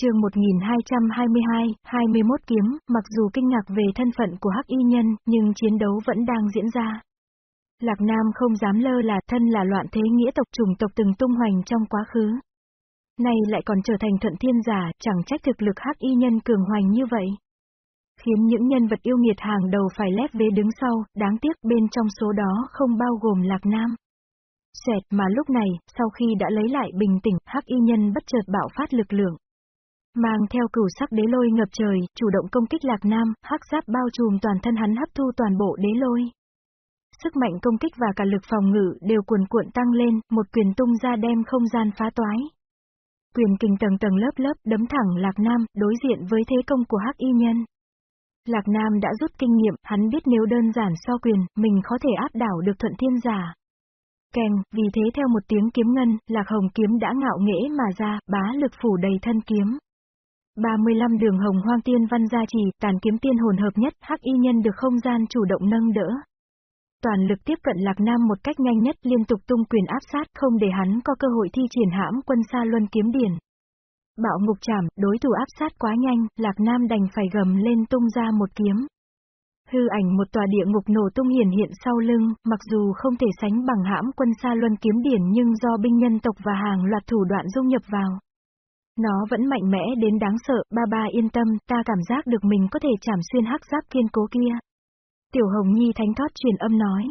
chương 1222, 21 kiếm, mặc dù kinh ngạc về thân phận của hắc y nhân, nhưng chiến đấu vẫn đang diễn ra. Lạc Nam không dám lơ là thân là loạn thế nghĩa tộc chủng tộc từng tung hoành trong quá khứ. Này lại còn trở thành thuận thiên giả, chẳng trách thực lực hắc y nhân cường hoành như vậy. Khiến những nhân vật yêu nghiệt hàng đầu phải lép vế đứng sau, đáng tiếc bên trong số đó không bao gồm Lạc Nam. Xẹt mà lúc này, sau khi đã lấy lại bình tĩnh, hắc y nhân bất chợt bạo phát lực lượng. Mang theo cửu sắc đế lôi ngập trời, chủ động công kích Lạc Nam, hắc giáp bao trùm toàn thân hắn hấp thu toàn bộ đế lôi. Sức mạnh công kích và cả lực phòng ngự đều cuồn cuộn tăng lên, một quyền tung ra đem không gian phá toái. Quyền kình tầng tầng lớp lớp đấm thẳng Lạc Nam, đối diện với thế công của hắc y nhân. Lạc Nam đã rút kinh nghiệm, hắn biết nếu đơn giản so quyền, mình có thể áp đảo được thuận thiên giả. Kèng, vì thế theo một tiếng kiếm ngân, Lạc Hồng kiếm đã ngạo nghễ mà ra, bá lực phủ đầy thân kiếm. 35 đường hồng hoang tiên văn gia trì, tàn kiếm tiên hồn hợp nhất, hắc y nhân được không gian chủ động nâng đỡ. Toàn lực tiếp cận Lạc Nam một cách nhanh nhất liên tục tung quyền áp sát không để hắn có cơ hội thi triển hãm quân xa luân kiếm điển. Bạo ngục chảm, đối thủ áp sát quá nhanh, Lạc Nam đành phải gầm lên tung ra một kiếm. Hư ảnh một tòa địa ngục nổ tung hiển hiện sau lưng, mặc dù không thể sánh bằng hãm quân xa luân kiếm điển nhưng do binh nhân tộc và hàng loạt thủ đoạn dung nhập vào. Nó vẫn mạnh mẽ đến đáng sợ, ba ba yên tâm, ta cảm giác được mình có thể chảm xuyên hắc giáp kiên cố kia. Tiểu Hồng Nhi thánh thoát truyền âm nói.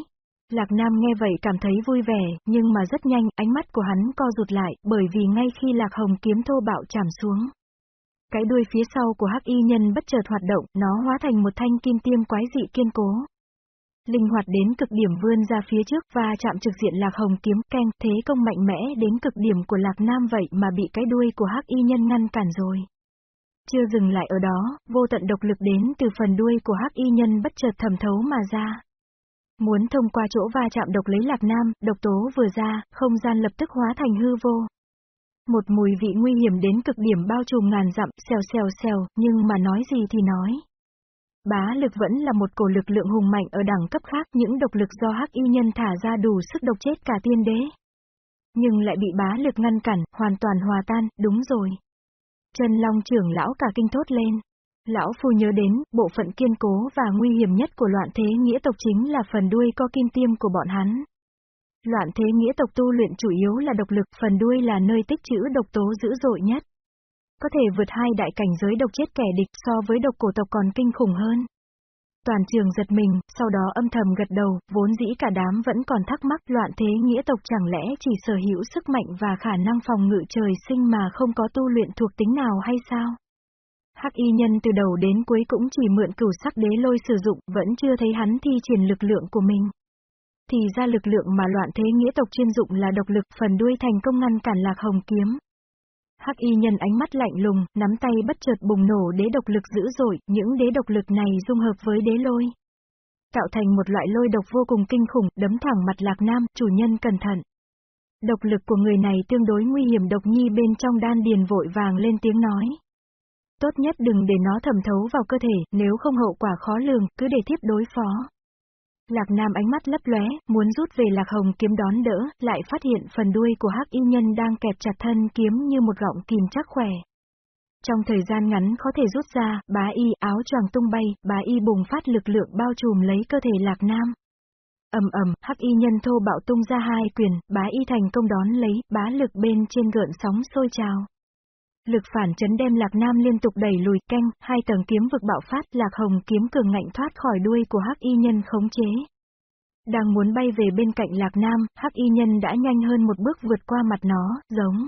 Lạc Nam nghe vậy cảm thấy vui vẻ, nhưng mà rất nhanh, ánh mắt của hắn co rụt lại, bởi vì ngay khi Lạc Hồng kiếm thô bạo chạm xuống. Cái đuôi phía sau của hắc y nhân bất chợt hoạt động, nó hóa thành một thanh kim tiêm quái dị kiên cố. Linh hoạt đến cực điểm vươn ra phía trước và chạm trực diện Lạc Hồng kiếm keng, thế công mạnh mẽ đến cực điểm của Lạc Nam vậy mà bị cái đuôi của hắc y nhân ngăn cản rồi. Chưa dừng lại ở đó, vô tận độc lực đến từ phần đuôi của hắc y nhân bất chợt thẩm thấu mà ra. Muốn thông qua chỗ va chạm độc lấy Lạc Nam, độc tố vừa ra, không gian lập tức hóa thành hư vô. Một mùi vị nguy hiểm đến cực điểm bao trùm ngàn dặm, xèo xèo xèo, nhưng mà nói gì thì nói. Bá lực vẫn là một cổ lực lượng hùng mạnh ở đẳng cấp khác, những độc lực do hắc y nhân thả ra đủ sức độc chết cả tiên đế. Nhưng lại bị bá lực ngăn cản, hoàn toàn hòa tan, đúng rồi. Trần Long trưởng lão cả kinh thốt lên. Lão Phu nhớ đến, bộ phận kiên cố và nguy hiểm nhất của loạn thế nghĩa tộc chính là phần đuôi co kim tiêm của bọn hắn. Loạn thế nghĩa tộc tu luyện chủ yếu là độc lực, phần đuôi là nơi tích trữ độc tố dữ dội nhất. Có thể vượt hai đại cảnh giới độc chết kẻ địch so với độc cổ tộc còn kinh khủng hơn. Toàn trường giật mình, sau đó âm thầm gật đầu, vốn dĩ cả đám vẫn còn thắc mắc loạn thế nghĩa tộc chẳng lẽ chỉ sở hữu sức mạnh và khả năng phòng ngự trời sinh mà không có tu luyện thuộc tính nào hay sao? Hắc y nhân từ đầu đến cuối cũng chỉ mượn cửu sắc đế lôi sử dụng, vẫn chưa thấy hắn thi triển lực lượng của mình. Thì ra lực lượng mà loạn thế nghĩa tộc chuyên dụng là độc lực phần đuôi thành công ngăn cản lạc hồng kiếm. Hắc y nhân ánh mắt lạnh lùng, nắm tay bất chợt bùng nổ đế độc lực dữ dội, những đế độc lực này dung hợp với đế lôi. Tạo thành một loại lôi độc vô cùng kinh khủng, đấm thẳng mặt lạc nam, chủ nhân cẩn thận. Độc lực của người này tương đối nguy hiểm độc nhi bên trong đan điền vội vàng lên tiếng nói. Tốt nhất đừng để nó thẩm thấu vào cơ thể, nếu không hậu quả khó lường, cứ để tiếp đối phó. Lạc Nam ánh mắt lấp lóe, muốn rút về Lạc Hồng kiếm đón đỡ, lại phát hiện phần đuôi của Hắc Y Nhân đang kẹp chặt thân kiếm như một gọng kìm chắc khỏe. Trong thời gian ngắn có thể rút ra, bá y áo choàng tung bay, bá y bùng phát lực lượng bao trùm lấy cơ thể Lạc Nam. ầm ầm, Hắc Y Nhân thô bạo tung ra hai quyền, bá y thành công đón lấy, bá lực bên trên gợn sóng sôi trào. Lực phản chấn đem Lạc Nam liên tục đẩy lùi canh, hai tầng kiếm vực bạo phát, Lạc Hồng kiếm cường ngạnh thoát khỏi đuôi của Hắc Y Nhân khống chế. Đang muốn bay về bên cạnh Lạc Nam, Hắc Y Nhân đã nhanh hơn một bước vượt qua mặt nó, giống.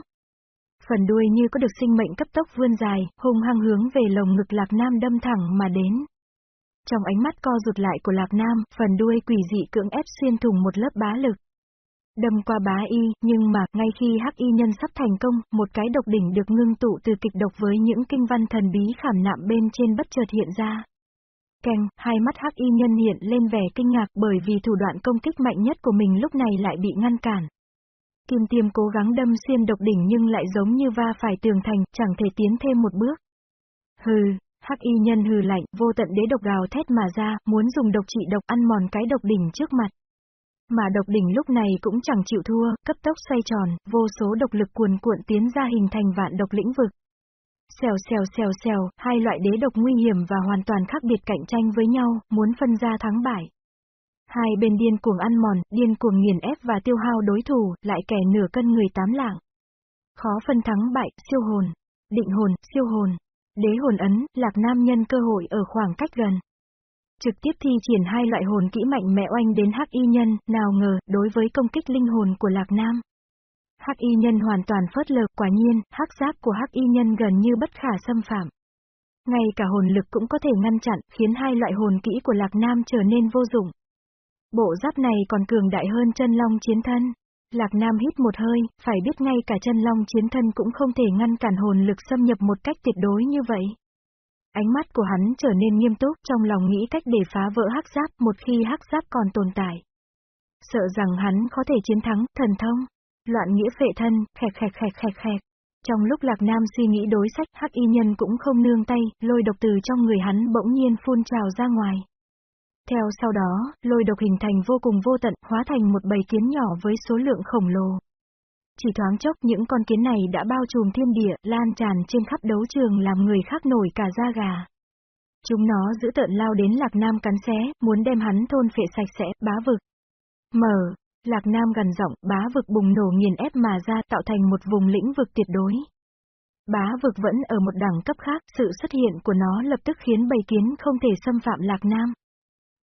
Phần đuôi như có được sinh mệnh cấp tốc vươn dài, hung hăng hướng về lồng ngực Lạc Nam đâm thẳng mà đến. Trong ánh mắt co rụt lại của Lạc Nam, phần đuôi quỷ dị cưỡng ép xuyên thủng một lớp bá lực. Đâm qua bá y, nhưng mà, ngay khi hắc y nhân sắp thành công, một cái độc đỉnh được ngưng tụ từ kịch độc với những kinh văn thần bí khảm nạm bên trên bất chợt hiện ra. Keng, hai mắt hắc y nhân hiện lên vẻ kinh ngạc bởi vì thủ đoạn công kích mạnh nhất của mình lúc này lại bị ngăn cản. Kim tiêm cố gắng đâm xuyên độc đỉnh nhưng lại giống như va phải tường thành, chẳng thể tiến thêm một bước. Hừ, hắc y nhân hừ lạnh, vô tận đế độc gào thét mà ra, muốn dùng độc trị độc ăn mòn cái độc đỉnh trước mặt. Mà độc đỉnh lúc này cũng chẳng chịu thua, cấp tốc xoay tròn, vô số độc lực cuồn cuộn tiến ra hình thành vạn độc lĩnh vực. Xèo xèo xèo xèo, hai loại đế độc nguy hiểm và hoàn toàn khác biệt cạnh tranh với nhau, muốn phân ra thắng bại. Hai bên điên cuồng ăn mòn, điên cuồng nghiền ép và tiêu hao đối thủ, lại kẻ nửa cân người tám lạng. Khó phân thắng bại, siêu hồn, định hồn, siêu hồn, đế hồn ấn, lạc nam nhân cơ hội ở khoảng cách gần. Trực tiếp thi triển hai loại hồn kỹ mạnh mẽ oanh đến hắc y nhân, nào ngờ, đối với công kích linh hồn của lạc nam. Hắc y nhân hoàn toàn phớt lờ, quả nhiên, hắc giáp của hắc y nhân gần như bất khả xâm phạm. Ngay cả hồn lực cũng có thể ngăn chặn, khiến hai loại hồn kỹ của Lạc Nam trở nên vô dụng. Bộ giáp này còn cường đại hơn chân long chiến thân. Lạc Nam hít một hơi, phải biết ngay cả chân long chiến thân cũng không thể ngăn cản hồn lực xâm nhập một cách tuyệt đối như vậy. Ánh mắt của hắn trở nên nghiêm túc trong lòng nghĩ cách để phá vỡ hắc giáp một khi hắc giáp còn tồn tại. Sợ rằng hắn có thể chiến thắng, thần thông. Loạn nghĩa phệ thân, khẹt khẹt khẹt khẹt khẹt. Trong lúc Lạc Nam suy nghĩ đối sách hắc y nhân cũng không nương tay, lôi độc từ trong người hắn bỗng nhiên phun trào ra ngoài. Theo sau đó, lôi độc hình thành vô cùng vô tận, hóa thành một bầy kiến nhỏ với số lượng khổng lồ. Chỉ thoáng chốc những con kiến này đã bao trùm thiên địa, lan tràn trên khắp đấu trường làm người khác nổi cả da gà. Chúng nó giữ tợn lao đến Lạc Nam cắn xé, muốn đem hắn thôn phệ sạch sẽ, bá vực. Mở, Lạc Nam gần giọng, bá vực bùng nổ nghiền ép mà ra tạo thành một vùng lĩnh vực tuyệt đối. Bá vực vẫn ở một đẳng cấp khác, sự xuất hiện của nó lập tức khiến bầy kiến không thể xâm phạm Lạc Nam.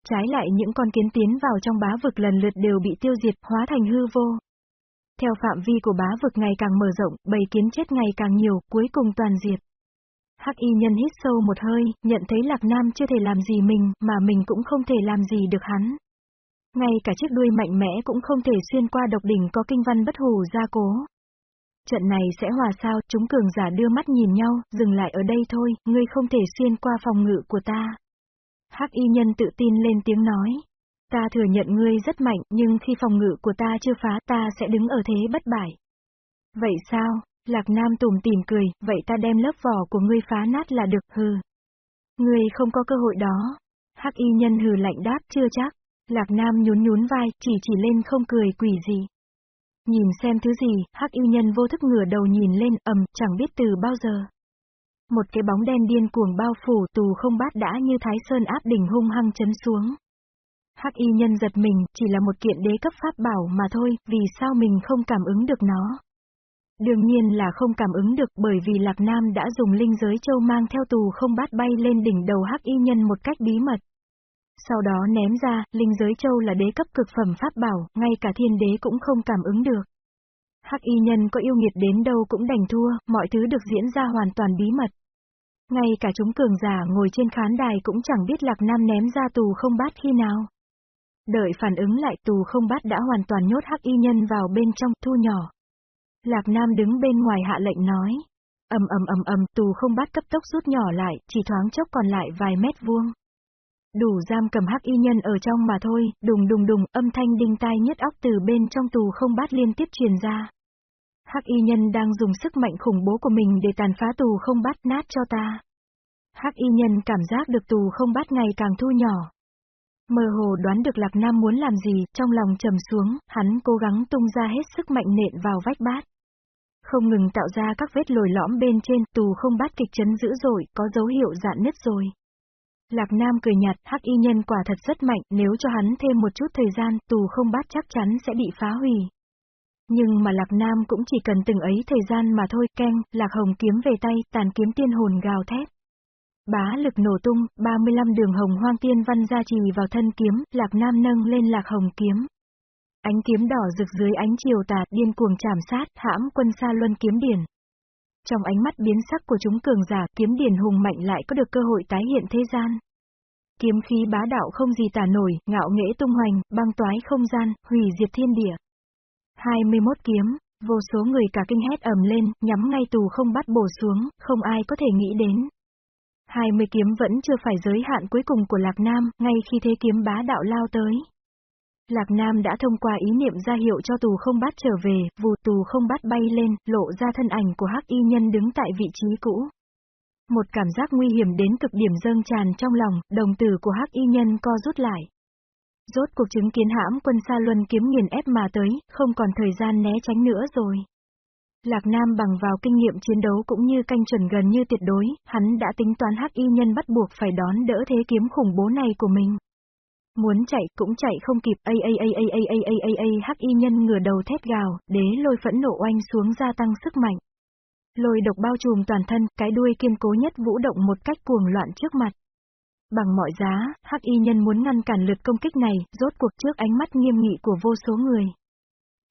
Trái lại những con kiến tiến vào trong bá vực lần lượt đều bị tiêu diệt, hóa thành hư vô. Theo phạm vi của bá vực ngày càng mở rộng, bầy kiến chết ngày càng nhiều, cuối cùng toàn diệt. Hắc y nhân hít sâu một hơi, nhận thấy Lạc Nam chưa thể làm gì mình, mà mình cũng không thể làm gì được hắn. Ngay cả chiếc đuôi mạnh mẽ cũng không thể xuyên qua độc đỉnh có kinh văn bất hủ gia cố. Trận này sẽ hòa sao, chúng cường giả đưa mắt nhìn nhau, dừng lại ở đây thôi, ngươi không thể xuyên qua phòng ngự của ta. Hắc y nhân tự tin lên tiếng nói. Ta thừa nhận ngươi rất mạnh, nhưng khi phòng ngự của ta chưa phá ta sẽ đứng ở thế bất bại. Vậy sao? Lạc Nam tùm tìm cười, vậy ta đem lớp vỏ của ngươi phá nát là được, hừ. Ngươi không có cơ hội đó. Hắc y nhân hừ lạnh đáp, chưa chắc. Lạc Nam nhún nhún vai, chỉ chỉ lên không cười quỷ gì. Nhìn xem thứ gì, hắc y nhân vô thức ngửa đầu nhìn lên, ầm, chẳng biết từ bao giờ. Một cái bóng đen điên cuồng bao phủ tù không bát đã như thái sơn áp đỉnh hung hăng chấn xuống. Hắc y nhân giật mình, chỉ là một kiện đế cấp pháp bảo mà thôi, vì sao mình không cảm ứng được nó? Đương nhiên là không cảm ứng được bởi vì Lạc Nam đã dùng linh giới châu mang theo tù không bát bay lên đỉnh đầu hắc y nhân một cách bí mật. Sau đó ném ra, linh giới châu là đế cấp cực phẩm pháp bảo, ngay cả thiên đế cũng không cảm ứng được. Hắc y nhân có yêu nghiệt đến đâu cũng đành thua, mọi thứ được diễn ra hoàn toàn bí mật. Ngay cả chúng cường giả ngồi trên khán đài cũng chẳng biết Lạc Nam ném ra tù không bát khi nào. Đợi phản ứng lại tù không bát đã hoàn toàn nhốt hắc y nhân vào bên trong thu nhỏ. Lạc Nam đứng bên ngoài hạ lệnh nói. ầm ầm ầm ầm tù không bát cấp tốc rút nhỏ lại, chỉ thoáng chốc còn lại vài mét vuông. Đủ giam cầm hắc y nhân ở trong mà thôi, đùng đùng đùng, âm thanh đinh tai nhất óc từ bên trong tù không bát liên tiếp truyền ra. Hắc y nhân đang dùng sức mạnh khủng bố của mình để tàn phá tù không bát nát cho ta. Hắc y nhân cảm giác được tù không bát ngày càng thu nhỏ. Mơ hồ đoán được Lạc Nam muốn làm gì, trong lòng trầm xuống, hắn cố gắng tung ra hết sức mạnh nện vào vách bát. Không ngừng tạo ra các vết lồi lõm bên trên, tù không bát kịch chấn dữ dội, có dấu hiệu dạn nứt rồi. Lạc Nam cười nhạt, hắc y nhân quả thật rất mạnh, nếu cho hắn thêm một chút thời gian, tù không bát chắc chắn sẽ bị phá hủy. Nhưng mà Lạc Nam cũng chỉ cần từng ấy thời gian mà thôi, keng, Lạc Hồng kiếm về tay, tàn kiếm tiên hồn gào thét. Bá lực nổ tung, 35 đường hồng hoang tiên văn gia trì vào thân kiếm, Lạc Nam nâng lên Lạc Hồng kiếm. Ánh kiếm đỏ rực dưới ánh chiều tà, điên cuồng chảm sát, hãm quân xa luân kiếm điển. Trong ánh mắt biến sắc của chúng cường giả, kiếm điển hùng mạnh lại có được cơ hội tái hiện thế gian. Kiếm khí bá đạo không gì tả nổi, ngạo nghễ tung hoành, băng toái không gian, hủy diệt thiên địa. 21 kiếm, vô số người cả kinh hét ầm lên, nhắm ngay tù không bắt bổ xuống, không ai có thể nghĩ đến. 20 kiếm vẫn chưa phải giới hạn cuối cùng của Lạc Nam, ngay khi thế kiếm bá đạo lao tới. Lạc Nam đã thông qua ý niệm ra hiệu cho tù không bắt trở về, vù tù không bắt bay lên, lộ ra thân ảnh của hắc y nhân đứng tại vị trí cũ. Một cảm giác nguy hiểm đến cực điểm dâng tràn trong lòng, đồng tử của hắc y nhân co rút lại. Rốt cuộc chứng kiến hãm quân Sa Luân kiếm nghiền ép mà tới, không còn thời gian né tránh nữa rồi. Lạc Nam bằng vào kinh nghiệm chiến đấu cũng như canh chuẩn gần như tuyệt đối, hắn đã tính toán hắc y nhân bắt buộc phải đón đỡ thế kiếm khủng bố này của mình. Muốn chạy cũng chạy không kịp, a a a a a a a a a hắc y nhân ngửa đầu thét gào, đế lôi phẫn nộ oanh xuống gia tăng sức mạnh. Lôi độc bao trùm toàn thân, cái đuôi kiên cố nhất vũ động một cách cuồng loạn trước mặt. Bằng mọi giá, hắc y nhân muốn ngăn cản lượt công kích này, rốt cuộc trước ánh mắt nghiêm nghị của vô số người.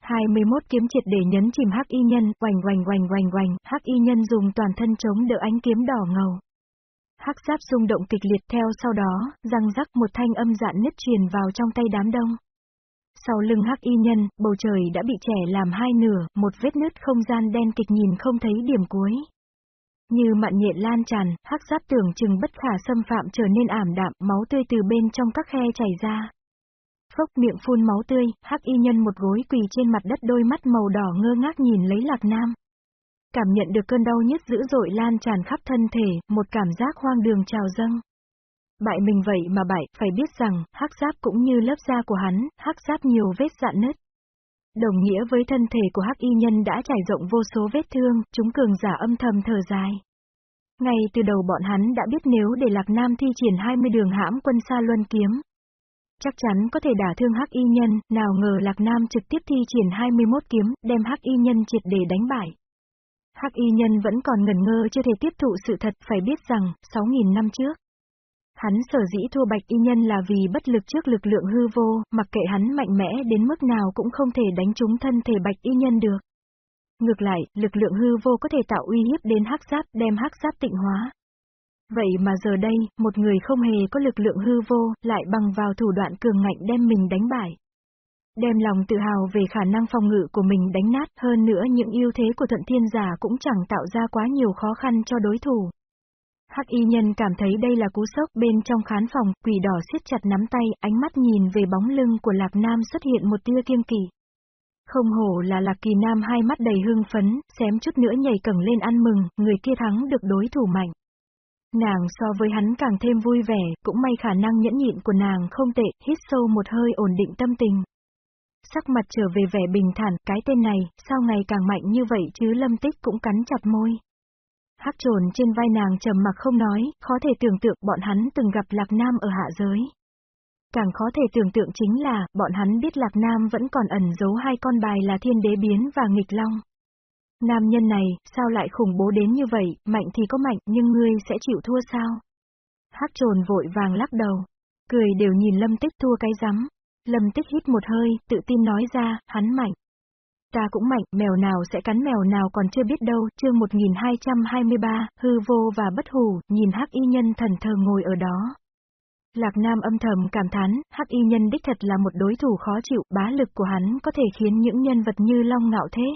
21 kiếm triệt để nhấn chìm hắc y nhân, oành oành oành oành oành, hắc y nhân dùng toàn thân chống đỡ ánh kiếm đỏ ngầu. Hắc giáp rung động kịch liệt theo sau đó, răng rắc một thanh âm dạn nứt truyền vào trong tay đám đông. Sau lưng hắc y nhân, bầu trời đã bị trẻ làm hai nửa, một vết nứt không gian đen kịch nhìn không thấy điểm cuối. Như mạn nhện lan tràn, hắc giáp tưởng chừng bất khả xâm phạm trở nên ảm đạm, máu tươi từ bên trong các khe chảy ra. Phốc miệng phun máu tươi, hắc y nhân một gối quỳ trên mặt đất đôi mắt màu đỏ ngơ ngác nhìn lấy lạc nam. Cảm nhận được cơn đau nhức dữ dội lan tràn khắp thân thể, một cảm giác hoang đường trào dâng. Bại mình vậy mà bại, phải biết rằng, hắc giáp cũng như lớp da của hắn, hắc giáp nhiều vết dạn nứt. Đồng nghĩa với thân thể của hắc y nhân đã trải rộng vô số vết thương, chúng cường giả âm thầm thở dài. Ngay từ đầu bọn hắn đã biết nếu để Lạc Nam thi triển 20 đường hãm quân xa luân kiếm. Chắc chắn có thể đả thương hắc y nhân, nào ngờ Lạc Nam trực tiếp thi triển 21 kiếm, đem hắc y nhân triệt để đánh bại. Hắc y nhân vẫn còn ngần ngơ chưa thể tiếp thụ sự thật, phải biết rằng, 6.000 năm trước. Hắn sở dĩ thua bạch y nhân là vì bất lực trước lực lượng hư vô, mặc kệ hắn mạnh mẽ đến mức nào cũng không thể đánh trúng thân thể bạch y nhân được. Ngược lại, lực lượng hư vô có thể tạo uy hiếp đến hắc giáp, đem hắc giáp tịnh hóa. Vậy mà giờ đây, một người không hề có lực lượng hư vô, lại bằng vào thủ đoạn cường ngạnh đem mình đánh bại. Đem lòng tự hào về khả năng phòng ngự của mình đánh nát, hơn nữa những ưu thế của thuận thiên giả cũng chẳng tạo ra quá nhiều khó khăn cho đối thủ. Hắc y nhân cảm thấy đây là cú sốc bên trong khán phòng, quỷ đỏ siết chặt nắm tay, ánh mắt nhìn về bóng lưng của Lạc Nam xuất hiện một tia kiêng kỳ. Không hổ là Lạc Kỳ Nam hai mắt đầy hưng phấn, xém chút nữa nhảy cẳng lên ăn mừng, người kia thắng được đối thủ mạnh. Nàng so với hắn càng thêm vui vẻ, cũng may khả năng nhẫn nhịn của nàng không tệ, hít sâu một hơi ổn định tâm tình. Sắc mặt trở về vẻ bình thản, cái tên này, sao ngày càng mạnh như vậy chứ lâm tích cũng cắn chặt môi. Hắc trồn trên vai nàng trầm mặc không nói, khó thể tưởng tượng bọn hắn từng gặp Lạc Nam ở hạ giới. Càng khó thể tưởng tượng chính là, bọn hắn biết Lạc Nam vẫn còn ẩn giấu hai con bài là thiên đế biến và nghịch long. Nam nhân này, sao lại khủng bố đến như vậy, mạnh thì có mạnh, nhưng ngươi sẽ chịu thua sao? Hắc trồn vội vàng lắc đầu. Cười đều nhìn lâm tích thua cái rắm. Lâm tích hít một hơi, tự tin nói ra, hắn mạnh. Ta cũng mạnh, mèo nào sẽ cắn mèo nào còn chưa biết đâu, chương 1223, hư vô và bất hủ, nhìn hắc y nhân thần thờ ngồi ở đó. Lạc Nam âm thầm cảm thán, hắc y nhân đích thật là một đối thủ khó chịu, bá lực của hắn có thể khiến những nhân vật như Long Ngạo thế.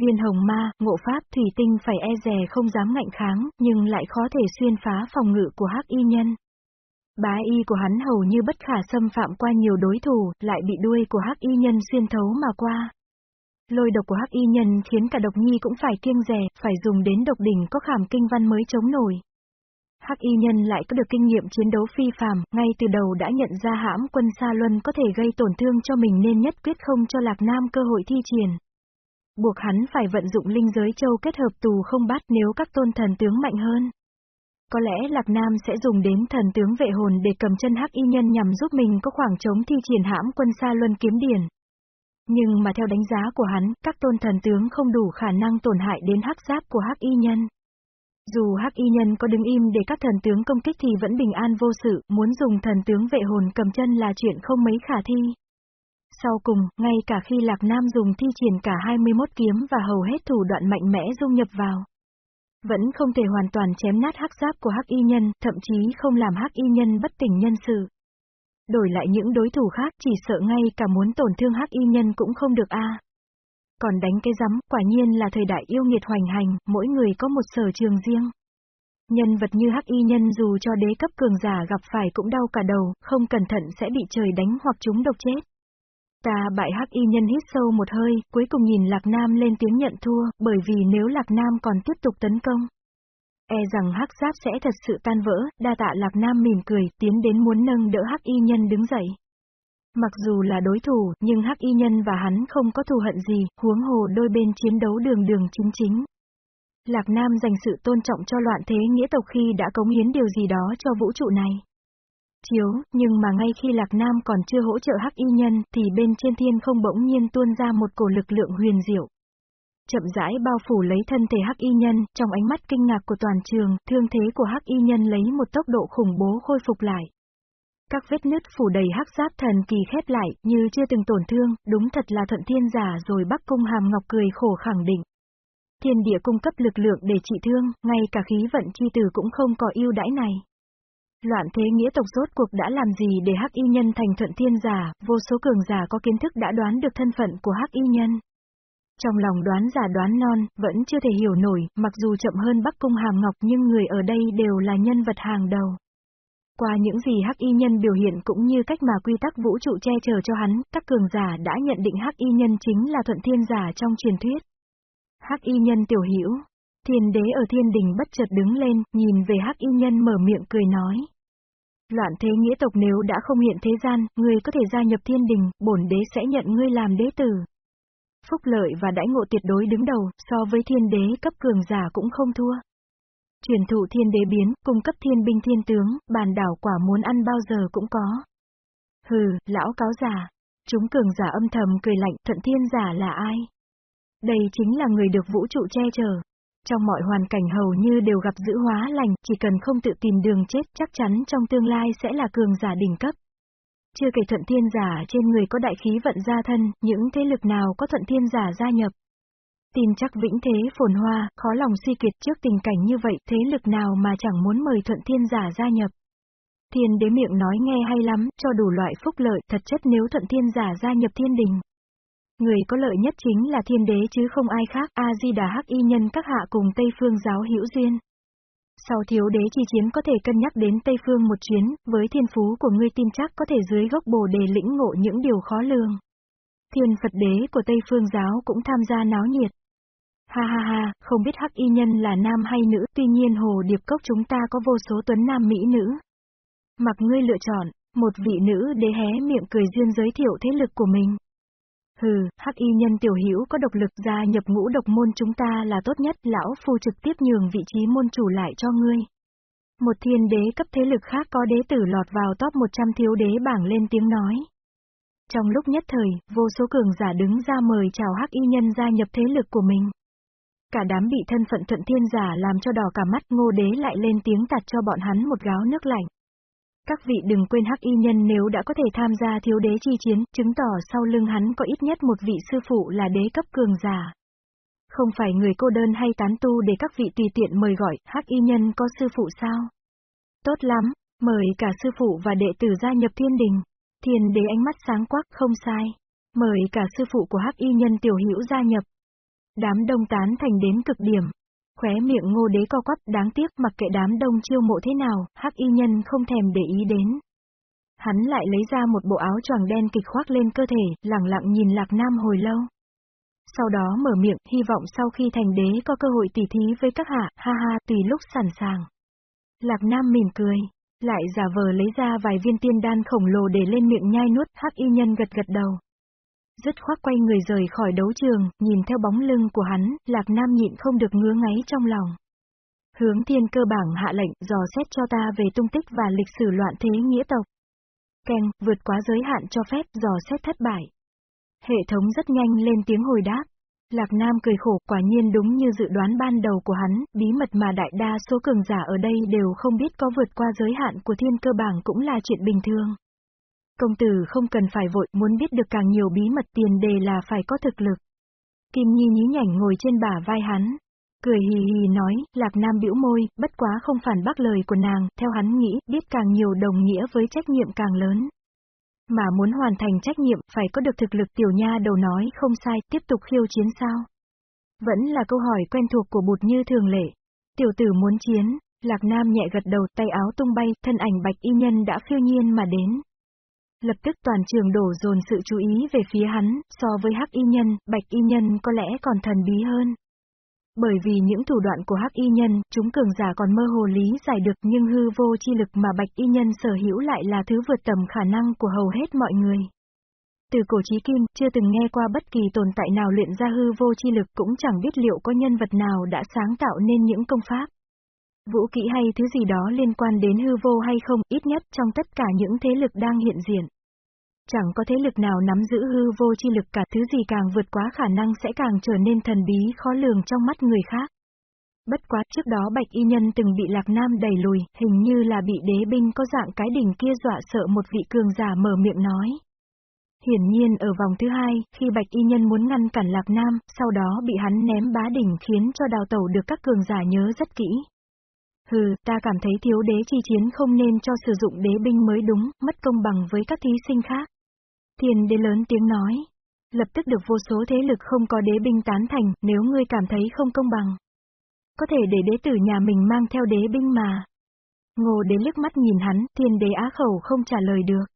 Viên hồng ma, ngộ pháp, thủy tinh phải e rè không dám ngạnh kháng, nhưng lại khó thể xuyên phá phòng ngự của hắc y nhân. Bá y của hắn hầu như bất khả xâm phạm qua nhiều đối thủ, lại bị đuôi của hắc y nhân xuyên thấu mà qua. Lôi độc của hắc y nhân khiến cả độc nhi cũng phải kiêng rè, phải dùng đến độc đỉnh có khảm kinh văn mới chống nổi. Hắc y nhân lại có được kinh nghiệm chiến đấu phi phàm, ngay từ đầu đã nhận ra hãm quân Sa Luân có thể gây tổn thương cho mình nên nhất quyết không cho Lạc Nam cơ hội thi triển. Buộc hắn phải vận dụng linh giới châu kết hợp tù không bắt nếu các tôn thần tướng mạnh hơn. Có lẽ Lạc Nam sẽ dùng đến thần tướng vệ hồn để cầm chân hắc y nhân nhằm giúp mình có khoảng trống thi triển hãm quân xa Luân kiếm điển. Nhưng mà theo đánh giá của hắn, các tôn thần tướng không đủ khả năng tổn hại đến hắc giáp của hắc y nhân. Dù hắc y nhân có đứng im để các thần tướng công kích thì vẫn bình an vô sự, muốn dùng thần tướng vệ hồn cầm chân là chuyện không mấy khả thi. Sau cùng, ngay cả khi Lạc Nam dùng thi triển cả 21 kiếm và hầu hết thủ đoạn mạnh mẽ dung nhập vào. Vẫn không thể hoàn toàn chém nát hắc giáp của hắc y nhân, thậm chí không làm hắc y nhân bất tỉnh nhân sự. Đổi lại những đối thủ khác chỉ sợ ngay cả muốn tổn thương hắc y nhân cũng không được a. Còn đánh cái rắm, quả nhiên là thời đại yêu nghiệt hoành hành, mỗi người có một sở trường riêng. Nhân vật như hắc y nhân dù cho đế cấp cường giả gặp phải cũng đau cả đầu, không cẩn thận sẽ bị trời đánh hoặc chúng độc chết. Ta bại hắc y nhân hít sâu một hơi, cuối cùng nhìn Lạc Nam lên tiếng nhận thua, bởi vì nếu Lạc Nam còn tiếp tục tấn công, e rằng hắc giáp sẽ thật sự tan vỡ, đa tạ Lạc Nam mỉm cười, tiến đến muốn nâng đỡ hắc y nhân đứng dậy. Mặc dù là đối thủ, nhưng Hắc Y Nhân và hắn không có thù hận gì, huống hồ đôi bên chiến đấu đường đường chính chính. Lạc Nam dành sự tôn trọng cho loạn thế nghĩa tộc khi đã cống hiến điều gì đó cho vũ trụ này. Chiếu, nhưng mà ngay khi Lạc Nam còn chưa hỗ trợ Hắc Y Nhân, thì bên trên thiên không bỗng nhiên tuôn ra một cổ lực lượng huyền diệu. Chậm rãi bao phủ lấy thân thể Hắc Y Nhân, trong ánh mắt kinh ngạc của toàn trường, thương thế của Hắc Y Nhân lấy một tốc độ khủng bố khôi phục lại. Các vết nứt phủ đầy hắc giáp thần kỳ khép lại, như chưa từng tổn thương, đúng thật là thuận thiên giả rồi Bắc Cung Hàm Ngọc cười khổ khẳng định. Thiên địa cung cấp lực lượng để trị thương, ngay cả khí vận chi tử cũng không có ưu đãi này. Loạn thế nghĩa tộc rốt cuộc đã làm gì để hắc y nhân thành thuận thiên giả, vô số cường giả có kiến thức đã đoán được thân phận của hắc y nhân. Trong lòng đoán giả đoán non, vẫn chưa thể hiểu nổi, mặc dù chậm hơn Bắc Cung Hàm Ngọc nhưng người ở đây đều là nhân vật hàng đầu. Qua những gì hắc y nhân biểu hiện cũng như cách mà quy tắc vũ trụ che chở cho hắn, các cường giả đã nhận định hắc y nhân chính là thuận thiên giả trong truyền thuyết. Hắc y nhân tiểu hữu Thiên đế ở thiên đình bất chợt đứng lên, nhìn về hắc y nhân mở miệng cười nói. Loạn thế nghĩa tộc nếu đã không hiện thế gian, ngươi có thể gia nhập thiên đình, bổn đế sẽ nhận ngươi làm đế tử. Phúc lợi và đãi ngộ tuyệt đối đứng đầu, so với thiên đế cấp cường giả cũng không thua. Truyền thụ thiên đế biến, cung cấp thiên binh thiên tướng, bàn đảo quả muốn ăn bao giờ cũng có. Hừ, lão cáo giả. Chúng cường giả âm thầm cười lạnh, thuận thiên giả là ai? Đây chính là người được vũ trụ che chở. Trong mọi hoàn cảnh hầu như đều gặp giữ hóa lành, chỉ cần không tự tìm đường chết chắc chắn trong tương lai sẽ là cường giả đỉnh cấp. Chưa kể thuận thiên giả trên người có đại khí vận gia thân, những thế lực nào có thuận thiên giả gia nhập. Tin chắc vĩnh thế phồn hoa, khó lòng suy kiệt trước tình cảnh như vậy, thế lực nào mà chẳng muốn mời thuận thiên giả gia nhập. Thiên đế miệng nói nghe hay lắm, cho đủ loại phúc lợi, thật chất nếu thuận thiên giả gia nhập thiên đình. Người có lợi nhất chính là thiên đế chứ không ai khác, A-di-đà hắc y nhân các hạ cùng Tây Phương giáo hữu duyên. Sau thiếu đế chi chiến có thể cân nhắc đến Tây Phương một chuyến, với thiên phú của ngươi tin chắc có thể dưới gốc bồ đề lĩnh ngộ những điều khó lường. Thiên Phật đế của Tây Phương giáo cũng tham gia náo nhiệt. Ha ha ha, không biết hắc y nhân là nam hay nữ, tuy nhiên hồ điệp cốc chúng ta có vô số tuấn nam mỹ nữ. Mặc ngươi lựa chọn, một vị nữ đế hé miệng cười duyên giới thiệu thế lực của mình. Hừ, hắc y nhân tiểu hữu có độc lực gia nhập ngũ độc môn chúng ta là tốt nhất, lão phu trực tiếp nhường vị trí môn chủ lại cho ngươi. Một thiên đế cấp thế lực khác có đế tử lọt vào top 100 thiếu đế bảng lên tiếng nói. Trong lúc nhất thời, vô số cường giả đứng ra mời chào hắc y nhân gia nhập thế lực của mình. Cả đám bị thân phận thuận thiên giả làm cho đỏ cả mắt ngô đế lại lên tiếng tạt cho bọn hắn một gáo nước lạnh. Các vị đừng quên hắc y nhân nếu đã có thể tham gia thiếu đế chi chiến, chứng tỏ sau lưng hắn có ít nhất một vị sư phụ là đế cấp cường giả. Không phải người cô đơn hay tán tu để các vị tùy tiện mời gọi, hắc y nhân có sư phụ sao? Tốt lắm, mời cả sư phụ và đệ tử gia nhập thiên đình. Thiên đế ánh mắt sáng quắc, không sai. Mời cả sư phụ của hắc y nhân tiểu hữu gia nhập. Đám đông tán thành đến cực điểm. Khóe miệng ngô đế co quắp đáng tiếc mặc kệ đám đông chiêu mộ thế nào, hắc y nhân không thèm để ý đến. Hắn lại lấy ra một bộ áo choàng đen kịch khoác lên cơ thể, lặng lặng nhìn Lạc Nam hồi lâu. Sau đó mở miệng, hy vọng sau khi thành đế có cơ hội tỉ thí với các hạ, ha ha, tùy lúc sẵn sàng. Lạc Nam mỉm cười, lại giả vờ lấy ra vài viên tiên đan khổng lồ để lên miệng nhai nuốt, hắc y nhân gật gật đầu. Dứt khoác quay người rời khỏi đấu trường, nhìn theo bóng lưng của hắn, Lạc Nam nhịn không được ngứa ngáy trong lòng. Hướng thiên cơ bảng hạ lệnh, dò xét cho ta về tung tích và lịch sử loạn thế nghĩa tộc. Keng, vượt quá giới hạn cho phép, dò xét thất bại. Hệ thống rất nhanh lên tiếng hồi đáp. Lạc Nam cười khổ, quả nhiên đúng như dự đoán ban đầu của hắn, bí mật mà đại đa số cường giả ở đây đều không biết có vượt qua giới hạn của thiên cơ bảng cũng là chuyện bình thường. Công tử không cần phải vội, muốn biết được càng nhiều bí mật tiền đề là phải có thực lực. Kim Nhi nhí nhảnh ngồi trên bả vai hắn. Cười hì hì nói, Lạc Nam bĩu môi, bất quá không phản bác lời của nàng, theo hắn nghĩ, biết càng nhiều đồng nghĩa với trách nhiệm càng lớn. Mà muốn hoàn thành trách nhiệm, phải có được thực lực tiểu nha đầu nói không sai, tiếp tục khiêu chiến sao? Vẫn là câu hỏi quen thuộc của bụt như thường lệ. Tiểu tử muốn chiến, Lạc Nam nhẹ gật đầu tay áo tung bay, thân ảnh bạch y nhân đã phiêu nhiên mà đến. Lập tức toàn trường đổ dồn sự chú ý về phía hắn, so với hắc y nhân, bạch y nhân có lẽ còn thần bí hơn. Bởi vì những thủ đoạn của hắc y nhân, chúng cường giả còn mơ hồ lý giải được nhưng hư vô chi lực mà bạch y nhân sở hữu lại là thứ vượt tầm khả năng của hầu hết mọi người. Từ cổ chí kim, chưa từng nghe qua bất kỳ tồn tại nào luyện ra hư vô chi lực cũng chẳng biết liệu có nhân vật nào đã sáng tạo nên những công pháp. Vũ kỹ hay thứ gì đó liên quan đến hư vô hay không, ít nhất trong tất cả những thế lực đang hiện diện. Chẳng có thế lực nào nắm giữ hư vô chi lực cả thứ gì càng vượt quá khả năng sẽ càng trở nên thần bí khó lường trong mắt người khác. Bất quá, trước đó Bạch Y Nhân từng bị Lạc Nam đẩy lùi, hình như là bị đế binh có dạng cái đỉnh kia dọa sợ một vị cường giả mở miệng nói. Hiển nhiên ở vòng thứ hai, khi Bạch Y Nhân muốn ngăn cản Lạc Nam, sau đó bị hắn ném bá đỉnh khiến cho đào tẩu được các cường giả nhớ rất kỹ. Hừ, ta cảm thấy thiếu đế chi chiến không nên cho sử dụng đế binh mới đúng, mất công bằng với các thí sinh khác. Thiên đế lớn tiếng nói. Lập tức được vô số thế lực không có đế binh tán thành, nếu ngươi cảm thấy không công bằng. Có thể để đế tử nhà mình mang theo đế binh mà. Ngô đế liếc mắt nhìn hắn, thiên đế á khẩu không trả lời được.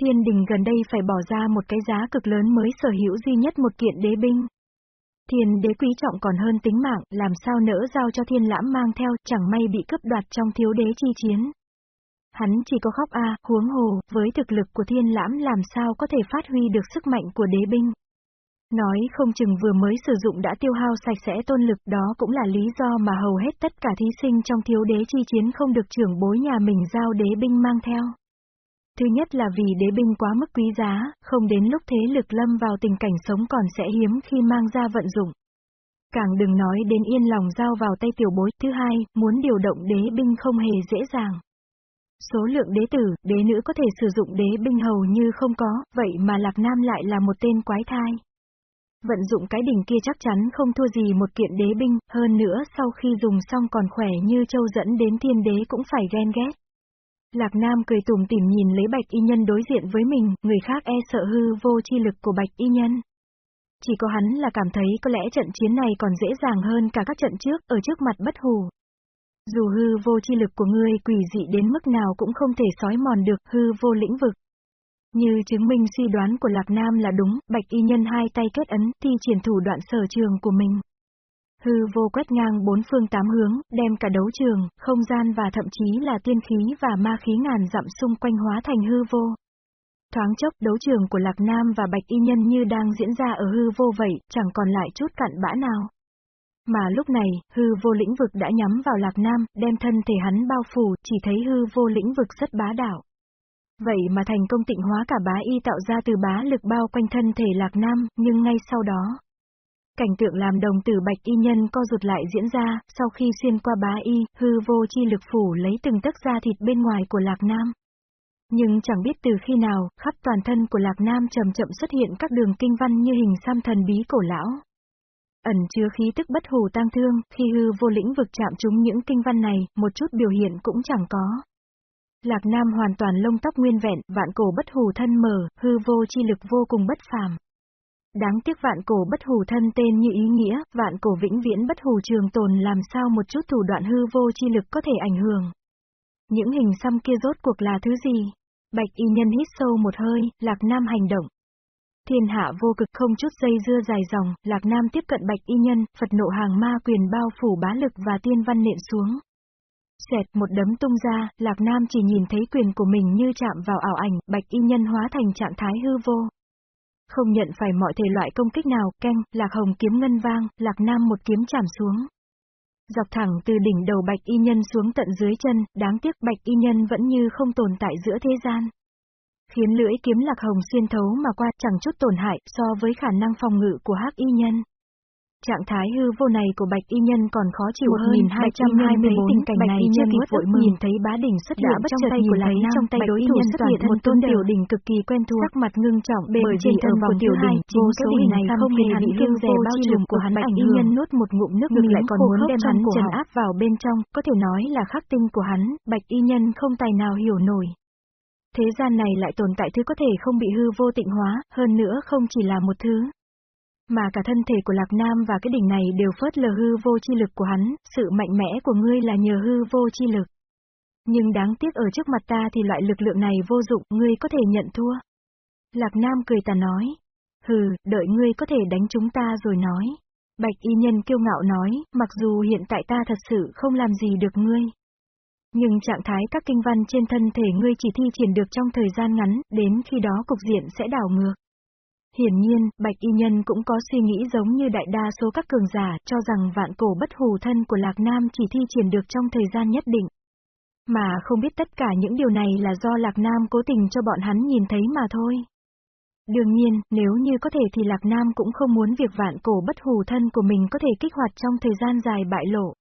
Thiên đình gần đây phải bỏ ra một cái giá cực lớn mới sở hữu duy nhất một kiện đế binh. Thiên đế quý trọng còn hơn tính mạng, làm sao nỡ giao cho thiên lãm mang theo, chẳng may bị cướp đoạt trong thiếu đế chi chiến. Hắn chỉ có khóc a, huống hồ, với thực lực của thiên lãm làm sao có thể phát huy được sức mạnh của đế binh. Nói không chừng vừa mới sử dụng đã tiêu hao sạch sẽ tôn lực đó cũng là lý do mà hầu hết tất cả thí sinh trong thiếu đế chi chiến không được trưởng bối nhà mình giao đế binh mang theo. Thứ nhất là vì đế binh quá mức quý giá, không đến lúc thế lực lâm vào tình cảnh sống còn sẽ hiếm khi mang ra vận dụng. Càng đừng nói đến yên lòng giao vào tay tiểu bối. Thứ hai, muốn điều động đế binh không hề dễ dàng. Số lượng đế tử, đế nữ có thể sử dụng đế binh hầu như không có, vậy mà Lạc Nam lại là một tên quái thai. Vận dụng cái đỉnh kia chắc chắn không thua gì một kiện đế binh, hơn nữa sau khi dùng xong còn khỏe như châu dẫn đến thiên đế cũng phải ghen ghét. Lạc Nam cười tủm tỉm nhìn lấy Bạch Y Nhân đối diện với mình, người khác e sợ hư vô chi lực của Bạch Y Nhân. Chỉ có hắn là cảm thấy có lẽ trận chiến này còn dễ dàng hơn cả các trận trước, ở trước mặt bất hù. Dù hư vô chi lực của ngươi quỷ dị đến mức nào cũng không thể sói mòn được hư vô lĩnh vực. Như chứng minh suy đoán của Lạc Nam là đúng, Bạch Y Nhân hai tay kết ấn, thi triển thủ đoạn sở trường của mình. Hư vô quét ngang bốn phương tám hướng, đem cả đấu trường, không gian và thậm chí là tiên khí và ma khí ngàn dặm xung quanh hóa thành hư vô. Thoáng chốc đấu trường của Lạc Nam và Bạch Y Nhân như đang diễn ra ở hư vô vậy, chẳng còn lại chút cặn bã nào. Mà lúc này, hư vô lĩnh vực đã nhắm vào Lạc Nam, đem thân thể hắn bao phủ, chỉ thấy hư vô lĩnh vực rất bá đạo. Vậy mà thành công tịnh hóa cả bá y tạo ra từ bá lực bao quanh thân thể Lạc Nam, nhưng ngay sau đó, Cảnh tượng làm đồng tử bạch y nhân co rụt lại diễn ra, sau khi xuyên qua bá y, hư vô chi lực phủ lấy từng tấc da thịt bên ngoài của Lạc Nam. Nhưng chẳng biết từ khi nào, khắp toàn thân của Lạc Nam chậm chậm xuất hiện các đường kinh văn như hình xăm thần bí cổ lão. Ẩn chứa khí tức bất hủ tang thương, khi hư vô lĩnh vực chạm trúng những kinh văn này, một chút biểu hiện cũng chẳng có. Lạc Nam hoàn toàn lông tóc nguyên vẹn, vạn cổ bất hủ thân mở, hư vô chi lực vô cùng bất phàm. Đáng tiếc vạn cổ bất hủ thân tên như ý nghĩa, vạn cổ vĩnh viễn bất hủ trường tồn làm sao một chút thủ đoạn hư vô chi lực có thể ảnh hưởng. Những hình xăm kia rốt cuộc là thứ gì? Bạch y nhân hít sâu một hơi, Lạc Nam hành động. Thiên hạ vô cực không chút dây dưa dài dòng, Lạc Nam tiếp cận bạch y nhân, Phật nộ hàng ma quyền bao phủ bá lực và tiên văn nện xuống. Xẹt một đấm tung ra, Lạc Nam chỉ nhìn thấy quyền của mình như chạm vào ảo ảnh, bạch y nhân hóa thành trạng thái hư vô. Không nhận phải mọi thể loại công kích nào, canh, lạc hồng kiếm ngân vang, lạc nam một kiếm chạm xuống. Dọc thẳng từ đỉnh đầu bạch y nhân xuống tận dưới chân, đáng tiếc bạch y nhân vẫn như không tồn tại giữa thế gian. Khiến lưỡi kiếm lạc hồng xuyên thấu mà qua chẳng chút tổn hại so với khả năng phòng ngự của hắc y nhân. Trạng thái hư vô này của Bạch Y Nhân còn khó chịu hơn, 1224 tình cảnh này chưa kịp vội mừng, nhìn thấy bá đỉnh xuất hiện trong tay của Lạc Nam, trong tay đối thủ xuất hiện một tôn tiểu đỉnh cực kỳ quen thuộc, sắc mặt ngưng trọng, bởi trên thân vòng tiểu đỉnh, vô số hình này không hề bị kiêng rè bao trùm của hắn Bạch Y Nhân nuốt một ngụm nước ngực lại còn muốn đem hắn trấn áp vào bên trong, có thể nói là khắc tinh của hắn, Bạch Y Nhân không tài nào hiểu nổi. Thế gian này lại tồn tại thứ có thể không bị hư vô tịnh hóa, hơn nữa không chỉ là một thứ, mà cả thân thể của Lạc Nam và cái đỉnh này đều phớt lờ hư vô chi lực của hắn, sự mạnh mẽ của ngươi là nhờ hư vô chi lực. Nhưng đáng tiếc ở trước mặt ta thì loại lực lượng này vô dụng, ngươi có thể nhận thua. Lạc Nam cười ta nói. Hừ, đợi ngươi có thể đánh chúng ta rồi nói. Bạch y nhân kiêu ngạo nói, mặc dù hiện tại ta thật sự không làm gì được ngươi. Nhưng trạng thái các kinh văn trên thân thể ngươi chỉ thi triển được trong thời gian ngắn, đến khi đó cục diện sẽ đảo ngược. Hiển nhiên, Bạch Y Nhân cũng có suy nghĩ giống như đại đa số các cường giả, cho rằng vạn cổ bất hù thân của Lạc Nam chỉ thi triển được trong thời gian nhất định. Mà không biết tất cả những điều này là do Lạc Nam cố tình cho bọn hắn nhìn thấy mà thôi. Đương nhiên, nếu như có thể thì Lạc Nam cũng không muốn việc vạn cổ bất hù thân của mình có thể kích hoạt trong thời gian dài bại lộ.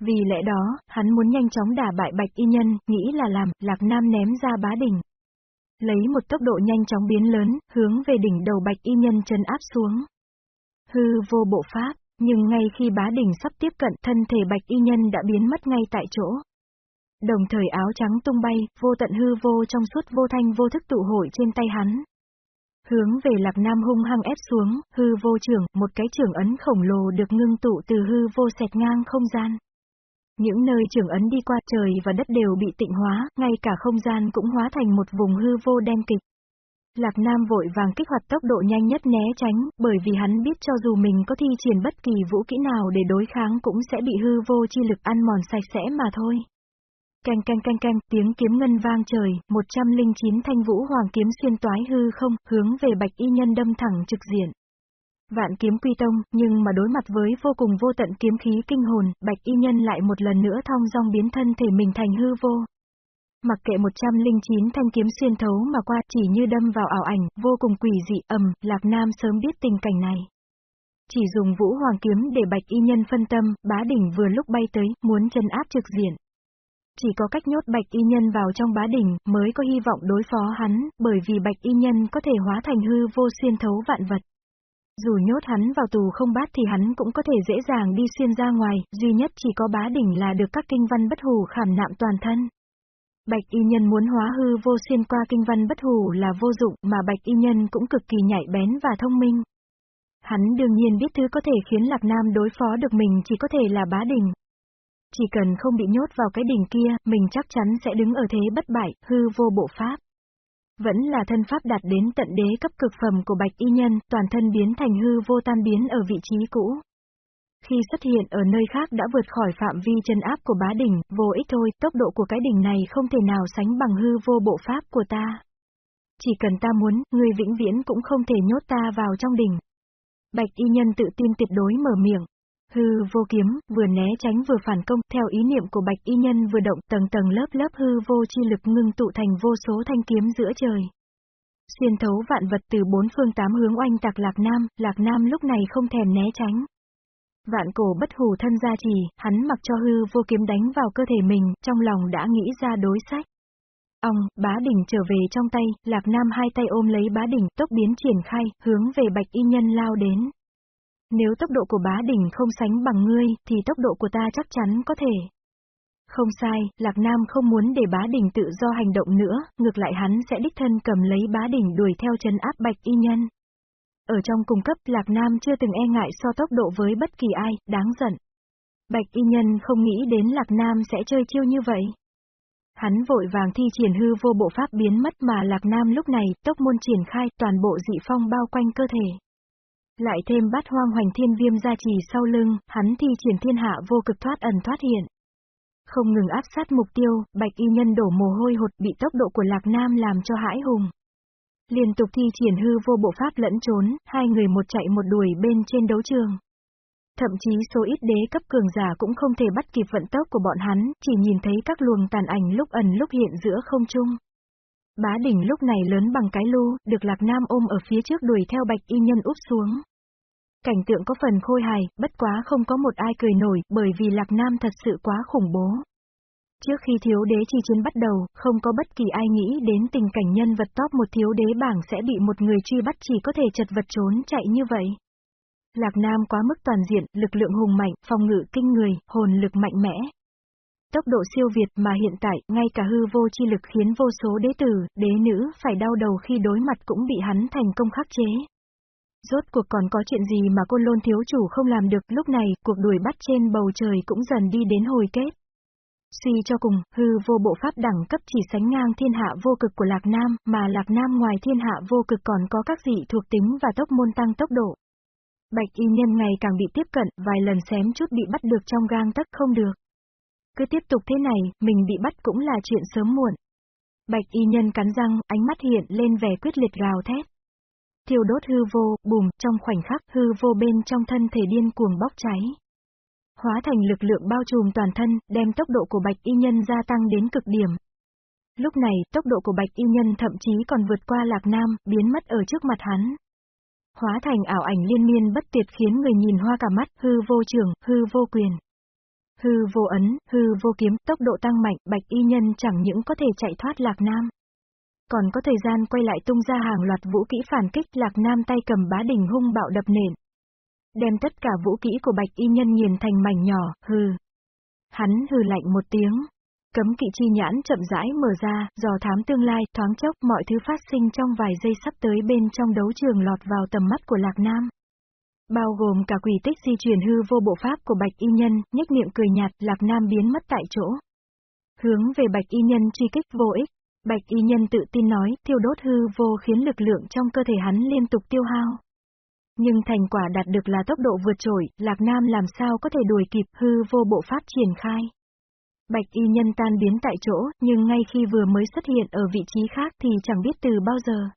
Vì lẽ đó, hắn muốn nhanh chóng đả bại Bạch Y Nhân, nghĩ là làm, Lạc Nam ném ra bá đỉnh. Lấy một tốc độ nhanh chóng biến lớn, hướng về đỉnh đầu Bạch Y Nhân chân áp xuống. Hư vô bộ pháp, nhưng ngay khi bá đỉnh sắp tiếp cận thân thể Bạch Y Nhân đã biến mất ngay tại chỗ. Đồng thời áo trắng tung bay, vô tận hư vô trong suốt vô thanh vô thức tụ hội trên tay hắn. Hướng về Lạc Nam hung hăng ép xuống, hư vô trưởng, một cái trưởng ấn khổng lồ được ngưng tụ từ hư vô xẹt ngang không gian. Những nơi trưởng ấn đi qua trời và đất đều bị tịnh hóa, ngay cả không gian cũng hóa thành một vùng hư vô đen kịch. Lạc Nam vội vàng kích hoạt tốc độ nhanh nhất né tránh, bởi vì hắn biết cho dù mình có thi triển bất kỳ vũ kỹ nào để đối kháng cũng sẽ bị hư vô chi lực ăn mòn sạch sẽ mà thôi. Canh canh canh canh, tiếng kiếm ngân vang trời, 109 thanh vũ hoàng kiếm xuyên toái hư không, hướng về bạch y nhân đâm thẳng trực diện. Vạn kiếm quy tông, nhưng mà đối mặt với vô cùng vô tận kiếm khí kinh hồn, bạch y nhân lại một lần nữa thong dong biến thân thể mình thành hư vô. Mặc kệ 109 thanh kiếm xuyên thấu mà qua chỉ như đâm vào ảo ảnh, vô cùng quỷ dị, ầm, Lạc Nam sớm biết tình cảnh này. Chỉ dùng vũ hoàng kiếm để bạch y nhân phân tâm, bá đỉnh vừa lúc bay tới, muốn chân áp trực diện. Chỉ có cách nhốt bạch y nhân vào trong bá đỉnh, mới có hy vọng đối phó hắn, bởi vì bạch y nhân có thể hóa thành hư vô xuyên thấu vạn vật. Dù nhốt hắn vào tù không bát thì hắn cũng có thể dễ dàng đi xuyên ra ngoài, duy nhất chỉ có bá đỉnh là được các kinh văn bất hủ khảm nạm toàn thân. Bạch y nhân muốn hóa hư vô xuyên qua kinh văn bất hủ là vô dụng mà bạch y nhân cũng cực kỳ nhạy bén và thông minh. Hắn đương nhiên biết thứ có thể khiến Lạc Nam đối phó được mình chỉ có thể là bá đỉnh. Chỉ cần không bị nhốt vào cái đỉnh kia, mình chắc chắn sẽ đứng ở thế bất bại, hư vô bộ pháp. Vẫn là thân pháp đạt đến tận đế cấp cực phẩm của bạch y nhân, toàn thân biến thành hư vô tan biến ở vị trí cũ. Khi xuất hiện ở nơi khác đã vượt khỏi phạm vi chân áp của bá đỉnh, vô ích thôi, tốc độ của cái đỉnh này không thể nào sánh bằng hư vô bộ pháp của ta. Chỉ cần ta muốn, người vĩnh viễn cũng không thể nhốt ta vào trong đỉnh. Bạch y nhân tự tin tuyệt đối mở miệng. Hư vô kiếm, vừa né tránh vừa phản công, theo ý niệm của bạch y nhân vừa động tầng tầng lớp lớp hư vô chi lực ngưng tụ thành vô số thanh kiếm giữa trời. Xuyên thấu vạn vật từ bốn phương tám hướng oanh tạc Lạc Nam, Lạc Nam lúc này không thèm né tránh. Vạn cổ bất hủ thân gia trì, hắn mặc cho hư vô kiếm đánh vào cơ thể mình, trong lòng đã nghĩ ra đối sách. Ông, bá đỉnh trở về trong tay, Lạc Nam hai tay ôm lấy bá đỉnh, tốc biến triển khai, hướng về bạch y nhân lao đến. Nếu tốc độ của bá đỉnh không sánh bằng ngươi, thì tốc độ của ta chắc chắn có thể. Không sai, Lạc Nam không muốn để bá đỉnh tự do hành động nữa, ngược lại hắn sẽ đích thân cầm lấy bá đỉnh đuổi theo chân áp bạch y nhân. Ở trong cung cấp, Lạc Nam chưa từng e ngại so tốc độ với bất kỳ ai, đáng giận. Bạch y nhân không nghĩ đến Lạc Nam sẽ chơi chiêu như vậy. Hắn vội vàng thi triển hư vô bộ pháp biến mất mà Lạc Nam lúc này, tốc môn triển khai, toàn bộ dị phong bao quanh cơ thể. Lại thêm bát hoang hoành thiên viêm gia trì sau lưng, hắn thi triển thiên hạ vô cực thoát ẩn thoát hiện. Không ngừng áp sát mục tiêu, bạch y nhân đổ mồ hôi hột bị tốc độ của Lạc Nam làm cho hãi hùng. Liên tục thi triển hư vô bộ pháp lẫn trốn, hai người một chạy một đuổi bên trên đấu trường. Thậm chí số ít đế cấp cường giả cũng không thể bắt kịp vận tốc của bọn hắn, chỉ nhìn thấy các luồng tàn ảnh lúc ẩn lúc hiện giữa không trung. Bá đỉnh lúc này lớn bằng cái lu, được Lạc Nam ôm ở phía trước đuổi theo bạch y nhân úp xuống. Cảnh tượng có phần khôi hài, bất quá không có một ai cười nổi, bởi vì Lạc Nam thật sự quá khủng bố. Trước khi thiếu đế chi chiến bắt đầu, không có bất kỳ ai nghĩ đến tình cảnh nhân vật top một thiếu đế bảng sẽ bị một người truy bắt chỉ có thể chật vật trốn chạy như vậy. Lạc Nam quá mức toàn diện, lực lượng hùng mạnh, phòng ngự kinh người, hồn lực mạnh mẽ, tốc độ siêu việt mà hiện tại, ngay cả hư vô chi lực khiến vô số đế tử, đế nữ phải đau đầu khi đối mặt cũng bị hắn thành công khắc chế. Rốt cuộc còn có chuyện gì mà côn lôn thiếu chủ không làm được, lúc này, cuộc đuổi bắt trên bầu trời cũng dần đi đến hồi kết. Suy cho cùng, hư vô bộ pháp đẳng cấp chỉ sánh ngang thiên hạ vô cực của Lạc Nam, mà Lạc Nam ngoài thiên hạ vô cực còn có các dị thuộc tính và tốc môn tăng tốc độ. Bạch y nhân ngày càng bị tiếp cận, vài lần xém chút bị bắt được trong gang tấc không được. Cứ tiếp tục thế này, mình bị bắt cũng là chuyện sớm muộn. Bạch y nhân cắn răng, ánh mắt hiện lên vẻ quyết liệt gào thét. thiêu đốt hư vô, bùm, trong khoảnh khắc hư vô bên trong thân thể điên cuồng bốc cháy. Hóa thành lực lượng bao trùm toàn thân, đem tốc độ của bạch y nhân gia tăng đến cực điểm. Lúc này, tốc độ của bạch y nhân thậm chí còn vượt qua lạc nam, biến mất ở trước mặt hắn. Hóa thành ảo ảnh liên miên bất tuyệt khiến người nhìn hoa cả mắt, hư vô trường, hư vô quyền. Hư vô ấn, hư vô kiếm, tốc độ tăng mạnh, bạch y nhân chẳng những có thể chạy thoát lạc nam. Còn có thời gian quay lại tung ra hàng loạt vũ kỹ phản kích lạc nam tay cầm bá đỉnh hung bạo đập nền. Đem tất cả vũ kỹ của bạch y nhân nghiền thành mảnh nhỏ, hư Hắn hư lạnh một tiếng. Cấm kỵ chi nhãn chậm rãi mở ra, dò thám tương lai, thoáng chốc mọi thứ phát sinh trong vài giây sắp tới bên trong đấu trường lọt vào tầm mắt của Lạc Nam. Bao gồm cả quỷ tích di chuyển hư vô bộ pháp của Bạch Y Nhân, nhếch miệng cười nhạt, Lạc Nam biến mất tại chỗ. Hướng về Bạch Y Nhân truy kích vô ích. Bạch Y Nhân tự tin nói, thiêu đốt hư vô khiến lực lượng trong cơ thể hắn liên tục tiêu hao. Nhưng thành quả đạt được là tốc độ vượt trội, Lạc Nam làm sao có thể đuổi kịp hư vô bộ pháp triển khai. Bạch y nhân tan biến tại chỗ, nhưng ngay khi vừa mới xuất hiện ở vị trí khác thì chẳng biết từ bao giờ.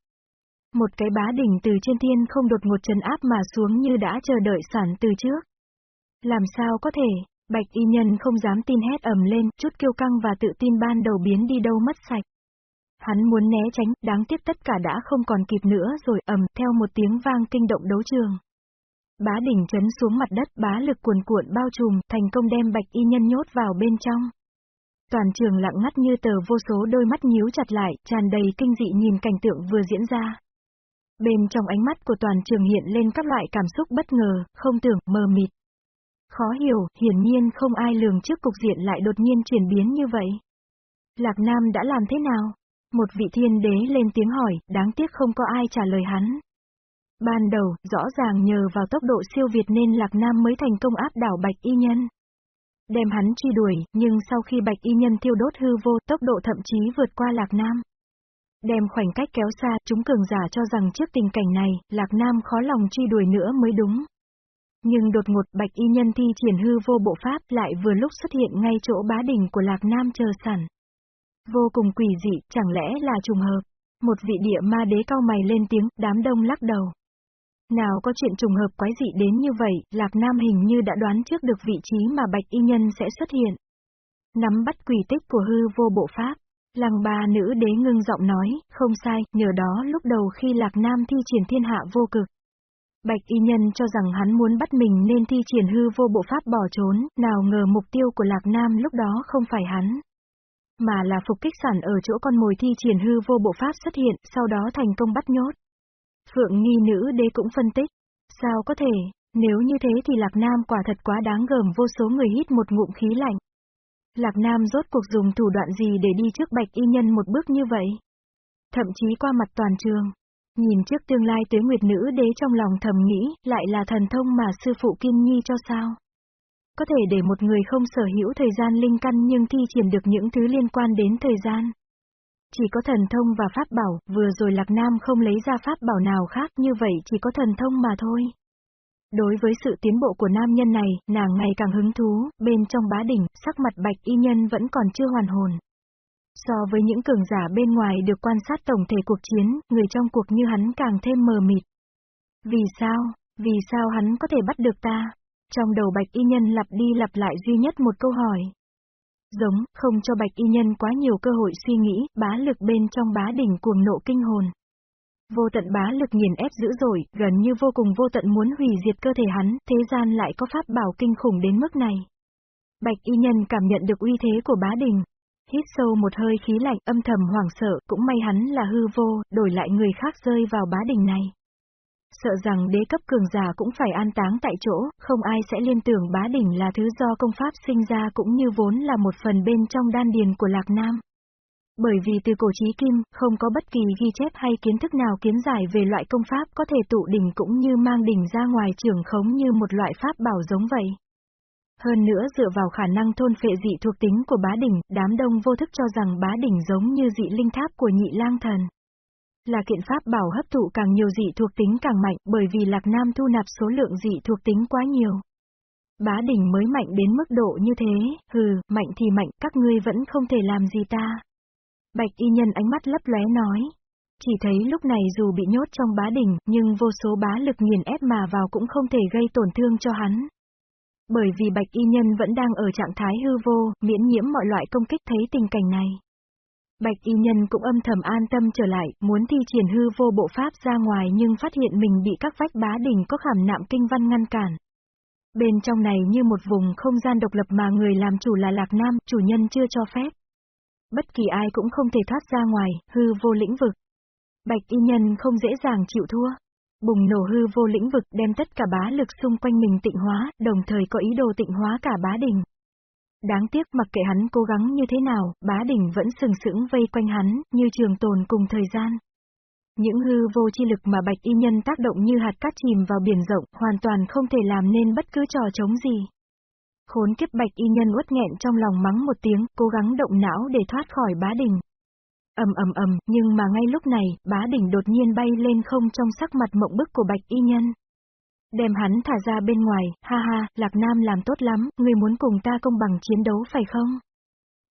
Một cái bá đỉnh từ trên thiên không đột ngột trần áp mà xuống như đã chờ đợi sẵn từ trước. Làm sao có thể, bạch y nhân không dám tin hét ầm lên, chút kiêu căng và tự tin ban đầu biến đi đâu mất sạch. Hắn muốn né tránh, đáng tiếc tất cả đã không còn kịp nữa rồi ầm theo một tiếng vang kinh động đấu trường. Bá đỉnh chấn xuống mặt đất, bá lực cuồn cuộn bao trùm, thành công đem bạch y nhân nhốt vào bên trong. Toàn trường lặng ngắt như tờ vô số đôi mắt nhíu chặt lại, tràn đầy kinh dị nhìn cảnh tượng vừa diễn ra. Bên trong ánh mắt của toàn trường hiện lên các loại cảm xúc bất ngờ, không tưởng, mờ mịt. Khó hiểu, hiển nhiên không ai lường trước cục diện lại đột nhiên chuyển biến như vậy. Lạc Nam đã làm thế nào? Một vị thiên đế lên tiếng hỏi, đáng tiếc không có ai trả lời hắn. Ban đầu, rõ ràng nhờ vào tốc độ siêu việt nên Lạc Nam mới thành công áp đảo Bạch Y Nhân. Đem hắn truy đuổi, nhưng sau khi Bạch Y Nhân thiêu đốt hư vô, tốc độ thậm chí vượt qua Lạc Nam. Đem khoảnh cách kéo xa, chúng cường giả cho rằng trước tình cảnh này, Lạc Nam khó lòng truy đuổi nữa mới đúng. Nhưng đột ngột Bạch Y Nhân thi triển hư vô bộ pháp lại vừa lúc xuất hiện ngay chỗ bá đỉnh của Lạc Nam chờ sẵn. Vô cùng quỷ dị, chẳng lẽ là trùng hợp. Một vị địa ma đế cao mày lên tiếng, đám đông lắc đầu. Nào có chuyện trùng hợp quái dị đến như vậy, Lạc Nam hình như đã đoán trước được vị trí mà Bạch Y Nhân sẽ xuất hiện. Nắm bắt quỷ tích của hư vô bộ pháp. Lăng ba nữ đế ngưng giọng nói, không sai, nhờ đó lúc đầu khi Lạc Nam thi triển thiên hạ vô cực. Bạch y nhân cho rằng hắn muốn bắt mình nên thi triển hư vô bộ pháp bỏ trốn, nào ngờ mục tiêu của Lạc Nam lúc đó không phải hắn. Mà là phục kích sản ở chỗ con mồi thi triển hư vô bộ pháp xuất hiện, sau đó thành công bắt nhốt. Phượng nghi nữ đế cũng phân tích. Sao có thể, nếu như thế thì Lạc Nam quả thật quá đáng gờm vô số người hít một ngụm khí lạnh. Lạc Nam rốt cuộc dùng thủ đoạn gì để đi trước bạch y nhân một bước như vậy? Thậm chí qua mặt toàn trường. Nhìn trước tương lai tuế nguyệt nữ đế trong lòng thầm nghĩ, lại là thần thông mà sư phụ Kim Nhi cho sao? Có thể để một người không sở hữu thời gian linh căn nhưng thi triển được những thứ liên quan đến thời gian. Chỉ có thần thông và pháp bảo, vừa rồi Lạc Nam không lấy ra pháp bảo nào khác như vậy chỉ có thần thông mà thôi. Đối với sự tiến bộ của nam nhân này, nàng ngày càng hứng thú, bên trong bá đỉnh, sắc mặt bạch y nhân vẫn còn chưa hoàn hồn. So với những cường giả bên ngoài được quan sát tổng thể cuộc chiến, người trong cuộc như hắn càng thêm mờ mịt. Vì sao, vì sao hắn có thể bắt được ta? Trong đầu bạch y nhân lặp đi lặp lại duy nhất một câu hỏi. Giống, không cho bạch y nhân quá nhiều cơ hội suy nghĩ, bá lực bên trong bá đỉnh cuồng nộ kinh hồn. Vô tận bá lực nghiền ép dữ dội, gần như vô cùng vô tận muốn hủy diệt cơ thể hắn, thế gian lại có pháp bảo kinh khủng đến mức này. Bạch y nhân cảm nhận được uy thế của bá đình. Hít sâu một hơi khí lạnh âm thầm hoảng sợ, cũng may hắn là hư vô, đổi lại người khác rơi vào bá đình này. Sợ rằng đế cấp cường giả cũng phải an táng tại chỗ, không ai sẽ liên tưởng bá đỉnh là thứ do công pháp sinh ra cũng như vốn là một phần bên trong đan điền của Lạc Nam. Bởi vì từ cổ chí kim, không có bất kỳ ghi chép hay kiến thức nào kiến giải về loại công pháp có thể tụ đỉnh cũng như mang đỉnh ra ngoài trường khống như một loại pháp bảo giống vậy. Hơn nữa dựa vào khả năng thôn phệ dị thuộc tính của bá đỉnh, đám đông vô thức cho rằng bá đỉnh giống như dị linh tháp của nhị lang thần. Là kiện pháp bảo hấp thụ càng nhiều dị thuộc tính càng mạnh bởi vì Lạc Nam thu nạp số lượng dị thuộc tính quá nhiều. Bá đỉnh mới mạnh đến mức độ như thế, hừ, mạnh thì mạnh, các ngươi vẫn không thể làm gì ta. Bạch y nhân ánh mắt lấp lóe nói. Chỉ thấy lúc này dù bị nhốt trong bá đỉnh, nhưng vô số bá lực nghiền ép mà vào cũng không thể gây tổn thương cho hắn. Bởi vì bạch y nhân vẫn đang ở trạng thái hư vô, miễn nhiễm mọi loại công kích thấy tình cảnh này. Bạch y nhân cũng âm thầm an tâm trở lại, muốn thi triển hư vô bộ pháp ra ngoài nhưng phát hiện mình bị các vách bá đỉnh có khảm nạm kinh văn ngăn cản. Bên trong này như một vùng không gian độc lập mà người làm chủ là Lạc Nam, chủ nhân chưa cho phép. Bất kỳ ai cũng không thể thoát ra ngoài, hư vô lĩnh vực. Bạch y nhân không dễ dàng chịu thua. Bùng nổ hư vô lĩnh vực đem tất cả bá lực xung quanh mình tịnh hóa, đồng thời có ý đồ tịnh hóa cả bá đỉnh. Đáng tiếc mặc kệ hắn cố gắng như thế nào, bá đỉnh vẫn sừng sững vây quanh hắn, như trường tồn cùng thời gian. Những hư vô chi lực mà bạch y nhân tác động như hạt cát chìm vào biển rộng, hoàn toàn không thể làm nên bất cứ trò chống gì. Khốn kiếp bạch y nhân uất nghẹn trong lòng mắng một tiếng, cố gắng động não để thoát khỏi bá đỉnh. ầm ầm ầm, nhưng mà ngay lúc này, bá đỉnh đột nhiên bay lên không trong sắc mặt mộng bức của bạch y nhân. Đem hắn thả ra bên ngoài, ha ha, Lạc Nam làm tốt lắm, ngươi muốn cùng ta công bằng chiến đấu phải không?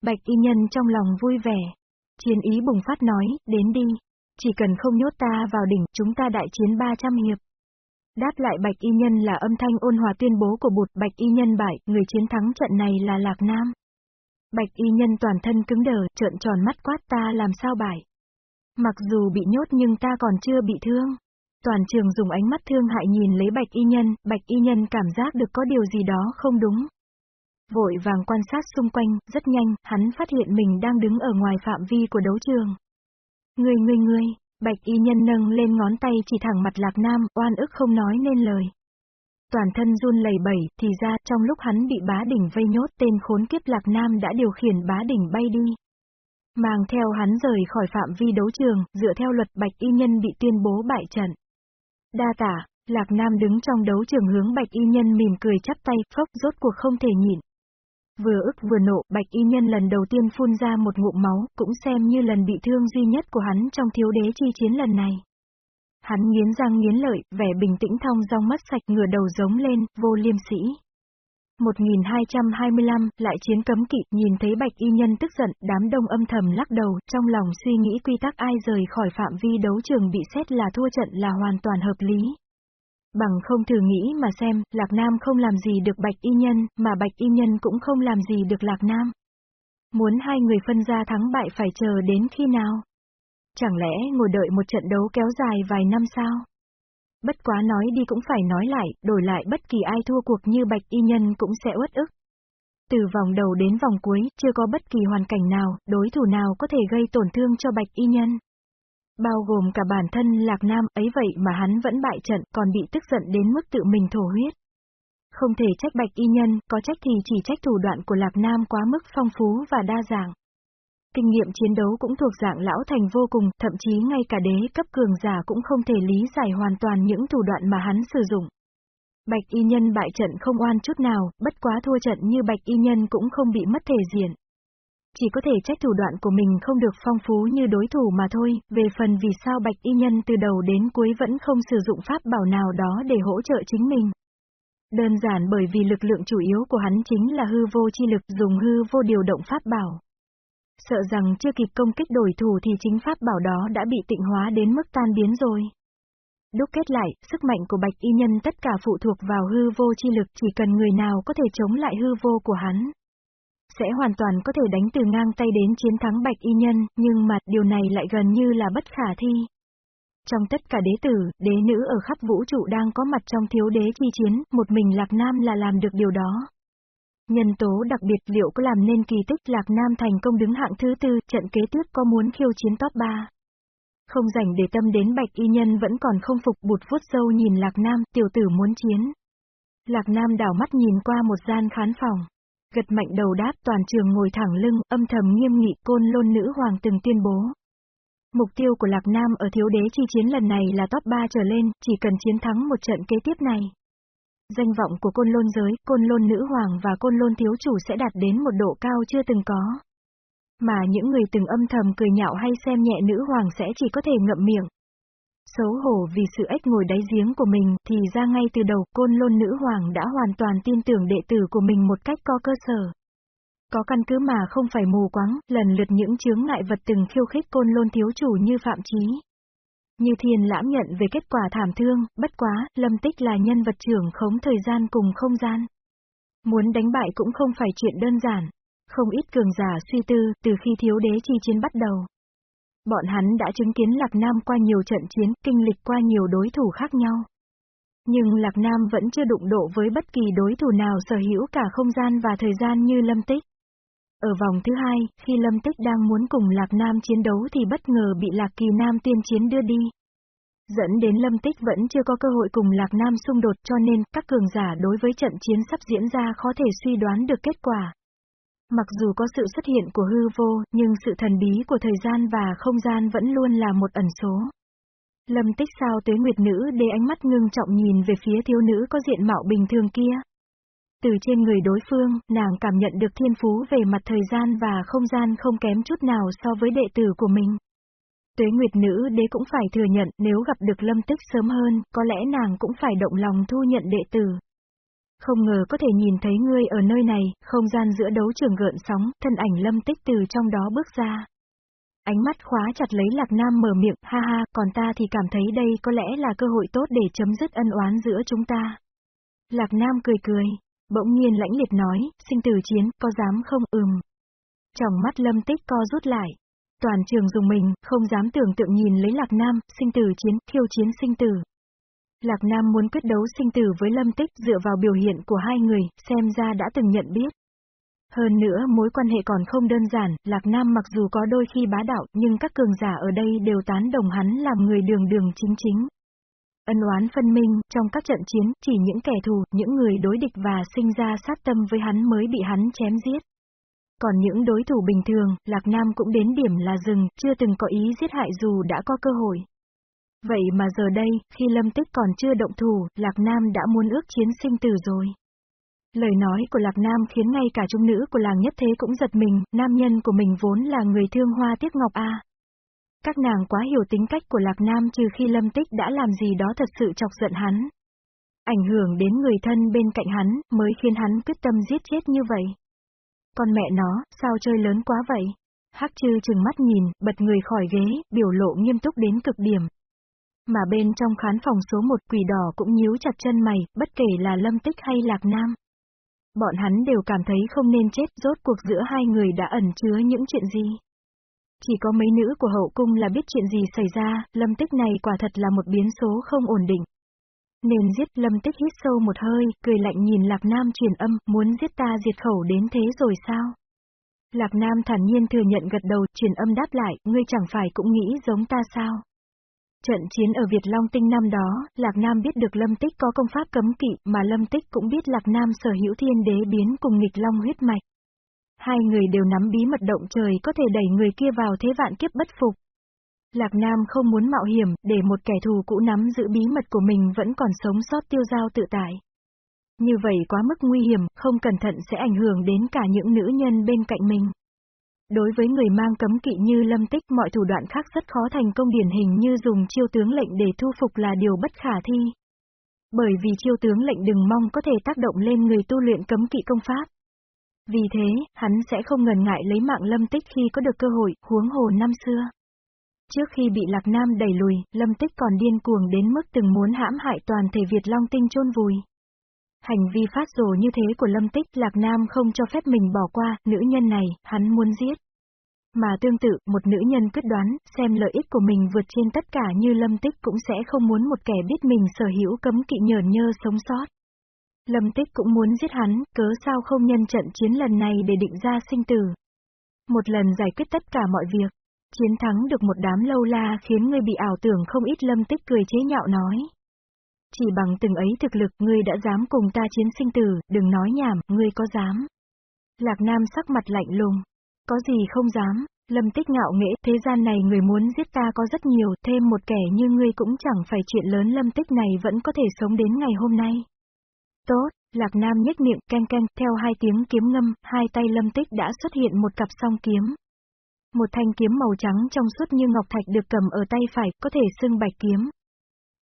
Bạch y nhân trong lòng vui vẻ. Chiến ý bùng phát nói, đến đi. Chỉ cần không nhốt ta vào đỉnh, chúng ta đại chiến 300 hiệp. Đáp lại Bạch Y Nhân là âm thanh ôn hòa tuyên bố của bụt Bạch Y Nhân bại, người chiến thắng trận này là Lạc Nam. Bạch Y Nhân toàn thân cứng đờ, trợn tròn mắt quát ta làm sao bại. Mặc dù bị nhốt nhưng ta còn chưa bị thương. Toàn trường dùng ánh mắt thương hại nhìn lấy Bạch Y Nhân, Bạch Y Nhân cảm giác được có điều gì đó không đúng. Vội vàng quan sát xung quanh, rất nhanh, hắn phát hiện mình đang đứng ở ngoài phạm vi của đấu trường. Ngươi ngươi ngươi, Bạch y nhân nâng lên ngón tay chỉ thẳng mặt Lạc Nam, oan ức không nói nên lời. Toàn thân run lẩy bẩy, thì ra trong lúc hắn bị bá đỉnh vây nhốt tên khốn kiếp Lạc Nam đã điều khiển bá đỉnh bay đi. Mang theo hắn rời khỏi phạm vi đấu trường, dựa theo luật Bạch y nhân bị tuyên bố bại trận. Đa tả, Lạc Nam đứng trong đấu trường hướng Bạch y nhân mỉm cười chắp tay, phốc rốt cuộc không thể nhịn. Vừa ức vừa nộ, bạch y nhân lần đầu tiên phun ra một ngụm máu, cũng xem như lần bị thương duy nhất của hắn trong thiếu đế chi chiến lần này. Hắn nghiến răng nghiến lợi, vẻ bình tĩnh thong dong mắt sạch ngửa đầu giống lên, vô liêm sĩ. 1225, lại chiến cấm kỵ, nhìn thấy bạch y nhân tức giận, đám đông âm thầm lắc đầu, trong lòng suy nghĩ quy tắc ai rời khỏi phạm vi đấu trường bị xét là thua trận là hoàn toàn hợp lý. Bằng không thử nghĩ mà xem, Lạc Nam không làm gì được Bạch Y Nhân, mà Bạch Y Nhân cũng không làm gì được Lạc Nam. Muốn hai người phân ra thắng bại phải chờ đến khi nào? Chẳng lẽ ngồi đợi một trận đấu kéo dài vài năm sao? Bất quá nói đi cũng phải nói lại, đổi lại bất kỳ ai thua cuộc như Bạch Y Nhân cũng sẽ uất ức. Từ vòng đầu đến vòng cuối, chưa có bất kỳ hoàn cảnh nào, đối thủ nào có thể gây tổn thương cho Bạch Y Nhân. Bao gồm cả bản thân Lạc Nam, ấy vậy mà hắn vẫn bại trận, còn bị tức giận đến mức tự mình thổ huyết. Không thể trách bạch y nhân, có trách thì chỉ trách thủ đoạn của Lạc Nam quá mức phong phú và đa dạng. Kinh nghiệm chiến đấu cũng thuộc dạng lão thành vô cùng, thậm chí ngay cả đế cấp cường giả cũng không thể lý giải hoàn toàn những thủ đoạn mà hắn sử dụng. Bạch y nhân bại trận không oan chút nào, bất quá thua trận như bạch y nhân cũng không bị mất thể diện chỉ có thể trách thủ đoạn của mình không được phong phú như đối thủ mà thôi, về phần vì sao Bạch Y Nhân từ đầu đến cuối vẫn không sử dụng pháp bảo nào đó để hỗ trợ chính mình. Đơn giản bởi vì lực lượng chủ yếu của hắn chính là hư vô chi lực dùng hư vô điều động pháp bảo. Sợ rằng chưa kịp công kích đổi thủ thì chính pháp bảo đó đã bị tịnh hóa đến mức tan biến rồi. Đúc kết lại, sức mạnh của Bạch Y Nhân tất cả phụ thuộc vào hư vô chi lực chỉ cần người nào có thể chống lại hư vô của hắn sẽ hoàn toàn có thể đánh từ ngang tay đến chiến thắng bạch y nhân, nhưng mà điều này lại gần như là bất khả thi. Trong tất cả đế tử, đế nữ ở khắp vũ trụ đang có mặt trong thiếu đế chi chiến, một mình Lạc Nam là làm được điều đó. Nhân tố đặc biệt liệu có làm nên kỳ tích Lạc Nam thành công đứng hạng thứ tư, trận kế tiếp có muốn khiêu chiến top 3. Không rảnh để tâm đến bạch y nhân vẫn còn không phục bụt vuốt sâu nhìn Lạc Nam, tiểu tử muốn chiến. Lạc Nam đảo mắt nhìn qua một gian khán phòng. Gật mạnh đầu đáp toàn trường ngồi thẳng lưng, âm thầm nghiêm nghị côn lôn nữ hoàng từng tuyên bố. Mục tiêu của Lạc Nam ở thiếu đế chi chiến lần này là top 3 trở lên, chỉ cần chiến thắng một trận kế tiếp này. Danh vọng của côn lôn giới, côn lôn nữ hoàng và côn lôn thiếu chủ sẽ đạt đến một độ cao chưa từng có. Mà những người từng âm thầm cười nhạo hay xem nhẹ nữ hoàng sẽ chỉ có thể ngậm miệng. Xấu hổ vì sự ếch ngồi đáy giếng của mình, thì ra ngay từ đầu côn lôn nữ hoàng đã hoàn toàn tin tưởng đệ tử của mình một cách có cơ sở. Có căn cứ mà không phải mù quáng, lần lượt những chướng ngại vật từng khiêu khích côn lôn thiếu chủ như phạm trí. Như thiên lãm nhận về kết quả thảm thương, bất quá, lâm tích là nhân vật trưởng khống thời gian cùng không gian. Muốn đánh bại cũng không phải chuyện đơn giản. Không ít cường giả suy tư, từ khi thiếu đế chi chiến bắt đầu. Bọn hắn đã chứng kiến Lạc Nam qua nhiều trận chiến, kinh lịch qua nhiều đối thủ khác nhau. Nhưng Lạc Nam vẫn chưa đụng độ với bất kỳ đối thủ nào sở hữu cả không gian và thời gian như Lâm Tích. Ở vòng thứ hai, khi Lâm Tích đang muốn cùng Lạc Nam chiến đấu thì bất ngờ bị Lạc Kỳ Nam tiên chiến đưa đi. Dẫn đến Lâm Tích vẫn chưa có cơ hội cùng Lạc Nam xung đột cho nên các cường giả đối với trận chiến sắp diễn ra khó thể suy đoán được kết quả. Mặc dù có sự xuất hiện của hư vô, nhưng sự thần bí của thời gian và không gian vẫn luôn là một ẩn số. Lâm tích sao tuế nguyệt nữ để ánh mắt ngưng trọng nhìn về phía thiếu nữ có diện mạo bình thường kia. Từ trên người đối phương, nàng cảm nhận được thiên phú về mặt thời gian và không gian không kém chút nào so với đệ tử của mình. Tuế Nguyệt Nữ đế cũng phải thừa nhận nếu gặp được lâm tích sớm hơn, có lẽ nàng cũng phải động lòng thu nhận đệ tử. Không ngờ có thể nhìn thấy ngươi ở nơi này, không gian giữa đấu trường gợn sóng, thân ảnh lâm tích từ trong đó bước ra. Ánh mắt khóa chặt lấy Lạc Nam mở miệng, ha ha, còn ta thì cảm thấy đây có lẽ là cơ hội tốt để chấm dứt ân oán giữa chúng ta. Lạc Nam cười cười, bỗng nhiên lãnh liệt nói, sinh tử chiến, có dám không, ừm. Trong mắt lâm tích co rút lại. Toàn trường dùng mình, không dám tưởng tượng nhìn lấy Lạc Nam, sinh tử chiến, thiêu chiến sinh tử. Lạc Nam muốn quyết đấu sinh tử với Lâm Tích dựa vào biểu hiện của hai người, xem ra đã từng nhận biết. Hơn nữa mối quan hệ còn không đơn giản, Lạc Nam mặc dù có đôi khi bá đạo nhưng các cường giả ở đây đều tán đồng hắn làm người đường đường chính chính. Ân oán phân minh, trong các trận chiến, chỉ những kẻ thù, những người đối địch và sinh ra sát tâm với hắn mới bị hắn chém giết. Còn những đối thủ bình thường, Lạc Nam cũng đến điểm là dừng, chưa từng có ý giết hại dù đã có cơ hội. Vậy mà giờ đây, khi Lâm Tích còn chưa động thủ, Lạc Nam đã muốn ước chiến sinh tử rồi. Lời nói của Lạc Nam khiến ngay cả trung nữ của làng nhất thế cũng giật mình, nam nhân của mình vốn là người thương hoa tiếc ngọc A. Các nàng quá hiểu tính cách của Lạc Nam trừ khi Lâm Tích đã làm gì đó thật sự chọc giận hắn. Ảnh hưởng đến người thân bên cạnh hắn, mới khiến hắn quyết tâm giết chết như vậy. Con mẹ nó, sao chơi lớn quá vậy? Hắc chư chừng mắt nhìn, bật người khỏi ghế, biểu lộ nghiêm túc đến cực điểm. Mà bên trong khán phòng số một quỷ đỏ cũng nhíu chặt chân mày, bất kể là lâm tích hay lạc nam. Bọn hắn đều cảm thấy không nên chết, rốt cuộc giữa hai người đã ẩn chứa những chuyện gì. Chỉ có mấy nữ của hậu cung là biết chuyện gì xảy ra, lâm tích này quả thật là một biến số không ổn định. Nên giết lâm tích hít sâu một hơi, cười lạnh nhìn Lạc Nam truyền âm, muốn giết ta diệt khẩu đến thế rồi sao? Lạc Nam thản nhiên thừa nhận gật đầu, truyền âm đáp lại, ngươi chẳng phải cũng nghĩ giống ta sao? Trận chiến ở Việt Long Tinh năm đó, Lạc Nam biết được Lâm Tích có công pháp cấm kỵ, mà Lâm Tích cũng biết Lạc Nam sở hữu thiên đế biến cùng nghịch long huyết mạch. Hai người đều nắm bí mật động trời có thể đẩy người kia vào thế vạn kiếp bất phục. Lạc Nam không muốn mạo hiểm, để một kẻ thù cũ nắm giữ bí mật của mình vẫn còn sống sót tiêu giao tự tại. Như vậy quá mức nguy hiểm, không cẩn thận sẽ ảnh hưởng đến cả những nữ nhân bên cạnh mình. Đối với người mang cấm kỵ như lâm tích mọi thủ đoạn khác rất khó thành công điển hình như dùng chiêu tướng lệnh để thu phục là điều bất khả thi. Bởi vì chiêu tướng lệnh đừng mong có thể tác động lên người tu luyện cấm kỵ công pháp. Vì thế, hắn sẽ không ngần ngại lấy mạng lâm tích khi có được cơ hội, huống hồ năm xưa. Trước khi bị Lạc Nam đẩy lùi, Lâm Tích còn điên cuồng đến mức từng muốn hãm hại toàn thể Việt Long Tinh chôn vùi. Hành vi phát rồ như thế của Lâm Tích Lạc Nam không cho phép mình bỏ qua, nữ nhân này, hắn muốn giết. Mà tương tự, một nữ nhân quyết đoán, xem lợi ích của mình vượt trên tất cả như Lâm Tích cũng sẽ không muốn một kẻ biết mình sở hữu cấm kỵ nhờn nhơ sống sót. Lâm Tích cũng muốn giết hắn, cớ sao không nhân trận chiến lần này để định ra sinh tử. Một lần giải quyết tất cả mọi việc. Chiến thắng được một đám lâu la khiến người bị ảo tưởng không ít lâm tích cười chế nhạo nói. Chỉ bằng từng ấy thực lực ngươi đã dám cùng ta chiến sinh tử, đừng nói nhảm, ngươi có dám. Lạc Nam sắc mặt lạnh lùng. Có gì không dám, lâm tích ngạo nghễ, thế gian này người muốn giết ta có rất nhiều, thêm một kẻ như ngươi cũng chẳng phải chuyện lớn lâm tích này vẫn có thể sống đến ngày hôm nay. Tốt, Lạc Nam nhếch miệng, canh canh, theo hai tiếng kiếm ngâm, hai tay lâm tích đã xuất hiện một cặp song kiếm. Một thanh kiếm màu trắng trong suốt như ngọc thạch được cầm ở tay phải, có thể xưng bạch kiếm.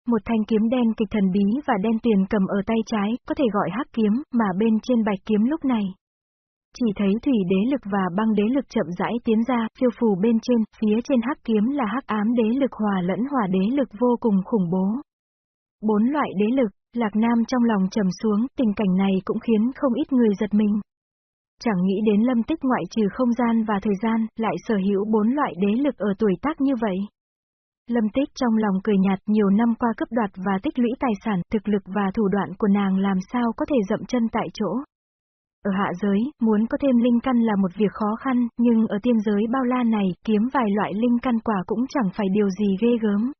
Một thanh kiếm đen kịch thần bí và đen tuyền cầm ở tay trái, có thể gọi hắc kiếm, mà bên trên bạch kiếm lúc này. Chỉ thấy thủy đế lực và băng đế lực chậm rãi tiến ra, phiêu phù bên trên, phía trên hắc kiếm là hắc ám đế lực hòa lẫn hòa đế lực vô cùng khủng bố. Bốn loại đế lực, Lạc Nam trong lòng trầm xuống, tình cảnh này cũng khiến không ít người giật mình. Chẳng nghĩ đến lâm tích ngoại trừ không gian và thời gian, lại sở hữu bốn loại đế lực ở tuổi tác như vậy. Lâm tích trong lòng cười nhạt nhiều năm qua cấp đoạt và tích lũy tài sản, thực lực và thủ đoạn của nàng làm sao có thể dậm chân tại chỗ. Ở hạ giới, muốn có thêm linh căn là một việc khó khăn, nhưng ở tiên giới bao la này, kiếm vài loại linh căn quả cũng chẳng phải điều gì ghê gớm.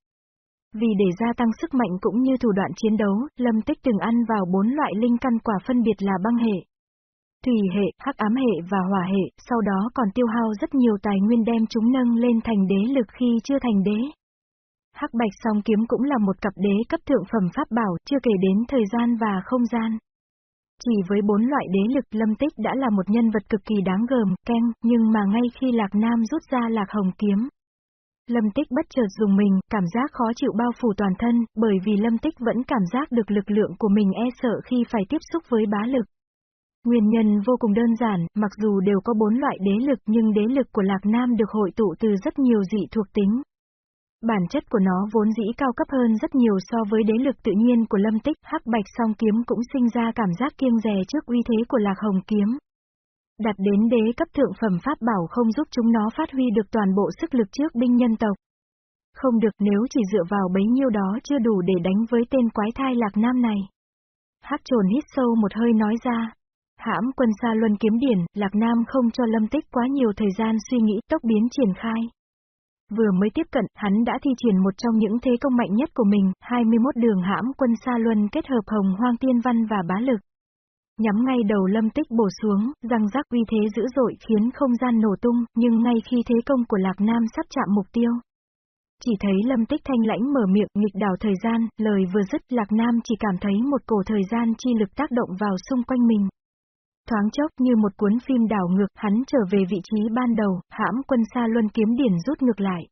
Vì để gia tăng sức mạnh cũng như thủ đoạn chiến đấu, Lâm Tích từng ăn vào bốn loại linh căn quả phân biệt là băng hệ, thủy hệ, hắc ám hệ và hỏa hệ, sau đó còn tiêu hao rất nhiều tài nguyên đem chúng nâng lên thành đế lực khi chưa thành đế. Hắc bạch song kiếm cũng là một cặp đế cấp thượng phẩm pháp bảo, chưa kể đến thời gian và không gian. Chỉ với bốn loại đế lực lâm tích đã là một nhân vật cực kỳ đáng gờm, keng, nhưng mà ngay khi Lạc Nam rút ra Lạc Hồng kiếm. Lâm tích bất chợt dùng mình, cảm giác khó chịu bao phủ toàn thân, bởi vì lâm tích vẫn cảm giác được lực lượng của mình e sợ khi phải tiếp xúc với bá lực. Nguyên nhân vô cùng đơn giản, mặc dù đều có bốn loại đế lực nhưng đế lực của Lạc Nam được hội tụ từ rất nhiều dị thuộc tính. Bản chất của nó vốn dĩ cao cấp hơn rất nhiều so với đế lực tự nhiên của lâm tích, hắc bạch song kiếm cũng sinh ra cảm giác kiêng rè trước uy thế của lạc hồng kiếm. Đặt đến đế cấp thượng phẩm pháp bảo không giúp chúng nó phát huy được toàn bộ sức lực trước binh nhân tộc. Không được nếu chỉ dựa vào bấy nhiêu đó chưa đủ để đánh với tên quái thai lạc nam này. Hắc trồn hít sâu một hơi nói ra. Hãm quân xa luân kiếm điển, lạc nam không cho lâm tích quá nhiều thời gian suy nghĩ tốc biến triển khai. Vừa mới tiếp cận, hắn đã thi triển một trong những thế công mạnh nhất của mình, 21 đường hãm quân Sa Luân kết hợp hồng hoang tiên văn và bá lực. Nhắm ngay đầu lâm tích bổ xuống, răng rắc uy thế dữ dội khiến không gian nổ tung, nhưng ngay khi thế công của Lạc Nam sắp chạm mục tiêu. Chỉ thấy lâm tích thanh lãnh mở miệng nghịch đảo thời gian, lời vừa dứt Lạc Nam chỉ cảm thấy một cổ thời gian chi lực tác động vào xung quanh mình. Thoáng chốc như một cuốn phim đảo ngược, hắn trở về vị trí ban đầu, hãm quân xa luân kiếm điển rút ngược lại.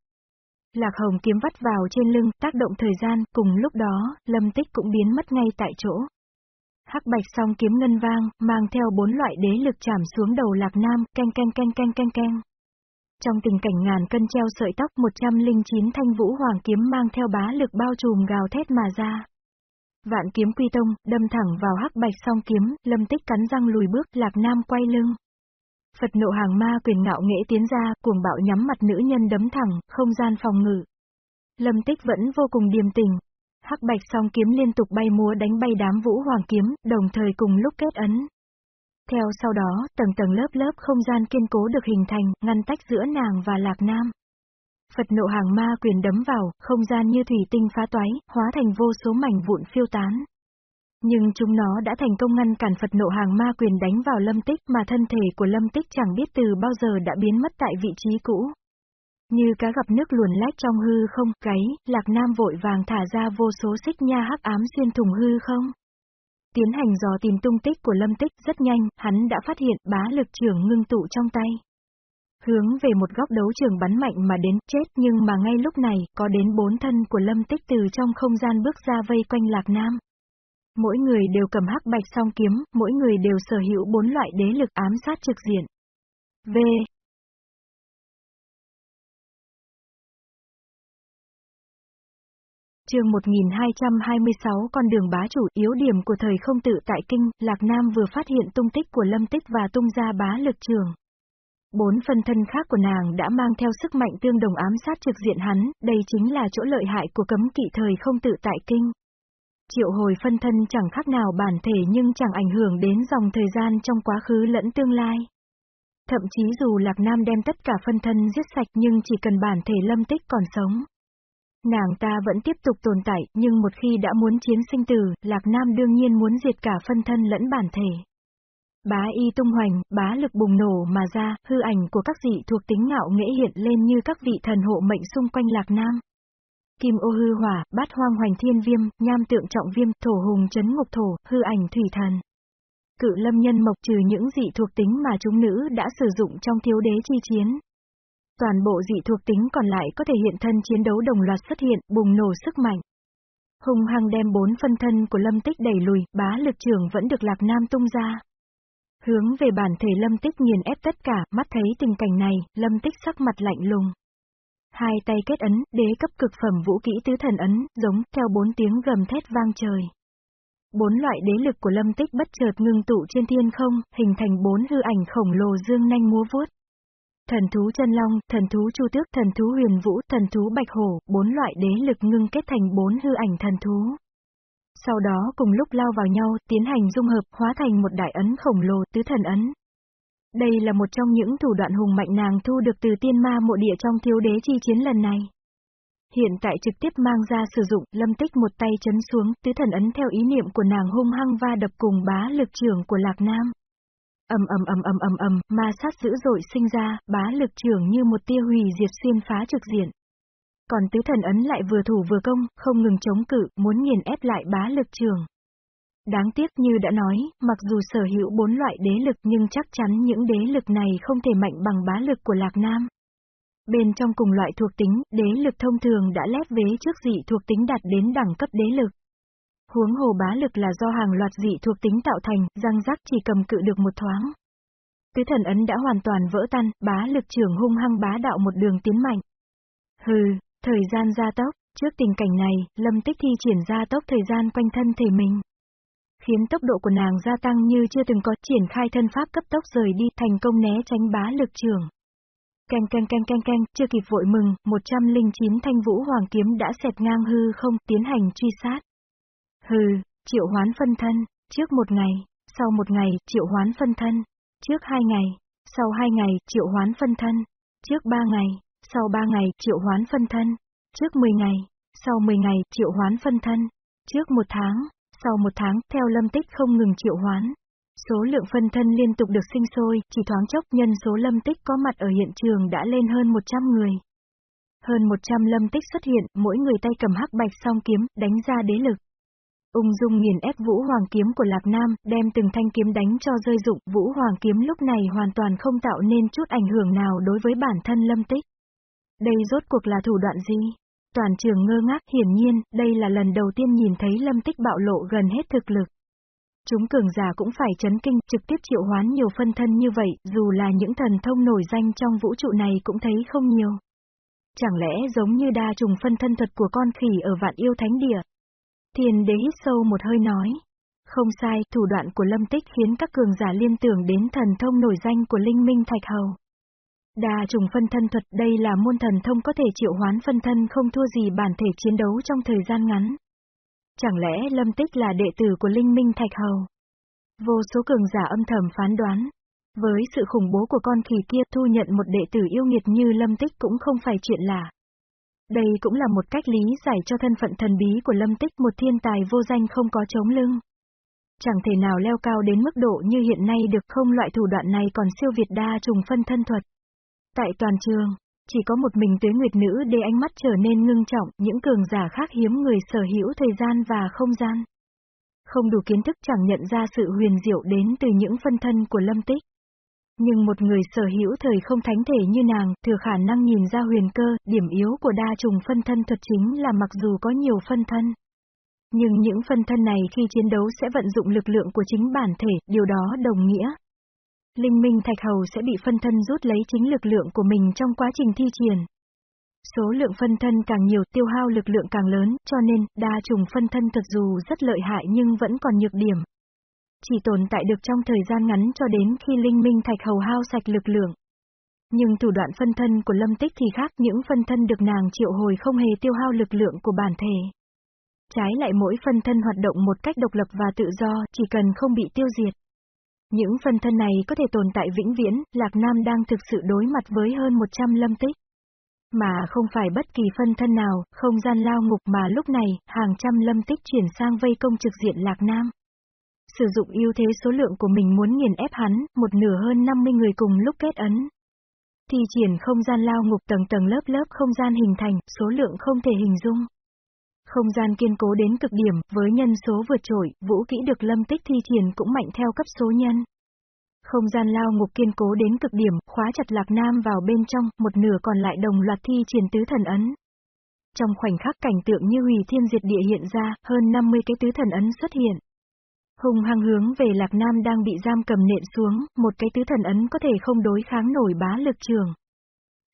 Lạc hồng kiếm vắt vào trên lưng, tác động thời gian, cùng lúc đó, lâm tích cũng biến mất ngay tại chỗ. Hắc bạch song kiếm ngân vang, mang theo bốn loại đế lực chạm xuống đầu lạc nam, canh canh canh canh canh canh. Trong tình cảnh ngàn cân treo sợi tóc 109 thanh vũ hoàng kiếm mang theo bá lực bao trùm gào thét mà ra. Vạn kiếm quy tông, đâm thẳng vào hắc bạch song kiếm, lâm tích cắn răng lùi bước, lạc nam quay lưng. Phật nộ hàng ma quyền ngạo nghệ tiến ra, cuồng bạo nhắm mặt nữ nhân đấm thẳng, không gian phòng ngự. Lâm tích vẫn vô cùng điềm tình. Hắc bạch song kiếm liên tục bay múa đánh bay đám vũ hoàng kiếm, đồng thời cùng lúc kết ấn. Theo sau đó, tầng tầng lớp lớp không gian kiên cố được hình thành, ngăn tách giữa nàng và lạc nam. Phật nộ hàng ma quyền đấm vào, không gian như thủy tinh phá toái, hóa thành vô số mảnh vụn phiêu tán. Nhưng chúng nó đã thành công ngăn cản Phật nộ hàng ma quyền đánh vào lâm tích mà thân thể của lâm tích chẳng biết từ bao giờ đã biến mất tại vị trí cũ. Như cá gặp nước luồn lách trong hư không, gáy, lạc nam vội vàng thả ra vô số xích nha hắc ám xuyên thùng hư không. Tiến hành dò tìm tung tích của lâm tích rất nhanh, hắn đã phát hiện bá lực trưởng ngưng tụ trong tay. Hướng về một góc đấu trường bắn mạnh mà đến chết nhưng mà ngay lúc này có đến bốn thân của lâm tích từ trong không gian bước ra vây quanh lạc nam. Mỗi người đều cầm hắc bạch song kiếm, mỗi người đều sở hữu bốn loại đế lực ám sát trực diện. V. chương 1226 con đường bá chủ yếu điểm của thời không tự tại kinh, Lạc Nam vừa phát hiện tung tích của lâm tích và tung ra bá lực trường. Bốn phân thân khác của nàng đã mang theo sức mạnh tương đồng ám sát trực diện hắn, đây chính là chỗ lợi hại của cấm kỵ thời không tự tại kinh. Triệu hồi phân thân chẳng khác nào bản thể nhưng chẳng ảnh hưởng đến dòng thời gian trong quá khứ lẫn tương lai. Thậm chí dù Lạc Nam đem tất cả phân thân giết sạch nhưng chỉ cần bản thể lâm tích còn sống. Nàng ta vẫn tiếp tục tồn tại, nhưng một khi đã muốn chiến sinh tử, Lạc Nam đương nhiên muốn diệt cả phân thân lẫn bản thể. Bá y tung hoành, bá lực bùng nổ mà ra, hư ảnh của các dị thuộc tính ngạo nghễ hiện lên như các vị thần hộ mệnh xung quanh Lạc Nam. Kim ô hư hỏa, bát hoang hoành thiên viêm, nham tượng trọng viêm, thổ hùng chấn ngục thổ, hư ảnh thủy thần. Cự lâm nhân mộc trừ những dị thuộc tính mà chúng nữ đã sử dụng trong thiếu đế chi chiến. Toàn bộ dị thuộc tính còn lại có thể hiện thân chiến đấu đồng loạt xuất hiện, bùng nổ sức mạnh. Hùng hăng đem bốn phân thân của lâm tích đẩy lùi, bá lực trưởng vẫn được lạc nam tung ra. Hướng về bản thể lâm tích nghiền ép tất cả, mắt thấy tình cảnh này, lâm tích sắc mặt lạnh lùng. Hai tay kết ấn, đế cấp cực phẩm vũ kỹ tứ thần ấn, giống, theo bốn tiếng gầm thét vang trời. Bốn loại đế lực của lâm tích bất chợt ngưng tụ trên thiên không, hình thành bốn hư ảnh khổng lồ dương nanh múa vuốt. Thần thú chân long, thần thú chu tước, thần thú huyền vũ, thần thú bạch hổ, bốn loại đế lực ngưng kết thành bốn hư ảnh thần thú. Sau đó cùng lúc lao vào nhau, tiến hành dung hợp, hóa thành một đại ấn khổng lồ, tứ thần ấn. Đây là một trong những thủ đoạn hùng mạnh nàng thu được từ tiên ma mộ địa trong thiếu đế chi chiến lần này. Hiện tại trực tiếp mang ra sử dụng, lâm tích một tay chấn xuống, tứ thần ấn theo ý niệm của nàng hung hăng va đập cùng bá lực trưởng của Lạc Nam. ầm ầm ầm ầm ầm ầm, ma sát dữ dội sinh ra, bá lực trưởng như một tia hủy diệt xuyên phá trực diện. Còn tứ thần ấn lại vừa thủ vừa công, không ngừng chống cự, muốn nghiền ép lại bá lực trường. Đáng tiếc như đã nói, mặc dù sở hữu bốn loại đế lực nhưng chắc chắn những đế lực này không thể mạnh bằng bá lực của Lạc Nam. Bên trong cùng loại thuộc tính, đế lực thông thường đã lép vế trước dị thuộc tính đạt đến đẳng cấp đế lực. Huống hồ bá lực là do hàng loạt dị thuộc tính tạo thành, răng rắc chỉ cầm cự được một thoáng. Tứ thần ấn đã hoàn toàn vỡ tan, bá lực trưởng hung hăng bá đạo một đường tiến mạnh. Hừ, thời gian gia tốc, trước tình cảnh này, lâm tích thi triển gia tốc thời gian quanh thân thể mình khiến tốc độ của nàng gia tăng như chưa từng có triển khai thân pháp cấp tốc rời đi thành công né tránh bá lực trường. Canh canh canh canh canh, chưa kịp vội mừng, 109 thanh vũ hoàng kiếm đã xẹt ngang hư không tiến hành truy sát. Hừ, triệu hoán phân thân, trước một ngày, sau một ngày, triệu hoán phân thân, trước hai ngày, sau hai ngày, triệu hoán phân thân, trước ba ngày, sau ba ngày, triệu hoán phân thân, trước 10 ngày, sau 10 ngày, triệu hoán phân thân, trước một tháng, sau một tháng, theo lâm tích không ngừng triệu hoán. Số lượng phân thân liên tục được sinh sôi, chỉ thoáng chốc nhân số lâm tích có mặt ở hiện trường đã lên hơn 100 người. Hơn 100 lâm tích xuất hiện, mỗi người tay cầm hắc bạch song kiếm, đánh ra đế lực. Ung dung nghiền ép Vũ Hoàng kiếm của Lạc Nam, đem từng thanh kiếm đánh cho rơi dụng, Vũ Hoàng kiếm lúc này hoàn toàn không tạo nên chút ảnh hưởng nào đối với bản thân lâm tích. Đây rốt cuộc là thủ đoạn gì? Toàn trường ngơ ngác hiển nhiên, đây là lần đầu tiên nhìn thấy lâm tích bạo lộ gần hết thực lực. Chúng cường giả cũng phải chấn kinh, trực tiếp triệu hoán nhiều phân thân như vậy, dù là những thần thông nổi danh trong vũ trụ này cũng thấy không nhiều. Chẳng lẽ giống như đa trùng phân thân thuật của con khỉ ở vạn yêu thánh địa? Thiên đế hít sâu một hơi nói. Không sai, thủ đoạn của lâm tích khiến các cường giả liên tưởng đến thần thông nổi danh của linh minh thạch hầu. Đa trùng phân thân thuật đây là môn thần thông có thể triệu hoán phân thân không thua gì bản thể chiến đấu trong thời gian ngắn. Chẳng lẽ Lâm Tích là đệ tử của Linh Minh Thạch Hầu? Vô số cường giả âm thầm phán đoán. Với sự khủng bố của con khỉ kia thu nhận một đệ tử yêu nghiệt như Lâm Tích cũng không phải chuyện lạ. Đây cũng là một cách lý giải cho thân phận thần bí của Lâm Tích một thiên tài vô danh không có chống lưng. Chẳng thể nào leo cao đến mức độ như hiện nay được không loại thủ đoạn này còn siêu việt đa trùng phân thân thuật. Tại toàn trường, chỉ có một mình tuế nguyệt nữ để ánh mắt trở nên ngưng trọng, những cường giả khác hiếm người sở hữu thời gian và không gian. Không đủ kiến thức chẳng nhận ra sự huyền diệu đến từ những phân thân của lâm tích. Nhưng một người sở hữu thời không thánh thể như nàng, thừa khả năng nhìn ra huyền cơ, điểm yếu của đa trùng phân thân thuật chính là mặc dù có nhiều phân thân. Nhưng những phân thân này khi chiến đấu sẽ vận dụng lực lượng của chính bản thể, điều đó đồng nghĩa, Linh Minh Thạch Hầu sẽ bị phân thân rút lấy chính lực lượng của mình trong quá trình thi triển. Số lượng phân thân càng nhiều tiêu hao lực lượng càng lớn, cho nên, đa trùng phân thân thật dù rất lợi hại nhưng vẫn còn nhược điểm. Chỉ tồn tại được trong thời gian ngắn cho đến khi Linh Minh Thạch Hầu hao sạch lực lượng. Nhưng thủ đoạn phân thân của Lâm Tích thì khác, những phân thân được nàng triệu hồi không hề tiêu hao lực lượng của bản thể. Trái lại mỗi phân thân hoạt động một cách độc lập và tự do, chỉ cần không bị tiêu diệt. Những phân thân này có thể tồn tại vĩnh viễn, Lạc Nam đang thực sự đối mặt với hơn 100 lâm tích. Mà không phải bất kỳ phân thân nào, không gian lao ngục mà lúc này, hàng trăm lâm tích chuyển sang vây công trực diện Lạc Nam. Sử dụng ưu thế số lượng của mình muốn nghiền ép hắn, một nửa hơn 50 người cùng lúc kết ấn. thì triển không gian lao ngục tầng tầng lớp lớp không gian hình thành, số lượng không thể hình dung. Không gian kiên cố đến cực điểm, với nhân số vượt trội, vũ kỹ được lâm tích thi triển cũng mạnh theo cấp số nhân. Không gian lao ngục kiên cố đến cực điểm, khóa chặt Lạc Nam vào bên trong, một nửa còn lại đồng loạt thi triển tứ thần ấn. Trong khoảnh khắc cảnh tượng như hủy thiên diệt địa hiện ra, hơn 50 cái tứ thần ấn xuất hiện. Hùng hăng hướng về Lạc Nam đang bị giam cầm nện xuống, một cái tứ thần ấn có thể không đối kháng nổi bá lực trường.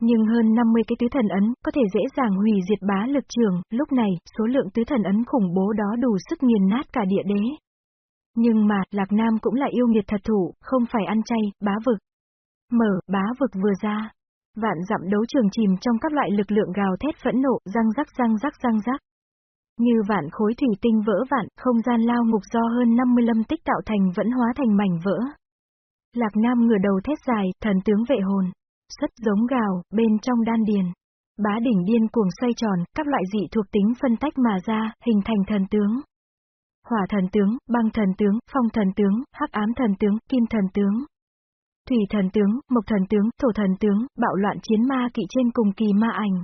Nhưng hơn 50 cái tứ thần ấn, có thể dễ dàng hủy diệt bá lực trường, lúc này, số lượng tứ thần ấn khủng bố đó đủ sức nghiền nát cả địa đế. Nhưng mà, Lạc Nam cũng là yêu nghiệt thật thủ, không phải ăn chay, bá vực. Mở, bá vực vừa ra. Vạn dặm đấu trường chìm trong các loại lực lượng gào thét phẫn nộ, răng rắc răng rắc răng rắc. Như vạn khối thủy tinh vỡ vạn, không gian lao ngục do hơn 50 lâm tích tạo thành vẫn hóa thành mảnh vỡ. Lạc Nam ngửa đầu thét dài, thần tướng vệ hồn rất giống gào, bên trong đan điền. Bá đỉnh điên cuồng xoay tròn, các loại dị thuộc tính phân tách mà ra, hình thành thần tướng. Hỏa thần tướng, băng thần tướng, phong thần tướng, hắc ám thần tướng, kim thần tướng. Thủy thần tướng, mộc thần tướng, thổ thần tướng, bạo loạn chiến ma kỵ trên cùng kỳ ma ảnh.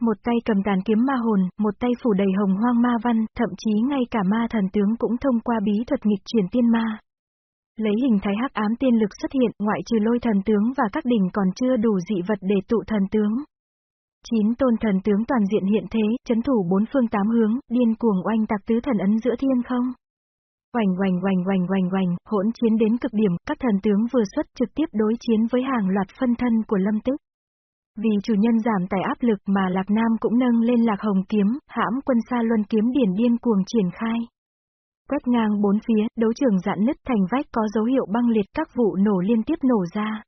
Một tay cầm tàn kiếm ma hồn, một tay phủ đầy hồng hoang ma văn, thậm chí ngay cả ma thần tướng cũng thông qua bí thuật nghịch chuyển tiên ma. Lấy hình thái hắc ám tiên lực xuất hiện, ngoại trừ lôi thần tướng và các đỉnh còn chưa đủ dị vật để tụ thần tướng. Chín tôn thần tướng toàn diện hiện thế, chấn thủ bốn phương tám hướng, điên cuồng oanh tạc tứ thần ấn giữa thiên không. Oanh oanh oanh oanh oanh oanh, hỗn chiến đến cực điểm, các thần tướng vừa xuất trực tiếp đối chiến với hàng loạt phân thân của lâm tích. Vì chủ nhân giảm tải áp lực mà Lạc Nam cũng nâng lên Lạc Hồng kiếm, hãm quân xa luân kiếm điển điên cuồng triển khai. Quét ngang bốn phía, đấu trường dạn nứt thành vách có dấu hiệu băng liệt các vụ nổ liên tiếp nổ ra.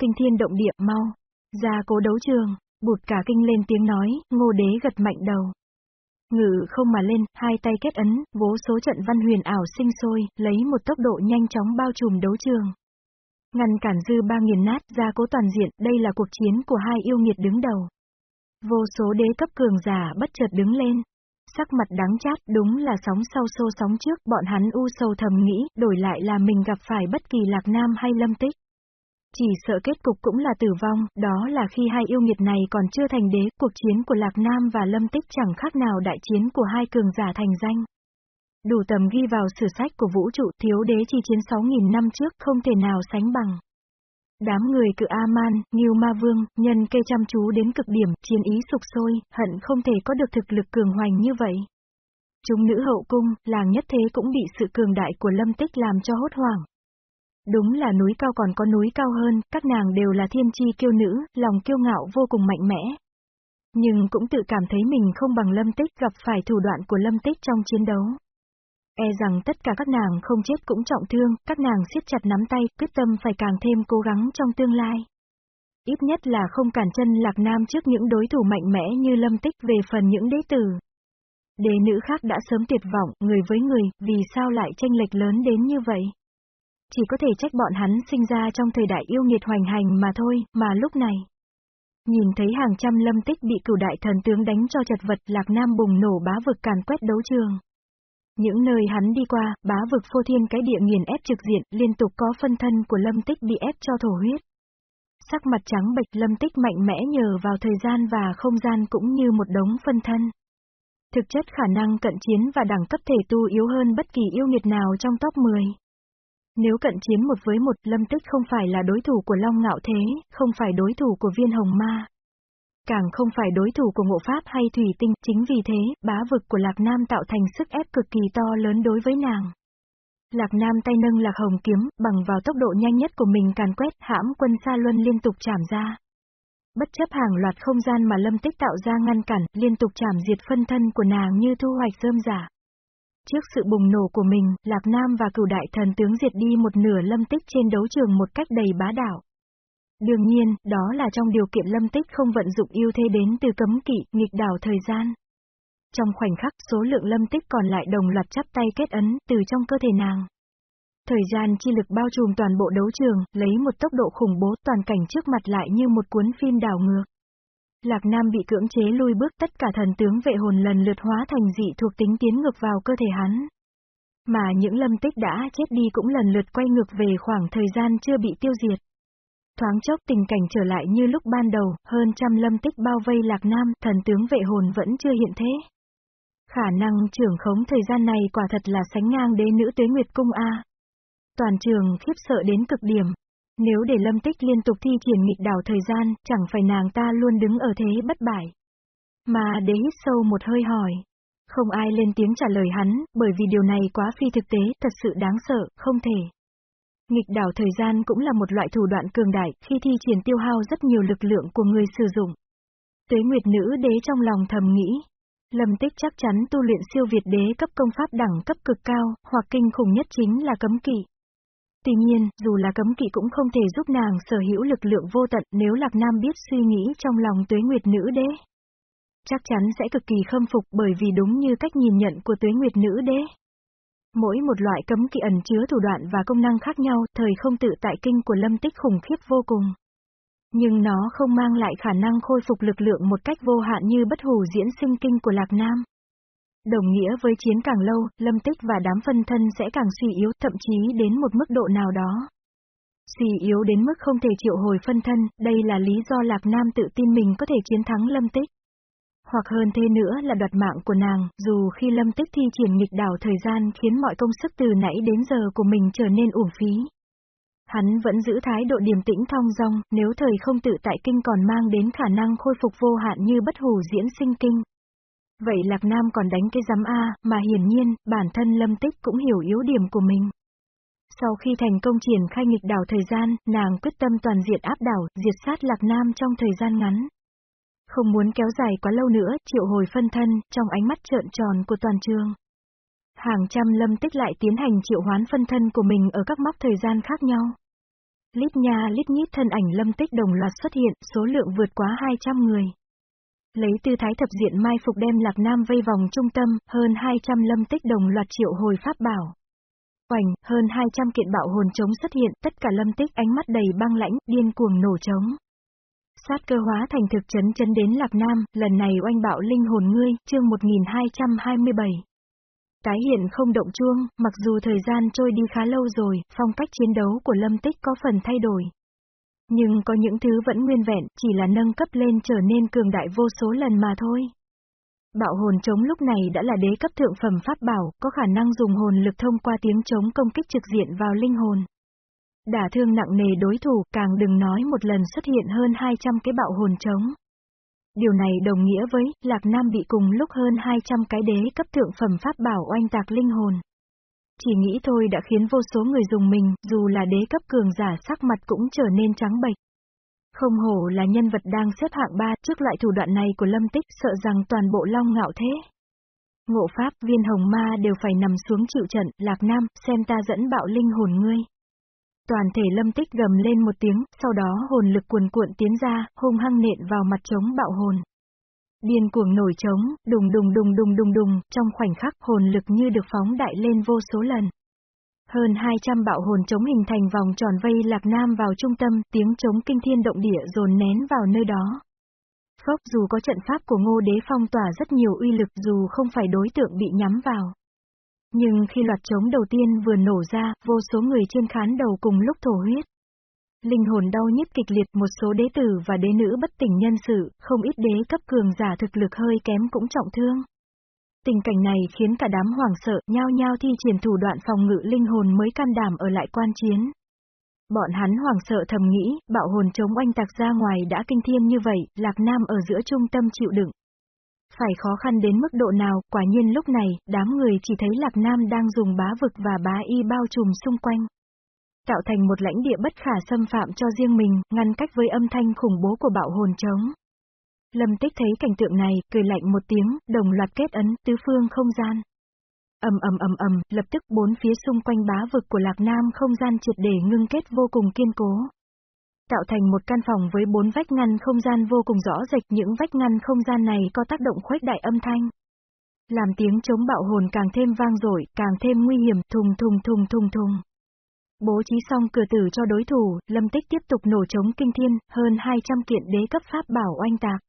Kinh thiên động địa mau, ra cố đấu trường, bụt cả kinh lên tiếng nói, ngô đế gật mạnh đầu. Ngự không mà lên, hai tay kết ấn, vố số trận văn huyền ảo sinh sôi, lấy một tốc độ nhanh chóng bao trùm đấu trường. Ngăn cản dư ba nghiền nát, ra cố toàn diện, đây là cuộc chiến của hai yêu nghiệt đứng đầu. Vô số đế cấp cường giả bất chợt đứng lên. Sắc mặt đáng chát, đúng là sóng sau xô sóng trước, bọn hắn u sâu thầm nghĩ, đổi lại là mình gặp phải bất kỳ lạc nam hay lâm tích. Chỉ sợ kết cục cũng là tử vong, đó là khi hai yêu nghiệt này còn chưa thành đế, cuộc chiến của Lạc Nam và Lâm Tích chẳng khác nào đại chiến của hai cường giả thành danh. Đủ tầm ghi vào sử sách của vũ trụ thiếu đế chi chiến 6.000 năm trước không thể nào sánh bằng. Đám người cự A-man, Nghiêu Ma Vương, nhân kê chăm chú đến cực điểm, chiến ý sục sôi, hận không thể có được thực lực cường hoành như vậy. Chúng nữ hậu cung, làng nhất thế cũng bị sự cường đại của lâm tích làm cho hốt hoảng. Đúng là núi cao còn có núi cao hơn, các nàng đều là thiên chi kiêu nữ, lòng kiêu ngạo vô cùng mạnh mẽ. Nhưng cũng tự cảm thấy mình không bằng lâm tích gặp phải thủ đoạn của lâm tích trong chiến đấu. E rằng tất cả các nàng không chết cũng trọng thương, các nàng siết chặt nắm tay, quyết tâm phải càng thêm cố gắng trong tương lai. Ít nhất là không cản chân lạc nam trước những đối thủ mạnh mẽ như lâm tích về phần những đế tử. Đế nữ khác đã sớm tuyệt vọng, người với người, vì sao lại tranh lệch lớn đến như vậy? Chỉ có thể trách bọn hắn sinh ra trong thời đại yêu nghiệt hoành hành mà thôi, mà lúc này. Nhìn thấy hàng trăm lâm tích bị cửu đại thần tướng đánh cho chật vật lạc nam bùng nổ bá vực càn quét đấu trường. Những nơi hắn đi qua, bá vực phô thiên cái địa nghiền ép trực diện, liên tục có phân thân của lâm tích bị ép cho thổ huyết. Sắc mặt trắng bệch lâm tích mạnh mẽ nhờ vào thời gian và không gian cũng như một đống phân thân. Thực chất khả năng cận chiến và đẳng cấp thể tu yếu hơn bất kỳ yêu nghiệt nào trong top 10. Nếu cận chiến một với một, Lâm Tích không phải là đối thủ của Long Ngạo Thế, không phải đối thủ của Viên Hồng Ma. Càng không phải đối thủ của Ngộ Pháp hay Thủy Tinh, chính vì thế, bá vực của Lạc Nam tạo thành sức ép cực kỳ to lớn đối với nàng. Lạc Nam tay nâng Lạc Hồng kiếm, bằng vào tốc độ nhanh nhất của mình càn quét, hãm quân xa Luân liên tục chạm ra. Bất chấp hàng loạt không gian mà Lâm Tích tạo ra ngăn cản, liên tục chạm diệt phân thân của nàng như thu hoạch rơm giả. Trước sự bùng nổ của mình, Lạc Nam và cửu đại thần tướng diệt đi một nửa lâm tích trên đấu trường một cách đầy bá đạo. Đương nhiên, đó là trong điều kiện lâm tích không vận dụng ưu thế đến từ cấm kỵ, nghịch đảo thời gian. Trong khoảnh khắc, số lượng lâm tích còn lại đồng loạt chắp tay kết ấn, từ trong cơ thể nàng. Thời gian chi lực bao trùm toàn bộ đấu trường, lấy một tốc độ khủng bố toàn cảnh trước mặt lại như một cuốn phim đảo ngược. Lạc Nam bị cưỡng chế lui bước tất cả thần tướng vệ hồn lần lượt hóa thành dị thuộc tính tiến ngược vào cơ thể hắn. Mà những lâm tích đã chết đi cũng lần lượt quay ngược về khoảng thời gian chưa bị tiêu diệt. Thoáng chốc tình cảnh trở lại như lúc ban đầu, hơn trăm lâm tích bao vây Lạc Nam, thần tướng vệ hồn vẫn chưa hiện thế. Khả năng trưởng khống thời gian này quả thật là sánh ngang đế nữ tuế nguyệt cung A. Toàn trường khiếp sợ đến cực điểm, nếu để lâm tích liên tục thi triển nghịch đảo thời gian, chẳng phải nàng ta luôn đứng ở thế bất bại. Mà đế hít sâu một hơi hỏi. Không ai lên tiếng trả lời hắn, bởi vì điều này quá phi thực tế, thật sự đáng sợ, không thể. Nghịch đảo thời gian cũng là một loại thủ đoạn cường đại, khi thi triển tiêu hao rất nhiều lực lượng của người sử dụng. Tuế Nguyệt Nữ Đế trong lòng thầm nghĩ. Lâm tích chắc chắn tu luyện siêu việt đế cấp công pháp đẳng cấp cực cao, hoặc kinh khủng nhất chính là cấm kỵ. Tuy nhiên, dù là cấm kỵ cũng không thể giúp nàng sở hữu lực lượng vô tận nếu Lạc Nam biết suy nghĩ trong lòng tuế nguyệt nữ đế. Chắc chắn sẽ cực kỳ khâm phục bởi vì đúng như cách nhìn nhận của tuế nguyệt nữ đế. Mỗi một loại cấm kỵ ẩn chứa thủ đoạn và công năng khác nhau, thời không tự tại kinh của lâm tích khủng khiếp vô cùng. Nhưng nó không mang lại khả năng khôi phục lực lượng một cách vô hạn như bất hủ diễn sinh kinh của Lạc Nam. Đồng nghĩa với chiến càng lâu, lâm tích và đám phân thân sẽ càng suy yếu, thậm chí đến một mức độ nào đó. Suy yếu đến mức không thể triệu hồi phân thân, đây là lý do Lạc Nam tự tin mình có thể chiến thắng lâm tích. Hoặc hơn thế nữa là đoạt mạng của nàng, dù khi lâm tích thi triển nghịch đảo thời gian khiến mọi công sức từ nãy đến giờ của mình trở nên uổng phí. Hắn vẫn giữ thái độ điềm tĩnh thong dong, nếu thời không tự tại kinh còn mang đến khả năng khôi phục vô hạn như bất hủ diễn sinh kinh. Vậy Lạc Nam còn đánh cái giám A, mà hiển nhiên, bản thân Lâm Tích cũng hiểu yếu điểm của mình. Sau khi thành công triển khai nghịch đảo thời gian, nàng quyết tâm toàn diện áp đảo, diệt sát Lạc Nam trong thời gian ngắn. Không muốn kéo dài quá lâu nữa, triệu hồi phân thân, trong ánh mắt trợn tròn của toàn trường. Hàng trăm lâm tích lại tiến hành triệu hoán phân thân của mình ở các mốc thời gian khác nhau. Lít nha lít nhít thân ảnh lâm tích đồng loạt xuất hiện, số lượng vượt quá 200 người. Lấy tư thái thập diện mai phục đem Lạc Nam vây vòng trung tâm, hơn 200 lâm tích đồng loạt triệu hồi pháp bảo. Oành, hơn 200 kiện bạo hồn chống xuất hiện, tất cả lâm tích ánh mắt đầy băng lãnh, điên cuồng nổ trống. Sát cơ hóa thành thực chấn chấn đến Lạc Nam, lần này oanh bạo linh hồn ngươi, chương 1227. Tái hiện không động chuông, mặc dù thời gian trôi đi khá lâu rồi, phong cách chiến đấu của lâm tích có phần thay đổi. Nhưng có những thứ vẫn nguyên vẹn, chỉ là nâng cấp lên trở nên cường đại vô số lần mà thôi. Bạo hồn chống lúc này đã là đế cấp thượng phẩm pháp bảo, có khả năng dùng hồn lực thông qua tiếng chống công kích trực diện vào linh hồn. Đả thương nặng nề đối thủ, càng đừng nói một lần xuất hiện hơn 200 cái bạo hồn trống. Điều này đồng nghĩa với, Lạc Nam bị cùng lúc hơn 200 cái đế cấp thượng phẩm pháp bảo oanh tạc linh hồn. Chỉ nghĩ thôi đã khiến vô số người dùng mình, dù là đế cấp cường giả sắc mặt cũng trở nên trắng bệch. Không hổ là nhân vật đang xếp hạng 3 trước loại thủ đoạn này của Lâm Tích sợ rằng toàn bộ long ngạo thế. Ngộ Pháp, viên hồng ma đều phải nằm xuống chịu trận, Lạc Nam, xem ta dẫn bạo linh hồn ngươi. Toàn thể lâm tích gầm lên một tiếng, sau đó hồn lực cuồn cuộn tiến ra, hung hăng nện vào mặt trống bạo hồn. Điên cuồng nổi trống, đùng đùng đùng đùng đùng đùng, trong khoảnh khắc hồn lực như được phóng đại lên vô số lần. Hơn 200 bạo hồn chống hình thành vòng tròn vây Lạc Nam vào trung tâm, tiếng chống kinh thiên động địa dồn nén vào nơi đó. Phốc dù có trận pháp của ngô đế phong tỏa rất nhiều uy lực dù không phải đối tượng bị nhắm vào. Nhưng khi loạt trống đầu tiên vừa nổ ra, vô số người trên khán đầu cùng lúc thổ huyết. Linh hồn đau nhức kịch liệt một số đế tử và đế nữ bất tỉnh nhân sự, không ít đế cấp cường giả thực lực hơi kém cũng trọng thương. Tình cảnh này khiến cả đám hoảng sợ, nhao nhao thi triển thủ đoạn phòng ngự linh hồn mới can đảm ở lại quan chiến. Bọn hắn hoảng sợ thầm nghĩ, bạo hồn chống oanh tạc ra ngoài đã kinh thiên như vậy, Lạc Nam ở giữa trung tâm chịu đựng. Phải khó khăn đến mức độ nào, quả nhiên lúc này, đám người chỉ thấy Lạc Nam đang dùng bá vực và bá y bao trùm xung quanh. Tạo thành một lãnh địa bất khả xâm phạm cho riêng mình, ngăn cách với âm thanh khủng bố của bạo hồn trống. Lâm tích thấy cảnh tượng này, cười lạnh một tiếng, đồng loạt kết ấn, tứ phương không gian. ầm ầm ầm ầm, lập tức bốn phía xung quanh bá vực của Lạc Nam không gian triệt để ngưng kết vô cùng kiên cố tạo thành một căn phòng với bốn vách ngăn không gian vô cùng rõ rệt, những vách ngăn không gian này có tác động khuếch đại âm thanh. Làm tiếng chống bạo hồn càng thêm vang dội, càng thêm nguy hiểm, thùng thùng thùng thùng thùng. Bố trí xong cửa tử cho đối thủ, Lâm Tích tiếp tục nổ chống kinh thiên, hơn 200 kiện đế cấp pháp bảo oanh tạc.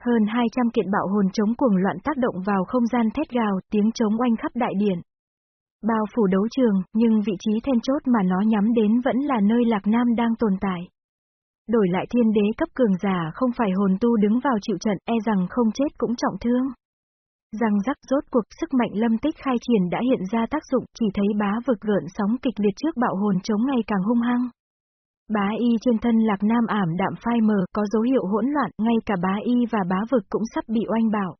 Hơn 200 kiện bạo hồn chống cuồng loạn tác động vào không gian thét gào, tiếng chống oanh khắp đại điện. Bao phủ đấu trường, nhưng vị trí then chốt mà nó nhắm đến vẫn là nơi Lạc Nam đang tồn tại. Đổi lại thiên đế cấp cường giả không phải hồn tu đứng vào chịu trận e rằng không chết cũng trọng thương. Răng rắc rốt cuộc sức mạnh lâm tích khai triển đã hiện ra tác dụng chỉ thấy bá vực gợn sóng kịch liệt trước bạo hồn chống ngày càng hung hăng. Bá y trên thân lạc nam ảm đạm phai mờ có dấu hiệu hỗn loạn ngay cả bá y và bá vực cũng sắp bị oanh bạo.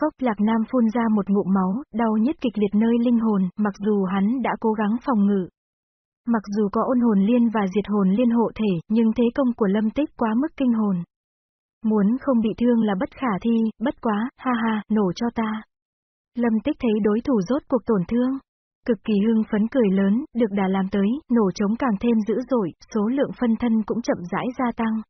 Phốc Lạc Nam phun ra một ngụm máu, đau nhất kịch liệt nơi linh hồn, mặc dù hắn đã cố gắng phòng ngự. Mặc dù có ôn hồn liên và diệt hồn liên hộ thể, nhưng thế công của lâm tích quá mức kinh hồn. Muốn không bị thương là bất khả thi, bất quá, ha ha, nổ cho ta. Lâm tích thấy đối thủ rốt cuộc tổn thương. Cực kỳ hưng phấn cười lớn, được đà làm tới, nổ trống càng thêm dữ dội, số lượng phân thân cũng chậm rãi gia tăng.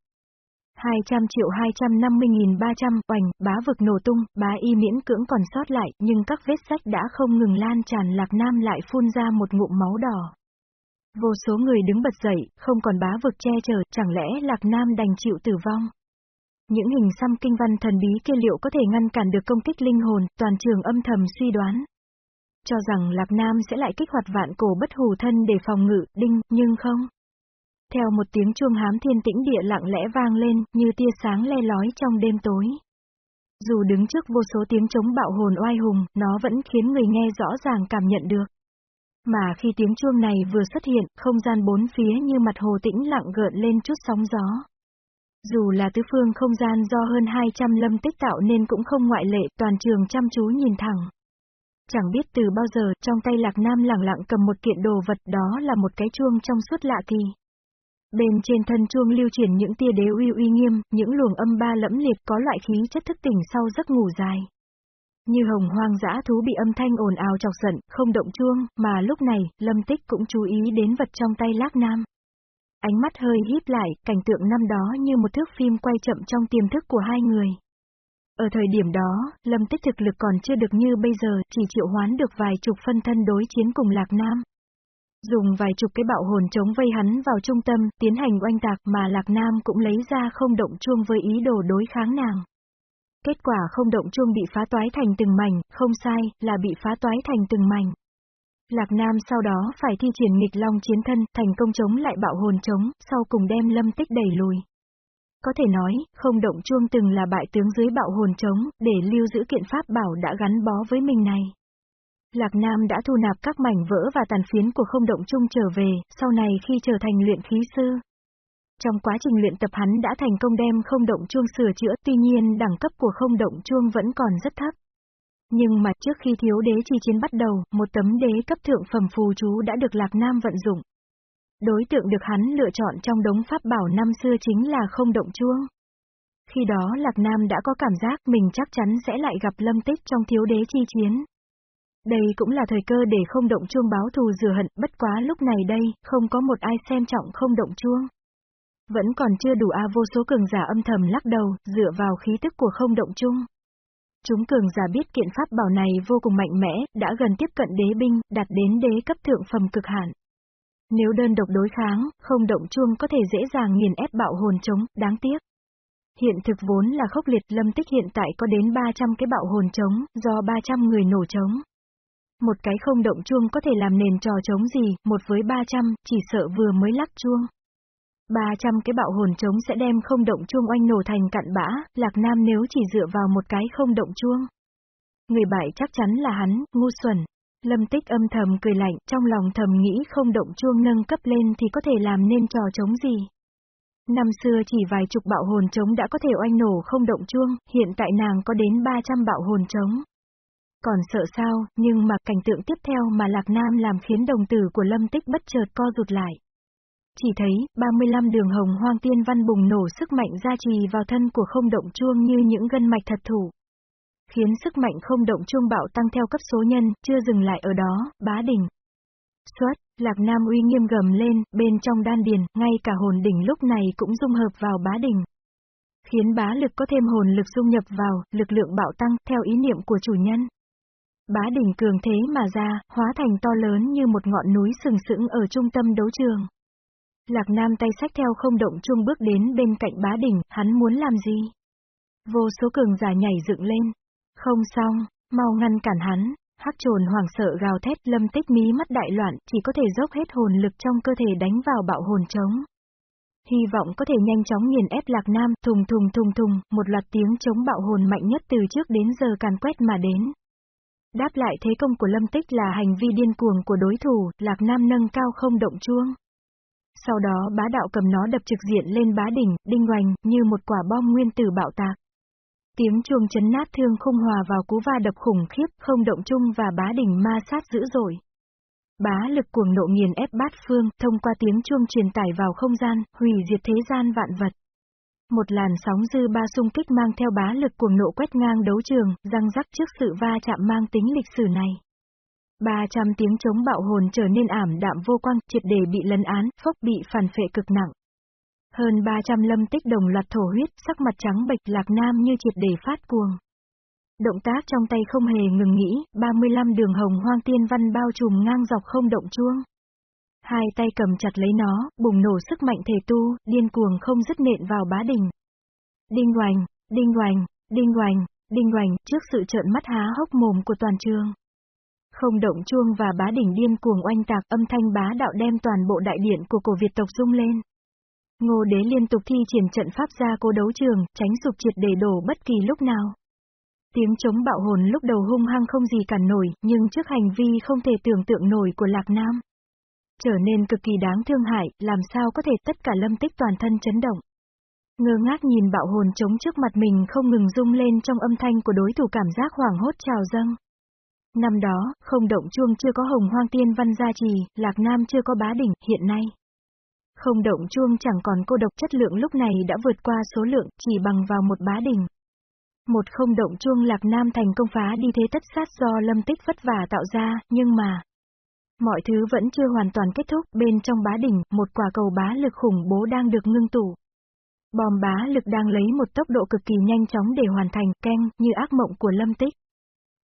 200 triệu 250 nghìn 300, oành, bá vực nổ tung, bá y miễn cưỡng còn sót lại, nhưng các vết sách đã không ngừng lan tràn lạc nam lại phun ra một ngụm máu đỏ. Vô số người đứng bật dậy, không còn bá vực che chở, chẳng lẽ lạc nam đành chịu tử vong. Những hình xăm kinh văn thần bí kia liệu có thể ngăn cản được công kích linh hồn, toàn trường âm thầm suy đoán. Cho rằng Lạc Nam sẽ lại kích hoạt vạn cổ bất hù thân để phòng ngự, đinh, nhưng không. Theo một tiếng chuông hám thiên tĩnh địa lặng lẽ vang lên, như tia sáng le lói trong đêm tối. Dù đứng trước vô số tiếng chống bạo hồn oai hùng, nó vẫn khiến người nghe rõ ràng cảm nhận được. Mà khi tiếng chuông này vừa xuất hiện, không gian bốn phía như mặt hồ tĩnh lặng gợn lên chút sóng gió. Dù là tứ phương không gian do hơn 200 lâm tích tạo nên cũng không ngoại lệ, toàn trường chăm chú nhìn thẳng. Chẳng biết từ bao giờ, trong tay Lạc Nam lẳng lặng cầm một kiện đồ vật đó là một cái chuông trong suốt lạ kỳ. Bên trên thân chuông lưu chuyển những tia đế uy uy nghiêm, những luồng âm ba lẫm liệt có loại khí chất thức tỉnh sau giấc ngủ dài. Như hồng hoang dã thú bị âm thanh ồn ào chọc giận, không động chuông, mà lúc này, Lâm Tích cũng chú ý đến vật trong tay Lạc Nam. Ánh mắt hơi híp lại, cảnh tượng năm đó như một thước phim quay chậm trong tiềm thức của hai người. Ở thời điểm đó, Lâm Tích thực lực còn chưa được như bây giờ, chỉ triệu hoán được vài chục phân thân đối chiến cùng Lạc Nam. Dùng vài chục cái bạo hồn chống vây hắn vào trung tâm, tiến hành oanh tạc mà Lạc Nam cũng lấy ra không động chuông với ý đồ đối kháng nàng. Kết quả không động chuông bị phá toái thành từng mảnh, không sai, là bị phá toái thành từng mảnh. Lạc Nam sau đó phải thi triển nghịch long chiến thân, thành công chống lại bạo hồn chống, sau cùng đem lâm tích đẩy lùi. Có thể nói, không động chuông từng là bại tướng dưới bạo hồn chống, để lưu giữ kiện pháp bảo đã gắn bó với mình này. Lạc Nam đã thu nạp các mảnh vỡ và tàn phiến của không động chung trở về, sau này khi trở thành luyện khí sư. Trong quá trình luyện tập hắn đã thành công đem không động chuông sửa chữa, tuy nhiên đẳng cấp của không động chuông vẫn còn rất thấp. Nhưng mà trước khi thiếu đế chi chiến bắt đầu, một tấm đế cấp thượng phẩm phù chú đã được Lạc Nam vận dụng. Đối tượng được hắn lựa chọn trong đống pháp bảo năm xưa chính là không động chuông. Khi đó Lạc Nam đã có cảm giác mình chắc chắn sẽ lại gặp lâm tích trong thiếu đế chi chiến. Đây cũng là thời cơ để không động chuông báo thù rửa hận, bất quá lúc này đây, không có một ai xem trọng không động chuông. Vẫn còn chưa đủ a vô số cường giả âm thầm lắc đầu, dựa vào khí tức của không động chung. Chúng cường giả biết kiện pháp bảo này vô cùng mạnh mẽ, đã gần tiếp cận đế binh, đạt đến đế cấp thượng phẩm cực hạn. Nếu đơn độc đối kháng, không động chuông có thể dễ dàng nghiền ép bạo hồn chống, đáng tiếc. Hiện thực vốn là khốc liệt lâm tích hiện tại có đến 300 cái bạo hồn chống, do 300 người nổ chống. Một cái không động chuông có thể làm nền trò chống gì, một với 300, chỉ sợ vừa mới lắc chuông. 300 cái bạo hồn trống sẽ đem không động chuông oanh nổ thành cặn bã, Lạc Nam nếu chỉ dựa vào một cái không động chuông. Người bại chắc chắn là hắn, ngu xuẩn. Lâm tích âm thầm cười lạnh, trong lòng thầm nghĩ không động chuông nâng cấp lên thì có thể làm nên trò chống gì. Năm xưa chỉ vài chục bạo hồn trống đã có thể oanh nổ không động chuông, hiện tại nàng có đến 300 bạo hồn trống. Còn sợ sao, nhưng mà cảnh tượng tiếp theo mà Lạc Nam làm khiến đồng tử của Lâm Tích bất chợt co rụt lại. Chỉ thấy, 35 đường hồng hoang tiên văn bùng nổ sức mạnh gia trì vào thân của không động chuông như những gân mạch thật thủ. Khiến sức mạnh không động chuông bạo tăng theo cấp số nhân, chưa dừng lại ở đó, bá đỉnh. Xuất, Lạc Nam uy nghiêm gầm lên, bên trong đan điền, ngay cả hồn đỉnh lúc này cũng dung hợp vào bá đỉnh. Khiến bá lực có thêm hồn lực dung nhập vào, lực lượng bạo tăng, theo ý niệm của chủ nhân. Bá đỉnh cường thế mà ra, hóa thành to lớn như một ngọn núi sừng sững ở trung tâm đấu trường. Lạc Nam tay sách theo không động chuông bước đến bên cạnh bá đỉnh, hắn muốn làm gì? Vô số cường giả nhảy dựng lên. Không xong, mau ngăn cản hắn. Hắc trồn hoảng sợ gào thét lâm tích mí mắt đại loạn, chỉ có thể dốc hết hồn lực trong cơ thể đánh vào bạo hồn trống. Hy vọng có thể nhanh chóng nghiền ép lạc nam, thùng thùng thùng thùng, một loạt tiếng chống bạo hồn mạnh nhất từ trước đến giờ càn quét mà đến. Đáp lại thế công của lâm tích là hành vi điên cuồng của đối thủ, lạc nam nâng cao không động chuông. Sau đó bá đạo cầm nó đập trực diện lên bá đỉnh, đinh oành, như một quả bom nguyên tử bạo tạc. Tiếng chuông chấn nát thương khung hòa vào cú va đập khủng khiếp, không động chung và bá đỉnh ma sát dữ dội. Bá lực cuồng nộ nghiền ép bát phương, thông qua tiếng chuông truyền tải vào không gian, hủy diệt thế gian vạn vật. Một làn sóng dư ba xung kích mang theo bá lực cuồng nộ quét ngang đấu trường, răng rắc trước sự va chạm mang tính lịch sử này. 300 tiếng chống bạo hồn trở nên ảm đạm vô quang, triệt để bị lấn án, phốc bị phản phệ cực nặng. Hơn 300 lâm tích đồng loạt thổ huyết, sắc mặt trắng bệch lạc nam như triệt để phát cuồng. Động tác trong tay không hề ngừng nghỉ, 35 đường hồng hoang tiên văn bao trùm ngang dọc không động chuông. Hai tay cầm chặt lấy nó, bùng nổ sức mạnh thể tu, điên cuồng không dứt nện vào bá đình. Đinh hoành, đinh hoành, đinh hoành, đinh hoành, trước sự trợn mắt há hốc mồm của toàn trường. Không động chuông và bá đỉnh điên cuồng oanh tạc âm thanh bá đạo đem toàn bộ đại điện của cổ Việt tộc rung lên. Ngô đế liên tục thi triển trận pháp ra cô đấu trường, tránh sụp triệt để đổ bất kỳ lúc nào. Tiếng chống bạo hồn lúc đầu hung hăng không gì cản nổi, nhưng trước hành vi không thể tưởng tượng nổi của Lạc Nam. Trở nên cực kỳ đáng thương hại, làm sao có thể tất cả lâm tích toàn thân chấn động. Ngơ ngác nhìn bạo hồn chống trước mặt mình không ngừng rung lên trong âm thanh của đối thủ cảm giác hoảng hốt trào dâng. Năm đó, không động chuông chưa có hồng hoang tiên văn gia trì, Lạc Nam chưa có bá đỉnh, hiện nay. Không động chuông chẳng còn cô độc chất lượng lúc này đã vượt qua số lượng, chỉ bằng vào một bá đỉnh. Một không động chuông Lạc Nam thành công phá đi thế tất sát do lâm tích vất vả tạo ra, nhưng mà... Mọi thứ vẫn chưa hoàn toàn kết thúc, bên trong bá đỉnh, một quả cầu bá lực khủng bố đang được ngưng tụ. Bom bá lực đang lấy một tốc độ cực kỳ nhanh chóng để hoàn thành, canh, như ác mộng của lâm tích.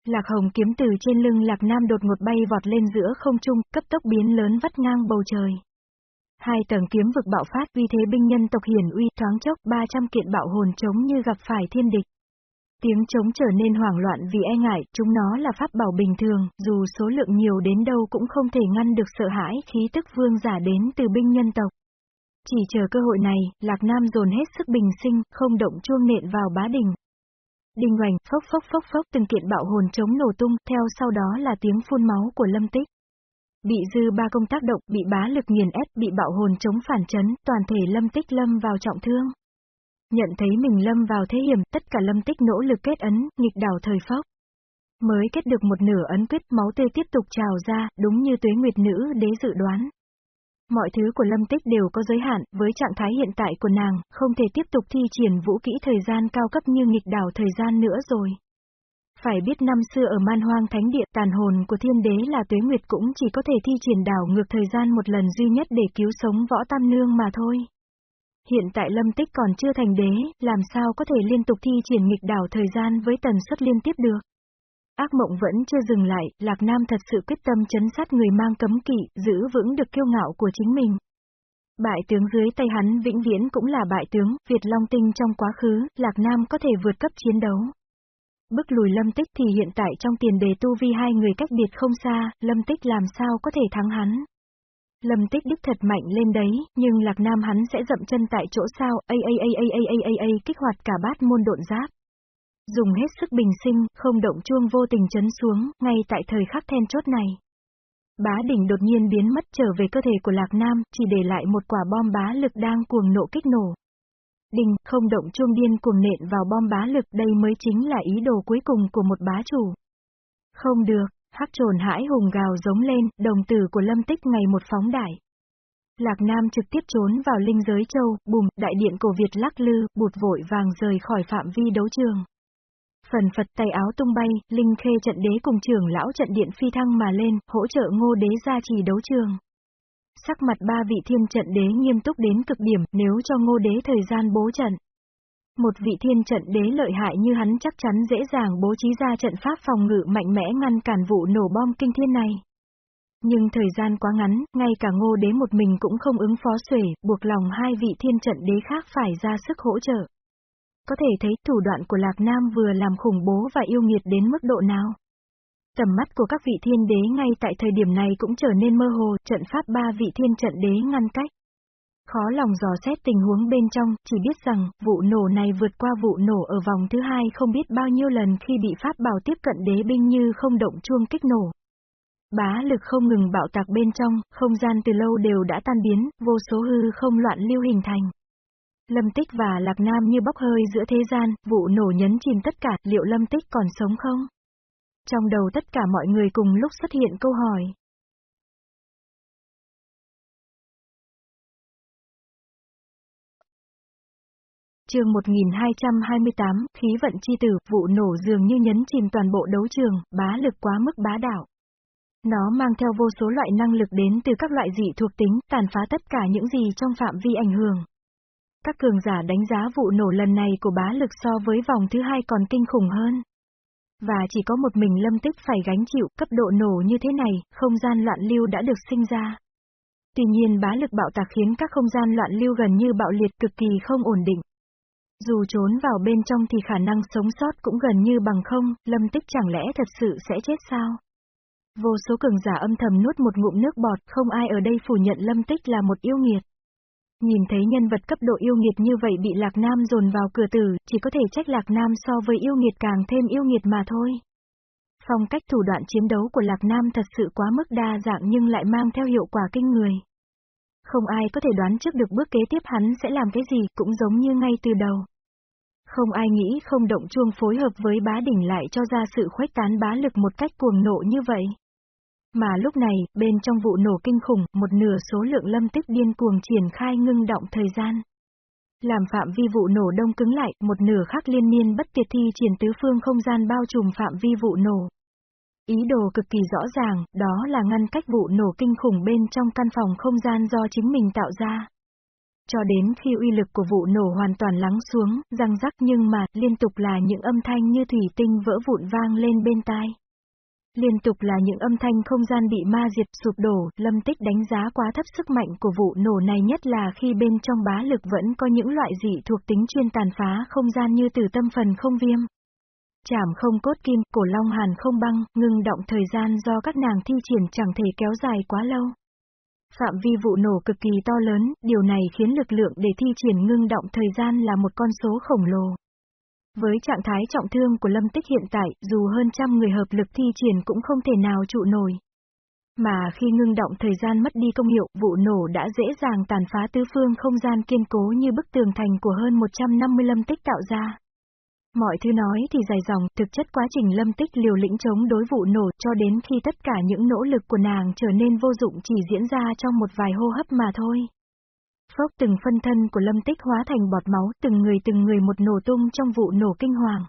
Lạc hồng kiếm từ trên lưng Lạc Nam đột ngột bay vọt lên giữa không trung, cấp tốc biến lớn vắt ngang bầu trời. Hai tầng kiếm vực bạo phát uy thế binh nhân tộc hiển uy thoáng chốc 300 kiện bạo hồn chống như gặp phải thiên địch. Tiếng trống trở nên hoảng loạn vì e ngại, chúng nó là pháp bảo bình thường, dù số lượng nhiều đến đâu cũng không thể ngăn được sợ hãi khí tức vương giả đến từ binh nhân tộc. Chỉ chờ cơ hội này, Lạc Nam dồn hết sức bình sinh, không động chuông nện vào bá đình. Đinh hoành, phốc phốc phốc phốc từng kiện bạo hồn chống nổ tung, theo sau đó là tiếng phun máu của lâm tích. Bị dư ba công tác động, bị bá lực nghiền ép, bị bạo hồn chống phản chấn, toàn thể lâm tích lâm vào trọng thương. Nhận thấy mình lâm vào thế hiểm, tất cả lâm tích nỗ lực kết ấn, nghịch đảo thời phốc. Mới kết được một nửa ấn quyết, máu tươi tiếp tục trào ra, đúng như tuế nguyệt nữ đế dự đoán. Mọi thứ của lâm tích đều có giới hạn, với trạng thái hiện tại của nàng, không thể tiếp tục thi triển vũ kỹ thời gian cao cấp như nghịch đảo thời gian nữa rồi. Phải biết năm xưa ở man hoang thánh địa tàn hồn của thiên đế là tuế nguyệt cũng chỉ có thể thi triển đảo ngược thời gian một lần duy nhất để cứu sống võ tam nương mà thôi. Hiện tại lâm tích còn chưa thành đế, làm sao có thể liên tục thi triển nghịch đảo thời gian với tần suất liên tiếp được. Ác mộng vẫn chưa dừng lại, Lạc Nam thật sự quyết tâm chấn sát người mang cấm kỵ, giữ vững được kiêu ngạo của chính mình. Bại tướng dưới tay hắn vĩnh viễn cũng là bại tướng, Việt Long Tinh trong quá khứ, Lạc Nam có thể vượt cấp chiến đấu. Bức lùi Lâm Tích thì hiện tại trong tiền đề tu vi hai người cách biệt không xa, Lâm Tích làm sao có thể thắng hắn. Lâm Tích đích thật mạnh lên đấy, nhưng Lạc Nam hắn sẽ dậm chân tại chỗ sao, a a a a a a a, a kích hoạt cả bát môn độn giáp. Dùng hết sức bình sinh, không động chuông vô tình chấn xuống, ngay tại thời khắc then chốt này. Bá đỉnh đột nhiên biến mất trở về cơ thể của Lạc Nam, chỉ để lại một quả bom bá lực đang cuồng nộ kích nổ. Đình, không động chuông điên cuồng nện vào bom bá lực đây mới chính là ý đồ cuối cùng của một bá chủ. Không được, hắc trồn hãi hùng gào giống lên, đồng tử của lâm tích ngày một phóng đại. Lạc Nam trực tiếp trốn vào linh giới châu, bùm, đại điện cổ Việt lắc lư, bụt vội vàng rời khỏi phạm vi đấu trường. Phần Phật tay áo tung bay, linh khê trận đế cùng trưởng lão trận điện phi thăng mà lên, hỗ trợ ngô đế gia trì đấu trường. Sắc mặt ba vị thiên trận đế nghiêm túc đến cực điểm, nếu cho ngô đế thời gian bố trận. Một vị thiên trận đế lợi hại như hắn chắc chắn dễ dàng bố trí ra trận pháp phòng ngự mạnh mẽ ngăn cản vụ nổ bom kinh thiên này. Nhưng thời gian quá ngắn, ngay cả ngô đế một mình cũng không ứng phó xuể, buộc lòng hai vị thiên trận đế khác phải ra sức hỗ trợ. Có thể thấy thủ đoạn của Lạc Nam vừa làm khủng bố và yêu nghiệt đến mức độ nào. Tầm mắt của các vị thiên đế ngay tại thời điểm này cũng trở nên mơ hồ, trận pháp ba vị thiên trận đế ngăn cách. Khó lòng dò xét tình huống bên trong, chỉ biết rằng, vụ nổ này vượt qua vụ nổ ở vòng thứ hai không biết bao nhiêu lần khi bị pháp bảo tiếp cận đế binh như không động chuông kích nổ. Bá lực không ngừng bạo tạc bên trong, không gian từ lâu đều đã tan biến, vô số hư không loạn lưu hình thành. Lâm Tích và Lạc Nam như bốc hơi giữa thế gian, vụ nổ nhấn chìm tất cả, liệu Lâm Tích còn sống không? Trong đầu tất cả mọi người cùng lúc xuất hiện câu hỏi. chương 1228, khí vận chi tử, vụ nổ dường như nhấn chìm toàn bộ đấu trường, bá lực quá mức bá đạo. Nó mang theo vô số loại năng lực đến từ các loại dị thuộc tính, tàn phá tất cả những gì trong phạm vi ảnh hưởng. Các cường giả đánh giá vụ nổ lần này của bá lực so với vòng thứ hai còn kinh khủng hơn. Và chỉ có một mình lâm tích phải gánh chịu cấp độ nổ như thế này, không gian loạn lưu đã được sinh ra. Tuy nhiên bá lực bạo tạc khiến các không gian loạn lưu gần như bạo liệt cực kỳ không ổn định. Dù trốn vào bên trong thì khả năng sống sót cũng gần như bằng không, lâm tích chẳng lẽ thật sự sẽ chết sao? Vô số cường giả âm thầm nuốt một ngụm nước bọt, không ai ở đây phủ nhận lâm tích là một yêu nghiệt. Nhìn thấy nhân vật cấp độ yêu nghiệt như vậy bị Lạc Nam dồn vào cửa tử, chỉ có thể trách Lạc Nam so với yêu nghiệt càng thêm yêu nghiệt mà thôi. Phong cách thủ đoạn chiến đấu của Lạc Nam thật sự quá mức đa dạng nhưng lại mang theo hiệu quả kinh người. Không ai có thể đoán trước được bước kế tiếp hắn sẽ làm cái gì cũng giống như ngay từ đầu. Không ai nghĩ không động chuông phối hợp với bá đỉnh lại cho ra sự khuếch tán bá lực một cách cuồng nộ như vậy. Mà lúc này, bên trong vụ nổ kinh khủng, một nửa số lượng lâm tích điên cuồng triển khai ngưng động thời gian. Làm phạm vi vụ nổ đông cứng lại, một nửa khác liên miên bất tiệt thi triển tứ phương không gian bao trùm phạm vi vụ nổ. Ý đồ cực kỳ rõ ràng, đó là ngăn cách vụ nổ kinh khủng bên trong căn phòng không gian do chính mình tạo ra. Cho đến khi uy lực của vụ nổ hoàn toàn lắng xuống, răng rắc nhưng mà, liên tục là những âm thanh như thủy tinh vỡ vụn vang lên bên tai. Liên tục là những âm thanh không gian bị ma diệt sụp đổ, lâm tích đánh giá quá thấp sức mạnh của vụ nổ này nhất là khi bên trong bá lực vẫn có những loại dị thuộc tính chuyên tàn phá không gian như từ tâm phần không viêm. Chảm không cốt kim, cổ long hàn không băng, ngưng động thời gian do các nàng thi triển chẳng thể kéo dài quá lâu. Phạm vi vụ nổ cực kỳ to lớn, điều này khiến lực lượng để thi triển ngưng động thời gian là một con số khổng lồ. Với trạng thái trọng thương của Lâm Tích hiện tại, dù hơn trăm người hợp lực thi triển cũng không thể nào trụ nổi. Mà khi ngưng động thời gian mất đi công hiệu, vụ nổ đã dễ dàng tàn phá tứ phương không gian kiên cố như bức tường thành của hơn 150 lâm tích tạo ra. Mọi thứ nói thì dài dòng, thực chất quá trình lâm tích liều lĩnh chống đối vụ nổ cho đến khi tất cả những nỗ lực của nàng trở nên vô dụng chỉ diễn ra trong một vài hô hấp mà thôi. Phốc từng phân thân của lâm tích hóa thành bọt máu, từng người từng người một nổ tung trong vụ nổ kinh hoàng.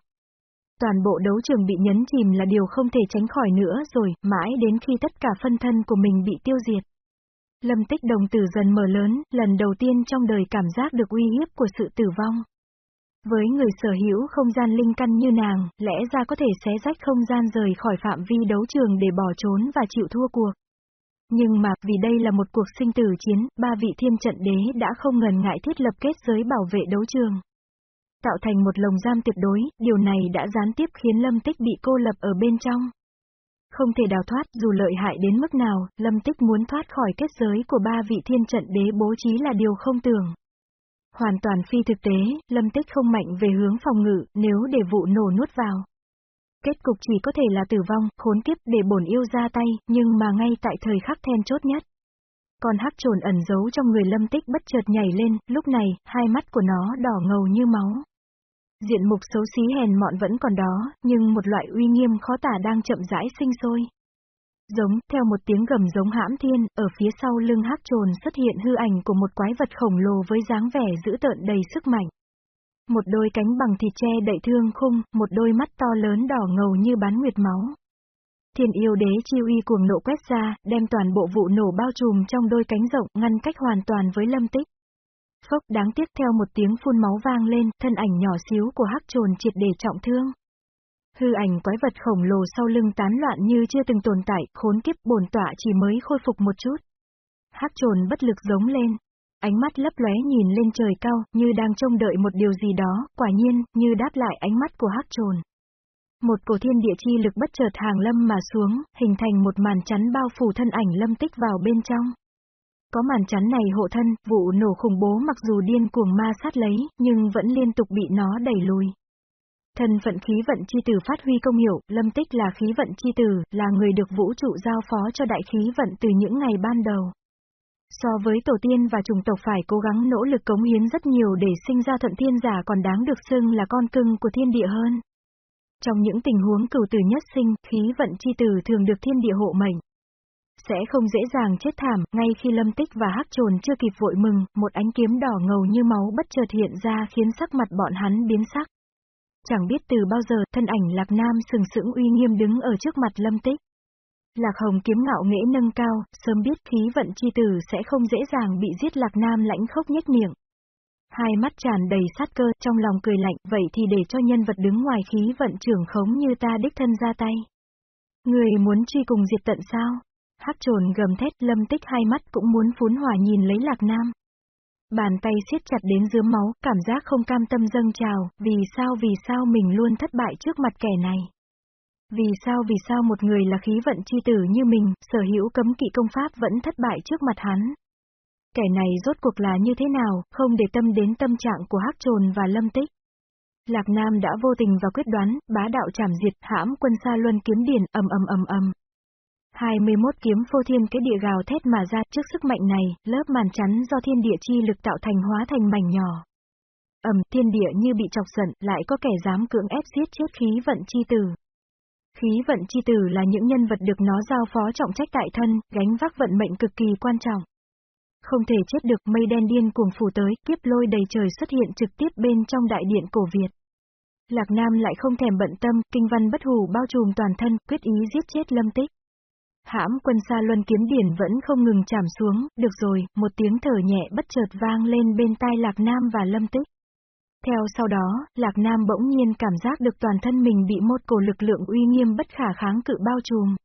Toàn bộ đấu trường bị nhấn chìm là điều không thể tránh khỏi nữa rồi, mãi đến khi tất cả phân thân của mình bị tiêu diệt. Lâm tích đồng tử dần mở lớn, lần đầu tiên trong đời cảm giác được uy hiếp của sự tử vong. Với người sở hữu không gian linh căn như nàng, lẽ ra có thể xé rách không gian rời khỏi phạm vi đấu trường để bỏ trốn và chịu thua cuộc. Nhưng mà, vì đây là một cuộc sinh tử chiến, ba vị thiên trận đế đã không ngần ngại thiết lập kết giới bảo vệ đấu trường. Tạo thành một lồng giam tuyệt đối, điều này đã gián tiếp khiến Lâm Tích bị cô lập ở bên trong. Không thể đào thoát, dù lợi hại đến mức nào, Lâm Tích muốn thoát khỏi kết giới của ba vị thiên trận đế bố trí là điều không tưởng. Hoàn toàn phi thực tế, Lâm Tích không mạnh về hướng phòng ngự, nếu để vụ nổ nuốt vào. Kết cục chỉ có thể là tử vong, khốn kiếp để bổn yêu ra tay, nhưng mà ngay tại thời khắc then chốt nhất. Còn hắc trồn ẩn giấu trong người lâm tích bất chợt nhảy lên, lúc này, hai mắt của nó đỏ ngầu như máu. Diện mục xấu xí hèn mọn vẫn còn đó, nhưng một loại uy nghiêm khó tả đang chậm rãi sinh sôi. Giống, theo một tiếng gầm giống hãm thiên, ở phía sau lưng hắc trồn xuất hiện hư ảnh của một quái vật khổng lồ với dáng vẻ dữ tợn đầy sức mạnh. Một đôi cánh bằng thịt tre đậy thương khung, một đôi mắt to lớn đỏ ngầu như bán nguyệt máu. Thiên yêu đế chiêu uy cuồng nộ quét ra, đem toàn bộ vụ nổ bao trùm trong đôi cánh rộng, ngăn cách hoàn toàn với lâm tích. Phốc đáng tiếc theo một tiếng phun máu vang lên, thân ảnh nhỏ xíu của hắc trồn triệt để trọng thương. Hư ảnh quái vật khổng lồ sau lưng tán loạn như chưa từng tồn tại, khốn kiếp bổn tọa chỉ mới khôi phục một chút. Hắc trồn bất lực giống lên, Ánh mắt lấp lóe nhìn lên trời cao, như đang trông đợi một điều gì đó, quả nhiên, như đáp lại ánh mắt của hắc trồn. Một cổ thiên địa chi lực bất chợt hàng lâm mà xuống, hình thành một màn chắn bao phủ thân ảnh lâm tích vào bên trong. Có màn chắn này hộ thân, vụ nổ khủng bố mặc dù điên cuồng ma sát lấy, nhưng vẫn liên tục bị nó đẩy lùi. Thân phận khí vận chi tử phát huy công hiệu, lâm tích là khí vận chi tử, là người được vũ trụ giao phó cho đại khí vận từ những ngày ban đầu. So với tổ tiên và chủng tộc phải cố gắng nỗ lực cống hiến rất nhiều để sinh ra thuận thiên giả còn đáng được xưng là con cưng của thiên địa hơn. Trong những tình huống cửu tử nhất sinh, khí vận chi tử thường được thiên địa hộ mệnh. Sẽ không dễ dàng chết thảm, ngay khi lâm tích và hắc trồn chưa kịp vội mừng, một ánh kiếm đỏ ngầu như máu bất chợt hiện ra khiến sắc mặt bọn hắn biến sắc. Chẳng biết từ bao giờ, thân ảnh Lạc Nam sừng sững uy nghiêm đứng ở trước mặt lâm tích. Lạc Hồng kiếm ngạo nghễ nâng cao, sớm biết khí vận chi tử sẽ không dễ dàng bị giết Lạc Nam lãnh khốc nhếch miệng. Hai mắt tràn đầy sát cơ, trong lòng cười lạnh, vậy thì để cho nhân vật đứng ngoài khí vận trưởng khống như ta đích thân ra tay. Người muốn truy cùng diệt tận sao? Hắc trồn gầm thét, lâm tích hai mắt cũng muốn phún hỏa nhìn lấy Lạc Nam. Bàn tay siết chặt đến dứa máu, cảm giác không cam tâm dâng trào, vì sao vì sao mình luôn thất bại trước mặt kẻ này. Vì sao vì sao một người là khí vận chi tử như mình, sở hữu cấm kỵ công pháp vẫn thất bại trước mặt hắn. Kẻ này rốt cuộc là như thế nào, không để tâm đến tâm trạng của hắc trồn và lâm tích. Lạc Nam đã vô tình và quyết đoán, bá đạo trảm diệt, hãm quân xa luân kiếm điển, ầm ầm ầm ầm. 21 kiếm phô thiên cái địa gào thét mà ra trước sức mạnh này, lớp màn chắn do thiên địa chi lực tạo thành hóa thành mảnh nhỏ. ầm thiên địa như bị chọc giận, lại có kẻ dám cưỡng ép giết chết khí vận chi tử. Khí vận chi tử là những nhân vật được nó giao phó trọng trách tại thân, gánh vác vận mệnh cực kỳ quan trọng. Không thể chết được mây đen điên cuồng phủ tới, kiếp lôi đầy trời xuất hiện trực tiếp bên trong đại điện cổ Việt. Lạc Nam lại không thèm bận tâm, kinh văn bất hủ bao trùm toàn thân, quyết ý giết chết lâm tích. Hãm quân xa luân kiếm điển vẫn không ngừng chạm xuống, được rồi, một tiếng thở nhẹ bất chợt vang lên bên tai Lạc Nam và lâm tích. Theo sau đó, Lạc Nam bỗng nhiên cảm giác được toàn thân mình bị một cổ lực lượng uy nghiêm bất khả kháng cự bao trùm.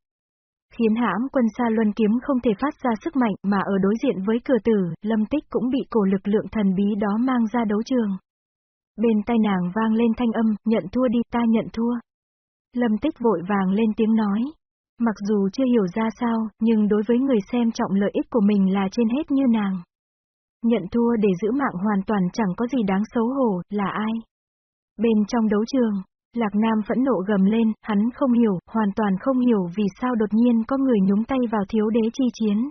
Khiến hãm quân xa luân kiếm không thể phát ra sức mạnh mà ở đối diện với cửa tử, lâm tích cũng bị cổ lực lượng thần bí đó mang ra đấu trường. Bên tai nàng vang lên thanh âm, nhận thua đi ta nhận thua. Lâm tích vội vàng lên tiếng nói. Mặc dù chưa hiểu ra sao, nhưng đối với người xem trọng lợi ích của mình là trên hết như nàng. Nhận thua để giữ mạng hoàn toàn chẳng có gì đáng xấu hổ, là ai? Bên trong đấu trường, Lạc Nam phẫn nộ gầm lên, hắn không hiểu, hoàn toàn không hiểu vì sao đột nhiên có người nhúng tay vào thiếu đế chi chiến.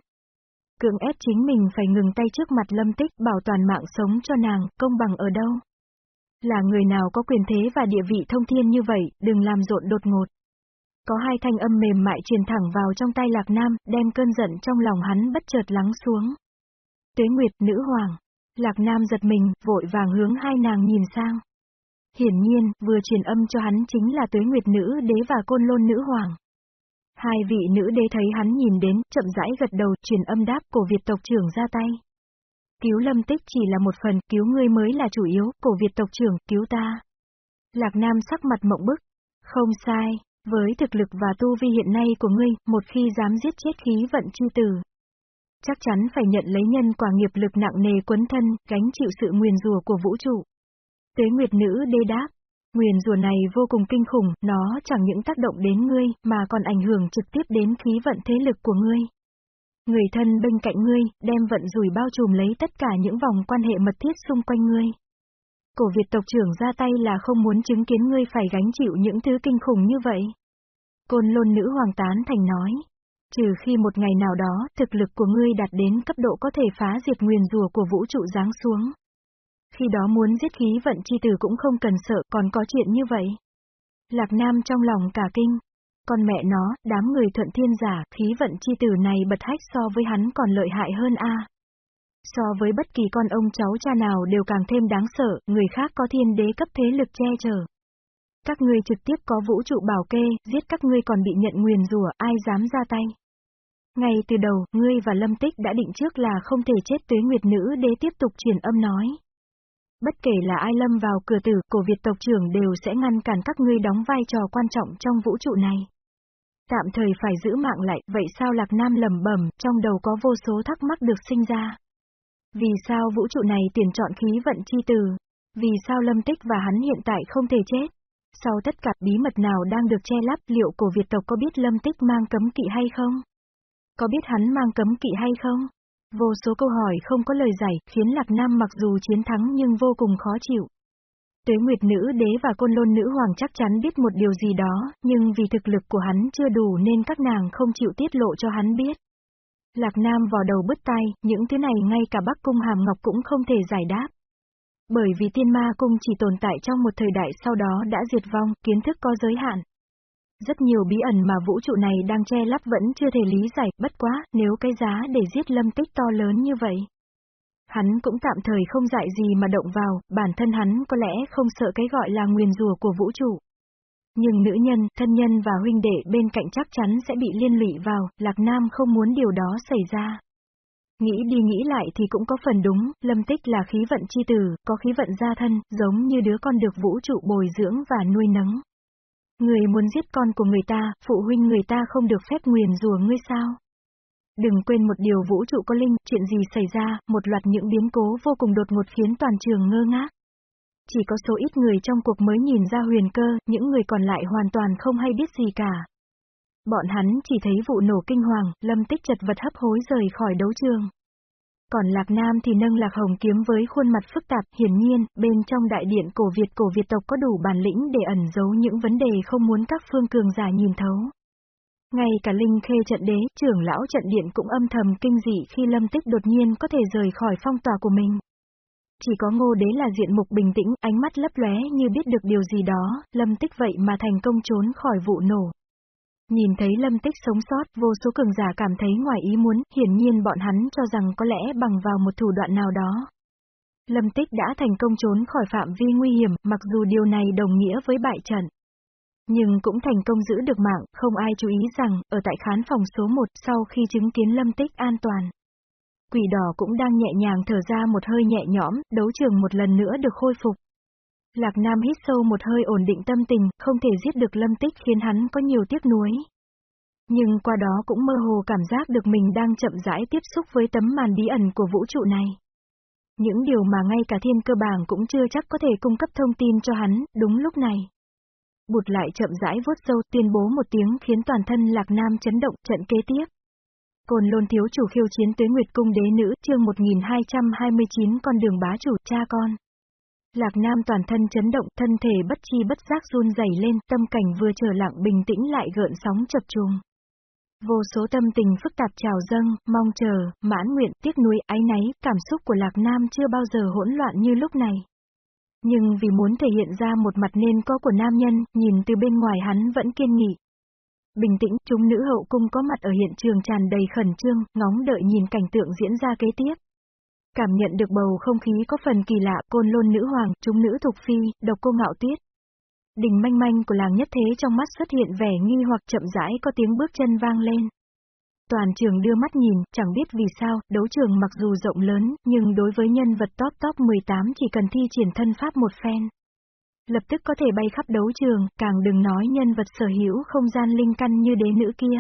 Cưỡng ép chính mình phải ngừng tay trước mặt lâm tích bảo toàn mạng sống cho nàng, công bằng ở đâu? Là người nào có quyền thế và địa vị thông thiên như vậy, đừng làm rộn đột ngột. Có hai thanh âm mềm mại truyền thẳng vào trong tay Lạc Nam, đem cơn giận trong lòng hắn bất chợt lắng xuống. Tuế Nguyệt, nữ hoàng. Lạc Nam giật mình, vội vàng hướng hai nàng nhìn sang. Hiển nhiên, vừa truyền âm cho hắn chính là Tuế Nguyệt nữ đế và Côn Lôn nữ hoàng. Hai vị nữ đế thấy hắn nhìn đến, chậm rãi gật đầu, truyền âm đáp cổ Việt tộc trưởng ra tay. Cứu lâm tích chỉ là một phần, cứu ngươi mới là chủ yếu, cổ Việt tộc trưởng, cứu ta. Lạc Nam sắc mặt mộng bức. Không sai, với thực lực và tu vi hiện nay của ngươi, một khi dám giết chết khí vận chi tử, chắc chắn phải nhận lấy nhân quả nghiệp lực nặng nề quấn thân, gánh chịu sự nguyền rủa của vũ trụ. Tuế Nguyệt Nữ đê đáp, nguyền rủa này vô cùng kinh khủng, nó chẳng những tác động đến ngươi, mà còn ảnh hưởng trực tiếp đến khí vận thế lực của ngươi. Người thân bên cạnh ngươi, đem vận rủi bao trùm lấy tất cả những vòng quan hệ mật thiết xung quanh ngươi. Cổ Việt tộc trưởng ra tay là không muốn chứng kiến ngươi phải gánh chịu những thứ kinh khủng như vậy. Côn lôn nữ hoàng tán thành nói. Trừ khi một ngày nào đó, thực lực của ngươi đạt đến cấp độ có thể phá diệt nguyền rùa của vũ trụ giáng xuống. Khi đó muốn giết khí vận chi tử cũng không cần sợ, còn có chuyện như vậy. Lạc Nam trong lòng cả kinh. Con mẹ nó, đám người thuận thiên giả, khí vận chi tử này bật hách so với hắn còn lợi hại hơn a. So với bất kỳ con ông cháu cha nào đều càng thêm đáng sợ, người khác có thiên đế cấp thế lực che chở. Các ngươi trực tiếp có vũ trụ bảo kê, giết các ngươi còn bị nhận nguyền rủa, ai dám ra tay. Ngay từ đầu, ngươi và Lâm Tích đã định trước là không thể chết tuế nguyệt nữ đế tiếp tục truyền âm nói. Bất kể là ai lâm vào cửa tử, cổ Việt tộc trưởng đều sẽ ngăn cản các ngươi đóng vai trò quan trọng trong vũ trụ này. Tạm thời phải giữ mạng lại, vậy sao Lạc Nam lầm bẩm, trong đầu có vô số thắc mắc được sinh ra. Vì sao vũ trụ này tuyển chọn khí vận chi từ? Vì sao Lâm Tích và hắn hiện tại không thể chết? Sau tất cả bí mật nào đang được che lắp, liệu cổ Việt tộc có biết Lâm Tích mang cấm kỵ hay không? Có biết hắn mang cấm kỵ hay không? Vô số câu hỏi không có lời giải, khiến Lạc Nam mặc dù chiến thắng nhưng vô cùng khó chịu. Tuế Nguyệt Nữ Đế và Côn Lôn Nữ Hoàng chắc chắn biết một điều gì đó, nhưng vì thực lực của hắn chưa đủ nên các nàng không chịu tiết lộ cho hắn biết. Lạc Nam vò đầu bứt tai, những thứ này ngay cả Bắc Cung Hàm Ngọc cũng không thể giải đáp. Bởi vì tiên ma cung chỉ tồn tại trong một thời đại sau đó đã diệt vong, kiến thức có giới hạn. Rất nhiều bí ẩn mà vũ trụ này đang che lắp vẫn chưa thể lý giải, bất quá, nếu cái giá để giết lâm tích to lớn như vậy. Hắn cũng tạm thời không dại gì mà động vào, bản thân hắn có lẽ không sợ cái gọi là nguyền rùa của vũ trụ. Nhưng nữ nhân, thân nhân và huynh đệ bên cạnh chắc chắn sẽ bị liên lụy vào, Lạc Nam không muốn điều đó xảy ra. Nghĩ đi nghĩ lại thì cũng có phần đúng, lâm tích là khí vận chi tử, có khí vận gia thân, giống như đứa con được vũ trụ bồi dưỡng và nuôi nấng. Người muốn giết con của người ta, phụ huynh người ta không được phép nguyền rùa ngươi sao? Đừng quên một điều vũ trụ có linh, chuyện gì xảy ra, một loạt những biến cố vô cùng đột ngột khiến toàn trường ngơ ngác. Chỉ có số ít người trong cuộc mới nhìn ra huyền cơ, những người còn lại hoàn toàn không hay biết gì cả. Bọn hắn chỉ thấy vụ nổ kinh hoàng, lâm tích chật vật hấp hối rời khỏi đấu trường. Còn Lạc Nam thì nâng Lạc Hồng kiếm với khuôn mặt phức tạp, hiển nhiên, bên trong đại điện cổ Việt cổ Việt tộc có đủ bản lĩnh để ẩn giấu những vấn đề không muốn các phương cường giả nhìn thấu. Ngay cả Linh Khê trận đế, trưởng lão trận điện cũng âm thầm kinh dị khi Lâm Tích đột nhiên có thể rời khỏi phong tỏa của mình. Chỉ có ngô đế là diện mục bình tĩnh, ánh mắt lấp lóe như biết được điều gì đó, Lâm Tích vậy mà thành công trốn khỏi vụ nổ. Nhìn thấy lâm tích sống sót, vô số cường giả cảm thấy ngoài ý muốn, hiển nhiên bọn hắn cho rằng có lẽ bằng vào một thủ đoạn nào đó. Lâm tích đã thành công trốn khỏi phạm vi nguy hiểm, mặc dù điều này đồng nghĩa với bại trận. Nhưng cũng thành công giữ được mạng, không ai chú ý rằng, ở tại khán phòng số 1, sau khi chứng kiến lâm tích an toàn. Quỷ đỏ cũng đang nhẹ nhàng thở ra một hơi nhẹ nhõm, đấu trường một lần nữa được khôi phục. Lạc Nam hít sâu một hơi ổn định tâm tình, không thể giết được lâm tích khiến hắn có nhiều tiếc nuối. Nhưng qua đó cũng mơ hồ cảm giác được mình đang chậm rãi tiếp xúc với tấm màn bí ẩn của vũ trụ này. Những điều mà ngay cả thiên cơ bảng cũng chưa chắc có thể cung cấp thông tin cho hắn, đúng lúc này. Bụt lại chậm rãi vuốt sâu tuyên bố một tiếng khiến toàn thân Lạc Nam chấn động trận kế tiếp. Cồn lôn thiếu chủ khiêu chiến tuế nguyệt cung đế nữ chương 1229 con đường bá chủ cha con. Lạc Nam toàn thân chấn động, thân thể bất chi bất giác run rẩy lên, tâm cảnh vừa trở lặng bình tĩnh lại gợn sóng chập trùng. Vô số tâm tình phức tạp trào dâng, mong chờ, mãn nguyện, tiếc nuối, ái náy, cảm xúc của Lạc Nam chưa bao giờ hỗn loạn như lúc này. Nhưng vì muốn thể hiện ra một mặt nên có của nam nhân, nhìn từ bên ngoài hắn vẫn kiên nghị. Bình tĩnh, chúng nữ hậu cung có mặt ở hiện trường tràn đầy khẩn trương, ngóng đợi nhìn cảnh tượng diễn ra kế tiếp. Cảm nhận được bầu không khí có phần kỳ lạ, côn lôn nữ hoàng, chúng nữ thục phi, độc cô ngạo tuyết. Đình manh manh của làng nhất thế trong mắt xuất hiện vẻ nghi hoặc chậm rãi có tiếng bước chân vang lên. Toàn trường đưa mắt nhìn, chẳng biết vì sao, đấu trường mặc dù rộng lớn, nhưng đối với nhân vật top top 18 chỉ cần thi triển thân pháp một phen. Lập tức có thể bay khắp đấu trường, càng đừng nói nhân vật sở hữu không gian linh căn như đế nữ kia.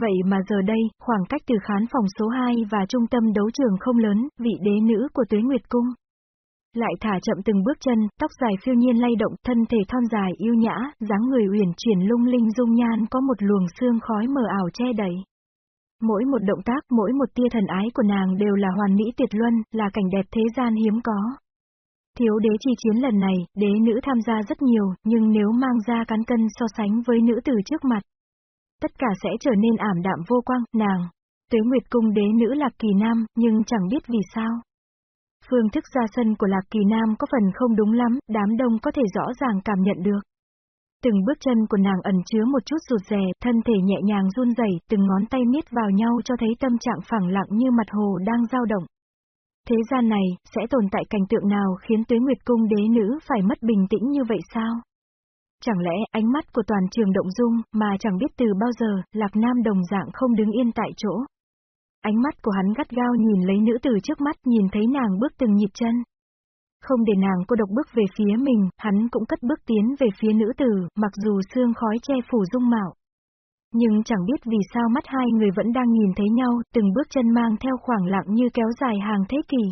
Vậy mà giờ đây, khoảng cách từ khán phòng số 2 và trung tâm đấu trường không lớn, vị đế nữ của Tuế Nguyệt Cung. Lại thả chậm từng bước chân, tóc dài phiêu nhiên lay động, thân thể thon dài yêu nhã, dáng người uyển chuyển lung linh dung nhan có một luồng xương khói mờ ảo che đầy. Mỗi một động tác, mỗi một tia thần ái của nàng đều là hoàn mỹ tuyệt luân, là cảnh đẹp thế gian hiếm có. Thiếu đế chi chiến lần này, đế nữ tham gia rất nhiều, nhưng nếu mang ra cán cân so sánh với nữ tử trước mặt, tất cả sẽ trở nên ảm đạm vô quang, nàng. Tuế Nguyệt Cung đế nữ Lạc Kỳ Nam, nhưng chẳng biết vì sao. Phương thức ra sân của Lạc Kỳ Nam có phần không đúng lắm, đám đông có thể rõ ràng cảm nhận được. Từng bước chân của nàng ẩn chứa một chút rụt rè, thân thể nhẹ nhàng run rẩy, từng ngón tay miết vào nhau cho thấy tâm trạng phẳng lặng như mặt hồ đang dao động. Thế gian này, sẽ tồn tại cảnh tượng nào khiến Tuế Nguyệt Cung đế nữ phải mất bình tĩnh như vậy sao? Chẳng lẽ ánh mắt của toàn trường động dung, mà chẳng biết từ bao giờ, Lạc Nam đồng dạng không đứng yên tại chỗ. Ánh mắt của hắn gắt gao nhìn lấy nữ tử trước mắt, nhìn thấy nàng bước từng nhịp chân. Không để nàng cô độc bước về phía mình, hắn cũng cất bước tiến về phía nữ tử, mặc dù xương khói che phủ dung mạo. Nhưng chẳng biết vì sao mắt hai người vẫn đang nhìn thấy nhau, từng bước chân mang theo khoảng lặng như kéo dài hàng thế kỷ.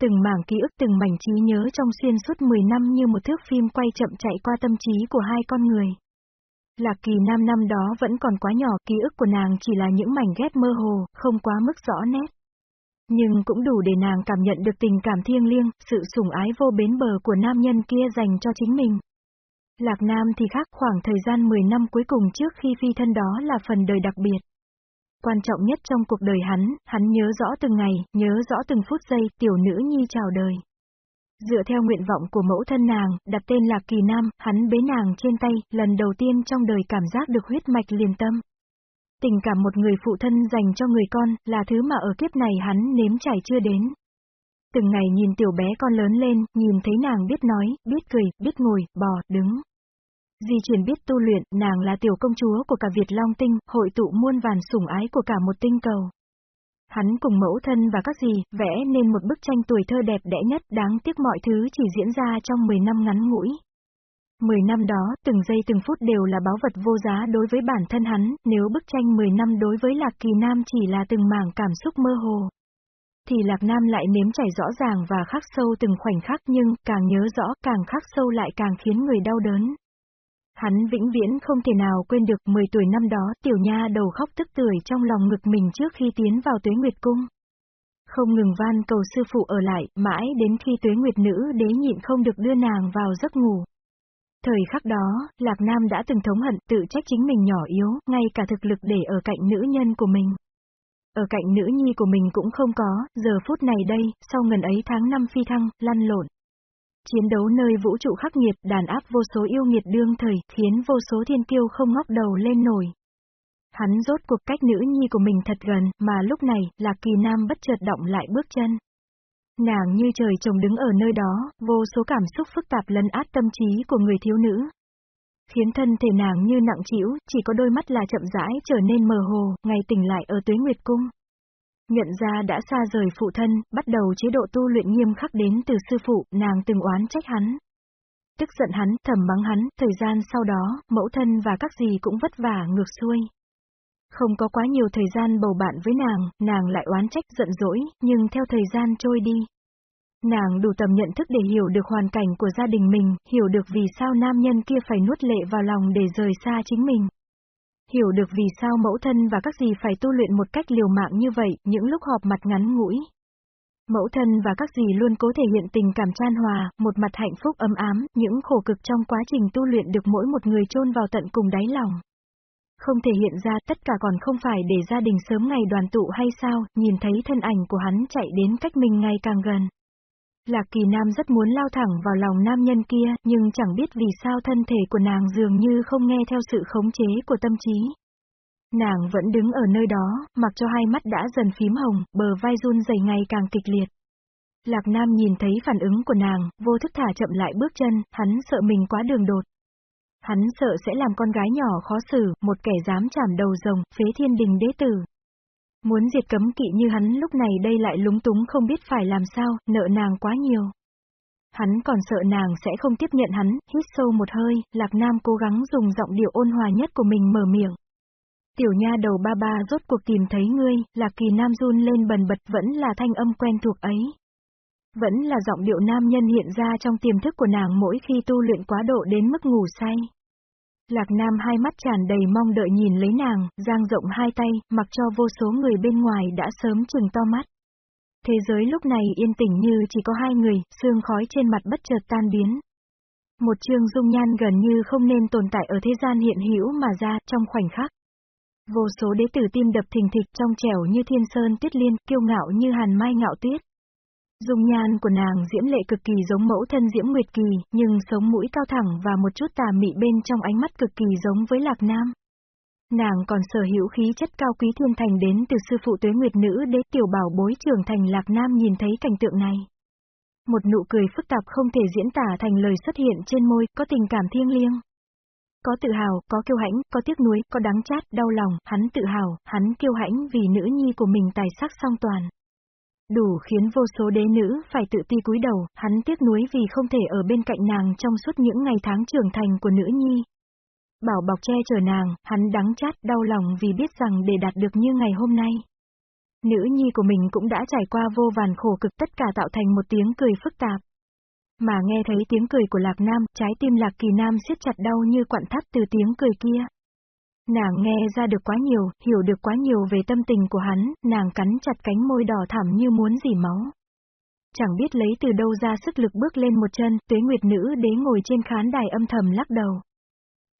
Từng mảng ký ức từng mảnh trí nhớ trong xuyên suốt 10 năm như một thước phim quay chậm chạy qua tâm trí của hai con người. Lạc kỳ nam năm đó vẫn còn quá nhỏ, ký ức của nàng chỉ là những mảnh ghép mơ hồ, không quá mức rõ nét. Nhưng cũng đủ để nàng cảm nhận được tình cảm thiêng liêng, sự sủng ái vô bến bờ của nam nhân kia dành cho chính mình. Lạc Nam thì khác khoảng thời gian 10 năm cuối cùng trước khi phi thân đó là phần đời đặc biệt. Quan trọng nhất trong cuộc đời hắn, hắn nhớ rõ từng ngày, nhớ rõ từng phút giây, tiểu nữ nhi chào đời. Dựa theo nguyện vọng của mẫu thân nàng, đặt tên là Kỳ Nam, hắn bế nàng trên tay, lần đầu tiên trong đời cảm giác được huyết mạch liền tâm. Tình cảm một người phụ thân dành cho người con, là thứ mà ở kiếp này hắn nếm trải chưa đến. Từng ngày nhìn tiểu bé con lớn lên, nhìn thấy nàng biết nói, biết cười, biết ngồi, bò, đứng. Di truyền biết tu luyện, nàng là tiểu công chúa của cả Việt Long Tinh, hội tụ muôn vàn sủng ái của cả một tinh cầu. Hắn cùng mẫu thân và các gì, vẽ nên một bức tranh tuổi thơ đẹp đẽ nhất, đáng tiếc mọi thứ chỉ diễn ra trong 10 năm ngắn ngủi. 10 năm đó, từng giây từng phút đều là báu vật vô giá đối với bản thân hắn, nếu bức tranh 10 năm đối với Lạc Kỳ Nam chỉ là từng mảng cảm xúc mơ hồ. Thì Lạc Nam lại nếm trải rõ ràng và khắc sâu từng khoảnh khắc nhưng, càng nhớ rõ, càng khắc sâu lại càng khiến người đau đớn. Hắn vĩnh viễn không thể nào quên được 10 tuổi năm đó, tiểu nha đầu khóc tức tưởi trong lòng ngực mình trước khi tiến vào tuế nguyệt cung. Không ngừng van cầu sư phụ ở lại, mãi đến khi tuế nguyệt nữ đế nhịn không được đưa nàng vào giấc ngủ. Thời khắc đó, Lạc Nam đã từng thống hận tự trách chính mình nhỏ yếu, ngay cả thực lực để ở cạnh nữ nhân của mình. Ở cạnh nữ nhi của mình cũng không có, giờ phút này đây, sau ngần ấy tháng năm phi thăng, lăn lộn. Chiến đấu nơi vũ trụ khắc nghiệt, đàn áp vô số yêu nghiệt đương thời, khiến vô số thiên kiêu không ngóc đầu lên nổi. Hắn rốt cuộc cách nữ nhi của mình thật gần, mà lúc này, Lạc Kỳ Nam bất chợt động lại bước chân. Nàng như trời trồng đứng ở nơi đó, vô số cảm xúc phức tạp lấn át tâm trí của người thiếu nữ. Khiến thân thể nàng như nặng chịu, chỉ có đôi mắt là chậm rãi trở nên mờ hồ, ngày tỉnh lại ở tuế nguyệt cung. Nhận ra đã xa rời phụ thân, bắt đầu chế độ tu luyện nghiêm khắc đến từ sư phụ, nàng từng oán trách hắn. Tức giận hắn, thầm mắng hắn, thời gian sau đó, mẫu thân và các gì cũng vất vả ngược xuôi. Không có quá nhiều thời gian bầu bạn với nàng, nàng lại oán trách giận dỗi, nhưng theo thời gian trôi đi. Nàng đủ tầm nhận thức để hiểu được hoàn cảnh của gia đình mình, hiểu được vì sao nam nhân kia phải nuốt lệ vào lòng để rời xa chính mình. Hiểu được vì sao mẫu thân và các gì phải tu luyện một cách liều mạng như vậy, những lúc họp mặt ngắn ngủi. Mẫu thân và các gì luôn cố thể hiện tình cảm chan hòa, một mặt hạnh phúc ấm ám, những khổ cực trong quá trình tu luyện được mỗi một người chôn vào tận cùng đáy lòng. Không thể hiện ra tất cả còn không phải để gia đình sớm ngày đoàn tụ hay sao, nhìn thấy thân ảnh của hắn chạy đến cách mình ngày càng gần. Lạc kỳ nam rất muốn lao thẳng vào lòng nam nhân kia, nhưng chẳng biết vì sao thân thể của nàng dường như không nghe theo sự khống chế của tâm trí. Nàng vẫn đứng ở nơi đó, mặc cho hai mắt đã dần phím hồng, bờ vai run rẩy ngày càng kịch liệt. Lạc Nam nhìn thấy phản ứng của nàng, vô thức thả chậm lại bước chân, hắn sợ mình quá đường đột. Hắn sợ sẽ làm con gái nhỏ khó xử, một kẻ dám chảm đầu rồng, phế thiên đình đế tử. Muốn diệt cấm kỵ như hắn lúc này đây lại lúng túng không biết phải làm sao, nợ nàng quá nhiều. Hắn còn sợ nàng sẽ không tiếp nhận hắn, hít sâu một hơi, Lạc Nam cố gắng dùng giọng điệu ôn hòa nhất của mình mở miệng. Tiểu nha đầu ba ba rốt cuộc tìm thấy ngươi, Lạc Kỳ Nam run lên bần bật vẫn là thanh âm quen thuộc ấy. Vẫn là giọng điệu nam nhân hiện ra trong tiềm thức của nàng mỗi khi tu luyện quá độ đến mức ngủ say. Lạc Nam hai mắt tràn đầy mong đợi nhìn lấy nàng, giang rộng hai tay, mặc cho vô số người bên ngoài đã sớm chừng to mắt. Thế giới lúc này yên tĩnh như chỉ có hai người, sương khói trên mặt bất chợt tan biến. Một chương dung nhan gần như không nên tồn tại ở thế gian hiện hữu mà ra, trong khoảnh khắc. Vô số đế tử tim đập thình thịch trong trẻo như thiên sơn tuyết liên, kiêu ngạo như hàn mai ngạo tuyết. Dung nhan của nàng diễm lệ cực kỳ giống mẫu thân diễm nguyệt kỳ, nhưng sống mũi cao thẳng và một chút tà mị bên trong ánh mắt cực kỳ giống với lạc nam. Nàng còn sở hữu khí chất cao quý thiên thành đến từ sư phụ tuế nguyệt nữ đế tiểu bảo bối trưởng thành lạc nam nhìn thấy cảnh tượng này. Một nụ cười phức tạp không thể diễn tả thành lời xuất hiện trên môi, có tình cảm thiêng liêng. Có tự hào, có kiêu hãnh, có tiếc nuối, có đắng chát, đau lòng, hắn tự hào, hắn kiêu hãnh vì nữ nhi của mình tài sắc song toàn. Đủ khiến vô số đế nữ phải tự ti cúi đầu, hắn tiếc nuối vì không thể ở bên cạnh nàng trong suốt những ngày tháng trưởng thành của nữ nhi. Bảo bọc che chở nàng, hắn đắng chát đau lòng vì biết rằng để đạt được như ngày hôm nay. Nữ nhi của mình cũng đã trải qua vô vàn khổ cực tất cả tạo thành một tiếng cười phức tạp. Mà nghe thấy tiếng cười của Lạc Nam, trái tim Lạc Kỳ Nam siết chặt đau như quặn thắt từ tiếng cười kia. Nàng nghe ra được quá nhiều, hiểu được quá nhiều về tâm tình của hắn, nàng cắn chặt cánh môi đỏ thẳm như muốn dỉ máu. Chẳng biết lấy từ đâu ra sức lực bước lên một chân, tuế nguyệt nữ đế ngồi trên khán đài âm thầm lắc đầu.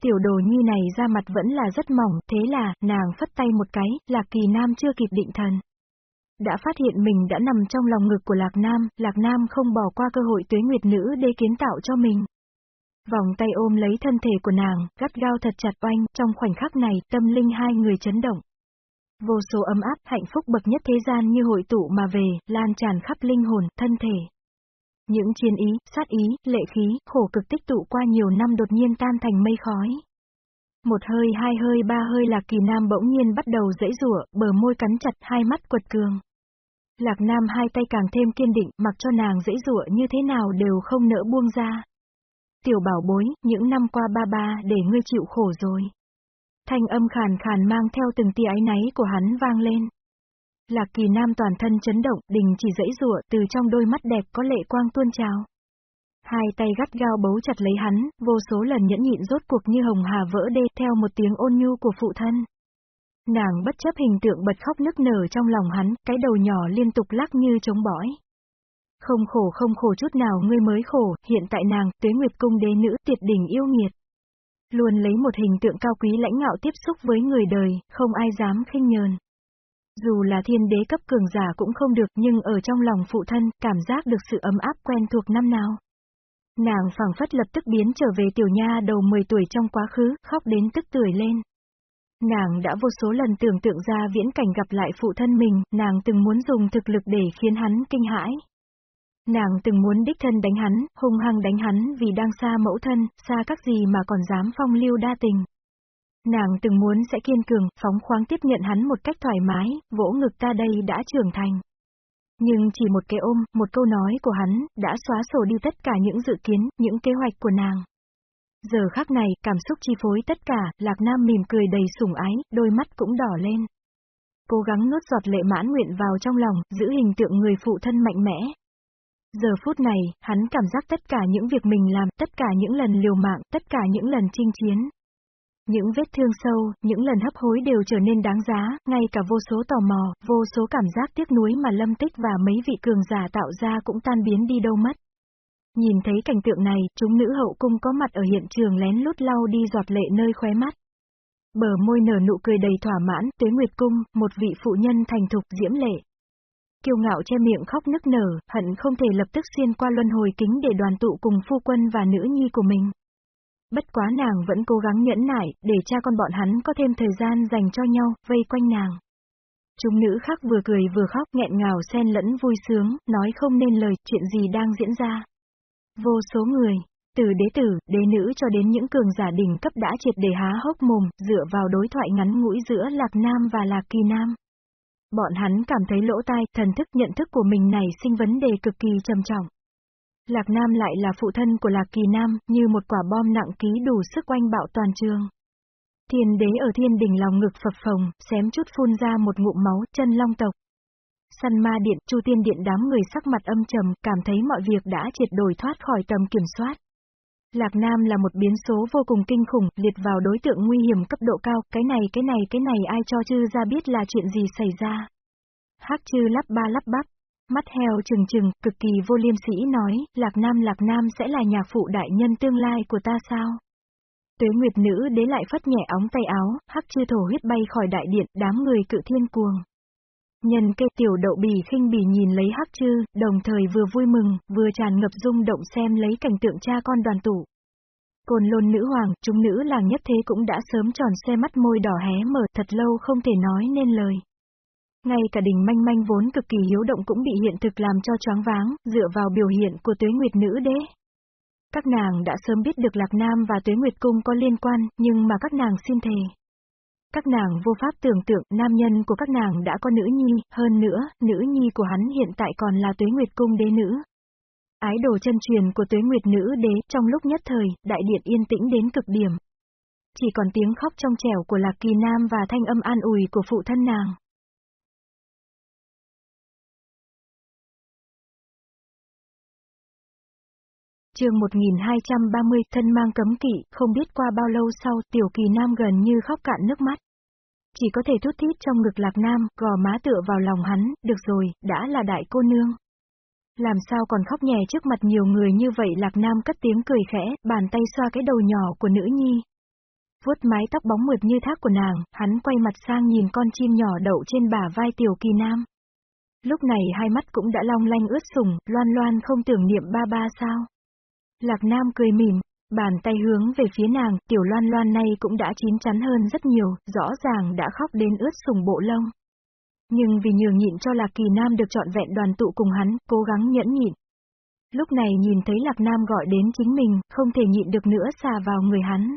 Tiểu đồ nhi này ra mặt vẫn là rất mỏng, thế là, nàng phất tay một cái, Lạc Kỳ Nam chưa kịp định thần. Đã phát hiện mình đã nằm trong lòng ngực của Lạc Nam, Lạc Nam không bỏ qua cơ hội tuế nguyệt nữ đế kiến tạo cho mình. Vòng tay ôm lấy thân thể của nàng, gắt gao thật chặt oanh, trong khoảnh khắc này, tâm linh hai người chấn động. Vô số ấm áp, hạnh phúc bậc nhất thế gian như hội tụ mà về, lan tràn khắp linh hồn, thân thể. Những chiến ý, sát ý, lệ khí, khổ cực tích tụ qua nhiều năm đột nhiên tan thành mây khói. Một hơi hai hơi ba hơi Lạc Kỳ Nam bỗng nhiên bắt đầu dãy rủa, bờ môi cắn chặt, hai mắt quật cường. Lạc Nam hai tay càng thêm kiên định, mặc cho nàng dãy rủa như thế nào đều không nỡ buông ra. Tiểu bảo bối, những năm qua ba ba để ngươi chịu khổ rồi. Thanh âm khàn khàn mang theo từng tia ái náy của hắn vang lên. Lạc kỳ nam toàn thân chấn động, đình chỉ dãy rụa, từ trong đôi mắt đẹp có lệ quang tuôn trào. Hai tay gắt gao bấu chặt lấy hắn, vô số lần nhẫn nhịn rốt cuộc như hồng hà vỡ đê theo một tiếng ôn nhu của phụ thân. Nàng bất chấp hình tượng bật khóc nức nở trong lòng hắn, cái đầu nhỏ liên tục lắc như trống bõi. Không khổ không khổ chút nào ngươi mới khổ, hiện tại nàng, tuế nguyệt cung đế nữ tuyệt đỉnh yêu nghiệt. Luôn lấy một hình tượng cao quý lãnh ngạo tiếp xúc với người đời, không ai dám khinh nhờn. Dù là thiên đế cấp cường giả cũng không được nhưng ở trong lòng phụ thân, cảm giác được sự ấm áp quen thuộc năm nào. Nàng phảng phất lập tức biến trở về tiểu nha đầu 10 tuổi trong quá khứ, khóc đến tức tuổi lên. Nàng đã vô số lần tưởng tượng ra viễn cảnh gặp lại phụ thân mình, nàng từng muốn dùng thực lực để khiến hắn kinh hãi. Nàng từng muốn đích thân đánh hắn, hung hăng đánh hắn vì đang xa mẫu thân, xa các gì mà còn dám phong lưu đa tình. Nàng từng muốn sẽ kiên cường, phóng khoáng tiếp nhận hắn một cách thoải mái, vỗ ngực ta đây đã trưởng thành. Nhưng chỉ một cái ôm, một câu nói của hắn, đã xóa sổ đi tất cả những dự kiến, những kế hoạch của nàng. Giờ khắc này, cảm xúc chi phối tất cả, Lạc Nam mỉm cười đầy sủng ái, đôi mắt cũng đỏ lên. Cố gắng nuốt giọt lệ mãn nguyện vào trong lòng, giữ hình tượng người phụ thân mạnh mẽ. Giờ phút này, hắn cảm giác tất cả những việc mình làm, tất cả những lần liều mạng, tất cả những lần chinh chiến, những vết thương sâu, những lần hấp hối đều trở nên đáng giá, ngay cả vô số tò mò, vô số cảm giác tiếc nuối mà Lâm Tích và mấy vị cường giả tạo ra cũng tan biến đi đâu mất. Nhìn thấy cảnh tượng này, chúng nữ hậu cung có mặt ở hiện trường lén lút lau đi giọt lệ nơi khóe mắt. Bờ môi nở nụ cười đầy thỏa mãn, tuế nguyệt cung, một vị phụ nhân thành thục diễm lệ. Kiêu ngạo che miệng khóc nức nở, hận không thể lập tức xuyên qua luân hồi kính để đoàn tụ cùng phu quân và nữ nhi của mình. Bất quá nàng vẫn cố gắng nhẫn nại, để cha con bọn hắn có thêm thời gian dành cho nhau, vây quanh nàng. Chúng nữ khác vừa cười vừa khóc nghẹn ngào xen lẫn vui sướng, nói không nên lời chuyện gì đang diễn ra. Vô số người, từ đế tử, đế nữ cho đến những cường giả đỉnh cấp đã triệt để há hốc mồm, dựa vào đối thoại ngắn ngũi giữa Lạc Nam và Lạc Kỳ Nam. Bọn hắn cảm thấy lỗ tai, thần thức nhận thức của mình này sinh vấn đề cực kỳ trầm trọng. Lạc Nam lại là phụ thân của Lạc Kỳ Nam, như một quả bom nặng ký đủ sức oanh bạo toàn trường. Thiên đế ở thiên đỉnh lòng ngực phập phồng, xém chút phun ra một ngụm máu, chân long tộc. Săn ma điện, chu tiên điện đám người sắc mặt âm trầm, cảm thấy mọi việc đã triệt đổi thoát khỏi tầm kiểm soát. Lạc Nam là một biến số vô cùng kinh khủng, liệt vào đối tượng nguy hiểm cấp độ cao, cái này cái này cái này ai cho chư ra biết là chuyện gì xảy ra. Hắc chư lắp ba lắp bắp, Mắt heo trừng trừng, cực kỳ vô liêm sĩ nói, Lạc Nam Lạc Nam sẽ là nhà phụ đại nhân tương lai của ta sao? Tuế Nguyệt Nữ đế lại phất nhẹ óng tay áo, hắc chư thổ huyết bay khỏi đại điện, đám người cự thiên cuồng. Nhân kê tiểu đậu bì khinh bì nhìn lấy hắc chư, đồng thời vừa vui mừng, vừa tràn ngập rung động xem lấy cảnh tượng cha con đoàn tụ. côn lôn nữ hoàng, chúng nữ làng nhất thế cũng đã sớm tròn xe mắt môi đỏ hé mở thật lâu không thể nói nên lời. Ngay cả đình manh manh vốn cực kỳ hiếu động cũng bị hiện thực làm cho choáng váng, dựa vào biểu hiện của tuế nguyệt nữ đế. Các nàng đã sớm biết được Lạc Nam và tuế nguyệt cung có liên quan, nhưng mà các nàng xin thề. Các nàng vô pháp tưởng tượng nam nhân của các nàng đã có nữ nhi, hơn nữa, nữ nhi của hắn hiện tại còn là tuế nguyệt cung đế nữ. Ái đồ chân truyền của tuế nguyệt nữ đế trong lúc nhất thời, đại điện yên tĩnh đến cực điểm. Chỉ còn tiếng khóc trong trẻo của Lạc Kỳ Nam và thanh âm an ủi của phụ thân nàng. Chương 1230, thân mang cấm kỵ, không biết qua bao lâu sau, tiểu kỳ nam gần như khóc cạn nước mắt. Chỉ có thể thút thít trong ngực lạc nam, gò má tựa vào lòng hắn, được rồi, đã là đại cô nương. Làm sao còn khóc nhè trước mặt nhiều người như vậy lạc nam cất tiếng cười khẽ, bàn tay xoa cái đầu nhỏ của nữ nhi. vuốt mái tóc bóng mượt như thác của nàng, hắn quay mặt sang nhìn con chim nhỏ đậu trên bả vai tiểu kỳ nam. Lúc này hai mắt cũng đã long lanh ướt sùng, loan loan không tưởng niệm ba ba sao. Lạc Nam cười mỉm, bàn tay hướng về phía nàng, tiểu loan loan này cũng đã chín chắn hơn rất nhiều, rõ ràng đã khóc đến ướt sùng bộ lông. Nhưng vì nhường nhịn cho Lạc Kỳ Nam được chọn vẹn đoàn tụ cùng hắn, cố gắng nhẫn nhịn. Lúc này nhìn thấy Lạc Nam gọi đến chính mình, không thể nhịn được nữa xà vào người hắn.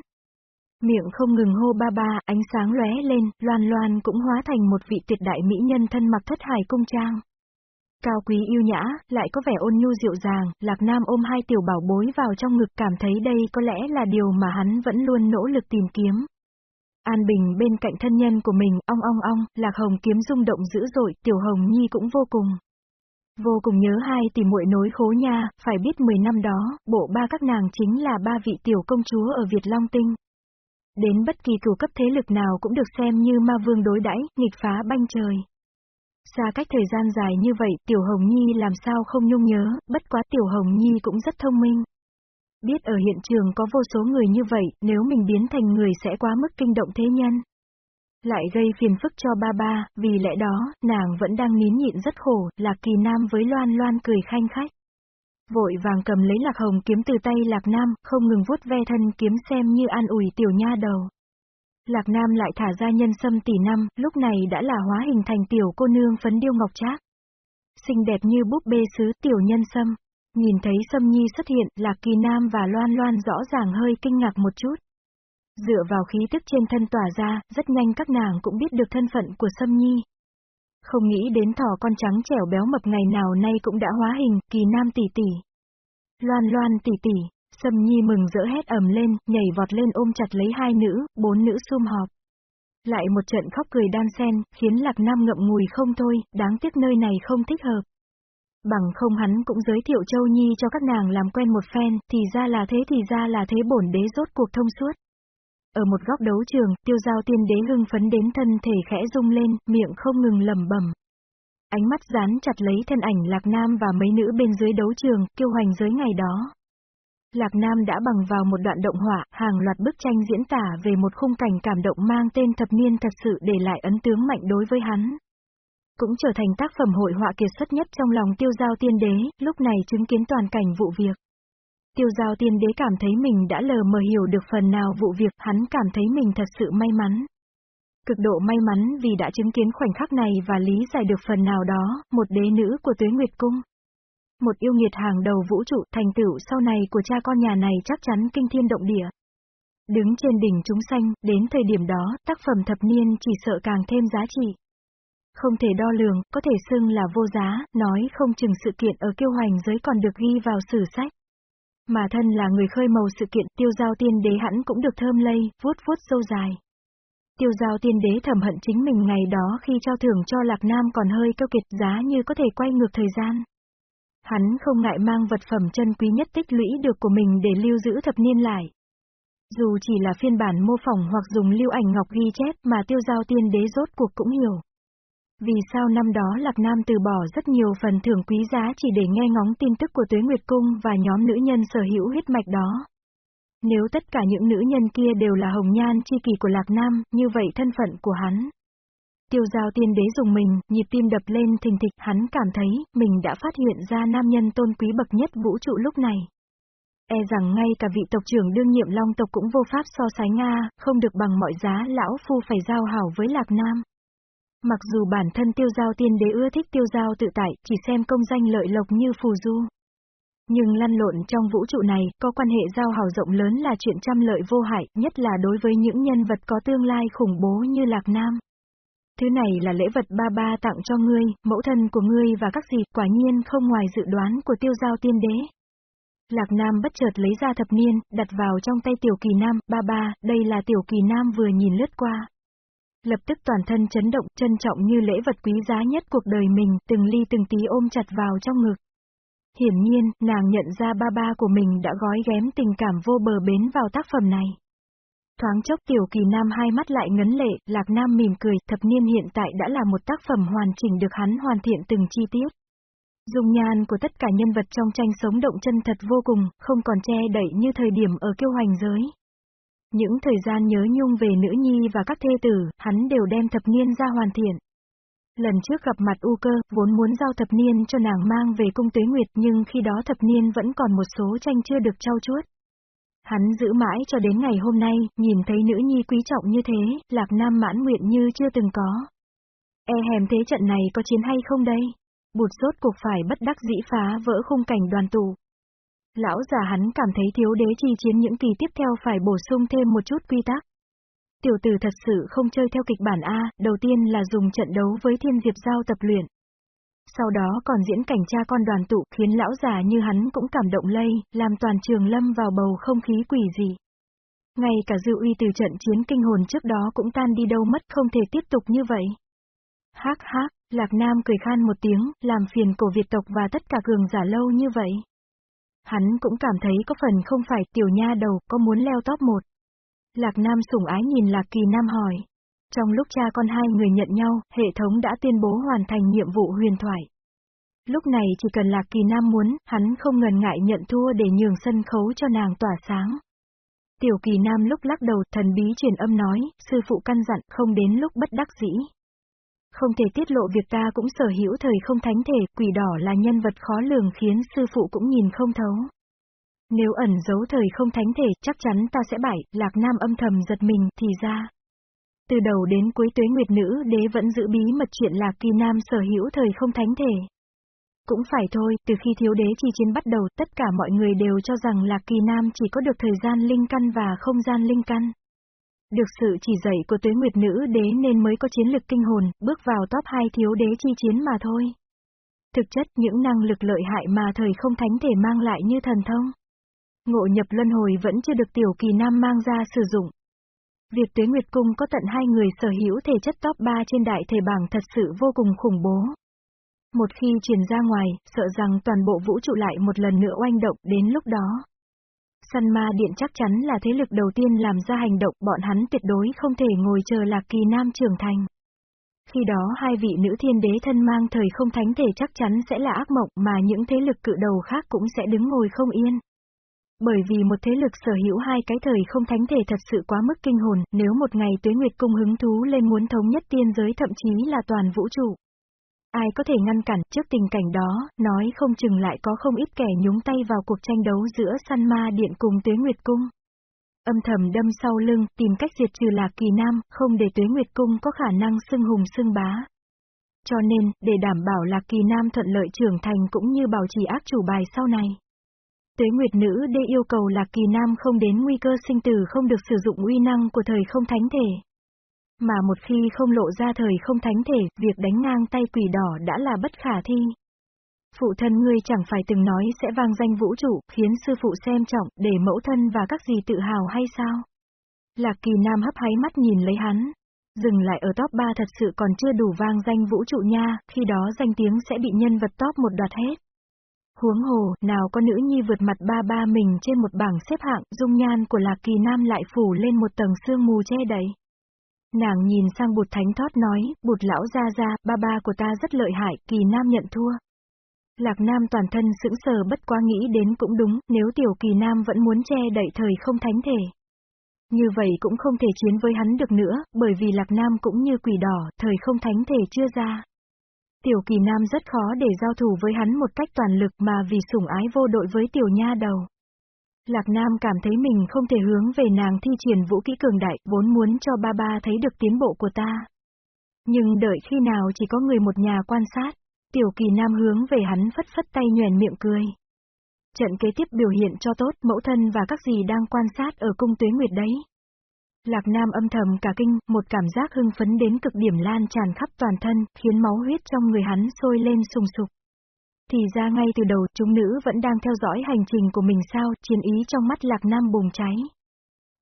Miệng không ngừng hô ba ba, ánh sáng lóe lên, loan loan cũng hóa thành một vị tuyệt đại mỹ nhân thân mặc thất hải cung trang. Cao quý yêu nhã, lại có vẻ ôn nhu dịu dàng, Lạc Nam ôm hai tiểu bảo bối vào trong ngực cảm thấy đây có lẽ là điều mà hắn vẫn luôn nỗ lực tìm kiếm. An Bình bên cạnh thân nhân của mình, ong ong ong, Lạc Hồng kiếm rung động dữ dội, Tiểu Hồng Nhi cũng vô cùng. Vô cùng nhớ hai tỷ muội nối khố nha, phải biết 10 năm đó, bộ ba các nàng chính là ba vị tiểu công chúa ở Việt Long Tinh. Đến bất kỳ cửu cấp thế lực nào cũng được xem như ma vương đối đãi, nghịch phá banh trời. Xa cách thời gian dài như vậy, Tiểu Hồng Nhi làm sao không nhung nhớ, bất quá Tiểu Hồng Nhi cũng rất thông minh. Biết ở hiện trường có vô số người như vậy, nếu mình biến thành người sẽ quá mức kinh động thế nhân. Lại gây phiền phức cho ba ba, vì lẽ đó, nàng vẫn đang nín nhịn rất khổ, Lạc Kỳ Nam với Loan Loan cười khanh khách. Vội vàng cầm lấy Lạc Hồng kiếm từ tay Lạc Nam, không ngừng vuốt ve thân kiếm xem như an ủi tiểu nha đầu. Lạc Nam lại thả ra nhân sâm tỷ năm, lúc này đã là hóa hình thành tiểu cô nương phấn điêu ngọc trác. Xinh đẹp như búp bê sứ tiểu nhân sâm. Nhìn thấy Sâm Nhi xuất hiện, Lạc Kỳ Nam và Loan Loan rõ ràng hơi kinh ngạc một chút. Dựa vào khí tức trên thân tỏa ra, rất nhanh các nàng cũng biết được thân phận của Sâm Nhi. Không nghĩ đến thỏ con trắng trẻo béo mập ngày nào nay cũng đã hóa hình, Kỳ Nam tỷ tỷ. Loan Loan tỷ tỷ, Sâm Nhi mừng rỡ hét ầm lên, nhảy vọt lên ôm chặt lấy hai nữ, bốn nữ sum họp. Lại một trận khóc cười đan sen, khiến Lạc Nam ngậm ngùi không thôi, đáng tiếc nơi này không thích hợp. Bằng không hắn cũng giới thiệu Châu Nhi cho các nàng làm quen một phen, thì ra là thế thì ra là thế bổn đế rốt cuộc thông suốt. Ở một góc đấu trường, tiêu giao tiên đế hưng phấn đến thân thể khẽ rung lên, miệng không ngừng lầm bẩm. Ánh mắt dán chặt lấy thân ảnh Lạc Nam và mấy nữ bên dưới đấu trường, kiêu hoành giới ngày đó. Lạc Nam đã bằng vào một đoạn động họa, hàng loạt bức tranh diễn tả về một khung cảnh cảm động mang tên thập niên thật sự để lại ấn tướng mạnh đối với hắn cũng trở thành tác phẩm hội họa kiệt xuất nhất trong lòng tiêu giao tiên đế, lúc này chứng kiến toàn cảnh vụ việc. Tiêu giao tiên đế cảm thấy mình đã lờ mờ hiểu được phần nào vụ việc, hắn cảm thấy mình thật sự may mắn. Cực độ may mắn vì đã chứng kiến khoảnh khắc này và lý giải được phần nào đó, một đế nữ của tuế nguyệt cung. Một yêu nghiệt hàng đầu vũ trụ thành tựu sau này của cha con nhà này chắc chắn kinh thiên động địa. Đứng trên đỉnh chúng sanh, đến thời điểm đó, tác phẩm thập niên chỉ sợ càng thêm giá trị. Không thể đo lường, có thể xưng là vô giá, nói không chừng sự kiện ở kiêu hoành giới còn được ghi vào sử sách. Mà thân là người khơi màu sự kiện, tiêu giao tiên đế hẳn cũng được thơm lây, vuốt vuốt sâu dài. Tiêu giao tiên đế thầm hận chính mình ngày đó khi trao thưởng cho Lạc Nam còn hơi keo kiệt giá như có thể quay ngược thời gian. Hắn không ngại mang vật phẩm chân quý nhất tích lũy được của mình để lưu giữ thập niên lại. Dù chỉ là phiên bản mô phỏng hoặc dùng lưu ảnh ngọc ghi chép mà tiêu giao tiên đế rốt cuộc cũng hiểu. Vì sao năm đó Lạc Nam từ bỏ rất nhiều phần thưởng quý giá chỉ để nghe ngóng tin tức của Tuế Nguyệt Cung và nhóm nữ nhân sở hữu huyết mạch đó? Nếu tất cả những nữ nhân kia đều là hồng nhan chi kỳ của Lạc Nam, như vậy thân phận của hắn. Tiêu giao tiên đế dùng mình, nhịp tim đập lên thình thịch, hắn cảm thấy, mình đã phát hiện ra nam nhân tôn quý bậc nhất vũ trụ lúc này. E rằng ngay cả vị tộc trưởng đương nhiệm long tộc cũng vô pháp so sánh Nga, không được bằng mọi giá lão phu phải giao hảo với Lạc Nam. Mặc dù bản thân tiêu giao tiên đế ưa thích tiêu giao tự tại, chỉ xem công danh lợi lộc như phù du. Nhưng lăn lộn trong vũ trụ này, có quan hệ giao hảo rộng lớn là chuyện trăm lợi vô hại, nhất là đối với những nhân vật có tương lai khủng bố như Lạc Nam. Thứ này là lễ vật ba ba tặng cho ngươi, mẫu thân của ngươi và các gì quả nhiên không ngoài dự đoán của tiêu giao tiên đế. Lạc Nam bất chợt lấy ra thập niên, đặt vào trong tay tiểu kỳ nam, ba ba, đây là tiểu kỳ nam vừa nhìn lướt qua. Lập tức toàn thân chấn động, trân trọng như lễ vật quý giá nhất cuộc đời mình, từng ly từng tí ôm chặt vào trong ngực. Hiển nhiên, nàng nhận ra ba ba của mình đã gói ghém tình cảm vô bờ bến vào tác phẩm này. Thoáng chốc tiểu kỳ nam hai mắt lại ngấn lệ, lạc nam mỉm cười, thập niên hiện tại đã là một tác phẩm hoàn chỉnh được hắn hoàn thiện từng chi tiết. Dung nhan của tất cả nhân vật trong tranh sống động chân thật vô cùng, không còn che đậy như thời điểm ở kiêu hoành giới. Những thời gian nhớ nhung về nữ nhi và các thê tử, hắn đều đem thập niên ra hoàn thiện. Lần trước gặp mặt U cơ, vốn muốn giao thập niên cho nàng mang về cung tuế nguyệt nhưng khi đó thập niên vẫn còn một số tranh chưa được trao chuốt. Hắn giữ mãi cho đến ngày hôm nay, nhìn thấy nữ nhi quý trọng như thế, Lạc Nam mãn nguyện như chưa từng có. E hèm thế trận này có chiến hay không đây? Bụt rốt cuộc phải bất đắc dĩ phá vỡ khung cảnh đoàn tụ. Lão già hắn cảm thấy thiếu đế chi chiến những kỳ tiếp theo phải bổ sung thêm một chút quy tắc. Tiểu tử thật sự không chơi theo kịch bản A, đầu tiên là dùng trận đấu với thiên diệp giao tập luyện. Sau đó còn diễn cảnh cha con đoàn tụ khiến lão già như hắn cũng cảm động lây, làm toàn trường lâm vào bầu không khí quỷ dị. Ngay cả dư uy từ trận chiến kinh hồn trước đó cũng tan đi đâu mất không thể tiếp tục như vậy. Hác hác, Lạc Nam cười khan một tiếng, làm phiền cổ Việt tộc và tất cả cường giả lâu như vậy. Hắn cũng cảm thấy có phần không phải tiểu nha đầu có muốn leo top một. Lạc Nam sủng ái nhìn Lạc Kỳ Nam hỏi. Trong lúc cha con hai người nhận nhau, hệ thống đã tuyên bố hoàn thành nhiệm vụ huyền thoại. Lúc này chỉ cần Lạc Kỳ Nam muốn, hắn không ngần ngại nhận thua để nhường sân khấu cho nàng tỏa sáng. Tiểu Kỳ Nam lúc lắc đầu, thần bí truyền âm nói, sư phụ căn dặn, không đến lúc bất đắc dĩ. Không thể tiết lộ việc ta cũng sở hữu thời không thánh thể, quỷ đỏ là nhân vật khó lường khiến sư phụ cũng nhìn không thấu. Nếu ẩn giấu thời không thánh thể, chắc chắn ta sẽ bại, Lạc Nam âm thầm giật mình, thì ra. Từ đầu đến cuối tuế nguyệt nữ đế vẫn giữ bí mật chuyện Lạc Kỳ Nam sở hữu thời không thánh thể. Cũng phải thôi, từ khi thiếu đế chi chiến bắt đầu, tất cả mọi người đều cho rằng Lạc Kỳ Nam chỉ có được thời gian linh căn và không gian linh căn. Được sự chỉ dạy của tuế nguyệt nữ đế nên mới có chiến lực kinh hồn, bước vào top 2 thiếu đế chi chiến mà thôi. Thực chất những năng lực lợi hại mà thời không thánh thể mang lại như thần thông. Ngộ nhập luân hồi vẫn chưa được tiểu kỳ nam mang ra sử dụng. Việc tuế nguyệt cung có tận hai người sở hữu thể chất top 3 trên đại thể bảng thật sự vô cùng khủng bố. Một khi truyền ra ngoài, sợ rằng toàn bộ vũ trụ lại một lần nữa oanh động đến lúc đó. Săn ma điện chắc chắn là thế lực đầu tiên làm ra hành động bọn hắn tuyệt đối không thể ngồi chờ lạc kỳ nam trưởng thành. Khi đó hai vị nữ thiên đế thân mang thời không thánh thể chắc chắn sẽ là ác mộng mà những thế lực cự đầu khác cũng sẽ đứng ngồi không yên. Bởi vì một thế lực sở hữu hai cái thời không thánh thể thật sự quá mức kinh hồn, nếu một ngày tuế nguyệt cung hứng thú lên muốn thống nhất tiên giới thậm chí là toàn vũ trụ. Ai có thể ngăn cản trước tình cảnh đó, nói không chừng lại có không ít kẻ nhúng tay vào cuộc tranh đấu giữa săn ma điện cùng tuế nguyệt cung. Âm thầm đâm sau lưng, tìm cách diệt trừ lạc kỳ nam, không để tuế nguyệt cung có khả năng xưng hùng xưng bá. Cho nên, để đảm bảo lạc kỳ nam thuận lợi trưởng thành cũng như bảo trì ác chủ bài sau này. Tuế Nguyệt Nữ đê yêu cầu Lạc Kỳ Nam không đến nguy cơ sinh tử không được sử dụng uy năng của thời không thánh thể. Mà một khi không lộ ra thời không thánh thể, việc đánh ngang tay quỷ đỏ đã là bất khả thi. Phụ thân ngươi chẳng phải từng nói sẽ vang danh vũ trụ, khiến sư phụ xem trọng, để mẫu thân và các gì tự hào hay sao? Lạc kỳ nam hấp háy mắt nhìn lấy hắn. Dừng lại ở top 3 thật sự còn chưa đủ vang danh vũ trụ nha, khi đó danh tiếng sẽ bị nhân vật top một đoạt hết. Huống hồ, nào có nữ nhi vượt mặt ba ba mình trên một bảng xếp hạng, dung nhan của Lạc Kỳ Nam lại phủ lên một tầng sương mù che đậy. Nàng nhìn sang bụt thánh thót nói, bụt lão ra ra, ba ba của ta rất lợi hại, Kỳ Nam nhận thua. Lạc Nam toàn thân sững sờ bất quá nghĩ đến cũng đúng, nếu tiểu Kỳ Nam vẫn muốn che đậy thời không thánh thể. Như vậy cũng không thể chiến với hắn được nữa, bởi vì Lạc Nam cũng như quỷ đỏ, thời không thánh thể chưa ra. Tiểu kỳ nam rất khó để giao thủ với hắn một cách toàn lực mà vì sủng ái vô đội với tiểu nha đầu. Lạc Nam cảm thấy mình không thể hướng về nàng thi triển vũ kỹ cường đại, vốn muốn cho ba ba thấy được tiến bộ của ta. Nhưng đợi khi nào chỉ có người một nhà quan sát, tiểu kỳ nam hướng về hắn phất phất tay nhoèn miệng cười. Trận kế tiếp biểu hiện cho tốt mẫu thân và các gì đang quan sát ở cung tuế nguyệt đấy. Lạc Nam âm thầm cả kinh, một cảm giác hưng phấn đến cực điểm lan tràn khắp toàn thân, khiến máu huyết trong người hắn sôi lên sùng sục. Thì ra ngay từ đầu, chúng nữ vẫn đang theo dõi hành trình của mình sao, chiến ý trong mắt Lạc Nam bùng cháy.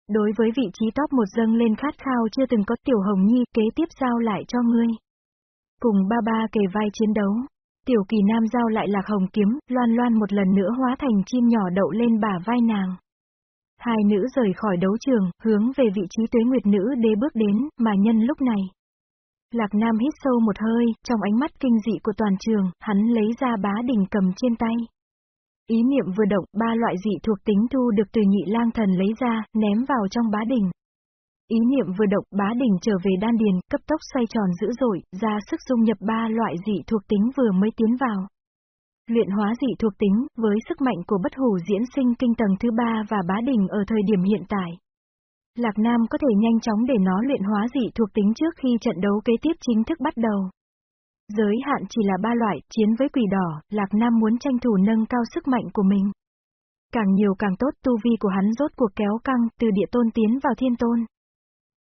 Đối với vị trí top một dâng lên khát khao chưa từng có Tiểu Hồng Nhi kế tiếp giao lại cho ngươi. Cùng ba ba kề vai chiến đấu, Tiểu Kỳ Nam giao lại Lạc Hồng kiếm, loan loan một lần nữa hóa thành chim nhỏ đậu lên bả vai nàng. Hai nữ rời khỏi đấu trường, hướng về vị trí tuế nguyệt nữ đế bước đến, mà nhân lúc này. Lạc Nam hít sâu một hơi, trong ánh mắt kinh dị của toàn trường, hắn lấy ra bá đỉnh cầm trên tay. Ý niệm vừa động, ba loại dị thuộc tính thu được từ nhị lang thần lấy ra, ném vào trong bá đỉnh. Ý niệm vừa động, bá đỉnh trở về đan điền, cấp tốc xoay tròn dữ dội, ra sức dung nhập ba loại dị thuộc tính vừa mới tiến vào. Luyện hóa dị thuộc tính, với sức mạnh của bất hủ diễn sinh kinh tầng thứ ba và bá đỉnh ở thời điểm hiện tại. Lạc Nam có thể nhanh chóng để nó luyện hóa dị thuộc tính trước khi trận đấu kế tiếp chính thức bắt đầu. Giới hạn chỉ là ba loại, chiến với quỷ đỏ, Lạc Nam muốn tranh thủ nâng cao sức mạnh của mình. Càng nhiều càng tốt, tu vi của hắn rốt cuộc kéo căng, từ địa tôn tiến vào thiên tôn.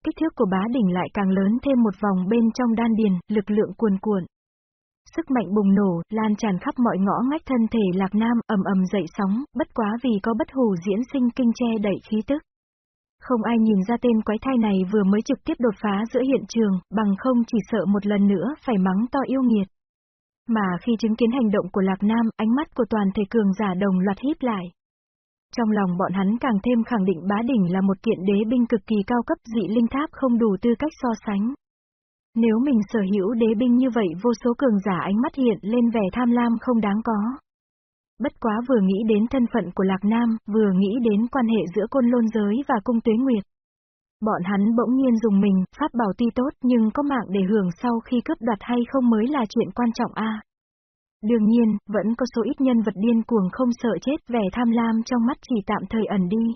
Kích thước của bá đỉnh lại càng lớn thêm một vòng bên trong đan điền, lực lượng cuồn cuộn. Sức mạnh bùng nổ, lan tràn khắp mọi ngõ ngách thân thể Lạc Nam, ầm ầm dậy sóng, bất quá vì có bất hủ diễn sinh kinh che đẩy khí tức. Không ai nhìn ra tên quái thai này vừa mới trực tiếp đột phá giữa hiện trường, bằng không chỉ sợ một lần nữa phải mắng to yêu nghiệt. Mà khi chứng kiến hành động của Lạc Nam, ánh mắt của toàn thể cường giả đồng loạt híp lại. Trong lòng bọn hắn càng thêm khẳng định bá đỉnh là một kiện đế binh cực kỳ cao cấp dị linh tháp không đủ tư cách so sánh. Nếu mình sở hữu đế binh như vậy vô số cường giả ánh mắt hiện lên vẻ tham lam không đáng có. Bất quá vừa nghĩ đến thân phận của Lạc Nam, vừa nghĩ đến quan hệ giữa côn lôn giới và cung tuế nguyệt. Bọn hắn bỗng nhiên dùng mình, pháp bảo tuy tốt nhưng có mạng để hưởng sau khi cướp đoạt hay không mới là chuyện quan trọng a. Đương nhiên, vẫn có số ít nhân vật điên cuồng không sợ chết vẻ tham lam trong mắt chỉ tạm thời ẩn đi.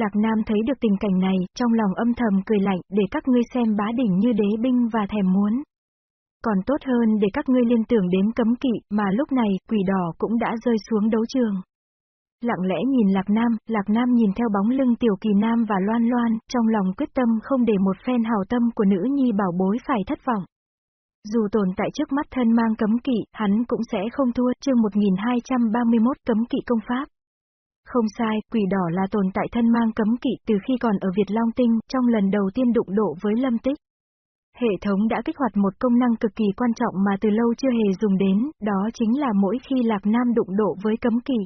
Lạc Nam thấy được tình cảnh này, trong lòng âm thầm cười lạnh, để các ngươi xem bá đỉnh như đế binh và thèm muốn. Còn tốt hơn để các ngươi liên tưởng đến cấm kỵ, mà lúc này, quỷ đỏ cũng đã rơi xuống đấu trường. Lặng lẽ nhìn Lạc Nam, Lạc Nam nhìn theo bóng lưng Tiểu Kỳ Nam và Loan Loan, trong lòng quyết tâm không để một phen hào tâm của nữ nhi bảo bối phải thất vọng. Dù tồn tại trước mắt thân mang cấm kỵ, hắn cũng sẽ không thua, chương 1231 cấm kỵ công pháp. Không sai, quỷ đỏ là tồn tại thân mang cấm kỵ từ khi còn ở Việt Long Tinh, trong lần đầu tiên đụng độ với Lâm Tích. Hệ thống đã kích hoạt một công năng cực kỳ quan trọng mà từ lâu chưa hề dùng đến, đó chính là mỗi khi Lạc Nam đụng độ với cấm kỵ.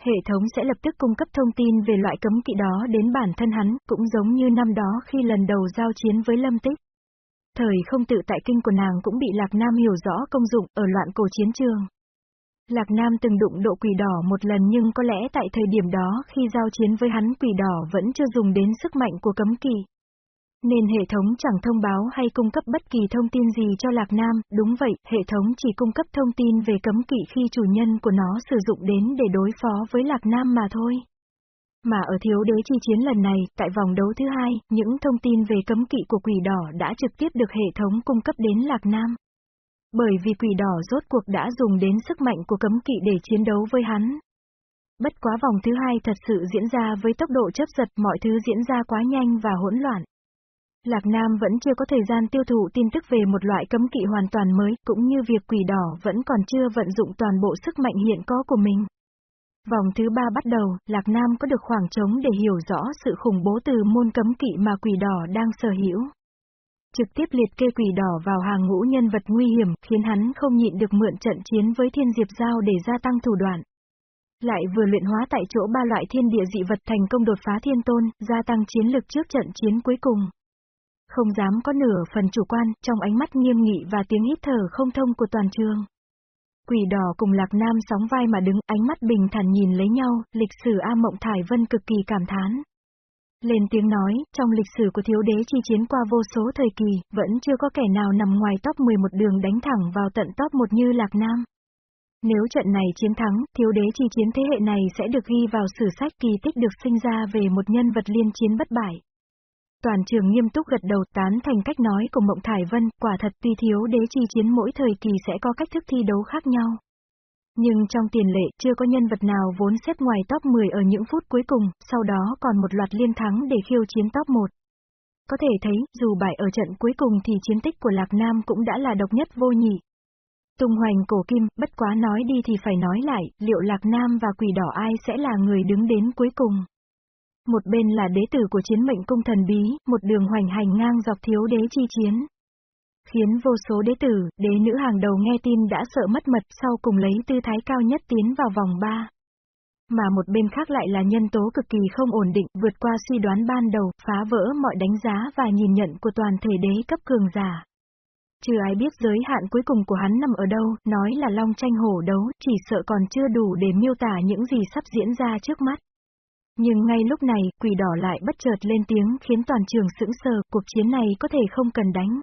Hệ thống sẽ lập tức cung cấp thông tin về loại cấm kỵ đó đến bản thân hắn, cũng giống như năm đó khi lần đầu giao chiến với Lâm Tích. Thời không tự tại kinh của nàng cũng bị Lạc Nam hiểu rõ công dụng ở loạn cổ chiến trường. Lạc Nam từng đụng độ quỷ đỏ một lần nhưng có lẽ tại thời điểm đó khi giao chiến với hắn quỷ đỏ vẫn chưa dùng đến sức mạnh của cấm kỳ, Nên hệ thống chẳng thông báo hay cung cấp bất kỳ thông tin gì cho Lạc Nam, đúng vậy, hệ thống chỉ cung cấp thông tin về cấm kỵ khi chủ nhân của nó sử dụng đến để đối phó với Lạc Nam mà thôi. Mà ở thiếu đế chi chiến lần này, tại vòng đấu thứ hai, những thông tin về cấm kỵ của quỷ đỏ đã trực tiếp được hệ thống cung cấp đến Lạc Nam. Bởi vì quỷ đỏ rốt cuộc đã dùng đến sức mạnh của cấm kỵ để chiến đấu với hắn. Bất quá vòng thứ hai thật sự diễn ra với tốc độ chấp giật mọi thứ diễn ra quá nhanh và hỗn loạn. Lạc Nam vẫn chưa có thời gian tiêu thụ tin tức về một loại cấm kỵ hoàn toàn mới, cũng như việc quỷ đỏ vẫn còn chưa vận dụng toàn bộ sức mạnh hiện có của mình. Vòng thứ ba bắt đầu, Lạc Nam có được khoảng trống để hiểu rõ sự khủng bố từ môn cấm kỵ mà quỷ đỏ đang sở hữu. Trực tiếp liệt kê quỷ đỏ vào hàng ngũ nhân vật nguy hiểm, khiến hắn không nhịn được mượn trận chiến với thiên diệp giao để gia tăng thủ đoạn. Lại vừa luyện hóa tại chỗ ba loại thiên địa dị vật thành công đột phá thiên tôn, gia tăng chiến lực trước trận chiến cuối cùng. Không dám có nửa phần chủ quan, trong ánh mắt nghiêm nghị và tiếng hít thở không thông của toàn trường. Quỷ đỏ cùng Lạc Nam sóng vai mà đứng, ánh mắt bình thản nhìn lấy nhau, lịch sử A Mộng Thải Vân cực kỳ cảm thán. Lên tiếng nói, trong lịch sử của thiếu đế chi chiến qua vô số thời kỳ, vẫn chưa có kẻ nào nằm ngoài top 11 đường đánh thẳng vào tận top 1 như Lạc Nam. Nếu trận này chiến thắng, thiếu đế chi chiến thế hệ này sẽ được ghi vào sử sách kỳ tích được sinh ra về một nhân vật liên chiến bất bại. Toàn trường nghiêm túc gật đầu tán thành cách nói của Mộng Thải Vân, quả thật tuy thiếu đế chi chiến mỗi thời kỳ sẽ có cách thức thi đấu khác nhau. Nhưng trong tiền lệ chưa có nhân vật nào vốn xếp ngoài top 10 ở những phút cuối cùng, sau đó còn một loạt liên thắng để khiêu chiến top 1. Có thể thấy, dù bại ở trận cuối cùng thì chiến tích của Lạc Nam cũng đã là độc nhất vô nhị. Tung hoành cổ kim, bất quá nói đi thì phải nói lại, liệu Lạc Nam và quỷ đỏ ai sẽ là người đứng đến cuối cùng? Một bên là đế tử của chiến mệnh cung thần bí, một đường hoành hành ngang dọc thiếu đế chi chiến. Khiến vô số đế tử, đế nữ hàng đầu nghe tin đã sợ mất mật sau cùng lấy tư thái cao nhất tiến vào vòng 3. Mà một bên khác lại là nhân tố cực kỳ không ổn định, vượt qua suy đoán ban đầu, phá vỡ mọi đánh giá và nhìn nhận của toàn thể đế cấp cường giả. Chưa ai biết giới hạn cuối cùng của hắn nằm ở đâu, nói là long tranh hổ đấu, chỉ sợ còn chưa đủ để miêu tả những gì sắp diễn ra trước mắt. Nhưng ngay lúc này, quỷ đỏ lại bất chợt lên tiếng khiến toàn trường sững sờ, cuộc chiến này có thể không cần đánh.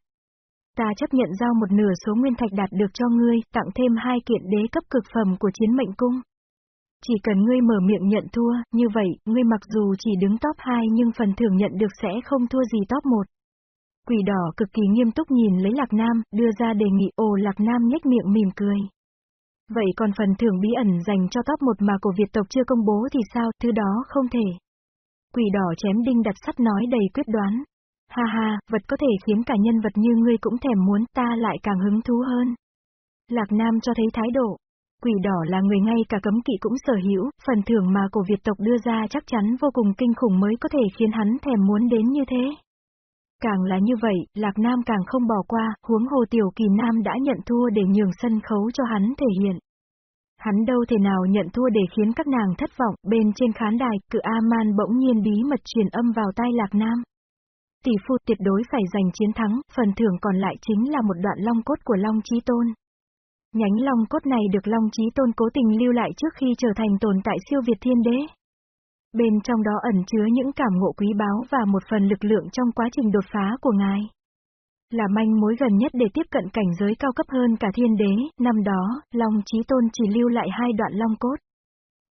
Ta chấp nhận giao một nửa số nguyên thạch đạt được cho ngươi, tặng thêm hai kiện đế cấp cực phẩm của chiến mệnh cung. Chỉ cần ngươi mở miệng nhận thua, như vậy, ngươi mặc dù chỉ đứng top 2 nhưng phần thưởng nhận được sẽ không thua gì top 1. Quỷ đỏ cực kỳ nghiêm túc nhìn lấy Lạc Nam, đưa ra đề nghị ồ Lạc Nam nhếch miệng mỉm cười. Vậy còn phần thưởng bí ẩn dành cho top 1 mà cổ Việt tộc chưa công bố thì sao, thứ đó không thể. Quỷ đỏ chém đinh đặt sắt nói đầy quyết đoán. Ha ha, vật có thể khiến cả nhân vật như ngươi cũng thèm muốn, ta lại càng hứng thú hơn. Lạc Nam cho thấy thái độ. Quỷ đỏ là người ngay cả cấm kỵ cũng sở hữu, phần thưởng mà cổ Việt tộc đưa ra chắc chắn vô cùng kinh khủng mới có thể khiến hắn thèm muốn đến như thế. Càng là như vậy, Lạc Nam càng không bỏ qua, huống hồ tiểu kỳ Nam đã nhận thua để nhường sân khấu cho hắn thể hiện. Hắn đâu thể nào nhận thua để khiến các nàng thất vọng, bên trên khán đài, cự A-man bỗng nhiên bí mật truyền âm vào tai Lạc Nam. Tỷ phu tuyệt đối phải giành chiến thắng, phần thưởng còn lại chính là một đoạn long cốt của Long Chí Tôn. Nhánh long cốt này được Long Chí Tôn cố tình lưu lại trước khi trở thành tồn tại siêu việt thiên đế. Bên trong đó ẩn chứa những cảm ngộ quý báu và một phần lực lượng trong quá trình đột phá của ngài. Là manh mối gần nhất để tiếp cận cảnh giới cao cấp hơn cả thiên đế, năm đó, Long Chí Tôn chỉ lưu lại hai đoạn long cốt.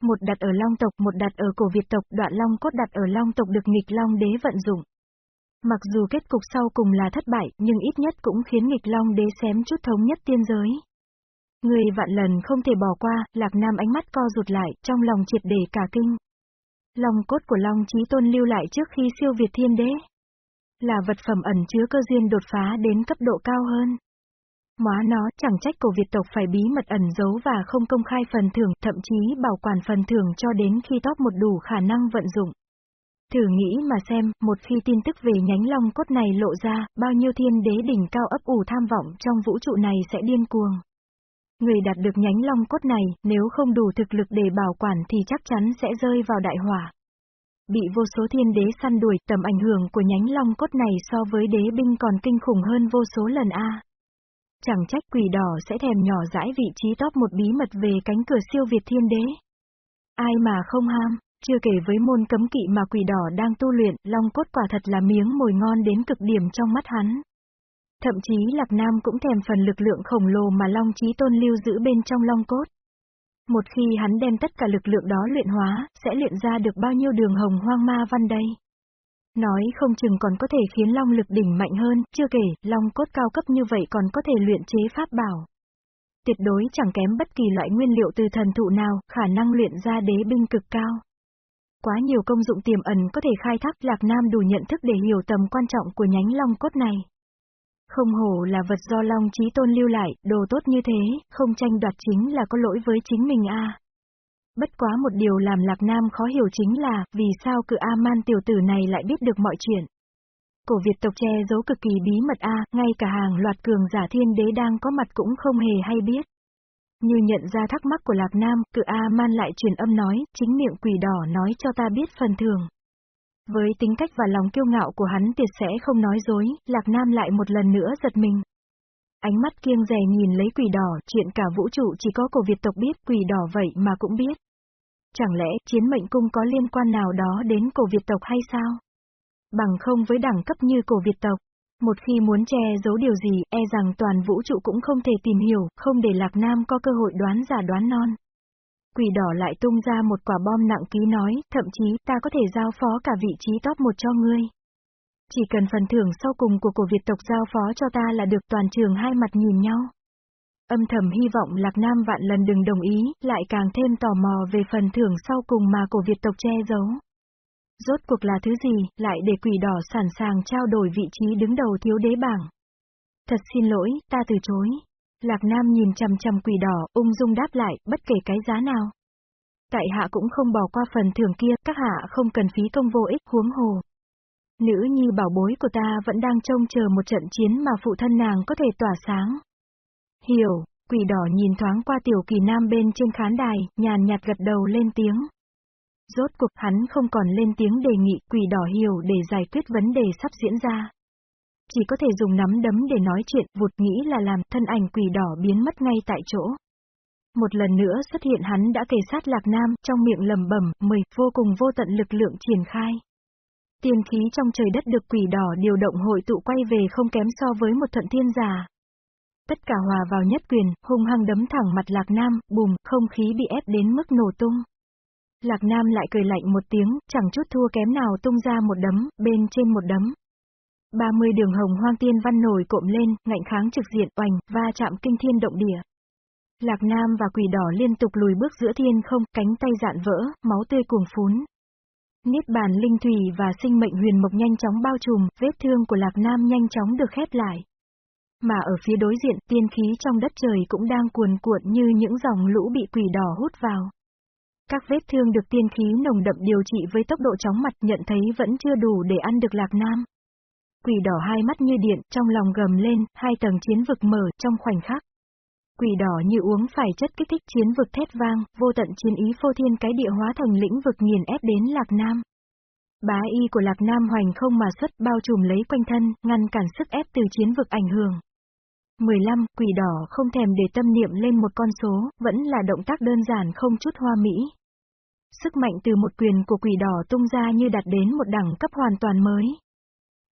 Một đặt ở Long tộc, một đặt ở cổ Việt tộc, đoạn long cốt đặt ở Long tộc được nghịch Long đế vận dụng. Mặc dù kết cục sau cùng là thất bại, nhưng ít nhất cũng khiến nghịch Long đế xém chút thống nhất tiên giới. Người vạn lần không thể bỏ qua, Lạc Nam ánh mắt co rụt lại, trong lòng triệt để cả kinh. lòng cốt của Long Chí Tôn lưu lại trước khi siêu việt thiên đế. Là vật phẩm ẩn chứa cơ duyên đột phá đến cấp độ cao hơn. Móa nó, chẳng trách cổ Việt tộc phải bí mật ẩn giấu và không công khai phần thưởng, thậm chí bảo quản phần thưởng cho đến khi top một đủ khả năng vận dụng. Thử nghĩ mà xem, một khi tin tức về nhánh long cốt này lộ ra, bao nhiêu thiên đế đỉnh cao ấp ủ tham vọng trong vũ trụ này sẽ điên cuồng. Người đạt được nhánh long cốt này, nếu không đủ thực lực để bảo quản thì chắc chắn sẽ rơi vào đại hỏa. Bị vô số thiên đế săn đuổi, tầm ảnh hưởng của nhánh long cốt này so với đế binh còn kinh khủng hơn vô số lần A. Chẳng trách quỷ đỏ sẽ thèm nhỏ dãi vị trí top một bí mật về cánh cửa siêu việt thiên đế. Ai mà không ham, chưa kể với môn cấm kỵ mà quỷ đỏ đang tu luyện, long cốt quả thật là miếng mồi ngon đến cực điểm trong mắt hắn. Thậm chí Lạc Nam cũng thèm phần lực lượng khổng lồ mà Long Chí Tôn lưu giữ bên trong Long Cốt. Một khi hắn đem tất cả lực lượng đó luyện hóa, sẽ luyện ra được bao nhiêu đường hồng hoang ma văn đây. Nói không chừng còn có thể khiến Long lực đỉnh mạnh hơn, chưa kể, Long cốt cao cấp như vậy còn có thể luyện chế pháp bảo. Tuyệt đối chẳng kém bất kỳ loại nguyên liệu từ thần thụ nào, khả năng luyện ra đế binh cực cao. Quá nhiều công dụng tiềm ẩn có thể khai thác Lạc Nam đủ nhận thức để hiểu tầm quan trọng của nhánh long cốt này. Không hổ là vật do Long trí Tôn lưu lại, đồ tốt như thế, không tranh đoạt chính là có lỗi với chính mình a. Bất quá một điều làm Lạc Nam khó hiểu chính là, vì sao cự A-man tiểu tử này lại biết được mọi chuyện. Cổ Việt tộc che giấu cực kỳ bí mật A, ngay cả hàng loạt cường giả thiên đế đang có mặt cũng không hề hay biết. Như nhận ra thắc mắc của Lạc Nam, cự A-man lại truyền âm nói, chính miệng quỷ đỏ nói cho ta biết phần thường. Với tính cách và lòng kiêu ngạo của hắn tuyệt sẽ không nói dối, Lạc Nam lại một lần nữa giật mình. Ánh mắt kiêng rè nhìn lấy quỷ đỏ, chuyện cả vũ trụ chỉ có cổ Việt tộc biết, quỷ đỏ vậy mà cũng biết. Chẳng lẽ, chiến mệnh cung có liên quan nào đó đến cổ Việt tộc hay sao? Bằng không với đẳng cấp như cổ Việt tộc. Một khi muốn che giấu điều gì, e rằng toàn vũ trụ cũng không thể tìm hiểu, không để Lạc Nam có cơ hội đoán giả đoán non. Quỷ đỏ lại tung ra một quả bom nặng ký nói, thậm chí ta có thể giao phó cả vị trí top một cho ngươi. Chỉ cần phần thưởng sau cùng của cổ Việt tộc giao phó cho ta là được toàn trường hai mặt nhìn nhau. Âm thầm hy vọng Lạc Nam vạn lần đừng đồng ý, lại càng thêm tò mò về phần thưởng sau cùng mà cổ Việt tộc che giấu. Rốt cuộc là thứ gì, lại để quỷ đỏ sẵn sàng trao đổi vị trí đứng đầu thiếu đế bảng. Thật xin lỗi, ta từ chối. Lạc Nam nhìn chằm chằm quỷ đỏ, ung dung đáp lại, bất kể cái giá nào. Tại hạ cũng không bỏ qua phần thưởng kia, các hạ không cần phí công vô ích huống hồ. Nữ nhi bảo bối của ta vẫn đang trông chờ một trận chiến mà phụ thân nàng có thể tỏa sáng. Hiểu, quỷ đỏ nhìn thoáng qua tiểu kỳ nam bên trên khán đài, nhàn nhạt gật đầu lên tiếng. Rốt cuộc hắn không còn lên tiếng đề nghị quỷ đỏ hiểu để giải quyết vấn đề sắp diễn ra. chỉ có thể dùng nắm đấm để nói chuyện, vụt nghĩ là làm, thân ảnh quỷ đỏ biến mất ngay tại chỗ. Một lần nữa xuất hiện hắn đã kề sát Lạc Nam, trong miệng lầm bẩm, mười, vô cùng vô tận lực lượng triển khai. Tiên khí trong trời đất được quỷ đỏ điều động hội tụ quay về không kém so với một thuận thiên giả. Tất cả hòa vào nhất quyền, hung hăng đấm thẳng mặt Lạc Nam, bùm, không khí bị ép đến mức nổ tung. Lạc Nam lại cười lạnh một tiếng, chẳng chút thua kém nào tung ra một đấm, bên trên một đấm. 30 đường hồng hoang tiên văn nổi cộm lên, ngạnh kháng trực diện, oành, va chạm kinh thiên động địa. Lạc Nam và quỷ đỏ liên tục lùi bước giữa thiên không, cánh tay dạn vỡ, máu tươi cuồng phún. Niết bàn linh thủy và sinh mệnh huyền mộc nhanh chóng bao trùm, vết thương của Lạc Nam nhanh chóng được khép lại. Mà ở phía đối diện, tiên khí trong đất trời cũng đang cuồn cuộn như những dòng lũ bị quỷ đỏ hút vào. Các vết thương được tiên khí nồng đậm điều trị với tốc độ chóng mặt nhận thấy vẫn chưa đủ để ăn được Lạc Nam. Quỷ đỏ hai mắt như điện, trong lòng gầm lên, hai tầng chiến vực mở trong khoảnh khắc. Quỷ đỏ như uống phải chất kích thích chiến vực thét vang, vô tận chiến ý phô thiên cái địa hóa thành lĩnh vực nghiền ép đến Lạc Nam. Bá y của Lạc Nam hoành không mà xuất bao trùm lấy quanh thân, ngăn cản sức ép từ chiến vực ảnh hưởng. 15. Quỷ đỏ không thèm để tâm niệm lên một con số, vẫn là động tác đơn giản không chút hoa mỹ. Sức mạnh từ một quyền của quỷ đỏ tung ra như đạt đến một đẳng cấp hoàn toàn mới.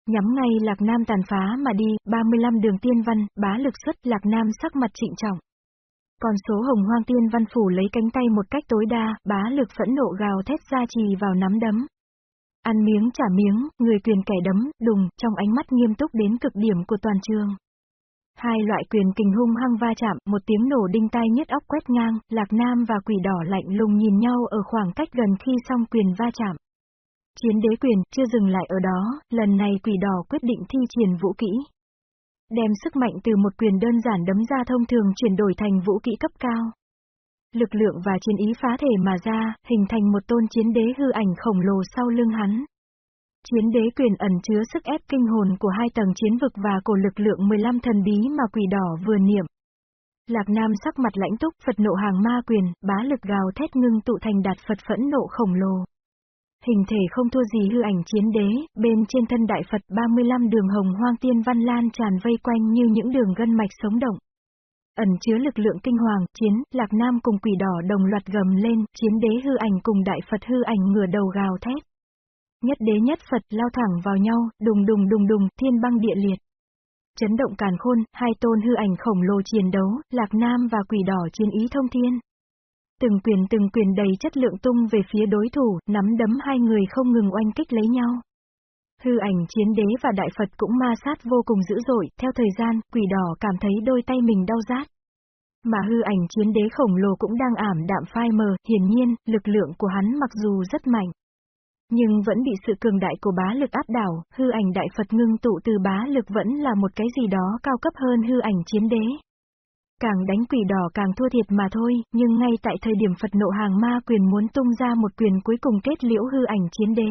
Nhắm ngay Lạc Nam tàn phá mà đi, 35 đường tiên văn, bá lực xuất Lạc Nam sắc mặt trịnh trọng. Còn số hồng hoang tiên văn phủ lấy cánh tay một cách tối đa, bá lực phẫn nộ gào thét ra trì vào nắm đấm. Ăn miếng trả miếng, người quyền kẻ đấm, đùng, trong ánh mắt nghiêm túc đến cực điểm của toàn trường. Hai loại quyền kình hung hăng va chạm, một tiếng nổ đinh tai nhức óc quét ngang, Lạc Nam và quỷ đỏ lạnh lùng nhìn nhau ở khoảng cách gần khi xong quyền va chạm. Chiến đế quyền, chưa dừng lại ở đó, lần này quỷ đỏ quyết định thi triển vũ kỹ. Đem sức mạnh từ một quyền đơn giản đấm ra thông thường chuyển đổi thành vũ kỹ cấp cao. Lực lượng và chiến ý phá thể mà ra, hình thành một tôn chiến đế hư ảnh khổng lồ sau lưng hắn. Chiến đế quyền ẩn chứa sức ép kinh hồn của hai tầng chiến vực và cổ lực lượng 15 thần bí mà quỷ đỏ vừa niệm. Lạc Nam sắc mặt lãnh túc, Phật nộ hàng ma quyền, bá lực gào thét ngưng tụ thành đạt Phật phẫn nộ khổng lồ. Hình thể không thua gì hư ảnh chiến đế, bên trên thân đại Phật 35 đường hồng hoang tiên văn lan tràn vây quanh như những đường gân mạch sống động. Ẩn chứa lực lượng kinh hoàng, chiến, Lạc Nam cùng quỷ đỏ đồng loạt gầm lên, chiến đế hư ảnh cùng đại Phật hư ảnh ngửa đầu gào thét. Nhất đế nhất Phật lao thẳng vào nhau, đùng đùng đùng đùng, thiên băng địa liệt. Chấn động càn khôn, hai tôn hư ảnh khổng lồ chiến đấu, Lạc Nam và quỷ đỏ chiến ý thông thiên. Từng quyền từng quyền đầy chất lượng tung về phía đối thủ, nắm đấm hai người không ngừng oanh kích lấy nhau. Hư ảnh chiến đế và đại Phật cũng ma sát vô cùng dữ dội, theo thời gian, quỷ đỏ cảm thấy đôi tay mình đau rát. Mà hư ảnh chiến đế khổng lồ cũng đang ảm đạm phai mờ, hiển nhiên, lực lượng của hắn mặc dù rất mạnh. Nhưng vẫn bị sự cường đại của bá lực áp đảo, hư ảnh đại Phật ngưng tụ từ bá lực vẫn là một cái gì đó cao cấp hơn hư ảnh chiến đế. Càng đánh quỷ đỏ càng thua thiệt mà thôi, nhưng ngay tại thời điểm Phật nộ hàng ma quyền muốn tung ra một quyền cuối cùng kết liễu hư ảnh chiến đế.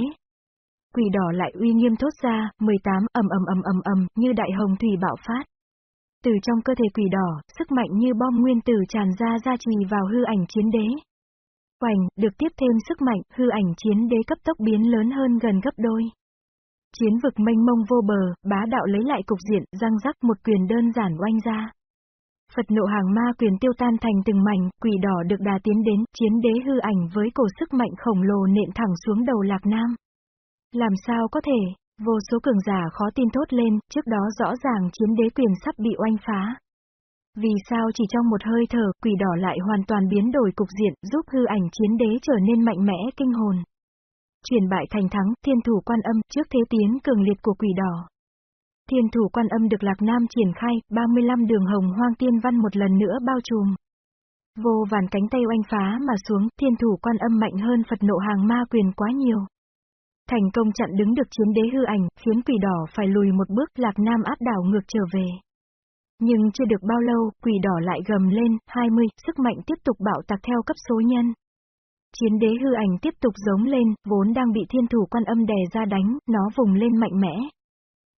Quỷ đỏ lại uy nghiêm thốt ra, 18 ầm ầm ầm ầm ầm, như đại hồng thủy bạo phát. Từ trong cơ thể quỷ đỏ, sức mạnh như bom nguyên tử tràn ra ra trì vào hư ảnh chiến đế. Hoành, được tiếp thêm sức mạnh, hư ảnh chiến đế cấp tốc biến lớn hơn gần gấp đôi. Chiến vực mênh mông vô bờ, bá đạo lấy lại cục diện, răng rắc một quyền đơn giản oanh ra. Phật nộ hàng ma quyền tiêu tan thành từng mảnh, quỷ đỏ được đà tiến đến, chiến đế hư ảnh với cổ sức mạnh khổng lồ nện thẳng xuống đầu lạc nam. Làm sao có thể, vô số cường giả khó tin thốt lên, trước đó rõ ràng chiến đế quyền sắp bị oanh phá. Vì sao chỉ trong một hơi thở, quỷ đỏ lại hoàn toàn biến đổi cục diện, giúp hư ảnh chiến đế trở nên mạnh mẽ kinh hồn. Chuyển bại thành thắng, thiên thủ quan âm trước thế tiến cường liệt của quỷ đỏ. Thiên thủ quan âm được Lạc Nam triển khai, 35 đường hồng hoang tiên văn một lần nữa bao trùm. Vô vàn cánh tay oanh phá mà xuống, thiên thủ quan âm mạnh hơn Phật nộ hàng ma quyền quá nhiều. Thành công chặn đứng được chiến đế hư ảnh, khiến quỷ đỏ phải lùi một bước Lạc Nam áp đảo ngược trở về. Nhưng chưa được bao lâu, quỷ đỏ lại gầm lên, 20, sức mạnh tiếp tục bạo tạc theo cấp số nhân. Chiến đế hư ảnh tiếp tục giống lên, vốn đang bị thiên thủ quan âm đè ra đánh, nó vùng lên mạnh mẽ.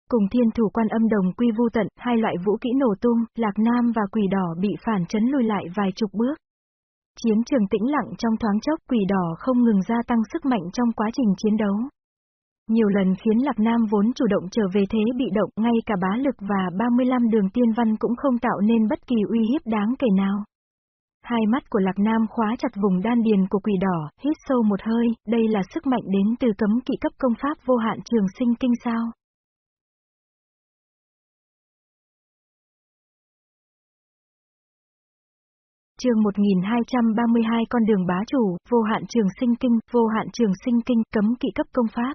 Cùng thiên thủ quan âm đồng quy vu tận, hai loại vũ kỹ nổ tung, lạc nam và quỷ đỏ bị phản chấn lùi lại vài chục bước. Chiến trường tĩnh lặng trong thoáng chốc quỷ đỏ không ngừng gia tăng sức mạnh trong quá trình chiến đấu. Nhiều lần khiến Lạc Nam vốn chủ động trở về thế bị động, ngay cả bá lực và 35 đường tiên văn cũng không tạo nên bất kỳ uy hiếp đáng kể nào. Hai mắt của Lạc Nam khóa chặt vùng đan điền của quỷ đỏ, hít sâu một hơi, đây là sức mạnh đến từ cấm kỵ cấp công pháp vô hạn trường sinh kinh sao. chương 1232 con đường bá chủ, vô hạn trường sinh kinh, vô hạn trường sinh kinh, cấm kỵ cấp công pháp.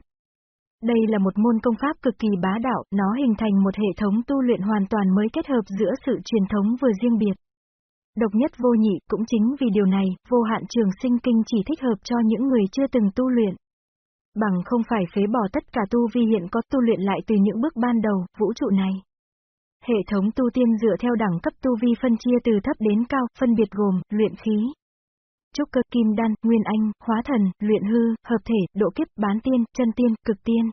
Đây là một môn công pháp cực kỳ bá đạo, nó hình thành một hệ thống tu luyện hoàn toàn mới kết hợp giữa sự truyền thống vừa riêng biệt. Độc nhất vô nhị, cũng chính vì điều này, vô hạn trường sinh kinh chỉ thích hợp cho những người chưa từng tu luyện. Bằng không phải phế bỏ tất cả tu vi hiện có tu luyện lại từ những bước ban đầu, vũ trụ này. Hệ thống tu tiên dựa theo đẳng cấp tu vi phân chia từ thấp đến cao, phân biệt gồm, luyện khí, trúc cơ kim đan, nguyên anh, hóa thần, luyện hư, hợp thể, độ kiếp, bán tiên, chân tiên, cực tiên.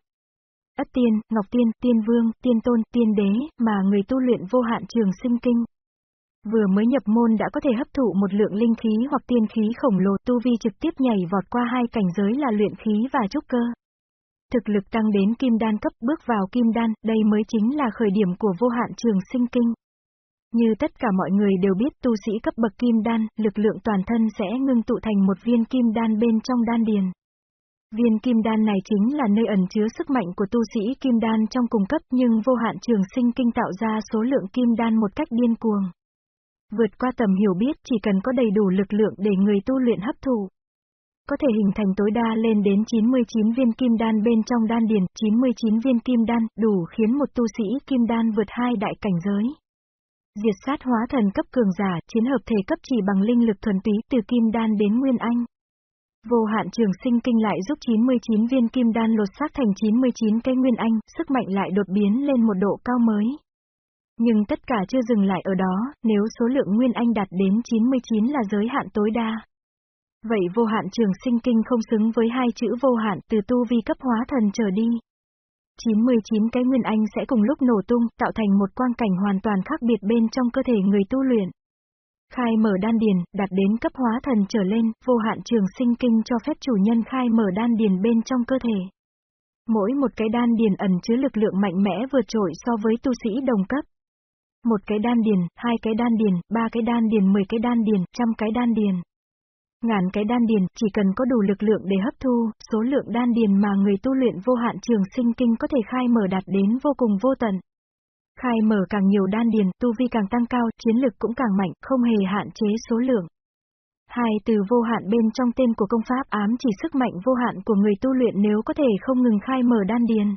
Ất tiên, ngọc tiên, tiên vương, tiên tôn, tiên đế, mà người tu luyện vô hạn trường sinh kinh. Vừa mới nhập môn đã có thể hấp thụ một lượng linh khí hoặc tiên khí khổng lồ tu vi trực tiếp nhảy vọt qua hai cảnh giới là luyện khí và trúc cơ. Thực lực tăng đến kim đan cấp bước vào kim đan, đây mới chính là khởi điểm của vô hạn trường sinh kinh. Như tất cả mọi người đều biết tu sĩ cấp bậc kim đan, lực lượng toàn thân sẽ ngưng tụ thành một viên kim đan bên trong đan điền. Viên kim đan này chính là nơi ẩn chứa sức mạnh của tu sĩ kim đan trong cùng cấp nhưng vô hạn trường sinh kinh tạo ra số lượng kim đan một cách điên cuồng. Vượt qua tầm hiểu biết chỉ cần có đầy đủ lực lượng để người tu luyện hấp thụ. Có thể hình thành tối đa lên đến 99 viên kim đan bên trong đan điền, 99 viên kim đan đủ khiến một tu sĩ kim đan vượt hai đại cảnh giới. Diệt sát hóa thần cấp cường giả, chiến hợp thể cấp chỉ bằng linh lực thuần túy từ kim đan đến nguyên anh. Vô hạn trường sinh kinh lại giúp 99 viên kim đan lột xác thành 99 cây nguyên anh, sức mạnh lại đột biến lên một độ cao mới. Nhưng tất cả chưa dừng lại ở đó, nếu số lượng nguyên anh đạt đến 99 là giới hạn tối đa. Vậy vô hạn trường sinh kinh không xứng với hai chữ vô hạn từ tu vi cấp hóa thần trở đi. 99 cái nguyên anh sẽ cùng lúc nổ tung, tạo thành một quang cảnh hoàn toàn khác biệt bên trong cơ thể người tu luyện. Khai mở đan điền, đạt đến cấp hóa thần trở lên, vô hạn trường sinh kinh cho phép chủ nhân khai mở đan điền bên trong cơ thể. Mỗi một cái đan điền ẩn chứa lực lượng mạnh mẽ vượt trội so với tu sĩ đồng cấp. Một cái đan điền, hai cái đan điền, ba cái đan điền, mười cái đan điền, trăm cái đan điền. Ngàn cái đan điền, chỉ cần có đủ lực lượng để hấp thu, số lượng đan điền mà người tu luyện vô hạn trường sinh kinh có thể khai mở đạt đến vô cùng vô tận. Khai mở càng nhiều đan điền, tu vi càng tăng cao, chiến lực cũng càng mạnh, không hề hạn chế số lượng. Hai từ vô hạn bên trong tên của công pháp ám chỉ sức mạnh vô hạn của người tu luyện nếu có thể không ngừng khai mở đan điền.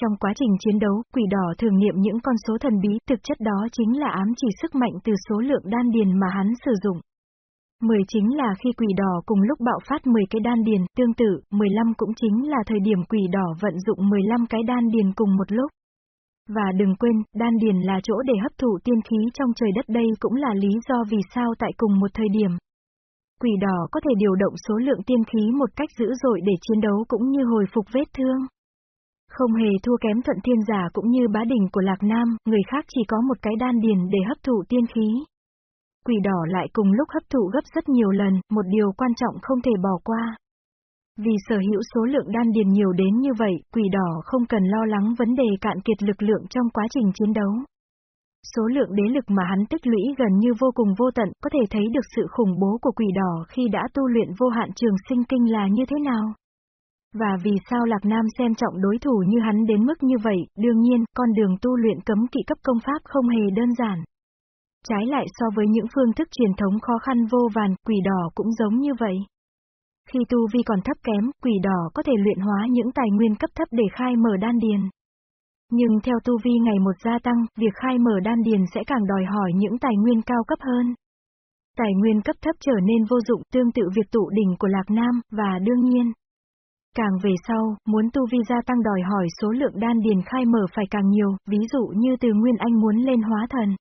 Trong quá trình chiến đấu, quỷ đỏ thường niệm những con số thần bí, thực chất đó chính là ám chỉ sức mạnh từ số lượng đan điền mà hắn sử dụng. 10 chính là khi quỷ đỏ cùng lúc bạo phát 10 cái đan điền, tương tự, 15 cũng chính là thời điểm quỷ đỏ vận dụng 15 cái đan điền cùng một lúc. Và đừng quên, đan điền là chỗ để hấp thụ tiên khí trong trời đất đây cũng là lý do vì sao tại cùng một thời điểm. Quỷ đỏ có thể điều động số lượng tiên khí một cách dữ dội để chiến đấu cũng như hồi phục vết thương. Không hề thua kém thuận thiên giả cũng như bá đỉnh của Lạc Nam, người khác chỉ có một cái đan điền để hấp thụ tiên khí. Quỷ đỏ lại cùng lúc hấp thụ gấp rất nhiều lần, một điều quan trọng không thể bỏ qua. Vì sở hữu số lượng đan điền nhiều đến như vậy, quỷ đỏ không cần lo lắng vấn đề cạn kiệt lực lượng trong quá trình chiến đấu. Số lượng đế lực mà hắn tích lũy gần như vô cùng vô tận, có thể thấy được sự khủng bố của quỷ đỏ khi đã tu luyện vô hạn trường sinh kinh là như thế nào. Và vì sao Lạc Nam xem trọng đối thủ như hắn đến mức như vậy, đương nhiên, con đường tu luyện cấm kỵ cấp công pháp không hề đơn giản. Trái lại so với những phương thức truyền thống khó khăn vô vàn, quỷ đỏ cũng giống như vậy. Khi tu vi còn thấp kém, quỷ đỏ có thể luyện hóa những tài nguyên cấp thấp để khai mở đan điền. Nhưng theo tu vi ngày một gia tăng, việc khai mở đan điền sẽ càng đòi hỏi những tài nguyên cao cấp hơn. Tài nguyên cấp thấp trở nên vô dụng tương tự việc tụ đỉnh của Lạc Nam, và đương nhiên. Càng về sau, muốn tu vi gia tăng đòi hỏi số lượng đan điền khai mở phải càng nhiều, ví dụ như từ Nguyên Anh muốn lên hóa thần.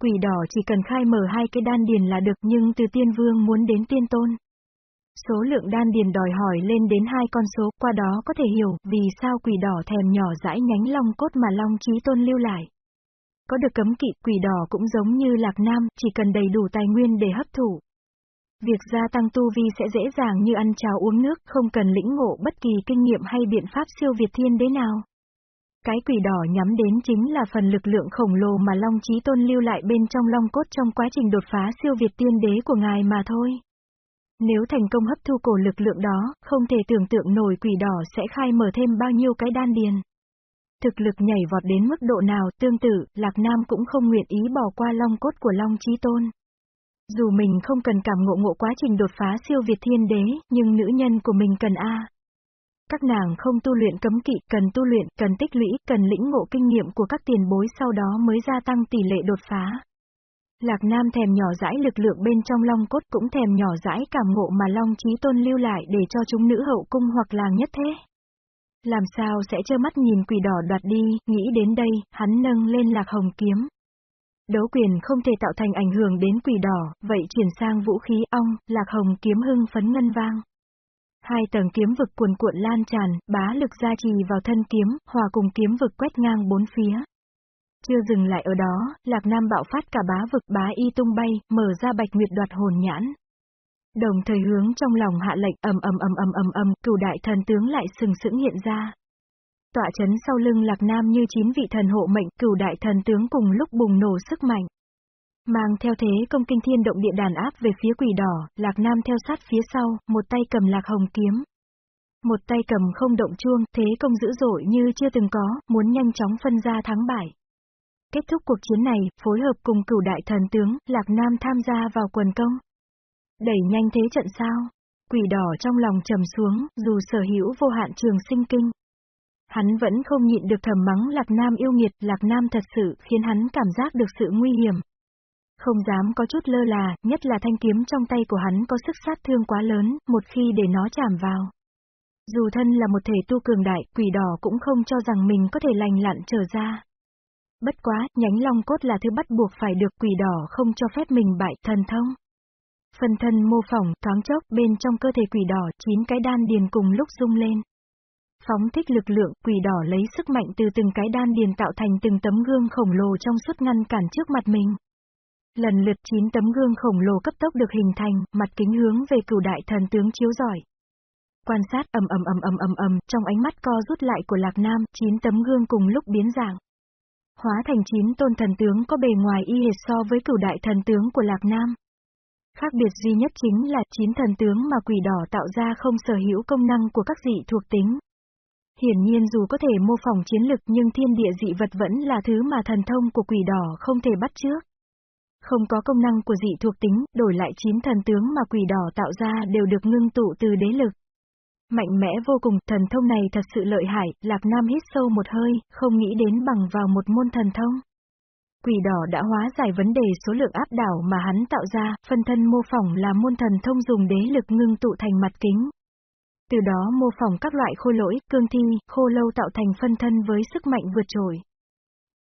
Quỷ đỏ chỉ cần khai mở hai cái đan điền là được nhưng từ tiên vương muốn đến tiên tôn. Số lượng đan điền đòi hỏi lên đến hai con số, qua đó có thể hiểu vì sao quỷ đỏ thèm nhỏ dãi nhánh long cốt mà long trí tôn lưu lại. Có được cấm kỵ, quỷ đỏ cũng giống như lạc nam, chỉ cần đầy đủ tài nguyên để hấp thụ. Việc gia tăng tu vi sẽ dễ dàng như ăn cháo uống nước, không cần lĩnh ngộ bất kỳ kinh nghiệm hay biện pháp siêu việt thiên đế nào. Cái quỷ đỏ nhắm đến chính là phần lực lượng khổng lồ mà Long Chí Tôn lưu lại bên trong long cốt trong quá trình đột phá siêu việt tiên đế của ngài mà thôi. Nếu thành công hấp thu cổ lực lượng đó, không thể tưởng tượng nổi quỷ đỏ sẽ khai mở thêm bao nhiêu cái đan điền. Thực lực nhảy vọt đến mức độ nào, tương tự, Lạc Nam cũng không nguyện ý bỏ qua long cốt của Long Chí Tôn. Dù mình không cần cảm ngộ ngộ quá trình đột phá siêu việt thiên đế, nhưng nữ nhân của mình cần A. Các nàng không tu luyện cấm kỵ, cần tu luyện, cần tích lũy, cần lĩnh ngộ kinh nghiệm của các tiền bối sau đó mới gia tăng tỷ lệ đột phá. Lạc Nam thèm nhỏ dãi lực lượng bên trong long cốt cũng thèm nhỏ dãi cảm ngộ mà long trí tôn lưu lại để cho chúng nữ hậu cung hoặc làng nhất thế. Làm sao sẽ trơ mắt nhìn quỷ đỏ đoạt đi, nghĩ đến đây, hắn nâng lên lạc hồng kiếm. Đấu quyền không thể tạo thành ảnh hưởng đến quỷ đỏ, vậy chuyển sang vũ khí ong, lạc hồng kiếm hưng phấn ngân vang. Hai tầng kiếm vực cuồn cuộn lan tràn, bá lực gia trì vào thân kiếm, hòa cùng kiếm vực quét ngang bốn phía. Chưa dừng lại ở đó, Lạc Nam bạo phát cả bá vực bá y tung bay, mở ra bạch nguyệt đoạt hồn nhãn. Đồng thời hướng trong lòng hạ lệnh ầm ầm ầm ầm ầm ầm, cửu đại thần tướng lại sừng sững hiện ra. Tọa chấn sau lưng Lạc Nam như chín vị thần hộ mệnh, cửu đại thần tướng cùng lúc bùng nổ sức mạnh. Mang theo thế công kinh thiên động địa đàn áp về phía quỷ đỏ, Lạc Nam theo sát phía sau, một tay cầm Lạc Hồng kiếm. Một tay cầm không động chuông, thế công dữ dội như chưa từng có, muốn nhanh chóng phân ra thắng bại. Kết thúc cuộc chiến này, phối hợp cùng cửu đại thần tướng, Lạc Nam tham gia vào quần công. Đẩy nhanh thế trận sao? Quỷ đỏ trong lòng trầm xuống, dù sở hữu vô hạn trường sinh kinh. Hắn vẫn không nhịn được thầm mắng Lạc Nam yêu nghiệt, Lạc Nam thật sự khiến hắn cảm giác được sự nguy hiểm. Không dám có chút lơ là, nhất là thanh kiếm trong tay của hắn có sức sát thương quá lớn, một khi để nó chạm vào. Dù thân là một thể tu cường đại, quỷ đỏ cũng không cho rằng mình có thể lành lặn trở ra. Bất quá, nhánh long cốt là thứ bắt buộc phải được quỷ đỏ không cho phép mình bại thần thông. Phần thân mô phỏng, thoáng chốc, bên trong cơ thể quỷ đỏ, chín cái đan điền cùng lúc rung lên. Phóng thích lực lượng, quỷ đỏ lấy sức mạnh từ từng cái đan điền tạo thành từng tấm gương khổng lồ trong suốt ngăn cản trước mặt mình. Lần lượt chín tấm gương khổng lồ cấp tốc được hình thành, mặt kính hướng về cửu đại thần tướng chiếu giỏi. Quan sát ầm ầm ầm ầm ầm ầm, trong ánh mắt co rút lại của Lạc Nam, chín tấm gương cùng lúc biến dạng. Hóa thành chín tôn thần tướng có bề ngoài y hệt so với cửu đại thần tướng của Lạc Nam. Khác biệt duy nhất chính là chín thần tướng mà quỷ đỏ tạo ra không sở hữu công năng của các dị thuộc tính. Hiển nhiên dù có thể mô phỏng chiến lực nhưng thiên địa dị vật vẫn là thứ mà thần thông của quỷ đỏ không thể bắt trước. Không có công năng của dị thuộc tính, đổi lại chín thần tướng mà quỷ đỏ tạo ra đều được ngưng tụ từ đế lực. Mạnh mẽ vô cùng, thần thông này thật sự lợi hại, Lạc Nam hít sâu một hơi, không nghĩ đến bằng vào một môn thần thông. Quỷ đỏ đã hóa giải vấn đề số lượng áp đảo mà hắn tạo ra, phân thân mô phỏng là môn thần thông dùng đế lực ngưng tụ thành mặt kính. Từ đó mô phỏng các loại khô lỗi, cương thi, khô lâu tạo thành phân thân với sức mạnh vượt trội.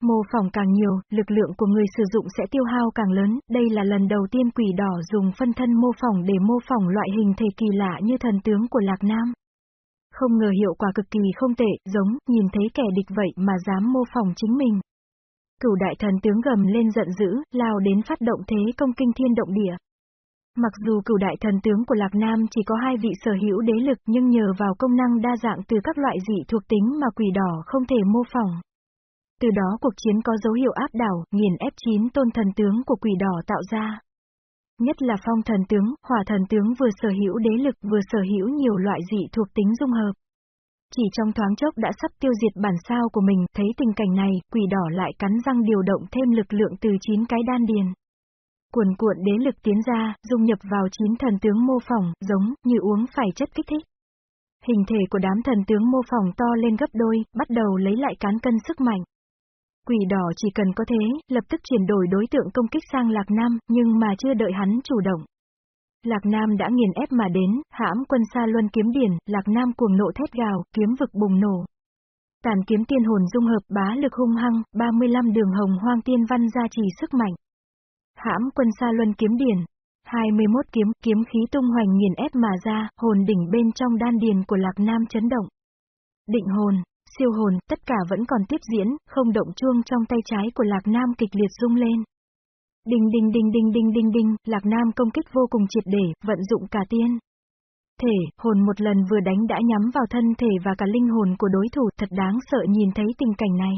Mô phỏng càng nhiều, lực lượng của người sử dụng sẽ tiêu hao càng lớn, đây là lần đầu tiên quỷ đỏ dùng phân thân mô phỏng để mô phỏng loại hình thể kỳ lạ như thần tướng của Lạc Nam. Không ngờ hiệu quả cực kỳ không tệ, giống, nhìn thấy kẻ địch vậy mà dám mô phỏng chính mình. Cửu đại thần tướng gầm lên giận dữ, lao đến phát động thế công kinh thiên động địa. Mặc dù cửu đại thần tướng của Lạc Nam chỉ có hai vị sở hữu đế lực nhưng nhờ vào công năng đa dạng từ các loại dị thuộc tính mà quỷ đỏ không thể mô phỏng. Từ đó cuộc chiến có dấu hiệu áp đảo, nghiền ép chín tôn thần tướng của quỷ đỏ tạo ra. Nhất là phong thần tướng, hỏa thần tướng vừa sở hữu đế lực vừa sở hữu nhiều loại dị thuộc tính dung hợp. Chỉ trong thoáng chốc đã sắp tiêu diệt bản sao của mình, thấy tình cảnh này, quỷ đỏ lại cắn răng điều động thêm lực lượng từ chín cái đan điền. Cuồn cuộn đế lực tiến ra, dung nhập vào chín thần tướng mô phỏng, giống như uống phải chất kích thích. Hình thể của đám thần tướng mô phỏng to lên gấp đôi, bắt đầu lấy lại cán cân sức mạnh. Quỷ đỏ chỉ cần có thế, lập tức chuyển đổi đối tượng công kích sang Lạc Nam, nhưng mà chưa đợi hắn chủ động. Lạc Nam đã nghiền ép mà đến, hãm quân xa luân kiếm điển, Lạc Nam cuồng nộ thét gào, kiếm vực bùng nổ. Tàn kiếm tiên hồn dung hợp bá lực hung hăng, 35 đường hồng hoang tiên văn gia trì sức mạnh. Hãm quân xa luân kiếm điển, 21 kiếm, kiếm khí tung hoành nghiền ép mà ra, hồn đỉnh bên trong đan điền của Lạc Nam chấn động. Định hồn, siêu hồn, tất cả vẫn còn tiếp diễn, không động chuông trong tay trái của Lạc Nam kịch liệt rung lên. Đinh đinh đinh đinh đinh đinh đinh, Lạc Nam công kích vô cùng triệt để, vận dụng cả tiên. Thể, hồn một lần vừa đánh đã nhắm vào thân thể và cả linh hồn của đối thủ thật đáng sợ nhìn thấy tình cảnh này.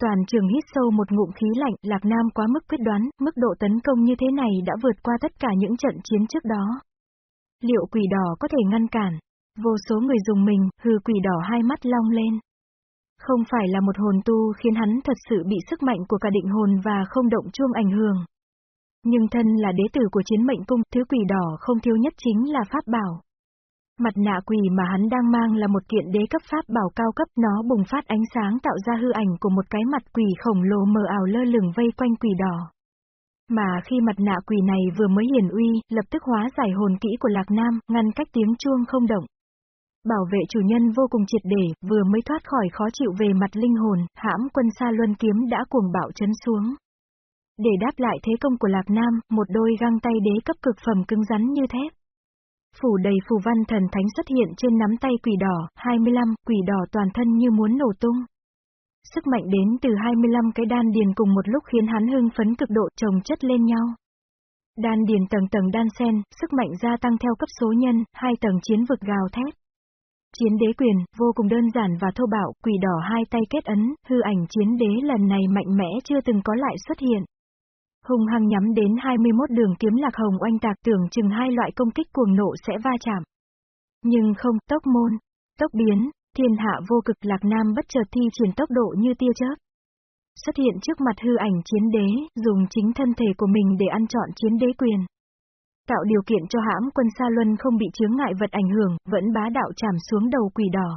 Toàn trường hít sâu một ngụm khí lạnh, Lạc Nam quá mức quyết đoán, mức độ tấn công như thế này đã vượt qua tất cả những trận chiến trước đó. Liệu quỷ đỏ có thể ngăn cản? Vô số người dùng mình, hư quỷ đỏ hai mắt long lên. Không phải là một hồn tu khiến hắn thật sự bị sức mạnh của cả định hồn và không động chuông ảnh hưởng. Nhưng thân là đế tử của chiến mệnh cung, thứ quỷ đỏ không thiếu nhất chính là pháp bảo. Mặt nạ quỷ mà hắn đang mang là một kiện đế cấp pháp bảo cao cấp, nó bùng phát ánh sáng tạo ra hư ảnh của một cái mặt quỷ khổng lồ mờ ảo lơ lửng vây quanh quỷ đỏ. Mà khi mặt nạ quỷ này vừa mới hiển uy, lập tức hóa giải hồn kỹ của Lạc Nam, ngăn cách tiếng chuông không động. Bảo vệ chủ nhân vô cùng triệt để, vừa mới thoát khỏi khó chịu về mặt linh hồn, hãm quân xa luân kiếm đã cuồng bạo chấn xuống. Để đáp lại thế công của Lạc Nam, một đôi găng tay đế cấp cực phẩm cứng rắn như thép. Phủ đầy phù văn thần thánh xuất hiện trên nắm tay quỷ đỏ, 25, quỷ đỏ toàn thân như muốn nổ tung. Sức mạnh đến từ 25 cái đan điền cùng một lúc khiến hắn hưng phấn cực độ chồng chất lên nhau. Đan điền tầng tầng đan sen, sức mạnh gia tăng theo cấp số nhân, hai tầng chiến vực gào thét. Chiến đế quyền, vô cùng đơn giản và thô bạo, quỷ đỏ hai tay kết ấn, hư ảnh chiến đế lần này mạnh mẽ chưa từng có lại xuất hiện. Hùng hăng nhắm đến 21 đường kiếm lạc hồng oanh tạc tưởng chừng hai loại công kích cuồng nộ sẽ va chạm. Nhưng không, tốc môn, tốc biến, thiên hạ vô cực lạc nam bất chợt thi triển tốc độ như tia chớp. Xuất hiện trước mặt hư ảnh chiến đế, dùng chính thân thể của mình để ăn chọn chiến đế quyền. Tạo điều kiện cho hãm quân Sa Luân không bị chướng ngại vật ảnh hưởng, vẫn bá đạo chạm xuống đầu quỷ đỏ.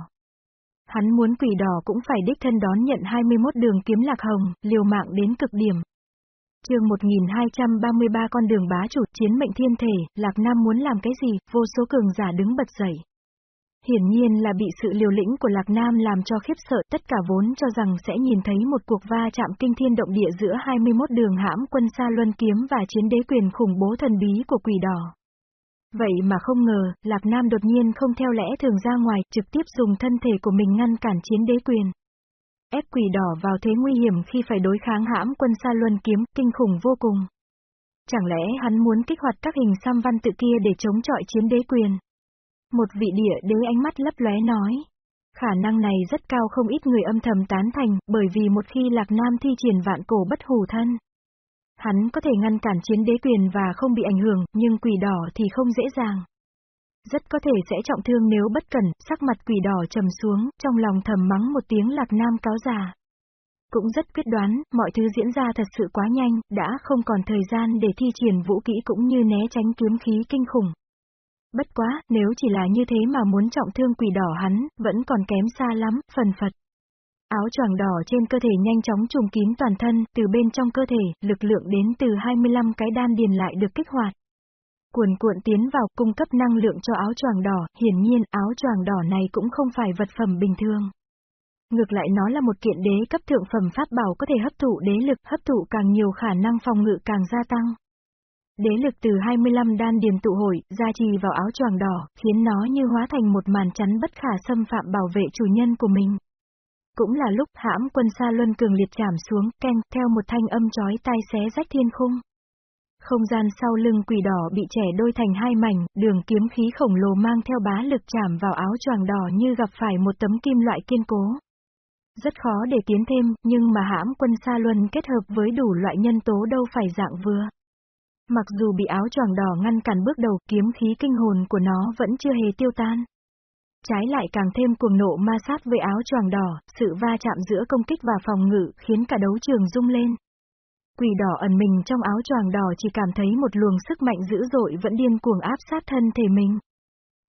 Hắn muốn quỷ đỏ cũng phải đích thân đón nhận 21 đường kiếm lạc hồng, liều mạng đến cực điểm. chương 1233 con đường bá chủ, chiến mệnh thiên thể, Lạc Nam muốn làm cái gì, vô số cường giả đứng bật dậy. Hiển nhiên là bị sự liều lĩnh của Lạc Nam làm cho khiếp sợ tất cả vốn cho rằng sẽ nhìn thấy một cuộc va chạm kinh thiên động địa giữa 21 đường hãm quân xa Luân Kiếm và chiến đế quyền khủng bố thần bí của quỷ đỏ. Vậy mà không ngờ, Lạc Nam đột nhiên không theo lẽ thường ra ngoài, trực tiếp dùng thân thể của mình ngăn cản chiến đế quyền. Ép quỷ đỏ vào thế nguy hiểm khi phải đối kháng hãm quân xa Luân Kiếm, kinh khủng vô cùng. Chẳng lẽ hắn muốn kích hoạt các hình xăm văn tự kia để chống chọi chiến đế quyền? Một vị địa đế ánh mắt lấp lóe nói. Khả năng này rất cao không ít người âm thầm tán thành, bởi vì một khi Lạc Nam thi triển vạn cổ bất hủ thân. Hắn có thể ngăn cản chiến đế quyền và không bị ảnh hưởng, nhưng quỷ đỏ thì không dễ dàng. Rất có thể sẽ trọng thương nếu bất cẩn, sắc mặt quỷ đỏ trầm xuống, trong lòng thầm mắng một tiếng Lạc Nam cáo già. Cũng rất quyết đoán, mọi thứ diễn ra thật sự quá nhanh, đã không còn thời gian để thi triển vũ kỹ cũng như né tránh kiếm khí kinh khủng. Bất quá, nếu chỉ là như thế mà muốn trọng thương quỷ đỏ hắn, vẫn còn kém xa lắm, phần phật. Áo choàng đỏ trên cơ thể nhanh chóng trùng kín toàn thân, từ bên trong cơ thể, lực lượng đến từ 25 cái đan điền lại được kích hoạt. Cuồn cuộn tiến vào cung cấp năng lượng cho áo choàng đỏ, hiển nhiên áo choàng đỏ này cũng không phải vật phẩm bình thường. Ngược lại nó là một kiện đế cấp thượng phẩm pháp bảo có thể hấp thụ đế lực, hấp thụ càng nhiều khả năng phòng ngự càng gia tăng. Đế lực từ 25 đan điền tụ hội, gia trì vào áo choàng đỏ, khiến nó như hóa thành một màn chắn bất khả xâm phạm bảo vệ chủ nhân của mình. Cũng là lúc hãm quân xa luân cường liệt chạm xuống, keng, theo một thanh âm chói tai xé rách thiên khung. Không gian sau lưng quỷ đỏ bị trẻ đôi thành hai mảnh, đường kiếm khí khổng lồ mang theo bá lực chạm vào áo choàng đỏ như gặp phải một tấm kim loại kiên cố. Rất khó để tiến thêm, nhưng mà hãm quân xa luân kết hợp với đủ loại nhân tố đâu phải dạng vừa. Mặc dù bị áo choàng đỏ ngăn cản bước đầu, kiếm khí kinh hồn của nó vẫn chưa hề tiêu tan. Trái lại càng thêm cuồng nộ ma sát với áo choàng đỏ, sự va chạm giữa công kích và phòng ngự khiến cả đấu trường rung lên. Quỷ đỏ ẩn mình trong áo choàng đỏ chỉ cảm thấy một luồng sức mạnh dữ dội vẫn điên cuồng áp sát thân thể mình.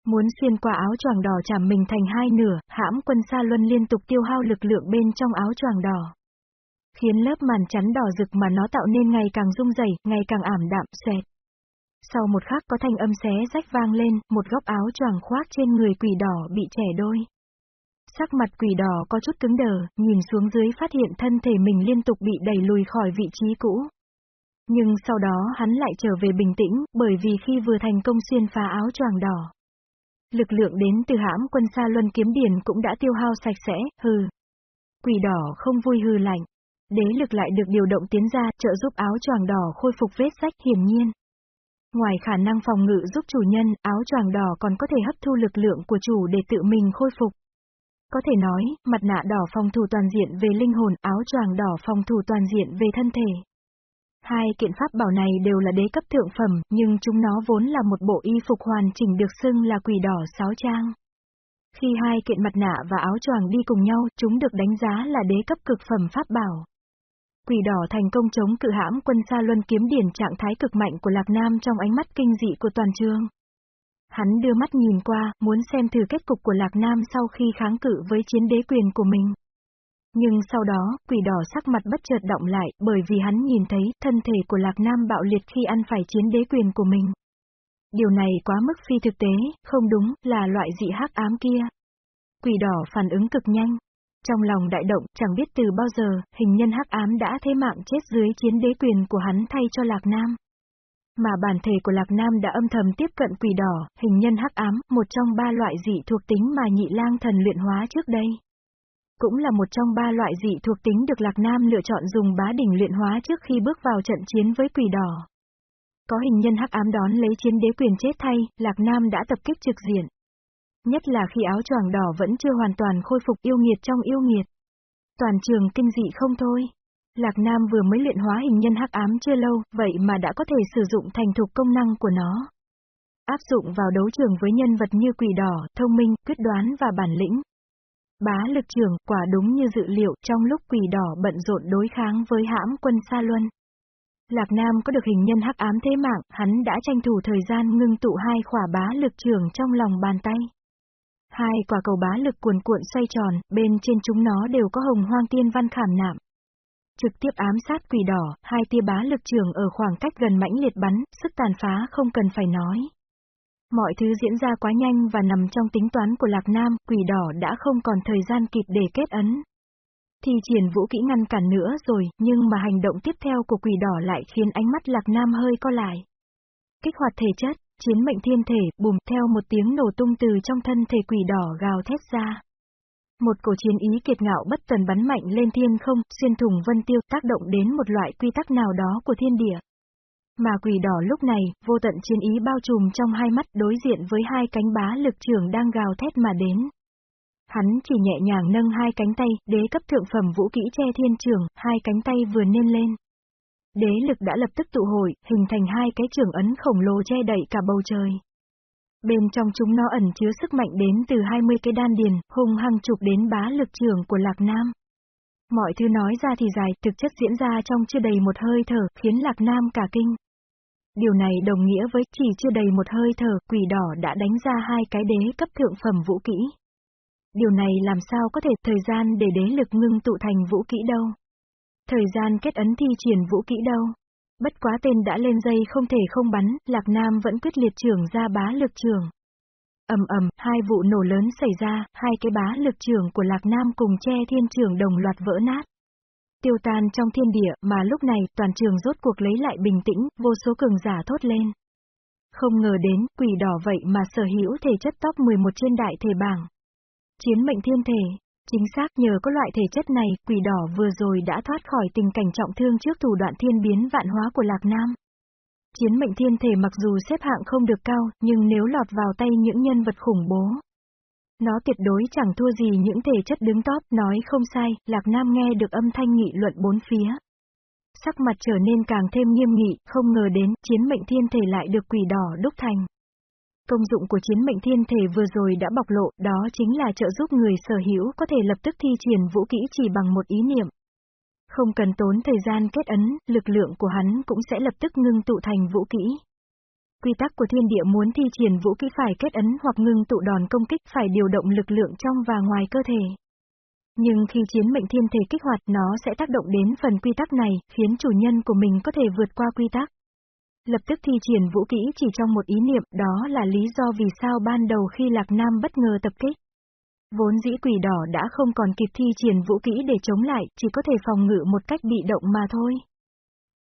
Muốn xuyên qua áo choàng đỏ chạm mình thành hai nửa, hãm quân xa luân liên tục tiêu hao lực lượng bên trong áo choàng đỏ khiến lớp màn chắn đỏ rực mà nó tạo nên ngày càng rung rẩy, ngày càng ảm đạm, xoẹt. Sau một khắc có thanh âm xé rách vang lên, một góc áo choàng khoác trên người quỷ đỏ bị trẻ đôi. Sắc mặt quỷ đỏ có chút cứng đờ, nhìn xuống dưới phát hiện thân thể mình liên tục bị đẩy lùi khỏi vị trí cũ. Nhưng sau đó hắn lại trở về bình tĩnh, bởi vì khi vừa thành công xuyên phá áo choàng đỏ. Lực lượng đến từ hãm quân xa luân kiếm điển cũng đã tiêu hao sạch sẽ, hừ. Quỷ đỏ không vui hừ lạnh. Đế lực lại được điều động tiến ra, trợ giúp áo choàng đỏ khôi phục vết rách hiển nhiên. Ngoài khả năng phòng ngự giúp chủ nhân, áo choàng đỏ còn có thể hấp thu lực lượng của chủ để tự mình khôi phục. Có thể nói, mặt nạ đỏ phòng thủ toàn diện về linh hồn, áo choàng đỏ phòng thủ toàn diện về thân thể. Hai kiện pháp bảo này đều là đế cấp thượng phẩm, nhưng chúng nó vốn là một bộ y phục hoàn chỉnh được xưng là quỷ đỏ sáu trang. Khi hai kiện mặt nạ và áo choàng đi cùng nhau, chúng được đánh giá là đế cấp cực phẩm pháp bảo. Quỷ đỏ thành công chống cự hãm quân xa Luân kiếm điển trạng thái cực mạnh của Lạc Nam trong ánh mắt kinh dị của toàn trường. Hắn đưa mắt nhìn qua, muốn xem thử kết cục của Lạc Nam sau khi kháng cự với chiến đế quyền của mình. Nhưng sau đó, quỷ đỏ sắc mặt bất chợt động lại, bởi vì hắn nhìn thấy thân thể của Lạc Nam bạo liệt khi ăn phải chiến đế quyền của mình. Điều này quá mức phi thực tế, không đúng, là loại dị hắc ám kia. Quỷ đỏ phản ứng cực nhanh. Trong lòng đại động, chẳng biết từ bao giờ, hình nhân hắc ám đã thế mạng chết dưới chiến đế quyền của hắn thay cho Lạc Nam. Mà bản thể của Lạc Nam đã âm thầm tiếp cận quỷ đỏ, hình nhân hắc ám, một trong ba loại dị thuộc tính mà nhị lang thần luyện hóa trước đây. Cũng là một trong ba loại dị thuộc tính được Lạc Nam lựa chọn dùng bá đỉnh luyện hóa trước khi bước vào trận chiến với quỷ đỏ. Có hình nhân hắc ám đón lấy chiến đế quyền chết thay, Lạc Nam đã tập kích trực diện. Nhất là khi áo choàng đỏ vẫn chưa hoàn toàn khôi phục yêu nghiệt trong yêu nghiệt. Toàn trường kinh dị không thôi. Lạc Nam vừa mới luyện hóa hình nhân hắc ám chưa lâu, vậy mà đã có thể sử dụng thành thục công năng của nó. Áp dụng vào đấu trường với nhân vật như quỷ đỏ, thông minh, quyết đoán và bản lĩnh. Bá lực trưởng, quả đúng như dự liệu, trong lúc quỷ đỏ bận rộn đối kháng với hãm quân Sa Luân. Lạc Nam có được hình nhân hắc ám thế mạng, hắn đã tranh thủ thời gian ngưng tụ hai khỏa bá lực trưởng trong lòng bàn tay. Hai quả cầu bá lực cuồn cuộn xoay tròn, bên trên chúng nó đều có hồng hoang tiên văn khảm nạm. Trực tiếp ám sát quỷ đỏ, hai tia bá lực trường ở khoảng cách gần mãnh liệt bắn, sức tàn phá không cần phải nói. Mọi thứ diễn ra quá nhanh và nằm trong tính toán của Lạc Nam, quỷ đỏ đã không còn thời gian kịp để kết ấn. Thì triển vũ kỹ ngăn cản nữa rồi, nhưng mà hành động tiếp theo của quỷ đỏ lại khiến ánh mắt Lạc Nam hơi co lại. Kích hoạt thể chất, chiến mệnh thiên thể, bùm, theo một tiếng nổ tung từ trong thân thể quỷ đỏ gào thét ra. Một cổ chiến ý kiệt ngạo bất tần bắn mạnh lên thiên không, xuyên thủng vân tiêu, tác động đến một loại quy tắc nào đó của thiên địa. Mà quỷ đỏ lúc này, vô tận chiến ý bao trùm trong hai mắt đối diện với hai cánh bá lực trưởng đang gào thét mà đến. Hắn chỉ nhẹ nhàng nâng hai cánh tay, đế cấp thượng phẩm vũ kỹ che thiên trường, hai cánh tay vừa nên lên. Đế lực đã lập tức tụ hội, hình thành hai cái trường ấn khổng lồ che đậy cả bầu trời. Bên trong chúng nó ẩn chứa sức mạnh đến từ 20 cái đan điền, hung hăng chụp đến bá lực trường của Lạc Nam. Mọi thứ nói ra thì dài, thực chất diễn ra trong chưa đầy một hơi thở, khiến Lạc Nam cả kinh. Điều này đồng nghĩa với chỉ chưa đầy một hơi thở, quỷ đỏ đã đánh ra hai cái đế cấp thượng phẩm vũ kỹ. Điều này làm sao có thể thời gian để đế lực ngưng tụ thành vũ kỹ đâu. Thời gian kết ấn thi triển vũ kỹ đâu. Bất quá tên đã lên dây không thể không bắn, Lạc Nam vẫn quyết liệt trưởng ra bá lực trường. ầm ầm, hai vụ nổ lớn xảy ra, hai cái bá lực trường của Lạc Nam cùng che thiên trường đồng loạt vỡ nát. Tiêu tan trong thiên địa, mà lúc này, toàn trường rốt cuộc lấy lại bình tĩnh, vô số cường giả thốt lên. Không ngờ đến, quỷ đỏ vậy mà sở hữu thể chất top 11 trên đại thể bảng. Chiến mệnh thiên thể. Chính xác nhờ có loại thể chất này, quỷ đỏ vừa rồi đã thoát khỏi tình cảnh trọng thương trước thủ đoạn thiên biến vạn hóa của Lạc Nam. Chiến mệnh thiên thể mặc dù xếp hạng không được cao, nhưng nếu lọt vào tay những nhân vật khủng bố, nó tuyệt đối chẳng thua gì những thể chất đứng top, nói không sai, Lạc Nam nghe được âm thanh nghị luận bốn phía. Sắc mặt trở nên càng thêm nghiêm nghị, không ngờ đến, chiến mệnh thiên thể lại được quỷ đỏ đúc thành. Công dụng của chiến mệnh thiên thể vừa rồi đã bộc lộ, đó chính là trợ giúp người sở hữu có thể lập tức thi triển vũ kỹ chỉ bằng một ý niệm. Không cần tốn thời gian kết ấn, lực lượng của hắn cũng sẽ lập tức ngưng tụ thành vũ kỹ. Quy tắc của thiên địa muốn thi triển vũ kỹ phải kết ấn hoặc ngưng tụ đòn công kích phải điều động lực lượng trong và ngoài cơ thể. Nhưng khi chiến mệnh thiên thể kích hoạt nó sẽ tác động đến phần quy tắc này, khiến chủ nhân của mình có thể vượt qua quy tắc. Lập tức thi triển vũ kỹ chỉ trong một ý niệm, đó là lý do vì sao ban đầu khi Lạc Nam bất ngờ tập kích. Vốn dĩ quỷ đỏ đã không còn kịp thi triển vũ kỹ để chống lại, chỉ có thể phòng ngự một cách bị động mà thôi.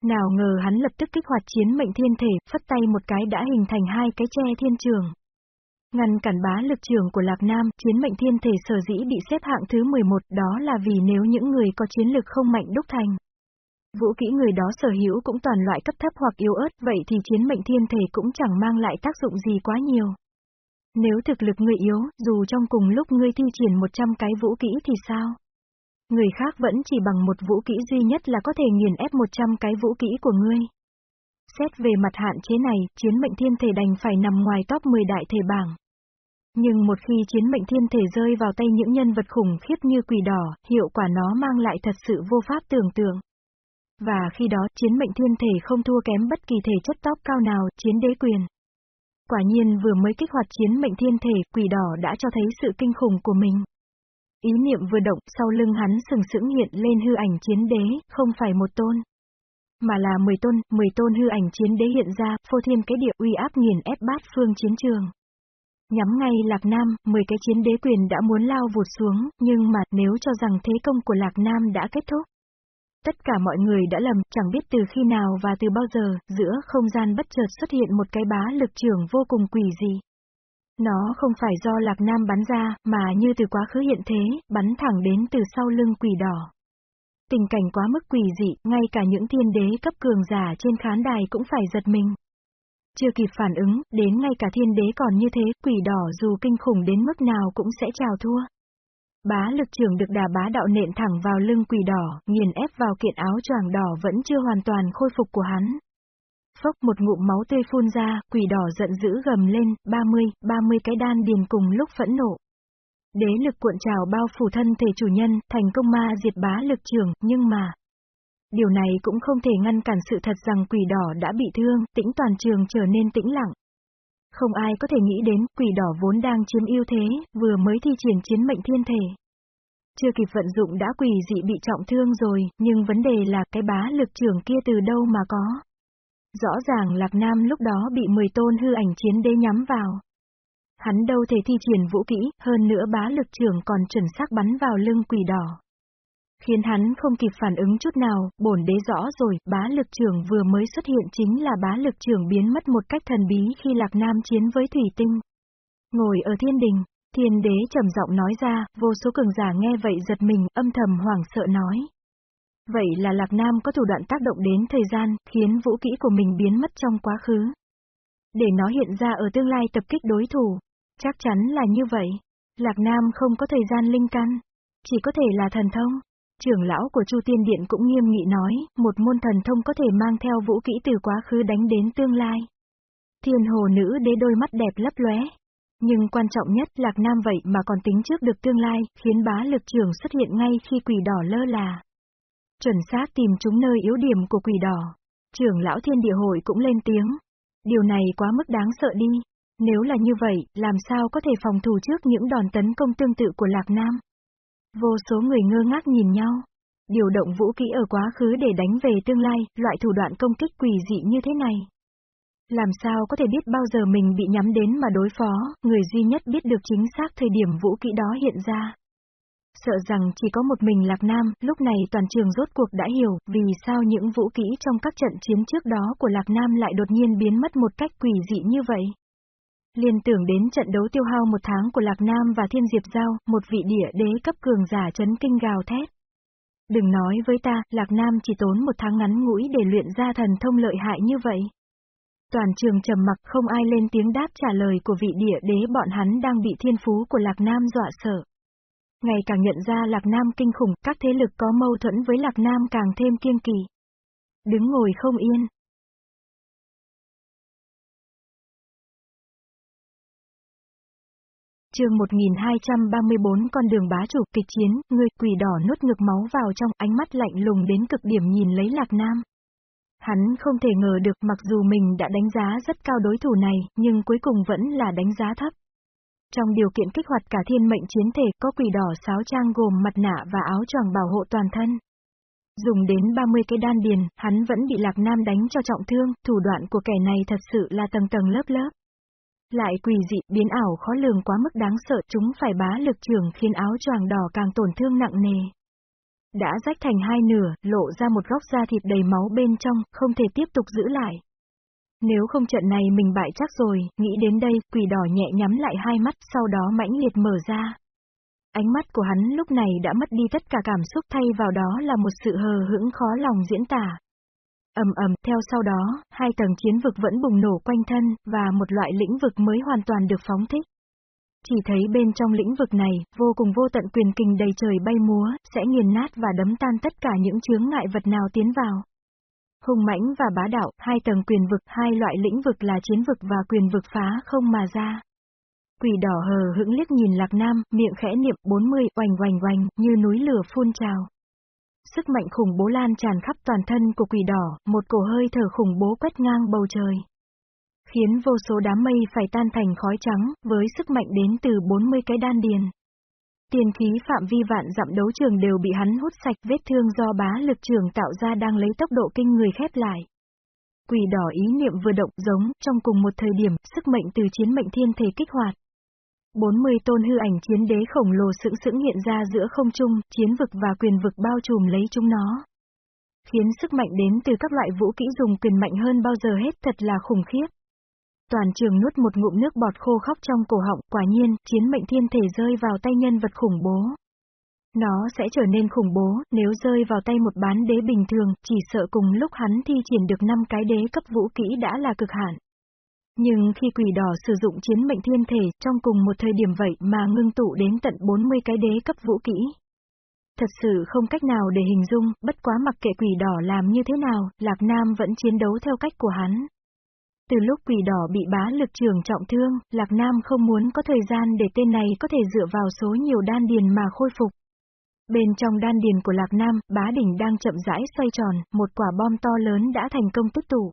Nào ngờ hắn lập tức kích hoạt chiến mệnh thiên thể, phất tay một cái đã hình thành hai cái che thiên trường. Ngăn cản bá lực trường của Lạc Nam, chiến mệnh thiên thể sở dĩ bị xếp hạng thứ 11 đó là vì nếu những người có chiến lực không mạnh đúc thành. Vũ kỹ người đó sở hữu cũng toàn loại cấp thấp hoặc yếu ớt, vậy thì chiến mệnh thiên thể cũng chẳng mang lại tác dụng gì quá nhiều. Nếu thực lực người yếu, dù trong cùng lúc ngươi thi triển 100 cái vũ kỹ thì sao? Người khác vẫn chỉ bằng một vũ kỹ duy nhất là có thể nghiền ép 100 cái vũ kỹ của ngươi. Xét về mặt hạn chế này, chiến mệnh thiên thể đành phải nằm ngoài top 10 đại thể bảng. Nhưng một khi chiến mệnh thiên thể rơi vào tay những nhân vật khủng khiếp như quỷ đỏ, hiệu quả nó mang lại thật sự vô pháp tưởng tượng. Và khi đó, chiến mệnh thiên thể không thua kém bất kỳ thể chất top cao nào, chiến đế quyền. Quả nhiên vừa mới kích hoạt chiến mệnh thiên thể, quỷ đỏ đã cho thấy sự kinh khủng của mình. Ý niệm vừa động, sau lưng hắn sừng sững hiện lên hư ảnh chiến đế, không phải một tôn. Mà là 10 tôn, 10 tôn hư ảnh chiến đế hiện ra, phô thiên cái địa uy áp nghiền ép bát phương chiến trường. Nhắm ngay Lạc Nam, 10 cái chiến đế quyền đã muốn lao vụt xuống, nhưng mà nếu cho rằng thế công của Lạc Nam đã kết thúc. Tất cả mọi người đã lầm, chẳng biết từ khi nào và từ bao giờ, giữa không gian bất chợt xuất hiện một cái bá lực trưởng vô cùng quỷ dị. Nó không phải do Lạc Nam bắn ra, mà như từ quá khứ hiện thế, bắn thẳng đến từ sau lưng quỷ đỏ. Tình cảnh quá mức quỷ dị, ngay cả những thiên đế cấp cường giả trên khán đài cũng phải giật mình. Chưa kịp phản ứng, đến ngay cả thiên đế còn như thế, quỷ đỏ dù kinh khủng đến mức nào cũng sẽ chào thua. Bá lực trưởng được đà bá đạo nện thẳng vào lưng quỷ đỏ, nghiền ép vào kiện áo choàng đỏ vẫn chưa hoàn toàn khôi phục của hắn. Phốc một ngụm máu tươi phun ra, quỷ đỏ giận dữ gầm lên, 30, 30 cái đan điền cùng lúc phẫn nộ. Đế lực cuộn trào bao phủ thân thể chủ nhân, thành công ma diệt bá lực trưởng, nhưng mà... Điều này cũng không thể ngăn cản sự thật rằng quỷ đỏ đã bị thương, tĩnh toàn trường trở nên tĩnh lặng. Không ai có thể nghĩ đến, quỷ đỏ vốn đang chiếm ưu thế, vừa mới thi triển chiến mệnh thiên thể. Chưa kịp vận dụng đã quỷ dị bị trọng thương rồi, nhưng vấn đề là cái bá lực trưởng kia từ đâu mà có. Rõ ràng Lạc Nam lúc đó bị 10 tôn hư ảnh chiến đế nhắm vào. Hắn đâu thể thi triển vũ kỹ, hơn nữa bá lực trưởng còn chuẩn xác bắn vào lưng quỷ đỏ. Khiến hắn không kịp phản ứng chút nào, bổn đế rõ rồi, bá lực trưởng vừa mới xuất hiện chính là bá lực trưởng biến mất một cách thần bí khi Lạc Nam chiến với Thủy Tinh. Ngồi ở thiên đình, thiên đế trầm giọng nói ra, vô số cường giả nghe vậy giật mình, âm thầm hoảng sợ nói. Vậy là Lạc Nam có thủ đoạn tác động đến thời gian, khiến vũ kỹ của mình biến mất trong quá khứ. Để nó hiện ra ở tương lai tập kích đối thủ. Chắc chắn là như vậy. Lạc Nam không có thời gian linh căn. Chỉ có thể là thần thông. Trưởng lão của Chu Tiên Điện cũng nghiêm nghị nói, một môn thần thông có thể mang theo vũ kỹ từ quá khứ đánh đến tương lai. Thiên hồ nữ đế đôi mắt đẹp lấp lóe. Nhưng quan trọng nhất Lạc Nam vậy mà còn tính trước được tương lai, khiến bá lực trưởng xuất hiện ngay khi quỷ đỏ lơ là. Chuẩn xác tìm chúng nơi yếu điểm của quỷ đỏ. Trưởng lão thiên địa hội cũng lên tiếng. Điều này quá mức đáng sợ đi. Nếu là như vậy, làm sao có thể phòng thủ trước những đòn tấn công tương tự của Lạc Nam? Vô số người ngơ ngác nhìn nhau. Điều động vũ kỹ ở quá khứ để đánh về tương lai, loại thủ đoạn công kích quỷ dị như thế này. Làm sao có thể biết bao giờ mình bị nhắm đến mà đối phó, người duy nhất biết được chính xác thời điểm vũ kỹ đó hiện ra. Sợ rằng chỉ có một mình Lạc Nam, lúc này toàn trường rốt cuộc đã hiểu, vì sao những vũ kỹ trong các trận chiến trước đó của Lạc Nam lại đột nhiên biến mất một cách quỷ dị như vậy. Liên tưởng đến trận đấu tiêu hao một tháng của Lạc Nam và Thiên Diệp Giao, một vị địa đế cấp cường giả chấn kinh gào thét. Đừng nói với ta, Lạc Nam chỉ tốn một tháng ngắn ngủi để luyện ra thần thông lợi hại như vậy. Toàn trường trầm mặc không ai lên tiếng đáp trả lời của vị địa đế bọn hắn đang bị thiên phú của Lạc Nam dọa sợ. Ngày càng nhận ra Lạc Nam kinh khủng, các thế lực có mâu thuẫn với Lạc Nam càng thêm kiêng kỳ. Đứng ngồi không yên, chương 1234 con đường bá chủ kịch chiến, người quỷ đỏ nuốt ngực máu vào trong ánh mắt lạnh lùng đến cực điểm nhìn lấy Lạc Nam. Hắn không thể ngờ được mặc dù mình đã đánh giá rất cao đối thủ này, nhưng cuối cùng vẫn là đánh giá thấp. Trong điều kiện kích hoạt cả thiên mệnh chiến thể có quỷ đỏ sáo trang gồm mặt nạ và áo choàng bảo hộ toàn thân. Dùng đến 30 cái đan điền, hắn vẫn bị Lạc Nam đánh cho trọng thương, thủ đoạn của kẻ này thật sự là tầng tầng lớp lớp. Lại quỷ dị, biến ảo khó lường quá mức đáng sợ chúng phải bá lực trường khiến áo choàng đỏ càng tổn thương nặng nề. Đã rách thành hai nửa, lộ ra một góc da thịt đầy máu bên trong, không thể tiếp tục giữ lại. Nếu không trận này mình bại chắc rồi, nghĩ đến đây, quỷ đỏ nhẹ nhắm lại hai mắt, sau đó mãnh liệt mở ra. Ánh mắt của hắn lúc này đã mất đi tất cả cảm xúc thay vào đó là một sự hờ hững khó lòng diễn tả ầm ầm, theo sau đó, hai tầng chiến vực vẫn bùng nổ quanh thân, và một loại lĩnh vực mới hoàn toàn được phóng thích. Chỉ thấy bên trong lĩnh vực này, vô cùng vô tận quyền kình đầy trời bay múa, sẽ nghiền nát và đấm tan tất cả những chướng ngại vật nào tiến vào. Hùng mãnh và bá đạo, hai tầng quyền vực, hai loại lĩnh vực là chiến vực và quyền vực phá không mà ra. Quỷ đỏ hờ hững liếc nhìn Lạc Nam, miệng khẽ niệm 40, oành oành oành, như núi lửa phun trào. Sức mạnh khủng bố lan tràn khắp toàn thân của quỷ đỏ, một cổ hơi thở khủng bố quét ngang bầu trời. Khiến vô số đám mây phải tan thành khói trắng, với sức mạnh đến từ 40 cái đan điền. Tiền khí phạm vi vạn dặm đấu trường đều bị hắn hút sạch vết thương do bá lực trường tạo ra đang lấy tốc độ kinh người khép lại. Quỷ đỏ ý niệm vừa động giống, trong cùng một thời điểm, sức mệnh từ chiến mệnh thiên thể kích hoạt. 40 tôn hư ảnh chiến đế khổng lồ sững sững hiện ra giữa không trung, chiến vực và quyền vực bao trùm lấy chúng nó. Khiến sức mạnh đến từ các loại vũ kỹ dùng quyền mạnh hơn bao giờ hết thật là khủng khiếp. Toàn trường nuốt một ngụm nước bọt khô khóc trong cổ họng, quả nhiên, chiến mệnh thiên thể rơi vào tay nhân vật khủng bố. Nó sẽ trở nên khủng bố, nếu rơi vào tay một bán đế bình thường, chỉ sợ cùng lúc hắn thi triển được 5 cái đế cấp vũ kỹ đã là cực hạn. Nhưng khi quỷ đỏ sử dụng chiến mệnh thiên thể trong cùng một thời điểm vậy mà ngưng tụ đến tận 40 cái đế cấp vũ kỹ. Thật sự không cách nào để hình dung, bất quá mặc kệ quỷ đỏ làm như thế nào, Lạc Nam vẫn chiến đấu theo cách của hắn. Từ lúc quỷ đỏ bị bá lực trường trọng thương, Lạc Nam không muốn có thời gian để tên này có thể dựa vào số nhiều đan điền mà khôi phục. Bên trong đan điền của Lạc Nam, bá đỉnh đang chậm rãi xoay tròn, một quả bom to lớn đã thành công tích tụ.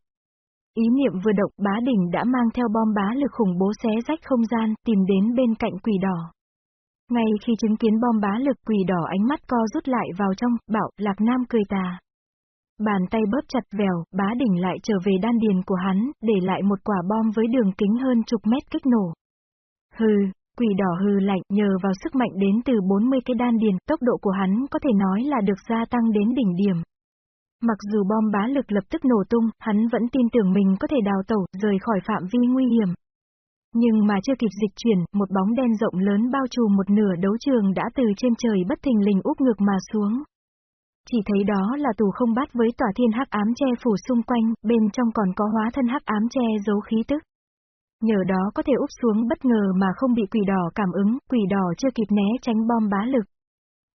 Ý niệm vừa động bá đỉnh đã mang theo bom bá lực khủng bố xé rách không gian, tìm đến bên cạnh quỷ đỏ. Ngay khi chứng kiến bom bá lực quỷ đỏ ánh mắt co rút lại vào trong, bảo, Lạc Nam cười tà. Bàn tay bóp chặt vèo, bá đỉnh lại trở về đan điền của hắn, để lại một quả bom với đường kính hơn chục mét kích nổ. Hừ, quỷ đỏ hừ lạnh nhờ vào sức mạnh đến từ 40 cái đan điền, tốc độ của hắn có thể nói là được gia tăng đến đỉnh điểm. Mặc dù bom bá lực lập tức nổ tung, hắn vẫn tin tưởng mình có thể đào tẩu, rời khỏi phạm vi nguy hiểm. Nhưng mà chưa kịp dịch chuyển, một bóng đen rộng lớn bao trùm một nửa đấu trường đã từ trên trời bất thình lình úp ngược mà xuống. Chỉ thấy đó là tù không bát với tòa thiên hắc ám che phủ xung quanh, bên trong còn có hóa thân hắc ám che giấu khí tức. Nhờ đó có thể úp xuống bất ngờ mà không bị quỷ đỏ cảm ứng, quỷ đỏ chưa kịp né tránh bom bá lực.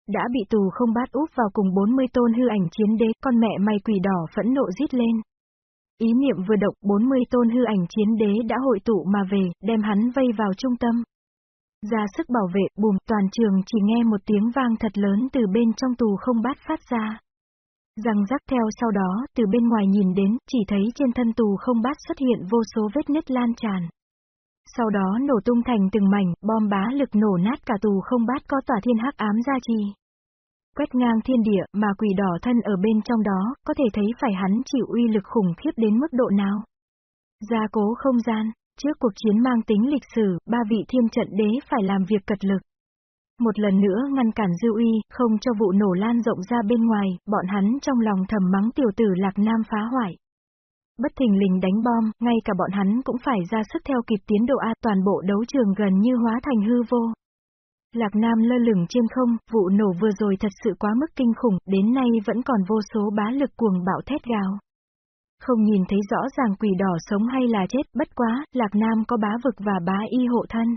Đã bị tù không bát úp vào cùng 40 tôn hư ảnh chiến đế, con mẹ mày quỷ đỏ phẫn nộ giết lên. Ý niệm vừa động 40 tôn hư ảnh chiến đế đã hội tụ mà về, đem hắn vây vào trung tâm. Ra sức bảo vệ, bùm, toàn trường chỉ nghe một tiếng vang thật lớn từ bên trong tù không bát phát ra. Răng rắc theo sau đó, từ bên ngoài nhìn đến, chỉ thấy trên thân tù không bát xuất hiện vô số vết nứt lan tràn. Sau đó nổ tung thành từng mảnh, bom bá lực nổ nát cả tù không bát có tòa thiên hắc ám gia trì. Quét ngang thiên địa, mà quỷ đỏ thân ở bên trong đó, có thể thấy phải hắn chịu uy lực khủng khiếp đến mức độ nào. Gia cố không gian, Trước cuộc chiến mang tính lịch sử, ba vị thiên trận đế phải làm việc cật lực. Một lần nữa ngăn cản dư uy, không cho vụ nổ lan rộng ra bên ngoài, bọn hắn trong lòng thầm mắng tiểu tử Lạc Nam phá hoại. Bất thình lình đánh bom, ngay cả bọn hắn cũng phải ra sức theo kịp tiến độ A toàn bộ đấu trường gần như hóa thành hư vô. Lạc Nam lơ lửng trên không, vụ nổ vừa rồi thật sự quá mức kinh khủng, đến nay vẫn còn vô số bá lực cuồng bạo thét gào. Không nhìn thấy rõ ràng quỷ đỏ sống hay là chết, bất quá, Lạc Nam có bá vực và bá y hộ thân.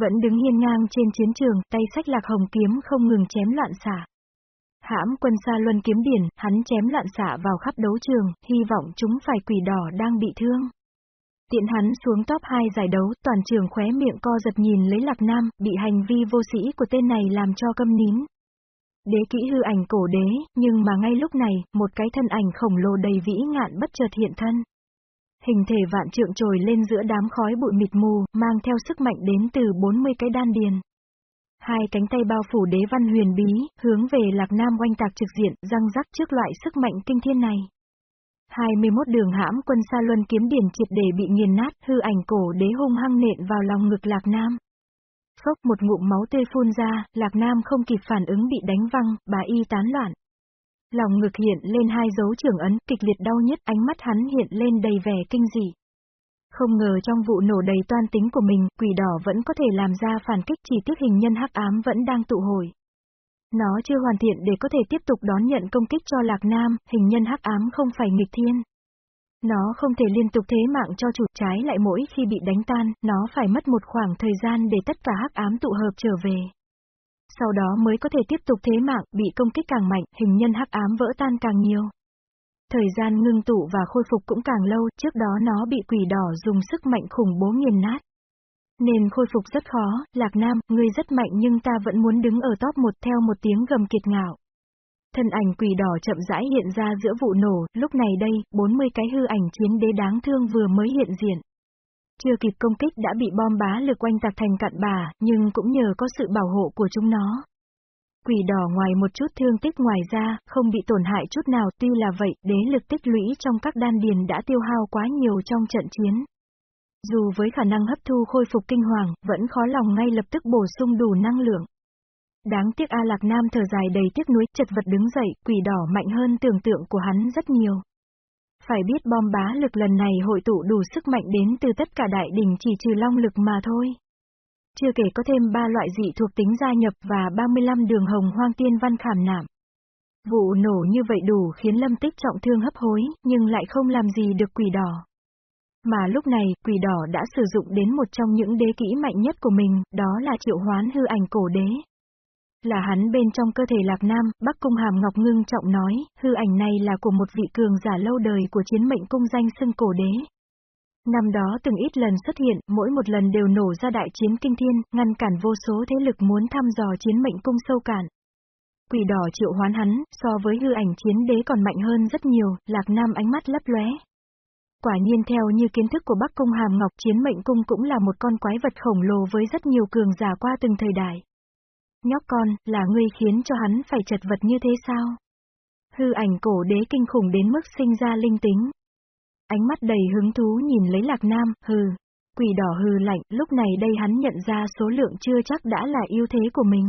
Vẫn đứng hiên ngang trên chiến trường, tay sách Lạc Hồng kiếm không ngừng chém loạn xả. Hãm quân xa luân kiếm điển, hắn chém loạn xạ vào khắp đấu trường, hy vọng chúng phải quỷ đỏ đang bị thương. Tiện hắn xuống top 2 giải đấu, toàn trường khóe miệng co giật nhìn lấy Lạc Nam, bị hành vi vô sĩ của tên này làm cho câm nín. Đế kỹ hư ảnh cổ đế, nhưng mà ngay lúc này, một cái thân ảnh khổng lồ đầy vĩ ngạn bất chợt hiện thân. Hình thể vạn trượng trồi lên giữa đám khói bụi mịt mù, mang theo sức mạnh đến từ 40 cái đan điền. Hai cánh tay bao phủ đế văn huyền bí, hướng về lạc nam oanh tạc trực diện, răng rắc trước loại sức mạnh kinh thiên này. 21 đường hãm quân sa luân kiếm điển triệt để bị nghiền nát, hư ảnh cổ đế hung hăng nện vào lòng ngực lạc nam. Phốc một ngụm máu tươi phun ra, Lạc Nam không kịp phản ứng bị đánh văng, bà y tán loạn. Lòng ngực hiện lên hai dấu trưởng ấn, kịch liệt đau nhất, ánh mắt hắn hiện lên đầy vẻ kinh dị. Không ngờ trong vụ nổ đầy toan tính của mình, quỷ đỏ vẫn có thể làm ra phản kích chỉ tiếc hình nhân hắc ám vẫn đang tụ hồi. Nó chưa hoàn thiện để có thể tiếp tục đón nhận công kích cho Lạc Nam, hình nhân hắc ám không phải nghịch thiên. Nó không thể liên tục thế mạng cho chủ trái lại mỗi khi bị đánh tan, nó phải mất một khoảng thời gian để tất cả hắc ám tụ hợp trở về. Sau đó mới có thể tiếp tục thế mạng, bị công kích càng mạnh, hình nhân hắc ám vỡ tan càng nhiều. Thời gian ngưng tụ và khôi phục cũng càng lâu, trước đó nó bị quỷ đỏ dùng sức mạnh khủng bố nghiền nát. Nên khôi phục rất khó, Lạc Nam, ngươi rất mạnh nhưng ta vẫn muốn đứng ở top một theo một tiếng gầm kiệt ngạo. Thân ảnh quỷ đỏ chậm rãi hiện ra giữa vụ nổ, lúc này đây, 40 cái hư ảnh chiến đế đáng thương vừa mới hiện diện. Chưa kịp công kích đã bị bom bá lực oanh tạc thành cạn bà, nhưng cũng nhờ có sự bảo hộ của chúng nó. Quỷ đỏ ngoài một chút thương tích ngoài ra, không bị tổn hại chút nào, tuy là vậy, đế lực tích lũy trong các đan điền đã tiêu hao quá nhiều trong trận chiến. Dù với khả năng hấp thu khôi phục kinh hoàng, vẫn khó lòng ngay lập tức bổ sung đủ năng lượng. Đáng tiếc A Lạc Nam thở dài đầy tiếc nuối, chật vật đứng dậy, quỷ đỏ mạnh hơn tưởng tượng của hắn rất nhiều. Phải biết bom bá lực lần này hội tụ đủ sức mạnh đến từ tất cả đại đỉnh chỉ trừ long lực mà thôi. Chưa kể có thêm 3 loại dị thuộc tính gia nhập và 35 đường hồng hoang tiên văn khảm nạm. Vụ nổ như vậy đủ khiến lâm tích trọng thương hấp hối, nhưng lại không làm gì được quỷ đỏ. Mà lúc này, quỷ đỏ đã sử dụng đến một trong những đế kỹ mạnh nhất của mình, đó là triệu hoán hư ảnh cổ đế. Là hắn bên trong cơ thể Lạc Nam, Bắc Cung Hàm Ngọc ngưng trọng nói, hư ảnh này là của một vị cường giả lâu đời của chiến mệnh cung danh xưng cổ đế. Năm đó từng ít lần xuất hiện, mỗi một lần đều nổ ra đại chiến kinh thiên, ngăn cản vô số thế lực muốn thăm dò chiến mệnh cung sâu cạn. Quỷ đỏ triệu hoán hắn, so với hư ảnh chiến đế còn mạnh hơn rất nhiều, Lạc Nam ánh mắt lấp lóe. Quả nhiên theo như kiến thức của Bắc Cung Hàm Ngọc chiến mệnh cung cũng là một con quái vật khổng lồ với rất nhiều cường giả qua từng thời đại. Nhóc con, là ngươi khiến cho hắn phải chật vật như thế sao? Hư ảnh cổ đế kinh khủng đến mức sinh ra linh tính. Ánh mắt đầy hứng thú nhìn lấy lạc nam, hừ. Quỷ đỏ hừ lạnh, lúc này đây hắn nhận ra số lượng chưa chắc đã là ưu thế của mình.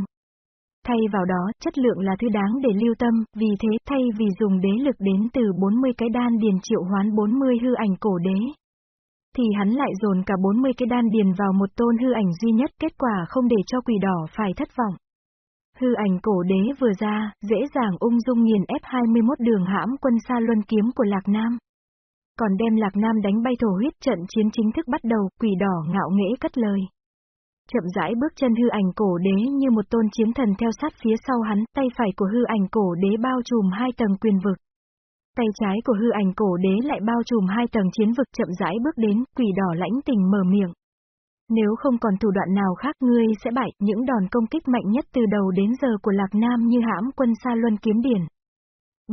Thay vào đó, chất lượng là thứ đáng để lưu tâm, vì thế, thay vì dùng đế lực đến từ 40 cái đan điền triệu hoán 40 hư ảnh cổ đế, thì hắn lại dồn cả 40 cái đan điền vào một tôn hư ảnh duy nhất, kết quả không để cho quỷ đỏ phải thất vọng. Hư ảnh cổ đế vừa ra, dễ dàng ung dung nghiền ép 21 đường hãm quân xa luân kiếm của Lạc Nam. Còn đem Lạc Nam đánh bay thổ huyết trận chiến chính thức bắt đầu, quỷ đỏ ngạo nghễ cất lời. Chậm rãi bước chân hư ảnh cổ đế như một tôn chiến thần theo sát phía sau hắn, tay phải của hư ảnh cổ đế bao trùm hai tầng quyền vực. Tay trái của hư ảnh cổ đế lại bao trùm hai tầng chiến vực chậm rãi bước đến, quỷ đỏ lãnh tình mở miệng. Nếu không còn thủ đoạn nào khác ngươi sẽ bại những đòn công kích mạnh nhất từ đầu đến giờ của Lạc Nam như hãm quân xa luân kiếm điển.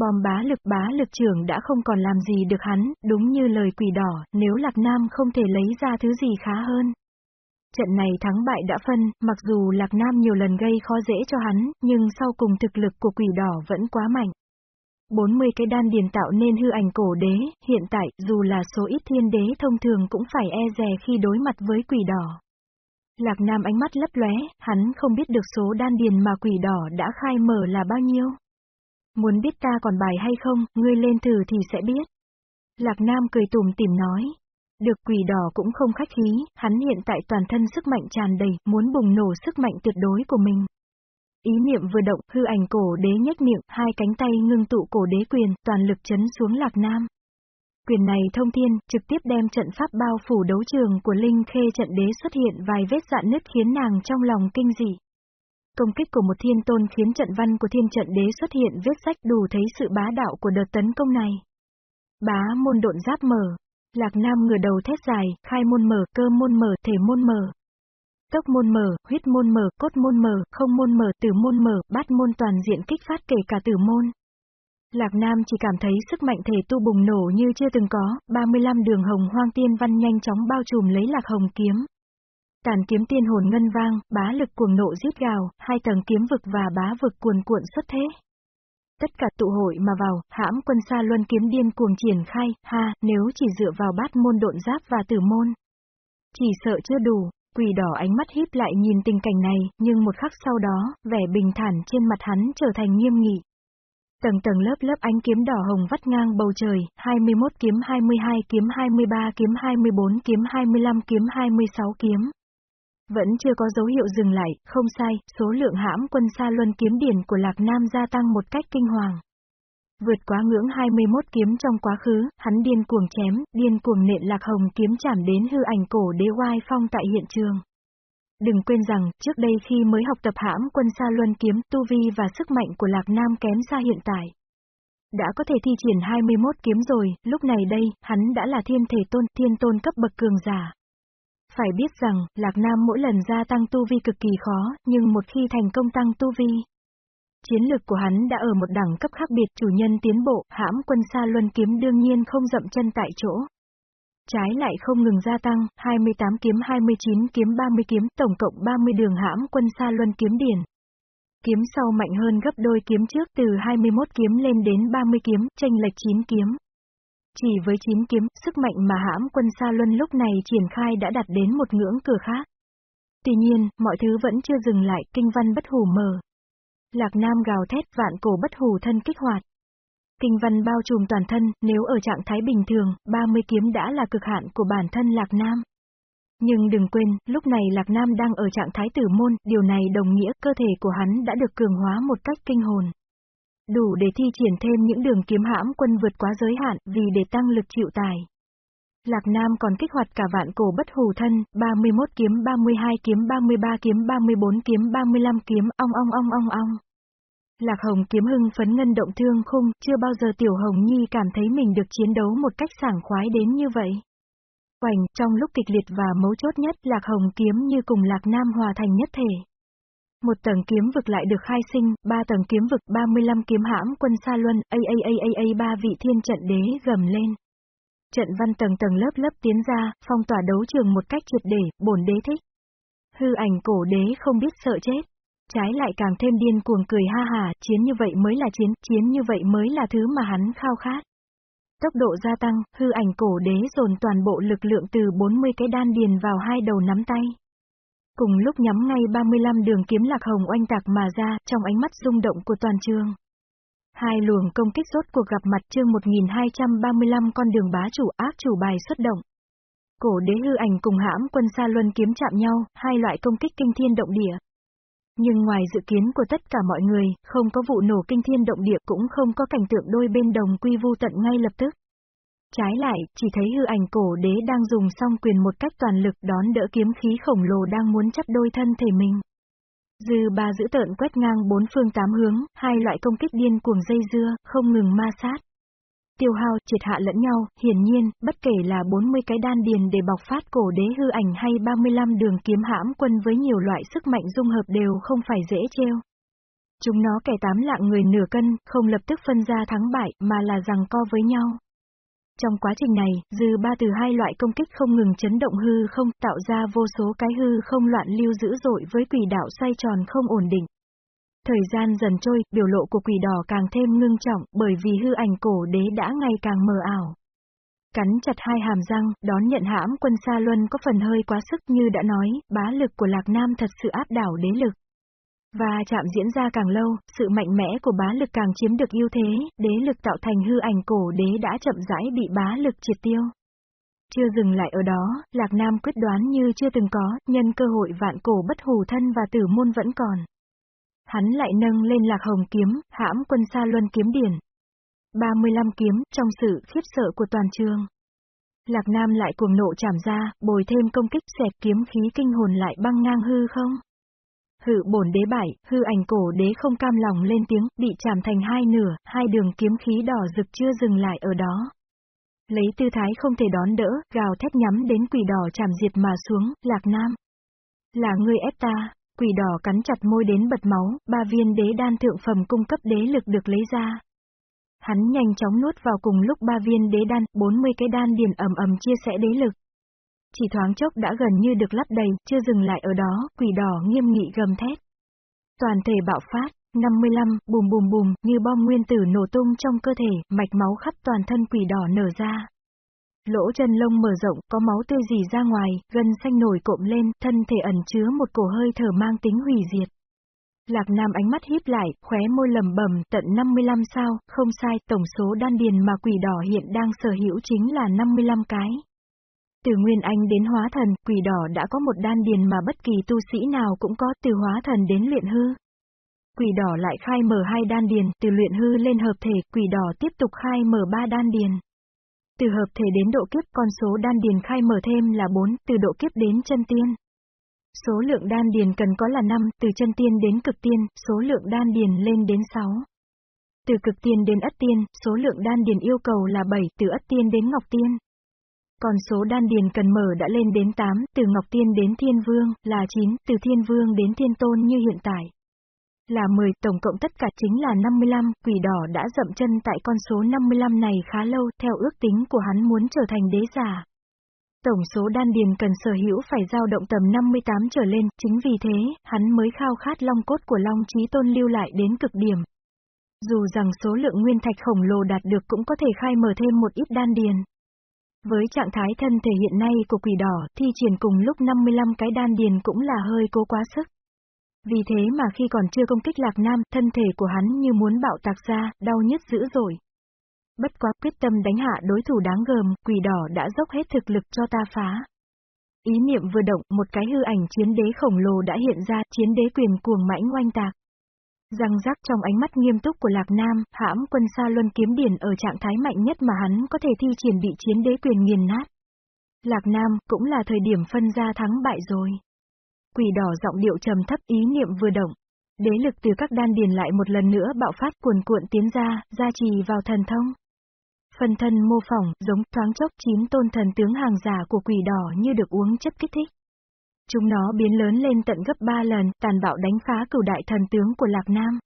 Bom bá lực bá lực trưởng đã không còn làm gì được hắn, đúng như lời quỷ đỏ, nếu Lạc Nam không thể lấy ra thứ gì khá hơn. Trận này thắng bại đã phân, mặc dù Lạc Nam nhiều lần gây khó dễ cho hắn, nhưng sau cùng thực lực của quỷ đỏ vẫn quá mạnh. 40 cái đan điền tạo nên hư ảnh cổ đế, hiện tại, dù là số ít thiên đế thông thường cũng phải e dè khi đối mặt với quỷ đỏ. Lạc Nam ánh mắt lấp lóe, hắn không biết được số đan điền mà quỷ đỏ đã khai mở là bao nhiêu. Muốn biết ta còn bài hay không, ngươi lên thử thì sẽ biết. Lạc Nam cười tủm tỉm nói. Được quỷ đỏ cũng không khách khí, hắn hiện tại toàn thân sức mạnh tràn đầy, muốn bùng nổ sức mạnh tuyệt đối của mình. Ý niệm vừa động, hư ảnh cổ đế nhếch miệng, hai cánh tay ngưng tụ cổ đế quyền, toàn lực chấn xuống Lạc Nam. Quyền này thông thiên, trực tiếp đem trận pháp bao phủ đấu trường của Linh Khê trận đế xuất hiện vài vết dạn nứt khiến nàng trong lòng kinh dị. Công kích của một thiên tôn khiến trận văn của thiên trận đế xuất hiện vết sách đủ thấy sự bá đạo của đợt tấn công này. Bá môn độn giáp mở. Lạc Nam ngửa đầu thét dài, khai môn mở, cơ môn mở, thể môn mở. Tốc môn mở, huyết môn mở, cốt môn mở, không môn mở, tử môn mở, bát môn toàn diện kích phát kể cả tử môn. Lạc Nam chỉ cảm thấy sức mạnh thể tu bùng nổ như chưa từng có, 35 đường hồng hoang tiên văn nhanh chóng bao trùm lấy lạc hồng kiếm. Tàn kiếm tiên hồn ngân vang, bá lực cuồng nộ giết gào, hai tầng kiếm vực và bá vực cuồn cuộn xuất thế. Tất cả tụ hội mà vào, hãm quân xa luân kiếm điên cuồng triển khai, ha, nếu chỉ dựa vào bát môn độn giáp và tử môn. Chỉ sợ chưa đủ, quỷ đỏ ánh mắt híp lại nhìn tình cảnh này, nhưng một khắc sau đó, vẻ bình thản trên mặt hắn trở thành nghiêm nghị. Tầng tầng lớp lớp ánh kiếm đỏ hồng vắt ngang bầu trời, 21 kiếm 22 kiếm 23 kiếm 24 kiếm 25 kiếm 26 kiếm. Vẫn chưa có dấu hiệu dừng lại, không sai, số lượng hãm quân xa luân kiếm điển của Lạc Nam gia tăng một cách kinh hoàng. Vượt quá ngưỡng 21 kiếm trong quá khứ, hắn điên cuồng chém, điên cuồng nện Lạc Hồng kiếm chạm đến hư ảnh cổ đế oai phong tại hiện trường. Đừng quên rằng, trước đây khi mới học tập hãm quân xa luân kiếm, tu vi và sức mạnh của Lạc Nam kém xa hiện tại. Đã có thể thi triển 21 kiếm rồi, lúc này đây, hắn đã là thiên thể tôn, thiên tôn cấp bậc cường giả. Phải biết rằng, Lạc Nam mỗi lần gia tăng tu vi cực kỳ khó, nhưng một khi thành công tăng tu vi, chiến lược của hắn đã ở một đẳng cấp khác biệt chủ nhân tiến bộ, hãm quân xa luân kiếm đương nhiên không dậm chân tại chỗ. Trái lại không ngừng gia tăng, 28 kiếm 29 kiếm 30 kiếm, tổng cộng 30 đường hãm quân xa luân kiếm điển. Kiếm sau mạnh hơn gấp đôi kiếm trước từ 21 kiếm lên đến 30 kiếm, tranh lệch 9 kiếm. Chỉ với chín kiếm, sức mạnh mà hãm quân xa luân lúc này triển khai đã đạt đến một ngưỡng cửa khác. Tuy nhiên, mọi thứ vẫn chưa dừng lại, kinh văn bất hủ mở. Lạc Nam gào thét vạn cổ bất hủ thân kích hoạt. Kinh văn bao trùm toàn thân, nếu ở trạng thái bình thường, 30 kiếm đã là cực hạn của bản thân Lạc Nam. Nhưng đừng quên, lúc này Lạc Nam đang ở trạng thái tử môn, điều này đồng nghĩa cơ thể của hắn đã được cường hóa một cách kinh hồn. Đủ để thi triển thêm những đường kiếm hãm quân vượt quá giới hạn, vì để tăng lực chịu tài. Lạc Nam còn kích hoạt cả vạn cổ bất hù thân, 31 kiếm 32 kiếm 33 kiếm 34 kiếm 35 kiếm, ong ong ong ong ong. Lạc Hồng kiếm hưng phấn ngân động thương khung, chưa bao giờ Tiểu Hồng Nhi cảm thấy mình được chiến đấu một cách sảng khoái đến như vậy. Quảnh, trong lúc kịch liệt và mấu chốt nhất, Lạc Hồng kiếm như cùng Lạc Nam hòa thành nhất thể. Một tầng kiếm vực lại được khai sinh, ba tầng kiếm vực 35 kiếm hãm quân Sa Luân, a a a a a ba vị thiên trận đế gầm lên. Trận văn tầng tầng lớp lớp tiến ra, phong tỏa đấu trường một cách triệt để, bổn đế thích. Hư ảnh cổ đế không biết sợ chết. Trái lại càng thêm điên cuồng cười ha hà, chiến như vậy mới là chiến, chiến như vậy mới là thứ mà hắn khao khát. Tốc độ gia tăng, hư ảnh cổ đế dồn toàn bộ lực lượng từ 40 cái đan điền vào hai đầu nắm tay. Cùng lúc nhắm ngay 35 đường kiếm lạc hồng oanh tạc mà ra, trong ánh mắt rung động của toàn trường. Hai luồng công kích rốt cuộc gặp mặt chương 1235 con đường bá chủ ác chủ bài xuất động. Cổ đế hư ảnh cùng hãm quân xa luân kiếm chạm nhau, hai loại công kích kinh thiên động địa. Nhưng ngoài dự kiến của tất cả mọi người, không có vụ nổ kinh thiên động địa cũng không có cảnh tượng đôi bên đồng quy vu tận ngay lập tức. Trái lại, chỉ thấy hư ảnh cổ đế đang dùng song quyền một cách toàn lực đón đỡ kiếm khí khổng lồ đang muốn chắp đôi thân thể mình. Dư ba giữ tợn quét ngang bốn phương tám hướng, hai loại công kích điên cuồng dây dưa, không ngừng ma sát. Tiêu hao, triệt hạ lẫn nhau, hiển nhiên, bất kể là 40 cái đan điền để bọc phát cổ đế hư ảnh hay 35 đường kiếm hãm quân với nhiều loại sức mạnh dung hợp đều không phải dễ treo. Chúng nó kẻ tám lạng người nửa cân, không lập tức phân ra thắng bại, mà là rằng co với nhau. Trong quá trình này, dư ba từ hai loại công kích không ngừng chấn động hư không, tạo ra vô số cái hư không loạn lưu dữ dội với quỷ đạo xoay tròn không ổn định. Thời gian dần trôi, biểu lộ của quỷ đỏ càng thêm ngưng trọng, bởi vì hư ảnh cổ đế đã ngày càng mờ ảo. Cắn chặt hai hàm răng, đón nhận hãm quân Sa Luân có phần hơi quá sức như đã nói, bá lực của Lạc Nam thật sự áp đảo đế lực. Và chạm diễn ra càng lâu, sự mạnh mẽ của bá lực càng chiếm được ưu thế, đế lực tạo thành hư ảnh cổ đế đã chậm rãi bị bá lực triệt tiêu. Chưa dừng lại ở đó, Lạc Nam quyết đoán như chưa từng có, nhân cơ hội vạn cổ bất hù thân và tử môn vẫn còn. Hắn lại nâng lên lạc hồng kiếm, hãm quân xa luân kiếm điển. 35 kiếm, trong sự khiếp sợ của toàn trường. Lạc Nam lại cuồng nộ chảm ra, bồi thêm công kích xẹt kiếm khí kinh hồn lại băng ngang hư không. Hự bổn đế bại hư ảnh cổ đế không cam lòng lên tiếng, bị chạm thành hai nửa, hai đường kiếm khí đỏ rực chưa dừng lại ở đó. Lấy tư thái không thể đón đỡ, gào thét nhắm đến quỷ đỏ chạm diệt mà xuống, lạc nam. Là ngươi ép ta, quỷ đỏ cắn chặt môi đến bật máu, ba viên đế đan thượng phẩm cung cấp đế lực được lấy ra. Hắn nhanh chóng nuốt vào cùng lúc ba viên đế đan, 40 cái đan điền ầm ầm chia sẻ đế lực. Chỉ thoáng chốc đã gần như được lắp đầy, chưa dừng lại ở đó, quỷ đỏ nghiêm nghị gầm thét. Toàn thể bạo phát, 55, bùm bùm bùm, như bom nguyên tử nổ tung trong cơ thể, mạch máu khắp toàn thân quỷ đỏ nở ra. Lỗ chân lông mở rộng, có máu tươi dì ra ngoài, gân xanh nổi cộm lên, thân thể ẩn chứa một cổ hơi thở mang tính hủy diệt. Lạc Nam ánh mắt híp lại, khóe môi lầm bầm, tận 55 sao, không sai, tổng số đan điền mà quỷ đỏ hiện đang sở hữu chính là 55 cái. Từ Nguyên Anh đến hóa thần, quỷ đỏ đã có một đan điền mà bất kỳ tu sĩ nào cũng có, từ hóa thần đến luyện hư. Quỷ đỏ lại khai mở hai đan điền, từ luyện hư lên hợp thể, quỷ đỏ tiếp tục khai mở ba đan điền. Từ hợp thể đến độ kiếp, con số đan điền khai mở thêm là 4, từ độ kiếp đến chân tiên. Số lượng đan điền cần có là 5, từ chân tiên đến cực tiên, số lượng đan điền lên đến 6. Từ cực tiên đến ất tiên, số lượng đan điền yêu cầu là 7, từ ất tiên đến ngọc tiên. Còn số đan điền cần mở đã lên đến 8, từ ngọc tiên đến thiên vương, là 9, từ thiên vương đến thiên tôn như hiện tại. Là 10, tổng cộng tất cả chính là 55, quỷ đỏ đã dậm chân tại con số 55 này khá lâu, theo ước tính của hắn muốn trở thành đế giả. Tổng số đan điền cần sở hữu phải dao động tầm 58 trở lên, chính vì thế, hắn mới khao khát long cốt của Long Chí Tôn lưu lại đến cực điểm. Dù rằng số lượng nguyên thạch khổng lồ đạt được cũng có thể khai mở thêm một ít đan điền. Với trạng thái thân thể hiện nay của quỷ đỏ, thi triển cùng lúc 55 cái đan điền cũng là hơi cố quá sức. Vì thế mà khi còn chưa công kích Lạc Nam, thân thể của hắn như muốn bạo tạc ra, đau nhất dữ dội. Bất quá quyết tâm đánh hạ đối thủ đáng gờm, quỷ đỏ đã dốc hết thực lực cho ta phá. Ý niệm vừa động, một cái hư ảnh chiến đế khổng lồ đã hiện ra, chiến đế quyền cuồng mãnh oanh tạc. Răng rắc trong ánh mắt nghiêm túc của Lạc Nam, hãm quân xa luân kiếm điển ở trạng thái mạnh nhất mà hắn có thể thi triển bị chiến đế quyền nghiền nát. Lạc Nam, cũng là thời điểm phân ra thắng bại rồi. Quỷ đỏ giọng điệu trầm thấp ý niệm vừa động. Đế lực từ các đan điền lại một lần nữa bạo phát cuồn cuộn tiến ra, gia trì vào thần thông. Phần thân mô phỏng, giống thoáng chốc chín tôn thần tướng hàng giả của quỷ đỏ như được uống chất kích thích. Chúng nó biến lớn lên tận gấp ba lần, tàn bạo đánh phá cửu đại thần tướng của Lạc Nam.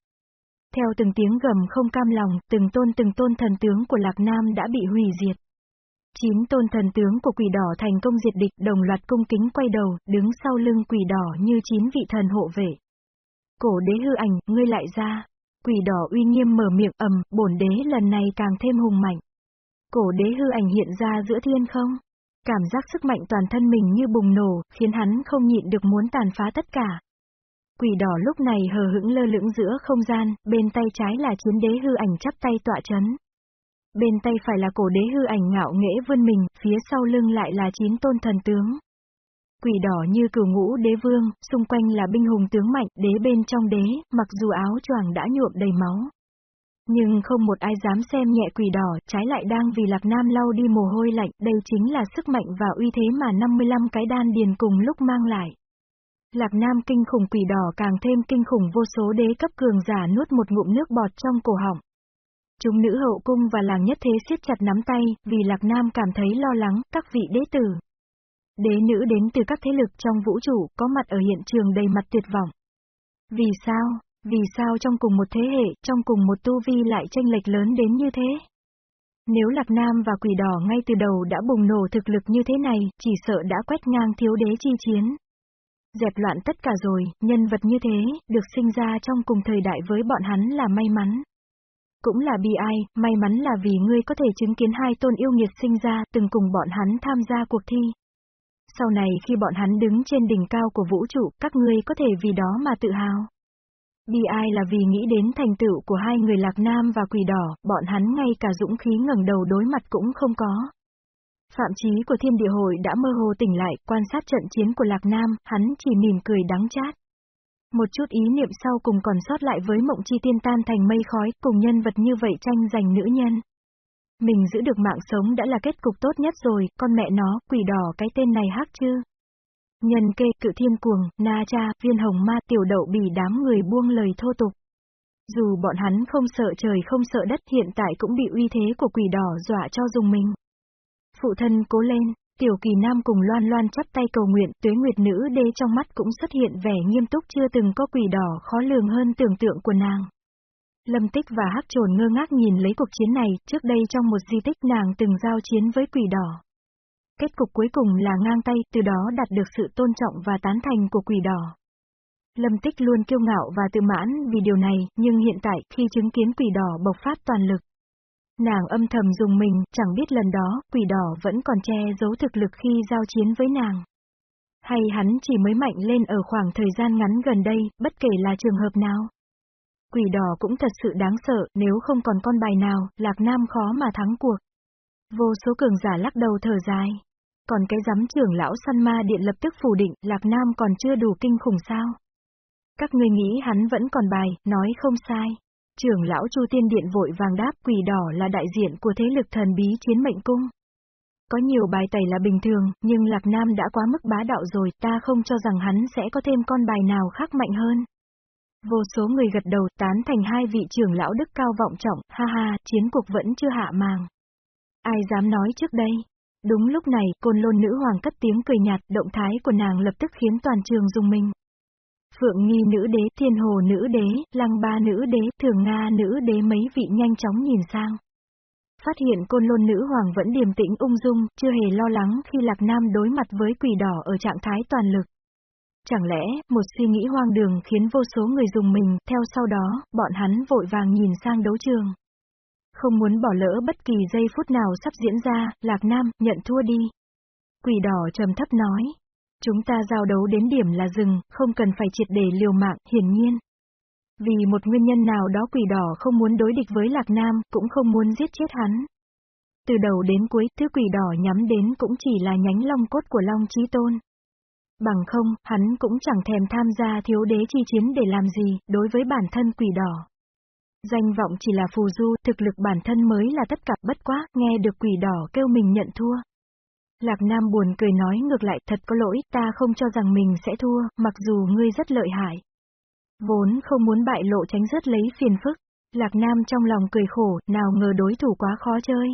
Theo từng tiếng gầm không cam lòng, từng tôn từng tôn thần tướng của Lạc Nam đã bị hủy diệt. Chín tôn thần tướng của quỷ đỏ thành công diệt địch đồng loạt cung kính quay đầu, đứng sau lưng quỷ đỏ như chín vị thần hộ vệ. Cổ đế hư ảnh, ngươi lại ra. Quỷ đỏ uy nghiêm mở miệng ầm, bổn đế lần này càng thêm hùng mạnh. Cổ đế hư ảnh hiện ra giữa thiên không? Cảm giác sức mạnh toàn thân mình như bùng nổ, khiến hắn không nhịn được muốn tàn phá tất cả. Quỷ đỏ lúc này hờ hững lơ lửng giữa không gian, bên tay trái là chiến đế hư ảnh chắp tay tọa chấn. Bên tay phải là cổ đế hư ảnh ngạo nghễ vươn mình, phía sau lưng lại là chín tôn thần tướng. Quỷ đỏ như cửu ngũ đế vương, xung quanh là binh hùng tướng mạnh, đế bên trong đế, mặc dù áo choàng đã nhuộm đầy máu. Nhưng không một ai dám xem nhẹ quỷ đỏ, trái lại đang vì Lạc Nam lau đi mồ hôi lạnh, đây chính là sức mạnh và uy thế mà 55 cái đan điền cùng lúc mang lại. Lạc Nam kinh khủng quỷ đỏ càng thêm kinh khủng vô số đế cấp cường giả nuốt một ngụm nước bọt trong cổ họng. Chúng nữ hậu cung và làng nhất thế siết chặt nắm tay, vì Lạc Nam cảm thấy lo lắng, các vị đế tử. Đế nữ đến từ các thế lực trong vũ trụ, có mặt ở hiện trường đầy mặt tuyệt vọng. Vì sao? Vì sao trong cùng một thế hệ, trong cùng một tu vi lại tranh lệch lớn đến như thế? Nếu Lạc Nam và Quỷ Đỏ ngay từ đầu đã bùng nổ thực lực như thế này, chỉ sợ đã quét ngang thiếu đế chi chiến. Dẹp loạn tất cả rồi, nhân vật như thế, được sinh ra trong cùng thời đại với bọn hắn là may mắn. Cũng là bi ai, may mắn là vì ngươi có thể chứng kiến hai tôn yêu nghiệt sinh ra, từng cùng bọn hắn tham gia cuộc thi. Sau này khi bọn hắn đứng trên đỉnh cao của vũ trụ, các ngươi có thể vì đó mà tự hào. Bi ai là vì nghĩ đến thành tựu của hai người Lạc Nam và Quỷ Đỏ, bọn hắn ngay cả dũng khí ngẩng đầu đối mặt cũng không có. Phạm chí của thiên địa hội đã mơ hồ tỉnh lại, quan sát trận chiến của Lạc Nam, hắn chỉ mỉm cười đắng chát. Một chút ý niệm sau cùng còn sót lại với mộng chi tiên tan thành mây khói, cùng nhân vật như vậy tranh giành nữ nhân. Mình giữ được mạng sống đã là kết cục tốt nhất rồi, con mẹ nó, quỷ đỏ cái tên này hắc chứ. Nhân kê, cự thiên cuồng, na cha, viên hồng ma tiểu đậu bỉ đám người buông lời thô tục. Dù bọn hắn không sợ trời không sợ đất hiện tại cũng bị uy thế của quỷ đỏ dọa cho dùng mình. Phụ thân cố lên, tiểu kỳ nam cùng loan loan chắp tay cầu nguyện, tuế nguyệt nữ đê trong mắt cũng xuất hiện vẻ nghiêm túc chưa từng có quỷ đỏ khó lường hơn tưởng tượng của nàng. Lâm Tích và Hắc Trồn ngơ ngác nhìn lấy cuộc chiến này, trước đây trong một di tích nàng từng giao chiến với quỷ đỏ. Kết cục cuối cùng là ngang tay, từ đó đạt được sự tôn trọng và tán thành của quỷ đỏ. Lâm Tích luôn kiêu ngạo và tự mãn vì điều này, nhưng hiện tại khi chứng kiến quỷ đỏ bộc phát toàn lực, nàng âm thầm dùng mình, chẳng biết lần đó, quỷ đỏ vẫn còn che giấu thực lực khi giao chiến với nàng. Hay hắn chỉ mới mạnh lên ở khoảng thời gian ngắn gần đây, bất kể là trường hợp nào. Quỷ đỏ cũng thật sự đáng sợ, nếu không còn con bài nào, Lạc Nam khó mà thắng cuộc. Vô số cường giả lắc đầu thở dài. Còn cái giám trưởng lão săn ma điện lập tức phủ định, Lạc Nam còn chưa đủ kinh khủng sao. Các người nghĩ hắn vẫn còn bài, nói không sai. Trưởng lão Chu Tiên Điện vội vàng đáp quỷ đỏ là đại diện của thế lực thần bí chiến mệnh cung. Có nhiều bài tẩy là bình thường, nhưng Lạc Nam đã quá mức bá đạo rồi, ta không cho rằng hắn sẽ có thêm con bài nào khác mạnh hơn. Vô số người gật đầu tán thành hai vị trưởng lão đức cao vọng trọng, ha ha, chiến cuộc vẫn chưa hạ màng. Ai dám nói trước đây? Đúng lúc này, côn lôn nữ hoàng cất tiếng cười nhạt, động thái của nàng lập tức khiến toàn trường dùng mình. Phượng nghi nữ đế, thiên hồ nữ đế, lăng ba nữ đế, thường Nga nữ đế mấy vị nhanh chóng nhìn sang. Phát hiện côn lôn nữ hoàng vẫn điềm tĩnh ung dung, chưa hề lo lắng khi Lạc Nam đối mặt với quỷ đỏ ở trạng thái toàn lực. Chẳng lẽ, một suy nghĩ hoang đường khiến vô số người dùng mình, theo sau đó, bọn hắn vội vàng nhìn sang đấu trường. Không muốn bỏ lỡ bất kỳ giây phút nào sắp diễn ra, Lạc Nam, nhận thua đi. Quỷ đỏ trầm thấp nói. Chúng ta giao đấu đến điểm là dừng, không cần phải triệt để liều mạng, hiển nhiên. Vì một nguyên nhân nào đó quỷ đỏ không muốn đối địch với Lạc Nam, cũng không muốn giết chết hắn. Từ đầu đến cuối, thứ quỷ đỏ nhắm đến cũng chỉ là nhánh long cốt của Long Chí Tôn. Bằng không, hắn cũng chẳng thèm tham gia thiếu đế chi chiến để làm gì, đối với bản thân quỷ đỏ. Danh vọng chỉ là phù du, thực lực bản thân mới là tất cả bất quá, nghe được quỷ đỏ kêu mình nhận thua. Lạc Nam buồn cười nói ngược lại thật có lỗi, ta không cho rằng mình sẽ thua, mặc dù ngươi rất lợi hại. Vốn không muốn bại lộ tránh rớt lấy phiền phức. Lạc Nam trong lòng cười khổ, nào ngờ đối thủ quá khó chơi.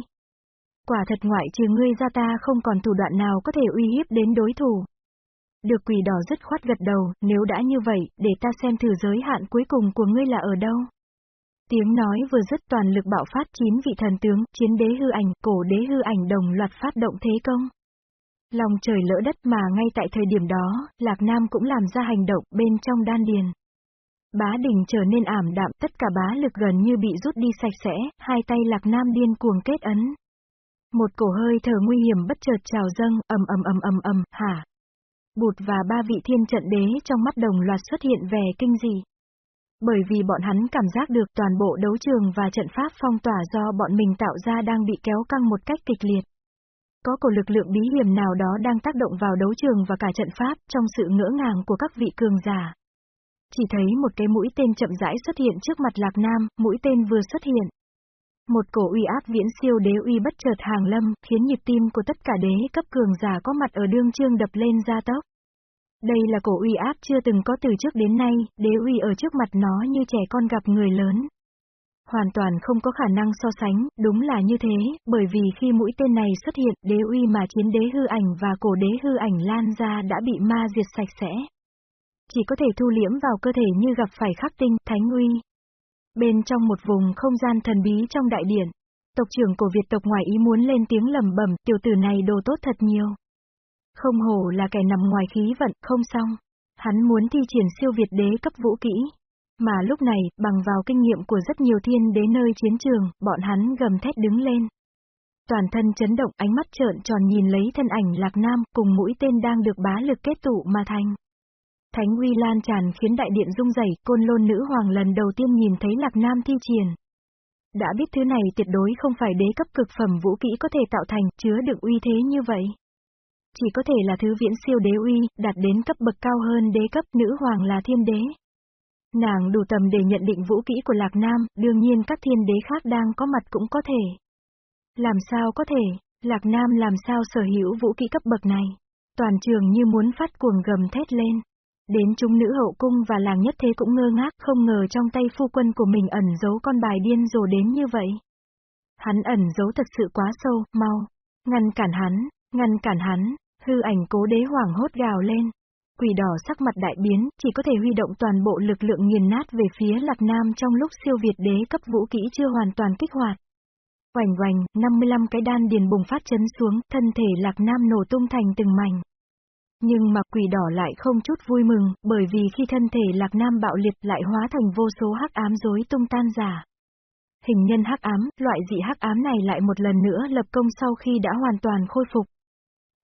Quả thật ngoại trừ ngươi ra ta không còn thủ đoạn nào có thể uy hiếp đến đối thủ. Được quỷ đỏ dứt khoát gật đầu, nếu đã như vậy, để ta xem thử giới hạn cuối cùng của ngươi là ở đâu. Tiếng nói vừa dứt toàn lực bạo phát chín vị thần tướng, chiến đế hư ảnh, cổ đế hư ảnh đồng loạt phát động thế công. Lòng trời lỡ đất mà ngay tại thời điểm đó, Lạc Nam cũng làm ra hành động bên trong đan điền. Bá đỉnh trở nên ảm đạm, tất cả bá lực gần như bị rút đi sạch sẽ, hai tay Lạc Nam điên cuồng kết ấn. Một cổ hơi thở nguy hiểm bất chợt trào dâng, ầm ầm ầm ầm ầm, hả? Bụt và ba vị thiên trận đế trong mắt đồng loạt xuất hiện vẻ kinh dị. Bởi vì bọn hắn cảm giác được toàn bộ đấu trường và trận pháp phong tỏa do bọn mình tạo ra đang bị kéo căng một cách kịch liệt. Có cổ lực lượng bí hiểm nào đó đang tác động vào đấu trường và cả trận pháp trong sự ngỡ ngàng của các vị cường giả. Chỉ thấy một cái mũi tên chậm rãi xuất hiện trước mặt Lạc Nam, mũi tên vừa xuất hiện. Một cổ uy áp viễn siêu đế uy bất chợt hàng lâm, khiến nhịp tim của tất cả đế cấp cường giả có mặt ở đương trương đập lên ra tốc. Đây là cổ uy áp chưa từng có từ trước đến nay, đế uy ở trước mặt nó như trẻ con gặp người lớn. Hoàn toàn không có khả năng so sánh, đúng là như thế, bởi vì khi mũi tên này xuất hiện, đế uy mà chiến đế hư ảnh và cổ đế hư ảnh lan ra đã bị ma diệt sạch sẽ. Chỉ có thể thu liễm vào cơ thể như gặp phải khắc tinh, thánh uy. Bên trong một vùng không gian thần bí trong đại điện, tộc trưởng của Việt tộc ngoài ý muốn lên tiếng lầm bẩm, tiểu tử này đồ tốt thật nhiều. Không hổ là kẻ nằm ngoài khí vận, không xong. Hắn muốn thi triển siêu việt đế cấp vũ kỹ. Mà lúc này, bằng vào kinh nghiệm của rất nhiều thiên đế nơi chiến trường, bọn hắn gầm thét đứng lên. Toàn thân chấn động, ánh mắt trợn tròn nhìn lấy thân ảnh Lạc Nam, cùng mũi tên đang được bá lực kết tụ mà thành. Thánh uy lan tràn khiến đại điện rung rẩy, côn lôn nữ hoàng lần đầu tiên nhìn thấy Lạc Nam thi triển. Đã biết thứ này tuyệt đối không phải đế cấp cực phẩm vũ kỹ có thể tạo thành, chứa được uy thế như vậy. Chỉ có thể là thứ viễn siêu đế uy, đạt đến cấp bậc cao hơn đế cấp nữ hoàng là thiên đế. Nàng đủ tầm để nhận định vũ kỹ của Lạc Nam, đương nhiên các thiên đế khác đang có mặt cũng có thể. Làm sao có thể, Lạc Nam làm sao sở hữu vũ kỹ cấp bậc này? Toàn trường như muốn phát cuồng gầm thét lên. Đến chúng nữ hậu cung và làng nhất thế cũng ngơ ngác không ngờ trong tay phu quân của mình ẩn giấu con bài điên rồ đến như vậy. Hắn ẩn giấu thật sự quá sâu, mau. Ngăn cản hắn, ngăn cản hắn, Hư ảnh cố đế hoàng hốt gào lên. Quỷ đỏ sắc mặt đại biến, chỉ có thể huy động toàn bộ lực lượng nghiền nát về phía Lạc Nam trong lúc siêu việt đế cấp vũ kỹ chưa hoàn toàn kích hoạt. Oành oành, 55 cái đan điền bùng phát chấn xuống, thân thể Lạc Nam nổ tung thành từng mảnh. Nhưng mà quỷ đỏ lại không chút vui mừng, bởi vì khi thân thể Lạc Nam bạo liệt lại hóa thành vô số hắc ám rối tung tan giả. Hình nhân hắc ám, loại dị hắc ám này lại một lần nữa lập công sau khi đã hoàn toàn khôi phục.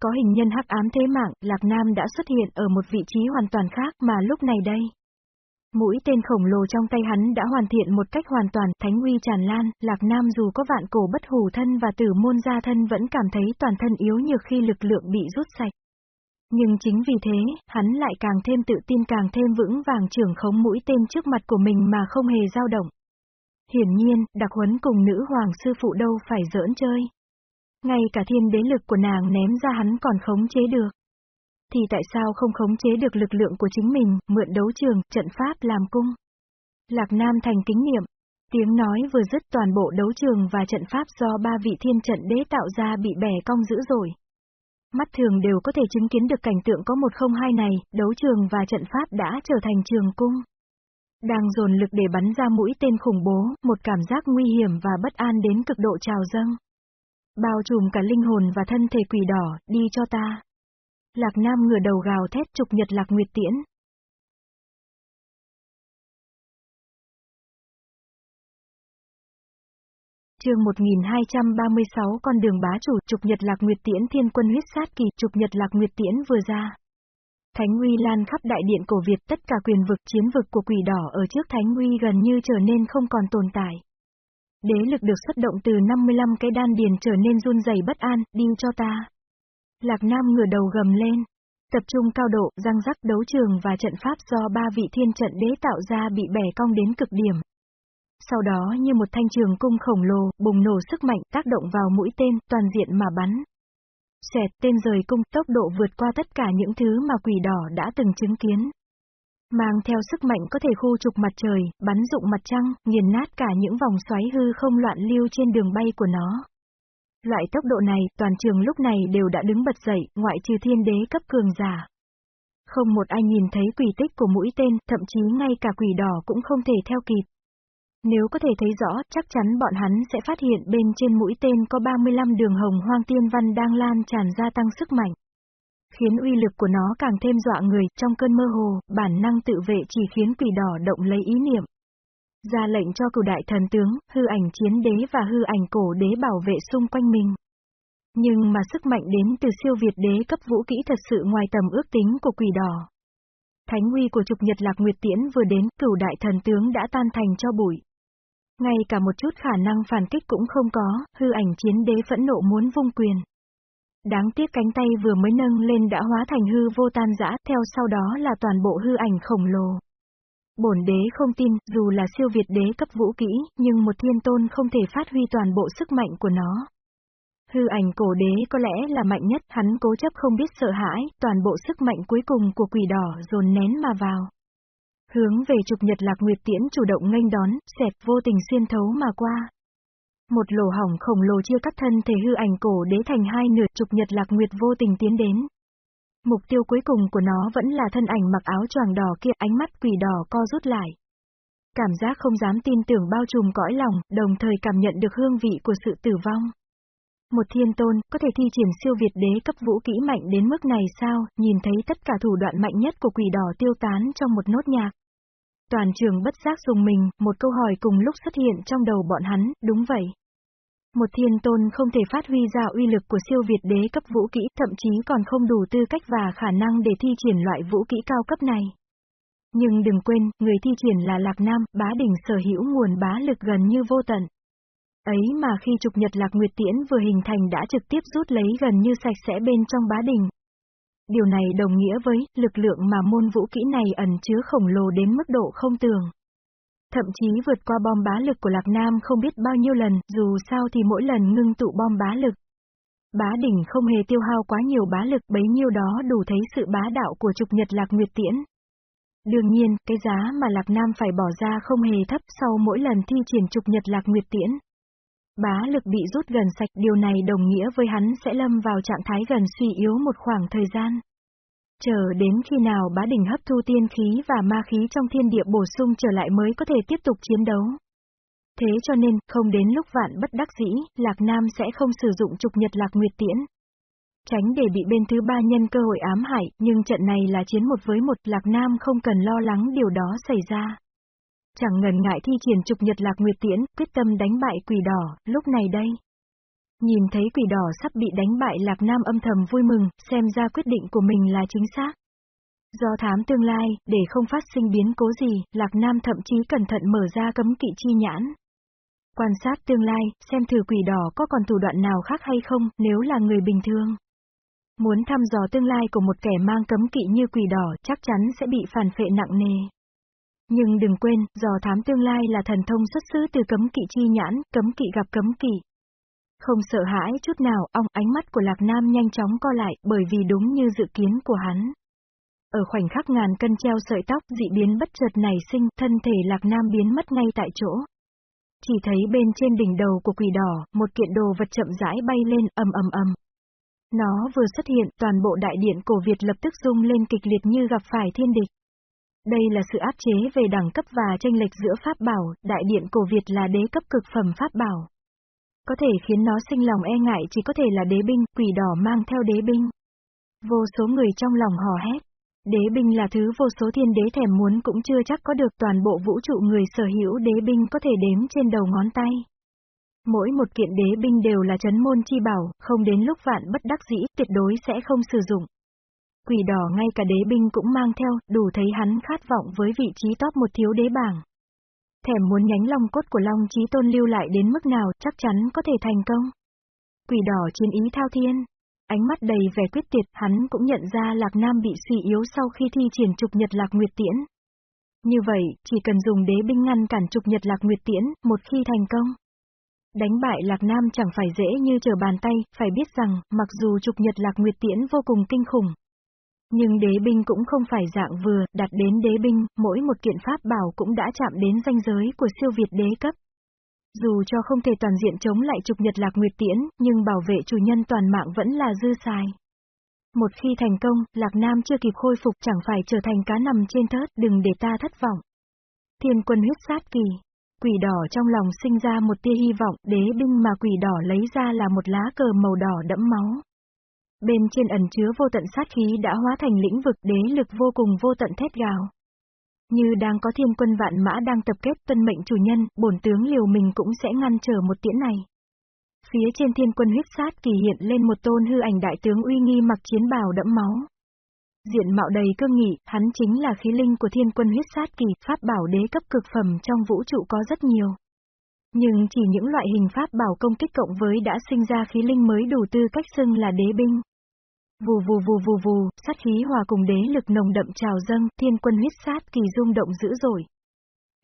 Có hình nhân hắc ám thế mạng, Lạc Nam đã xuất hiện ở một vị trí hoàn toàn khác mà lúc này đây. Mũi tên khổng lồ trong tay hắn đã hoàn thiện một cách hoàn toàn, thánh uy tràn lan, Lạc Nam dù có vạn cổ bất hủ thân và tử môn gia thân vẫn cảm thấy toàn thân yếu nhược khi lực lượng bị rút sạch. Nhưng chính vì thế, hắn lại càng thêm tự tin càng thêm vững vàng trưởng khống mũi tên trước mặt của mình mà không hề dao động. Hiển nhiên, đặc huấn cùng nữ hoàng sư phụ đâu phải giỡn chơi. Ngay cả thiên đế lực của nàng ném ra hắn còn khống chế được. Thì tại sao không khống chế được lực lượng của chính mình, mượn đấu trường, trận pháp làm cung? Lạc Nam thành kính niệm. Tiếng nói vừa dứt toàn bộ đấu trường và trận pháp do ba vị thiên trận đế tạo ra bị bẻ cong dữ rồi. Mắt thường đều có thể chứng kiến được cảnh tượng có một không hai này, đấu trường và trận pháp đã trở thành trường cung. Đang dồn lực để bắn ra mũi tên khủng bố, một cảm giác nguy hiểm và bất an đến cực độ trào dâng. Bao trùm cả linh hồn và thân thể quỷ đỏ, đi cho ta. Lạc Nam ngửa đầu gào thét trục nhật Lạc Nguyệt Tiễn. chương 1236 con đường bá chủ trục nhật Lạc Nguyệt Tiễn thiên quân huyết sát kỳ trục nhật Lạc Nguyệt Tiễn vừa ra. Thánh uy lan khắp đại điện cổ Việt tất cả quyền vực chiến vực của quỷ đỏ ở trước thánh uy gần như trở nên không còn tồn tại. Đế lực được xuất động từ 55 cái đan điền trở nên run rẩy bất an, đi cho ta. Lạc Nam ngửa đầu gầm lên. Tập trung cao độ, răng rắc đấu trường và trận pháp do ba vị thiên trận đế tạo ra bị bẻ cong đến cực điểm. Sau đó như một thanh trường cung khổng lồ, bùng nổ sức mạnh tác động vào mũi tên, toàn diện mà bắn. Xẹt tên rời cung tốc độ vượt qua tất cả những thứ mà quỷ đỏ đã từng chứng kiến. Mang theo sức mạnh có thể khu trục mặt trời, bắn dụng mặt trăng, nghiền nát cả những vòng xoáy hư không loạn lưu trên đường bay của nó. Loại tốc độ này, toàn trường lúc này đều đã đứng bật dậy, ngoại trừ thiên đế cấp cường giả. Không một ai nhìn thấy quỷ tích của mũi tên, thậm chí ngay cả quỷ đỏ cũng không thể theo kịp. Nếu có thể thấy rõ, chắc chắn bọn hắn sẽ phát hiện bên trên mũi tên có 35 đường hồng hoang tiên văn đang lan tràn ra tăng sức mạnh. Khiến uy lực của nó càng thêm dọa người, trong cơn mơ hồ, bản năng tự vệ chỉ khiến quỷ đỏ động lấy ý niệm. Ra lệnh cho cửu đại thần tướng, hư ảnh chiến đế và hư ảnh cổ đế bảo vệ xung quanh mình. Nhưng mà sức mạnh đến từ siêu việt đế cấp vũ kỹ thật sự ngoài tầm ước tính của quỷ đỏ. Thánh uy của trục nhật lạc nguyệt tiễn vừa đến, cửu đại thần tướng đã tan thành cho bụi. Ngay cả một chút khả năng phản kích cũng không có, hư ảnh chiến đế phẫn nộ muốn vung quyền. Đáng tiếc cánh tay vừa mới nâng lên đã hóa thành hư vô tan dã, theo sau đó là toàn bộ hư ảnh khổng lồ. Bổn đế không tin, dù là siêu việt đế cấp vũ kỹ, nhưng một thiên tôn không thể phát huy toàn bộ sức mạnh của nó. Hư ảnh cổ đế có lẽ là mạnh nhất, hắn cố chấp không biết sợ hãi, toàn bộ sức mạnh cuối cùng của quỷ đỏ dồn nén mà vào. Hướng về trục nhật lạc nguyệt tiễn chủ động nghênh đón, xẹp vô tình xuyên thấu mà qua. Một lỗ hỏng khổng lồ chia cắt thân thể hư ảnh cổ đế thành hai nửa trục nhật lạc nguyệt vô tình tiến đến. Mục tiêu cuối cùng của nó vẫn là thân ảnh mặc áo choàng đỏ kia ánh mắt quỷ đỏ co rút lại. Cảm giác không dám tin tưởng bao trùm cõi lòng, đồng thời cảm nhận được hương vị của sự tử vong. Một thiên tôn, có thể thi triển siêu việt đế cấp vũ kỹ mạnh đến mức này sao, nhìn thấy tất cả thủ đoạn mạnh nhất của quỷ đỏ tiêu tán trong một nốt nhạc. Toàn trường bất giác dùng mình, một câu hỏi cùng lúc xuất hiện trong đầu bọn hắn, đúng vậy. Một thiên tôn không thể phát huy ra uy lực của siêu việt đế cấp vũ kỹ, thậm chí còn không đủ tư cách và khả năng để thi triển loại vũ kỹ cao cấp này. Nhưng đừng quên, người thi triển là Lạc Nam, bá đỉnh sở hữu nguồn bá lực gần như vô tận. Ấy mà khi trục nhật Lạc Nguyệt Tiễn vừa hình thành đã trực tiếp rút lấy gần như sạch sẽ bên trong bá đỉnh. Điều này đồng nghĩa với, lực lượng mà môn vũ kỹ này ẩn chứa khổng lồ đến mức độ không tường. Thậm chí vượt qua bom bá lực của Lạc Nam không biết bao nhiêu lần, dù sao thì mỗi lần ngưng tụ bom bá lực. Bá đỉnh không hề tiêu hao quá nhiều bá lực bấy nhiêu đó đủ thấy sự bá đạo của trục nhật Lạc Nguyệt Tiễn. Đương nhiên, cái giá mà Lạc Nam phải bỏ ra không hề thấp sau mỗi lần thi triển trục nhật Lạc Nguyệt Tiễn. Bá lực bị rút gần sạch điều này đồng nghĩa với hắn sẽ lâm vào trạng thái gần suy yếu một khoảng thời gian. Chờ đến khi nào bá đỉnh hấp thu tiên khí và ma khí trong thiên địa bổ sung trở lại mới có thể tiếp tục chiến đấu. Thế cho nên, không đến lúc vạn bất đắc dĩ, Lạc Nam sẽ không sử dụng trục nhật Lạc Nguyệt Tiễn. Tránh để bị bên thứ ba nhân cơ hội ám hại, nhưng trận này là chiến một với một, Lạc Nam không cần lo lắng điều đó xảy ra. Chẳng ngần ngại thi triển trục nhật Lạc Nguyệt Tiễn, quyết tâm đánh bại quỷ đỏ, lúc này đây. Nhìn thấy quỷ đỏ sắp bị đánh bại Lạc Nam âm thầm vui mừng, xem ra quyết định của mình là chính xác. Do thám tương lai, để không phát sinh biến cố gì, Lạc Nam thậm chí cẩn thận mở ra cấm kỵ chi nhãn. Quan sát tương lai, xem thử quỷ đỏ có còn thủ đoạn nào khác hay không, nếu là người bình thường. Muốn thăm dò tương lai của một kẻ mang cấm kỵ như quỷ đỏ chắc chắn sẽ bị phản phệ nặng nề. Nhưng đừng quên, dò thám tương lai là thần thông xuất xứ từ cấm kỵ chi nhãn, cấm kỵ gặp cấm kỵ. Không sợ hãi chút nào, ong ánh mắt của Lạc Nam nhanh chóng co lại, bởi vì đúng như dự kiến của hắn. Ở khoảnh khắc ngàn cân treo sợi tóc, dị biến bất chợt nảy sinh, thân thể Lạc Nam biến mất ngay tại chỗ. Chỉ thấy bên trên đỉnh đầu của quỷ đỏ, một kiện đồ vật chậm rãi bay lên, ầm ầm ầm. Nó vừa xuất hiện, toàn bộ đại điện cổ Việt lập tức rung lên kịch liệt như gặp phải thiên địch. Đây là sự áp chế về đẳng cấp và tranh lệch giữa pháp bảo, đại điện cổ Việt là đế cấp cực phẩm pháp bảo. Có thể khiến nó sinh lòng e ngại chỉ có thể là đế binh, quỷ đỏ mang theo đế binh. Vô số người trong lòng hò hét. Đế binh là thứ vô số thiên đế thèm muốn cũng chưa chắc có được toàn bộ vũ trụ người sở hữu đế binh có thể đếm trên đầu ngón tay. Mỗi một kiện đế binh đều là chấn môn chi bảo, không đến lúc vạn bất đắc dĩ, tuyệt đối sẽ không sử dụng. Quỷ đỏ ngay cả đế binh cũng mang theo, đủ thấy hắn khát vọng với vị trí top một thiếu đế bảng. Thèm muốn nhánh long cốt của Long trí Tôn lưu lại đến mức nào chắc chắn có thể thành công. Quỷ đỏ chiến ý thao thiên. Ánh mắt đầy vẻ quyết tuyệt, hắn cũng nhận ra Lạc Nam bị suy yếu sau khi thi triển trục nhật Lạc Nguyệt Tiễn. Như vậy, chỉ cần dùng đế binh ngăn cản trục nhật Lạc Nguyệt Tiễn, một khi thành công. Đánh bại Lạc Nam chẳng phải dễ như trở bàn tay, phải biết rằng, mặc dù trục nhật Lạc Nguyệt Tiễn vô cùng kinh khủng, nhưng đế binh cũng không phải dạng vừa, đặt đến đế binh, mỗi một kiện pháp bảo cũng đã chạm đến danh giới của siêu việt đế cấp. Dù cho không thể toàn diện chống lại trục nhật lạc nguyệt tiễn, nhưng bảo vệ chủ nhân toàn mạng vẫn là dư xài. Một khi thành công, Lạc Nam chưa kịp khôi phục chẳng phải trở thành cá nằm trên thớt, đừng để ta thất vọng. Thiên quân huyết sát kỳ. Quỷ đỏ trong lòng sinh ra một tia hy vọng, đế binh mà quỷ đỏ lấy ra là một lá cờ màu đỏ đẫm máu. Bên trên ẩn chứa vô tận sát khí đã hóa thành lĩnh vực đế lực vô cùng vô tận thét gào. Như đang có thiên quân vạn mã đang tập kết tân mệnh chủ nhân, bổn tướng liều mình cũng sẽ ngăn trở một tiễn này. Phía trên thiên quân huyết sát kỳ hiện lên một tôn hư ảnh đại tướng uy nghi mặc chiến bào đẫm máu. Diện mạo đầy cương nghị, hắn chính là khí linh của thiên quân huyết sát kỳ, pháp bảo đế cấp cực phẩm trong vũ trụ có rất nhiều. Nhưng chỉ những loại hình pháp bảo công kích cộng với đã sinh ra khí linh mới đủ tư cách xưng là đế binh. Vù vù vù vù vù, sát khí hòa cùng đế lực nồng đậm trào dâng, thiên quân huyết sát kỳ rung động dữ dội.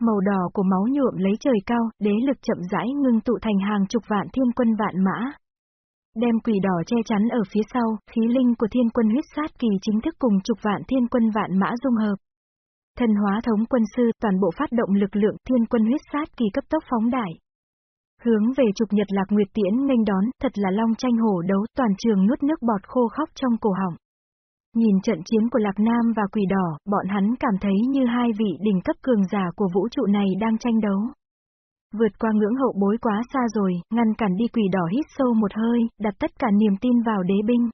Màu đỏ của máu nhuộm lấy trời cao, đế lực chậm rãi ngưng tụ thành hàng chục vạn thiên quân vạn mã. Đem quỷ đỏ che chắn ở phía sau, khí linh của thiên quân huyết sát kỳ chính thức cùng chục vạn thiên quân vạn mã dung hợp. Thần hóa thống quân sư toàn bộ phát động lực lượng thiên quân huyết sát kỳ cấp tốc phóng đại. Hướng về trục nhật lạc nguyệt tiễn nghênh đón, thật là long tranh hổ đấu, toàn trường nuốt nước bọt khô khóc trong cổ họng. Nhìn trận chiến của Lạc Nam và Quỷ Đỏ, bọn hắn cảm thấy như hai vị đỉnh cấp cường giả của vũ trụ này đang tranh đấu. Vượt qua ngưỡng hậu bối quá xa rồi, ngăn cản đi Quỷ Đỏ hít sâu một hơi, đặt tất cả niềm tin vào đế binh.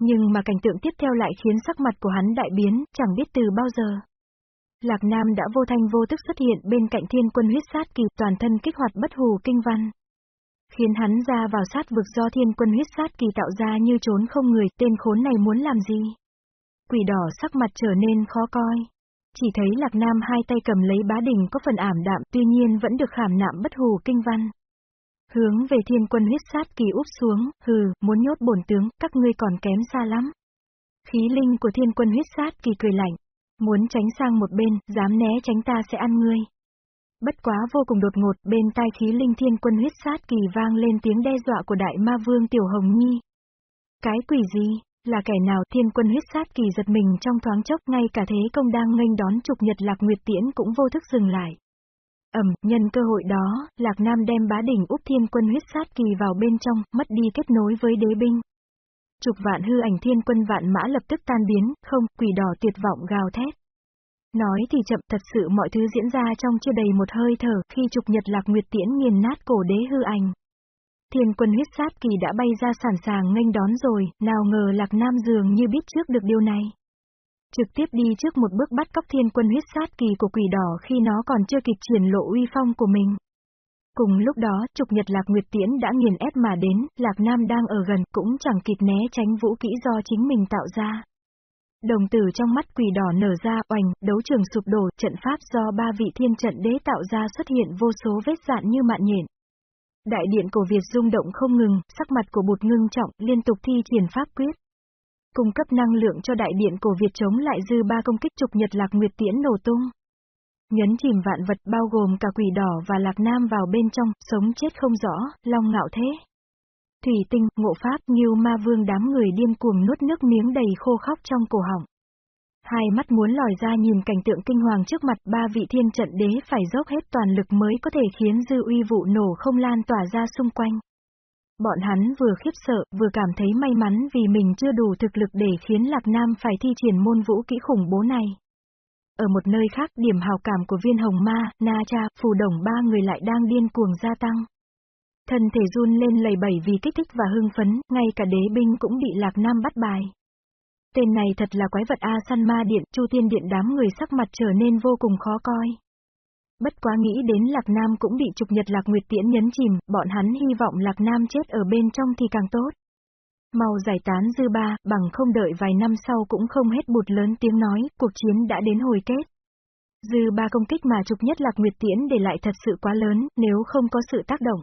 Nhưng mà cảnh tượng tiếp theo lại khiến sắc mặt của hắn đại biến, chẳng biết từ bao giờ. Lạc Nam đã vô thanh vô tức xuất hiện bên cạnh thiên quân huyết sát kỳ toàn thân kích hoạt bất hù kinh văn. Khiến hắn ra vào sát vực do thiên quân huyết sát kỳ tạo ra như trốn không người, tên khốn này muốn làm gì? Quỷ đỏ sắc mặt trở nên khó coi. Chỉ thấy Lạc Nam hai tay cầm lấy bá đỉnh có phần ảm đạm tuy nhiên vẫn được khảm nạm bất hù kinh văn. Hướng về thiên quân huyết sát kỳ úp xuống, hừ, muốn nhốt bổn tướng, các ngươi còn kém xa lắm. Khí linh của thiên quân huyết sát kỳ cười lạnh. Muốn tránh sang một bên, dám né tránh ta sẽ ăn ngươi. Bất quá vô cùng đột ngột, bên tai khí linh thiên quân huyết sát kỳ vang lên tiếng đe dọa của đại ma vương Tiểu Hồng Nhi. Cái quỷ gì, là kẻ nào thiên quân huyết sát kỳ giật mình trong thoáng chốc ngay cả thế công đang nghênh đón trục nhật lạc nguyệt tiễn cũng vô thức dừng lại. Ẩm, nhân cơ hội đó, Lạc Nam đem bá đỉnh úp thiên quân huyết sát kỳ vào bên trong, mất đi kết nối với đế binh. Chục vạn hư ảnh thiên quân vạn mã lập tức tan biến, không, quỷ đỏ tuyệt vọng gào thét. Nói thì chậm thật sự mọi thứ diễn ra trong chưa đầy một hơi thở khi trục nhật lạc nguyệt tiễn nghiền nát cổ đế hư ảnh. Thiên quân huyết sát kỳ đã bay ra sẵn sàng nghênh đón rồi, nào ngờ lạc nam dường như biết trước được điều này. Trực tiếp đi trước một bước bắt cóc thiên quân huyết sát kỳ của quỷ đỏ khi nó còn chưa kịp triển lộ uy phong của mình. Cùng lúc đó, trục nhật Lạc Nguyệt Tiễn đã nghiền ép mà đến, Lạc Nam đang ở gần, cũng chẳng kịp né tránh vũ kỹ do chính mình tạo ra. Đồng tử trong mắt quỷ đỏ nở ra, oành, đấu trường sụp đổ, trận pháp do ba vị thiên trận đế tạo ra xuất hiện vô số vết dạn như mạn nhện. Đại điện cổ Việt rung động không ngừng, sắc mặt của bụt ngưng trọng, liên tục thi triển pháp quyết. Cung cấp năng lượng cho đại điện cổ Việt chống lại dư ba công kích trục nhật lạc nguyệt tiễn nổ tung. Nhấn chìm vạn vật bao gồm cả quỷ đỏ và lạc nam vào bên trong, sống chết không rõ, long ngạo thế. Thủy tinh, ngộ pháp, như ma vương đám người điên cuồng nuốt nước miếng đầy khô khóc trong cổ họng. Hai mắt muốn lòi ra nhìn cảnh tượng kinh hoàng trước mặt ba vị thiên trận đế phải dốc hết toàn lực mới có thể khiến dư uy vụ nổ không lan tỏa ra xung quanh. Bọn hắn vừa khiếp sợ, vừa cảm thấy may mắn vì mình chưa đủ thực lực để khiến Lạc Nam phải thi triển môn vũ kỹ khủng bố này. Ở một nơi khác, điểm hào cảm của viên hồng ma, na cha, phù đồng ba người lại đang điên cuồng gia tăng. Thân thể run lên lầy bẩy vì kích thích và hưng phấn, ngay cả đế binh cũng bị Lạc Nam bắt bài. Tên này thật là quái vật A săn ma điện, chu tiên điện đám người sắc mặt trở nên vô cùng khó coi. Bất quá nghĩ đến Lạc Nam cũng bị trục nhật Lạc Nguyệt Tiễn nhấn chìm, bọn hắn hy vọng Lạc Nam chết ở bên trong thì càng tốt. Mau giải tán dư ba, bằng không đợi vài năm sau cũng không hết bụt lớn tiếng nói, cuộc chiến đã đến hồi kết. Dư ba công kích mà trục nhất Lạc Nguyệt Tiễn để lại thật sự quá lớn, nếu không có sự tác động.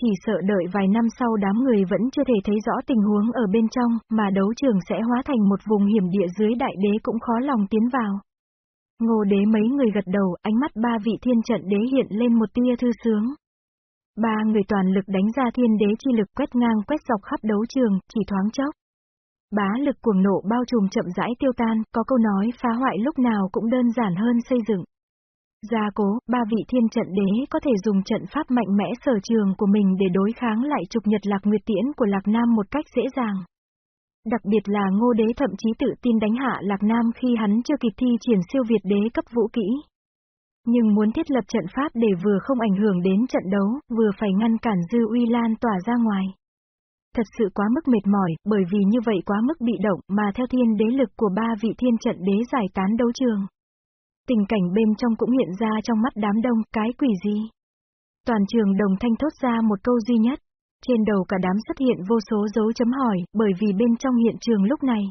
Chỉ sợ đợi vài năm sau đám người vẫn chưa thể thấy rõ tình huống ở bên trong, mà đấu trường sẽ hóa thành một vùng hiểm địa dưới đại đế cũng khó lòng tiến vào. Ngô đế mấy người gật đầu, ánh mắt ba vị thiên trận đế hiện lên một tia thư sướng. Ba người toàn lực đánh ra thiên đế chi lực quét ngang quét dọc khắp đấu trường, chỉ thoáng chốc. Bá lực cuồng nộ bao trùm chậm rãi tiêu tan, có câu nói phá hoại lúc nào cũng đơn giản hơn xây dựng. Gia cố, ba vị thiên trận đế có thể dùng trận pháp mạnh mẽ sở trường của mình để đối kháng lại trục nhật lạc nguyệt tiễn của Lạc Nam một cách dễ dàng. Đặc biệt là ngô đế thậm chí tự tin đánh hạ Lạc Nam khi hắn chưa kịp thi triển siêu việt đế cấp vũ kỹ. Nhưng muốn thiết lập trận pháp để vừa không ảnh hưởng đến trận đấu, vừa phải ngăn cản dư uy lan tỏa ra ngoài. Thật sự quá mức mệt mỏi, bởi vì như vậy quá mức bị động mà theo thiên đế lực của ba vị thiên trận đế giải tán đấu trường. Tình cảnh bên trong cũng hiện ra trong mắt đám đông, cái quỷ gì? Toàn trường đồng thanh thốt ra một câu duy nhất. Trên đầu cả đám xuất hiện vô số dấu chấm hỏi, bởi vì bên trong hiện trường lúc này.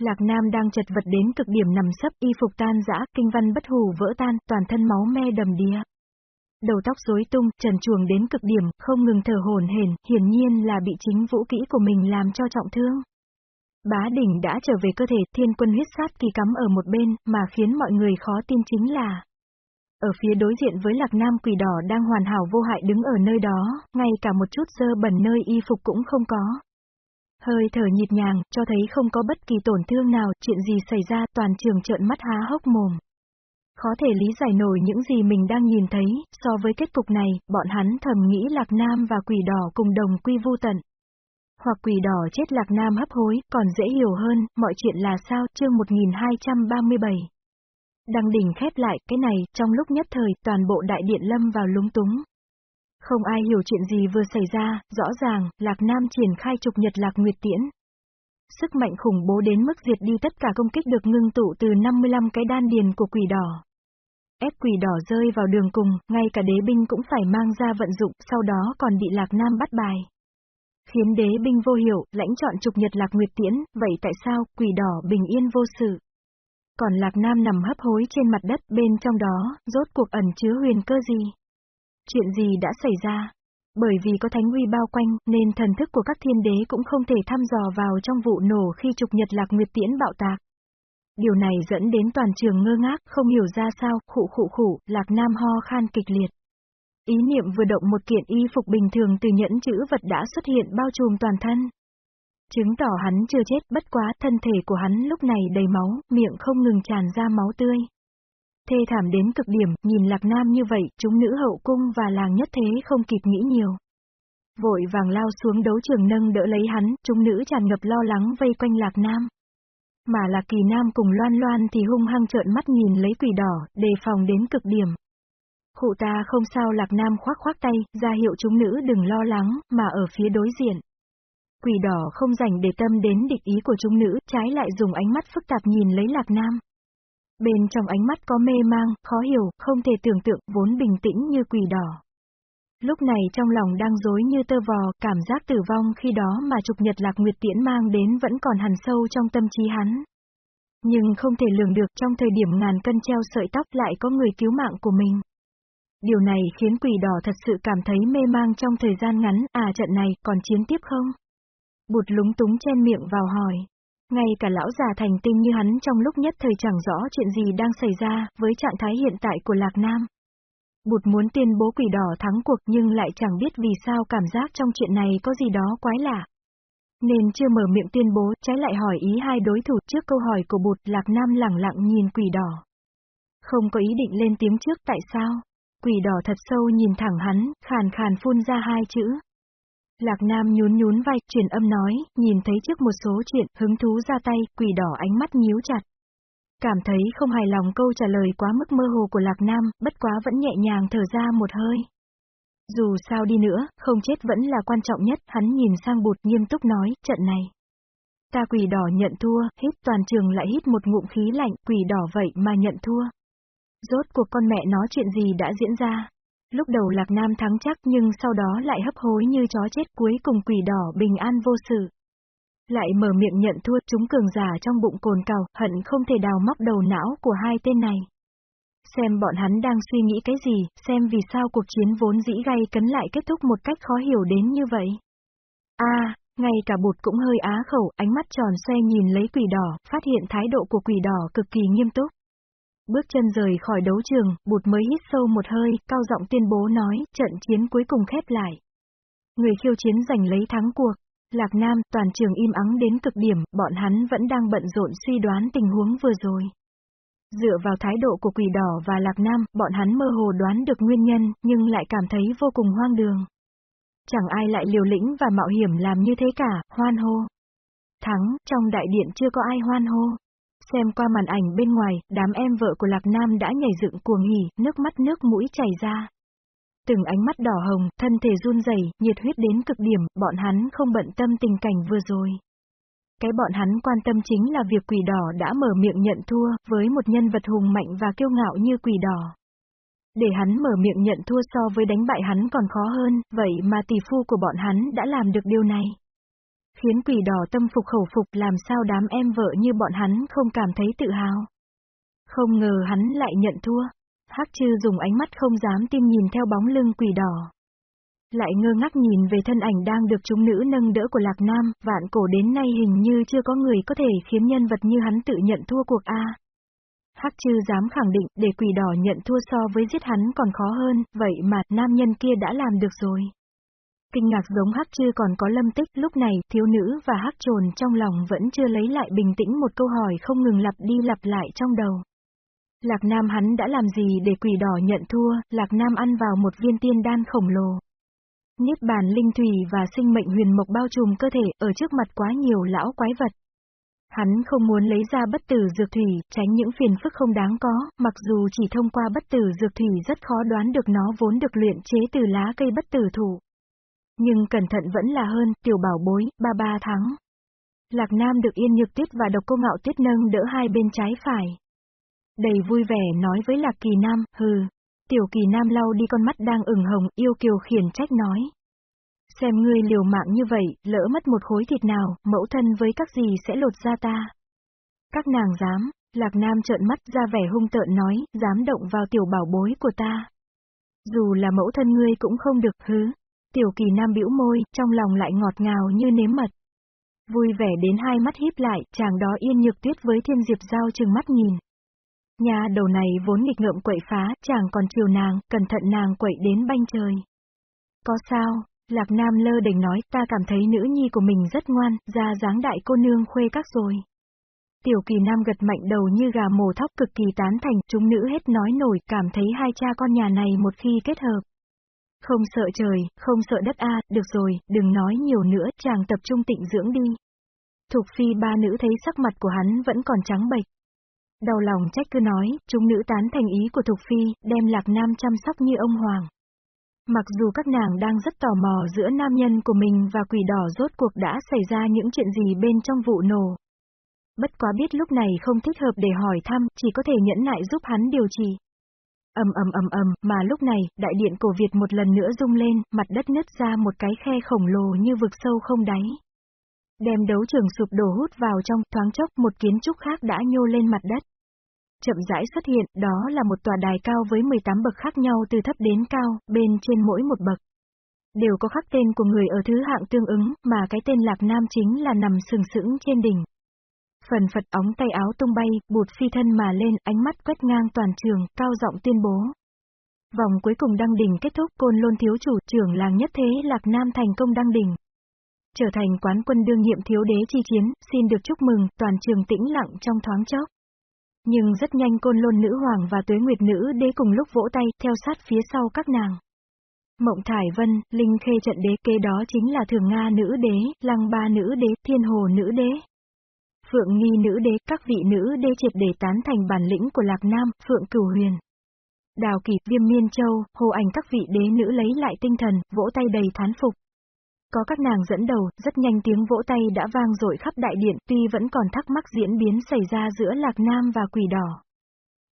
Lạc Nam đang chật vật đến cực điểm nằm sấp y phục tan rã, kinh văn bất hủ vỡ tan, toàn thân máu me đầm đìa. Đầu tóc rối tung, trần chuồng đến cực điểm, không ngừng thở hồn hển, hiển nhiên là bị chính vũ kỹ của mình làm cho trọng thương. Bá đỉnh đã trở về cơ thể, thiên quân huyết sát kỳ cắm ở một bên, mà khiến mọi người khó tin chính là. Ở phía đối diện với lạc nam quỷ đỏ đang hoàn hảo vô hại đứng ở nơi đó, ngay cả một chút dơ bẩn nơi y phục cũng không có. Hơi thở nhịp nhàng, cho thấy không có bất kỳ tổn thương nào, chuyện gì xảy ra, toàn trường trợn mắt há hốc mồm. Khó thể lý giải nổi những gì mình đang nhìn thấy, so với kết cục này, bọn hắn thầm nghĩ Lạc Nam và quỷ đỏ cùng đồng quy vu tận. Hoặc quỷ đỏ chết lạc nam hấp hối, còn dễ hiểu hơn, mọi chuyện là sao, chương 1237. Đăng đỉnh khép lại, cái này, trong lúc nhất thời, toàn bộ đại điện lâm vào lúng túng. Không ai hiểu chuyện gì vừa xảy ra, rõ ràng, Lạc Nam triển khai trục nhật Lạc Nguyệt Tiễn. Sức mạnh khủng bố đến mức diệt đi tất cả công kích được ngưng tụ từ 55 cái đan điền của quỷ đỏ. Ép quỷ đỏ rơi vào đường cùng, ngay cả đế binh cũng phải mang ra vận dụng, sau đó còn bị Lạc Nam bắt bài. Khiến đế binh vô hiệu, lãnh chọn trục nhật lạc nguyệt tiễn, vậy tại sao, quỷ đỏ bình yên vô sự? Còn lạc nam nằm hấp hối trên mặt đất bên trong đó, rốt cuộc ẩn chứa huyền cơ gì? Chuyện gì đã xảy ra? Bởi vì có thánh uy bao quanh, nên thần thức của các thiên đế cũng không thể thăm dò vào trong vụ nổ khi trục nhật lạc nguyệt tiễn bạo tạc. Điều này dẫn đến toàn trường ngơ ngác, không hiểu ra sao, khụ khụ khụ lạc nam ho khan kịch liệt. Ý niệm vừa động một kiện y phục bình thường từ nhẫn chữ vật đã xuất hiện bao trùm toàn thân. Chứng tỏ hắn chưa chết, bất quá thân thể của hắn lúc này đầy máu, miệng không ngừng tràn ra máu tươi. Thê thảm đến cực điểm, nhìn lạc nam như vậy, chúng nữ hậu cung và làng nhất thế không kịp nghĩ nhiều. Vội vàng lao xuống đấu trường nâng đỡ lấy hắn, chúng nữ tràn ngập lo lắng vây quanh lạc nam. Mà lạc kỳ nam cùng loan loan thì hung hăng trợn mắt nhìn lấy quỷ đỏ, đề phòng đến cực điểm. Khụ ta không sao lạc nam khoác khoác tay, ra hiệu chúng nữ đừng lo lắng, mà ở phía đối diện. Quỷ đỏ không dành để tâm đến địch ý của chúng nữ, trái lại dùng ánh mắt phức tạp nhìn lấy lạc nam. Bên trong ánh mắt có mê mang, khó hiểu, không thể tưởng tượng, vốn bình tĩnh như quỷ đỏ. Lúc này trong lòng đang dối như tơ vò, cảm giác tử vong khi đó mà trục nhật lạc nguyệt tiễn mang đến vẫn còn hằn sâu trong tâm trí hắn. Nhưng không thể lường được trong thời điểm ngàn cân treo sợi tóc lại có người cứu mạng của mình. Điều này khiến quỷ đỏ thật sự cảm thấy mê mang trong thời gian ngắn, à trận này còn chiến tiếp không? Bụt lúng túng chen miệng vào hỏi. Ngay cả lão già thành tinh như hắn trong lúc nhất thời chẳng rõ chuyện gì đang xảy ra với trạng thái hiện tại của Lạc Nam. Bụt muốn tuyên bố quỷ đỏ thắng cuộc nhưng lại chẳng biết vì sao cảm giác trong chuyện này có gì đó quái lạ. Nên chưa mở miệng tuyên bố, trái lại hỏi ý hai đối thủ trước câu hỏi của bụt Lạc Nam lẳng lặng nhìn quỷ đỏ. Không có ý định lên tiếng trước tại sao? Quỷ đỏ thật sâu nhìn thẳng hắn, khàn khàn phun ra hai chữ. Lạc Nam nhún nhún vai, truyền âm nói, nhìn thấy trước một số chuyện, hứng thú ra tay, quỷ đỏ ánh mắt nhíu chặt. Cảm thấy không hài lòng câu trả lời quá mức mơ hồ của Lạc Nam, bất quá vẫn nhẹ nhàng thở ra một hơi. Dù sao đi nữa, không chết vẫn là quan trọng nhất, hắn nhìn sang bụt nghiêm túc nói, trận này. Ta quỷ đỏ nhận thua, hít toàn trường lại hít một ngụm khí lạnh, quỷ đỏ vậy mà nhận thua. Rốt cuộc con mẹ nó chuyện gì đã diễn ra. Lúc đầu Lạc Nam thắng chắc nhưng sau đó lại hấp hối như chó chết cuối cùng quỷ đỏ bình an vô sự. Lại mở miệng nhận thua chúng cường giả trong bụng cồn cào, hận không thể đào móc đầu não của hai tên này. Xem bọn hắn đang suy nghĩ cái gì, xem vì sao cuộc chiến vốn dĩ gay cấn lại kết thúc một cách khó hiểu đến như vậy. a ngay cả bụt cũng hơi á khẩu, ánh mắt tròn xoay nhìn lấy quỷ đỏ, phát hiện thái độ của quỷ đỏ cực kỳ nghiêm túc. Bước chân rời khỏi đấu trường, bụt mới hít sâu một hơi, cao giọng tuyên bố nói, trận chiến cuối cùng khép lại. Người khiêu chiến giành lấy thắng cuộc. Lạc Nam, toàn trường im ắng đến cực điểm, bọn hắn vẫn đang bận rộn suy đoán tình huống vừa rồi. Dựa vào thái độ của quỷ đỏ và Lạc Nam, bọn hắn mơ hồ đoán được nguyên nhân, nhưng lại cảm thấy vô cùng hoang đường. Chẳng ai lại liều lĩnh và mạo hiểm làm như thế cả, hoan hô. Thắng, trong đại điện chưa có ai hoan hô. Xem qua màn ảnh bên ngoài, đám em vợ của Lạc Nam đã nhảy dựng cuồng hỉ, nước mắt nước mũi chảy ra. Từng ánh mắt đỏ hồng, thân thể run rẩy, nhiệt huyết đến cực điểm, bọn hắn không bận tâm tình cảnh vừa rồi. Cái bọn hắn quan tâm chính là việc quỷ đỏ đã mở miệng nhận thua, với một nhân vật hùng mạnh và kiêu ngạo như quỷ đỏ. Để hắn mở miệng nhận thua so với đánh bại hắn còn khó hơn, vậy mà tỷ phu của bọn hắn đã làm được điều này. Khiến quỷ đỏ tâm phục khẩu phục làm sao đám em vợ như bọn hắn không cảm thấy tự hào. Không ngờ hắn lại nhận thua. Hắc chư dùng ánh mắt không dám tin nhìn theo bóng lưng quỷ đỏ. Lại ngơ ngác nhìn về thân ảnh đang được chúng nữ nâng đỡ của Lạc Nam, vạn cổ đến nay hình như chưa có người có thể khiến nhân vật như hắn tự nhận thua cuộc A. Hắc chư dám khẳng định, để quỷ đỏ nhận thua so với giết hắn còn khó hơn, vậy mà nam nhân kia đã làm được rồi. Kinh ngạc giống hắc chư còn có lâm tích, lúc này, thiếu nữ và hắc trồn trong lòng vẫn chưa lấy lại bình tĩnh một câu hỏi không ngừng lặp đi lặp lại trong đầu. Lạc Nam hắn đã làm gì để quỷ đỏ nhận thua, Lạc Nam ăn vào một viên tiên đan khổng lồ. Niết bàn linh thủy và sinh mệnh huyền mộc bao trùm cơ thể, ở trước mặt quá nhiều lão quái vật. Hắn không muốn lấy ra bất tử dược thủy, tránh những phiền phức không đáng có, mặc dù chỉ thông qua bất tử dược thủy rất khó đoán được nó vốn được luyện chế từ lá cây bất tử thủ. Nhưng cẩn thận vẫn là hơn, tiểu bảo bối, ba ba thắng Lạc Nam được yên nhược tuyết và độc cô ngạo tuyết nâng đỡ hai bên trái phải. Đầy vui vẻ nói với Lạc Kỳ Nam, hừ. Tiểu Kỳ Nam lau đi con mắt đang ửng hồng, yêu kiều khiển trách nói. Xem ngươi liều mạng như vậy, lỡ mất một khối thịt nào, mẫu thân với các gì sẽ lột ra ta. Các nàng dám, Lạc Nam trợn mắt ra vẻ hung tợn nói, dám động vào tiểu bảo bối của ta. Dù là mẫu thân ngươi cũng không được hứ. Tiểu kỳ nam bĩu môi, trong lòng lại ngọt ngào như nếm mật. Vui vẻ đến hai mắt híp lại, chàng đó yên nhược tuyết với thiên diệp giao chừng mắt nhìn. Nhà đầu này vốn nghịch ngợm quậy phá, chàng còn chiều nàng, cẩn thận nàng quậy đến banh trời. Có sao, Lạc Nam lơ đỉnh nói, ta cảm thấy nữ nhi của mình rất ngoan, ra dáng đại cô nương khuê các rồi. Tiểu kỳ nam gật mạnh đầu như gà mổ thóc cực kỳ tán thành, chúng nữ hết nói nổi, cảm thấy hai cha con nhà này một khi kết hợp. Không sợ trời, không sợ đất a, được rồi, đừng nói nhiều nữa, chàng tập trung tịnh dưỡng đi. Thục phi ba nữ thấy sắc mặt của hắn vẫn còn trắng bệch. Đau lòng trách cứ nói, chúng nữ tán thành ý của Thục phi, đem lạc nam chăm sóc như ông hoàng. Mặc dù các nàng đang rất tò mò giữa nam nhân của mình và quỷ đỏ rốt cuộc đã xảy ra những chuyện gì bên trong vụ nổ. Bất quá biết lúc này không thích hợp để hỏi thăm, chỉ có thể nhẫn nại giúp hắn điều trị ầm ầm ầm ầm, mà lúc này, đại điện cổ Việt một lần nữa rung lên, mặt đất nứt ra một cái khe khổng lồ như vực sâu không đáy. Đem đấu trường sụp đổ hút vào trong, thoáng chốc một kiến trúc khác đã nhô lên mặt đất. Chậm rãi xuất hiện, đó là một tòa đài cao với 18 bậc khác nhau từ thấp đến cao, bên trên mỗi một bậc. Đều có khắc tên của người ở thứ hạng tương ứng, mà cái tên Lạc Nam chính là nằm sừng sững trên đỉnh. Phần phật óng tay áo tung bay, bụt phi thân mà lên, ánh mắt quét ngang toàn trường, cao giọng tuyên bố. Vòng cuối cùng đăng đỉnh kết thúc, côn lôn thiếu chủ trưởng làng nhất thế Lạc Nam thành công đăng đỉnh. Trở thành quán quân đương nhiệm thiếu đế chi chiến, xin được chúc mừng, toàn trường tĩnh lặng trong thoáng chốc. Nhưng rất nhanh côn lôn nữ hoàng và tuế nguyệt nữ đế cùng lúc vỗ tay, theo sát phía sau các nàng. Mộng Thải Vân, Linh Khê trận đế kế đó chính là Thường Nga nữ đế, Lăng Ba nữ đế, Thiên Hồ nữ đế. Phượng Nghi nữ đế, các vị nữ đế triệt để tán thành bản lĩnh của Lạc Nam, Phượng Cửu Huyền. Đào Kỳ, Viêm Miên Châu, hồ ảnh các vị đế nữ lấy lại tinh thần, vỗ tay đầy thán phục. Có các nàng dẫn đầu, rất nhanh tiếng vỗ tay đã vang dội khắp đại điện, tuy vẫn còn thắc mắc diễn biến xảy ra giữa Lạc Nam và Quỷ Đỏ.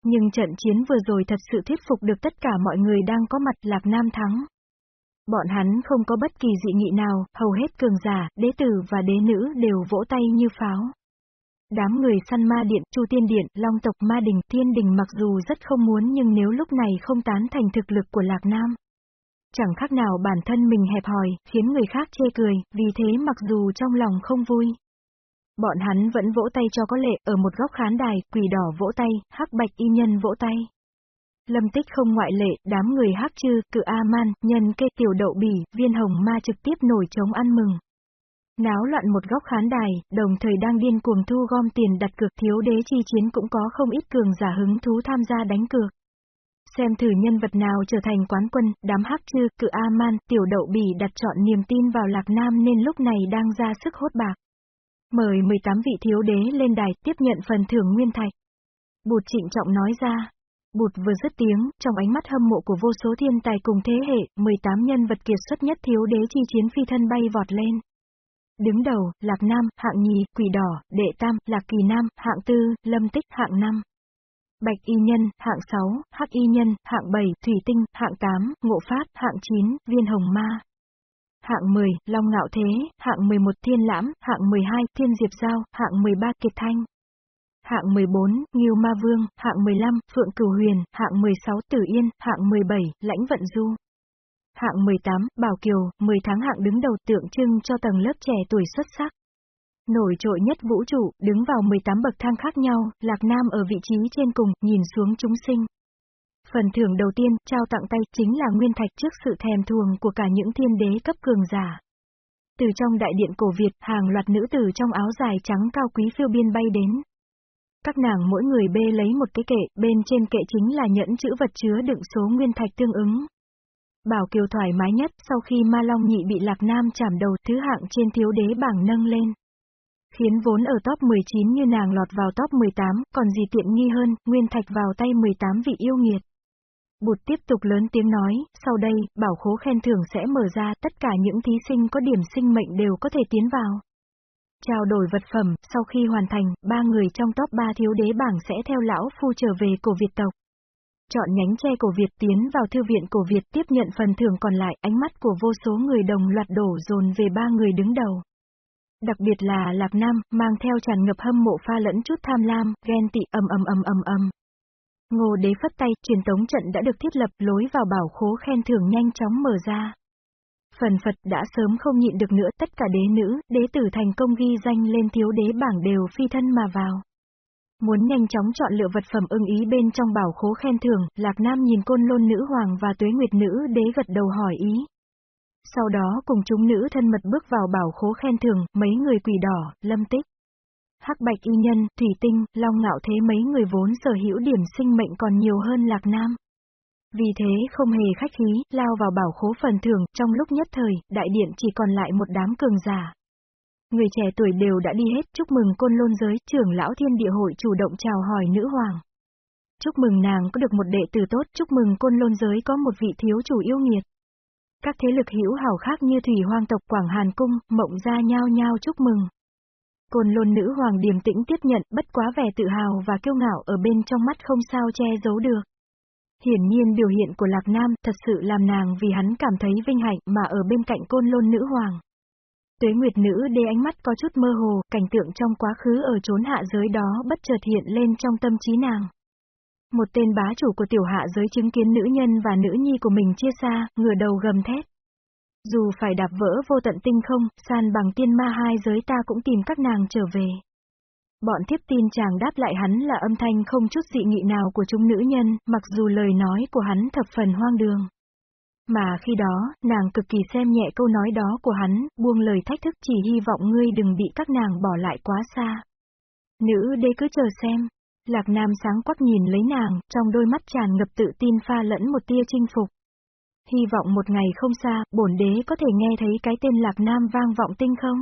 Nhưng trận chiến vừa rồi thật sự thuyết phục được tất cả mọi người đang có mặt Lạc Nam thắng. Bọn hắn không có bất kỳ dị nghị nào, hầu hết cường giả, đế tử và đế nữ đều vỗ tay như pháo. Đám người săn ma điện, chu tiên điện, long tộc ma đình, thiên đình mặc dù rất không muốn nhưng nếu lúc này không tán thành thực lực của Lạc Nam. Chẳng khác nào bản thân mình hẹp hòi, khiến người khác chê cười, vì thế mặc dù trong lòng không vui. Bọn hắn vẫn vỗ tay cho có lệ, ở một góc khán đài, quỷ đỏ vỗ tay, hắc bạch y nhân vỗ tay. Lâm tích không ngoại lệ, đám người hắc chư, cự A-man, nhân kê tiểu đậu bỉ, viên hồng ma trực tiếp nổi trống ăn mừng. Náo loạn một góc khán đài, đồng thời đang điên cuồng thu gom tiền đặt cược thiếu đế chi chiến cũng có không ít cường giả hứng thú tham gia đánh cược. Xem thử nhân vật nào trở thành quán quân, đám hắc chư, cự A-man, tiểu đậu bỉ đặt chọn niềm tin vào Lạc Nam nên lúc này đang ra sức hốt bạc. Mời 18 vị thiếu đế lên đài tiếp nhận phần thưởng nguyên thạch. Bụt trịnh trọng nói ra. Bụt vừa dứt tiếng, trong ánh mắt hâm mộ của vô số thiên tài cùng thế hệ, 18 nhân vật kiệt xuất nhất thiếu đế chi chiến phi thân bay vọt lên. Đứng đầu, Lạc Nam, hạng nhì, Quỷ Đỏ, Đệ Tam, Lạc Kỳ Nam, hạng tư, Lâm Tích, hạng năm. Bạch Y Nhân, hạng 6, Hắc Y Nhân, hạng 7, Thủy Tinh, hạng 8, Ngộ Phát, hạng 9, Viên Hồng Ma. Hạng 10, Long Ngạo Thế, hạng 11, Thiên Lãm, hạng 12, Thiên Diệp Giao, hạng 13, Kiệt Thanh. Hạng 14, Ngưu Ma Vương, hạng 15, Phượng Cửu Huyền, hạng 16, Tử Yên, hạng 17, Lãnh Vận Du. Hạng 18, Bảo Kiều, 10 tháng hạng đứng đầu tượng trưng cho tầng lớp trẻ tuổi xuất sắc. Nổi trội nhất vũ trụ, đứng vào 18 bậc thang khác nhau, Lạc Nam ở vị trí trên cùng, nhìn xuống chúng sinh. Phần thưởng đầu tiên, trao tặng tay, chính là nguyên thạch trước sự thèm thuồng của cả những thiên đế cấp cường giả. Từ trong đại điện cổ Việt, hàng loạt nữ tử trong áo dài trắng cao quý phiêu biên bay đến. Các nàng mỗi người bê lấy một cái kệ, bên trên kệ chính là nhẫn chữ vật chứa đựng số nguyên thạch tương ứng. Bảo Kiều thoải mái nhất sau khi Ma Long Nhị bị Lạc Nam chạm đầu thứ hạng trên thiếu đế bảng nâng lên. Khiến vốn ở top 19 như nàng lọt vào top 18, còn gì tiện nghi hơn, nguyên thạch vào tay 18 vị yêu nghiệt. Bụt tiếp tục lớn tiếng nói, sau đây, bảo khố khen thưởng sẽ mở ra, tất cả những thí sinh có điểm sinh mệnh đều có thể tiến vào. Trao đổi vật phẩm, sau khi hoàn thành, ba người trong top 3 thiếu đế bảng sẽ theo lão phu trở về cổ Việt tộc. Chọn nhánh tre cổ Việt tiến vào thư viện cổ Việt tiếp nhận phần thưởng còn lại, ánh mắt của vô số người đồng loạt đổ dồn về ba người đứng đầu. Đặc biệt là Lạc Nam, mang theo tràn ngập hâm mộ pha lẫn chút tham lam, ghen tị ầm ầm ầm ầm ầm. Ngô đế phất tay, truyền tống trận đã được thiết lập, lối vào bảo khố khen thưởng nhanh chóng mở ra. Phần Phật đã sớm không nhịn được nữa, tất cả đế nữ, đế tử thành công ghi danh lên thiếu đế bảng đều phi thân mà vào. Muốn nhanh chóng chọn lựa vật phẩm ưng ý bên trong bảo khố khen thưởng, Lạc Nam nhìn côn lôn nữ hoàng và tuế nguyệt nữ đế gật đầu hỏi ý. Sau đó cùng chúng nữ thân mật bước vào bảo khố khen thưởng, mấy người quỷ đỏ, lâm tích. Hắc bạch y nhân, thủy tinh, long ngạo thế mấy người vốn sở hữu điểm sinh mệnh còn nhiều hơn Lạc Nam. Vì thế không hề khách khí, lao vào bảo khố phần thưởng, trong lúc nhất thời, đại điện chỉ còn lại một đám cường giả. Người trẻ tuổi đều đã đi hết, chúc mừng côn lôn giới, trưởng lão thiên địa hội chủ động chào hỏi nữ hoàng. Chúc mừng nàng có được một đệ tử tốt, chúc mừng côn lôn giới có một vị thiếu chủ yêu nghiệt. Các thế lực hữu hảo khác như Thủy Hoang tộc Quảng Hàn Cung, Mộng Gia nhao nhao chúc mừng. Côn lôn nữ hoàng điềm tĩnh tiếp nhận, bất quá vẻ tự hào và kiêu ngạo ở bên trong mắt không sao che giấu được. Hiển nhiên biểu hiện của Lạc Nam thật sự làm nàng vì hắn cảm thấy vinh hạnh mà ở bên cạnh côn lôn nữ hoàng. Tuế Nguyệt nữ đê ánh mắt có chút mơ hồ, cảnh tượng trong quá khứ ở chốn hạ giới đó bất chợt hiện lên trong tâm trí nàng. Một tên bá chủ của tiểu hạ giới chứng kiến nữ nhân và nữ nhi của mình chia xa, ngửa đầu gầm thét. Dù phải đạp vỡ vô tận tinh không, san bằng tiên ma hai giới ta cũng tìm các nàng trở về. Bọn thiếp tin chàng đáp lại hắn là âm thanh không chút dị nghị nào của chúng nữ nhân, mặc dù lời nói của hắn thập phần hoang đường. Mà khi đó, nàng cực kỳ xem nhẹ câu nói đó của hắn, buông lời thách thức chỉ hy vọng ngươi đừng bị các nàng bỏ lại quá xa. Nữ đế cứ chờ xem. Lạc Nam sáng quắc nhìn lấy nàng, trong đôi mắt tràn ngập tự tin pha lẫn một tia chinh phục. Hy vọng một ngày không xa, bổn đế có thể nghe thấy cái tên Lạc Nam vang vọng tinh không?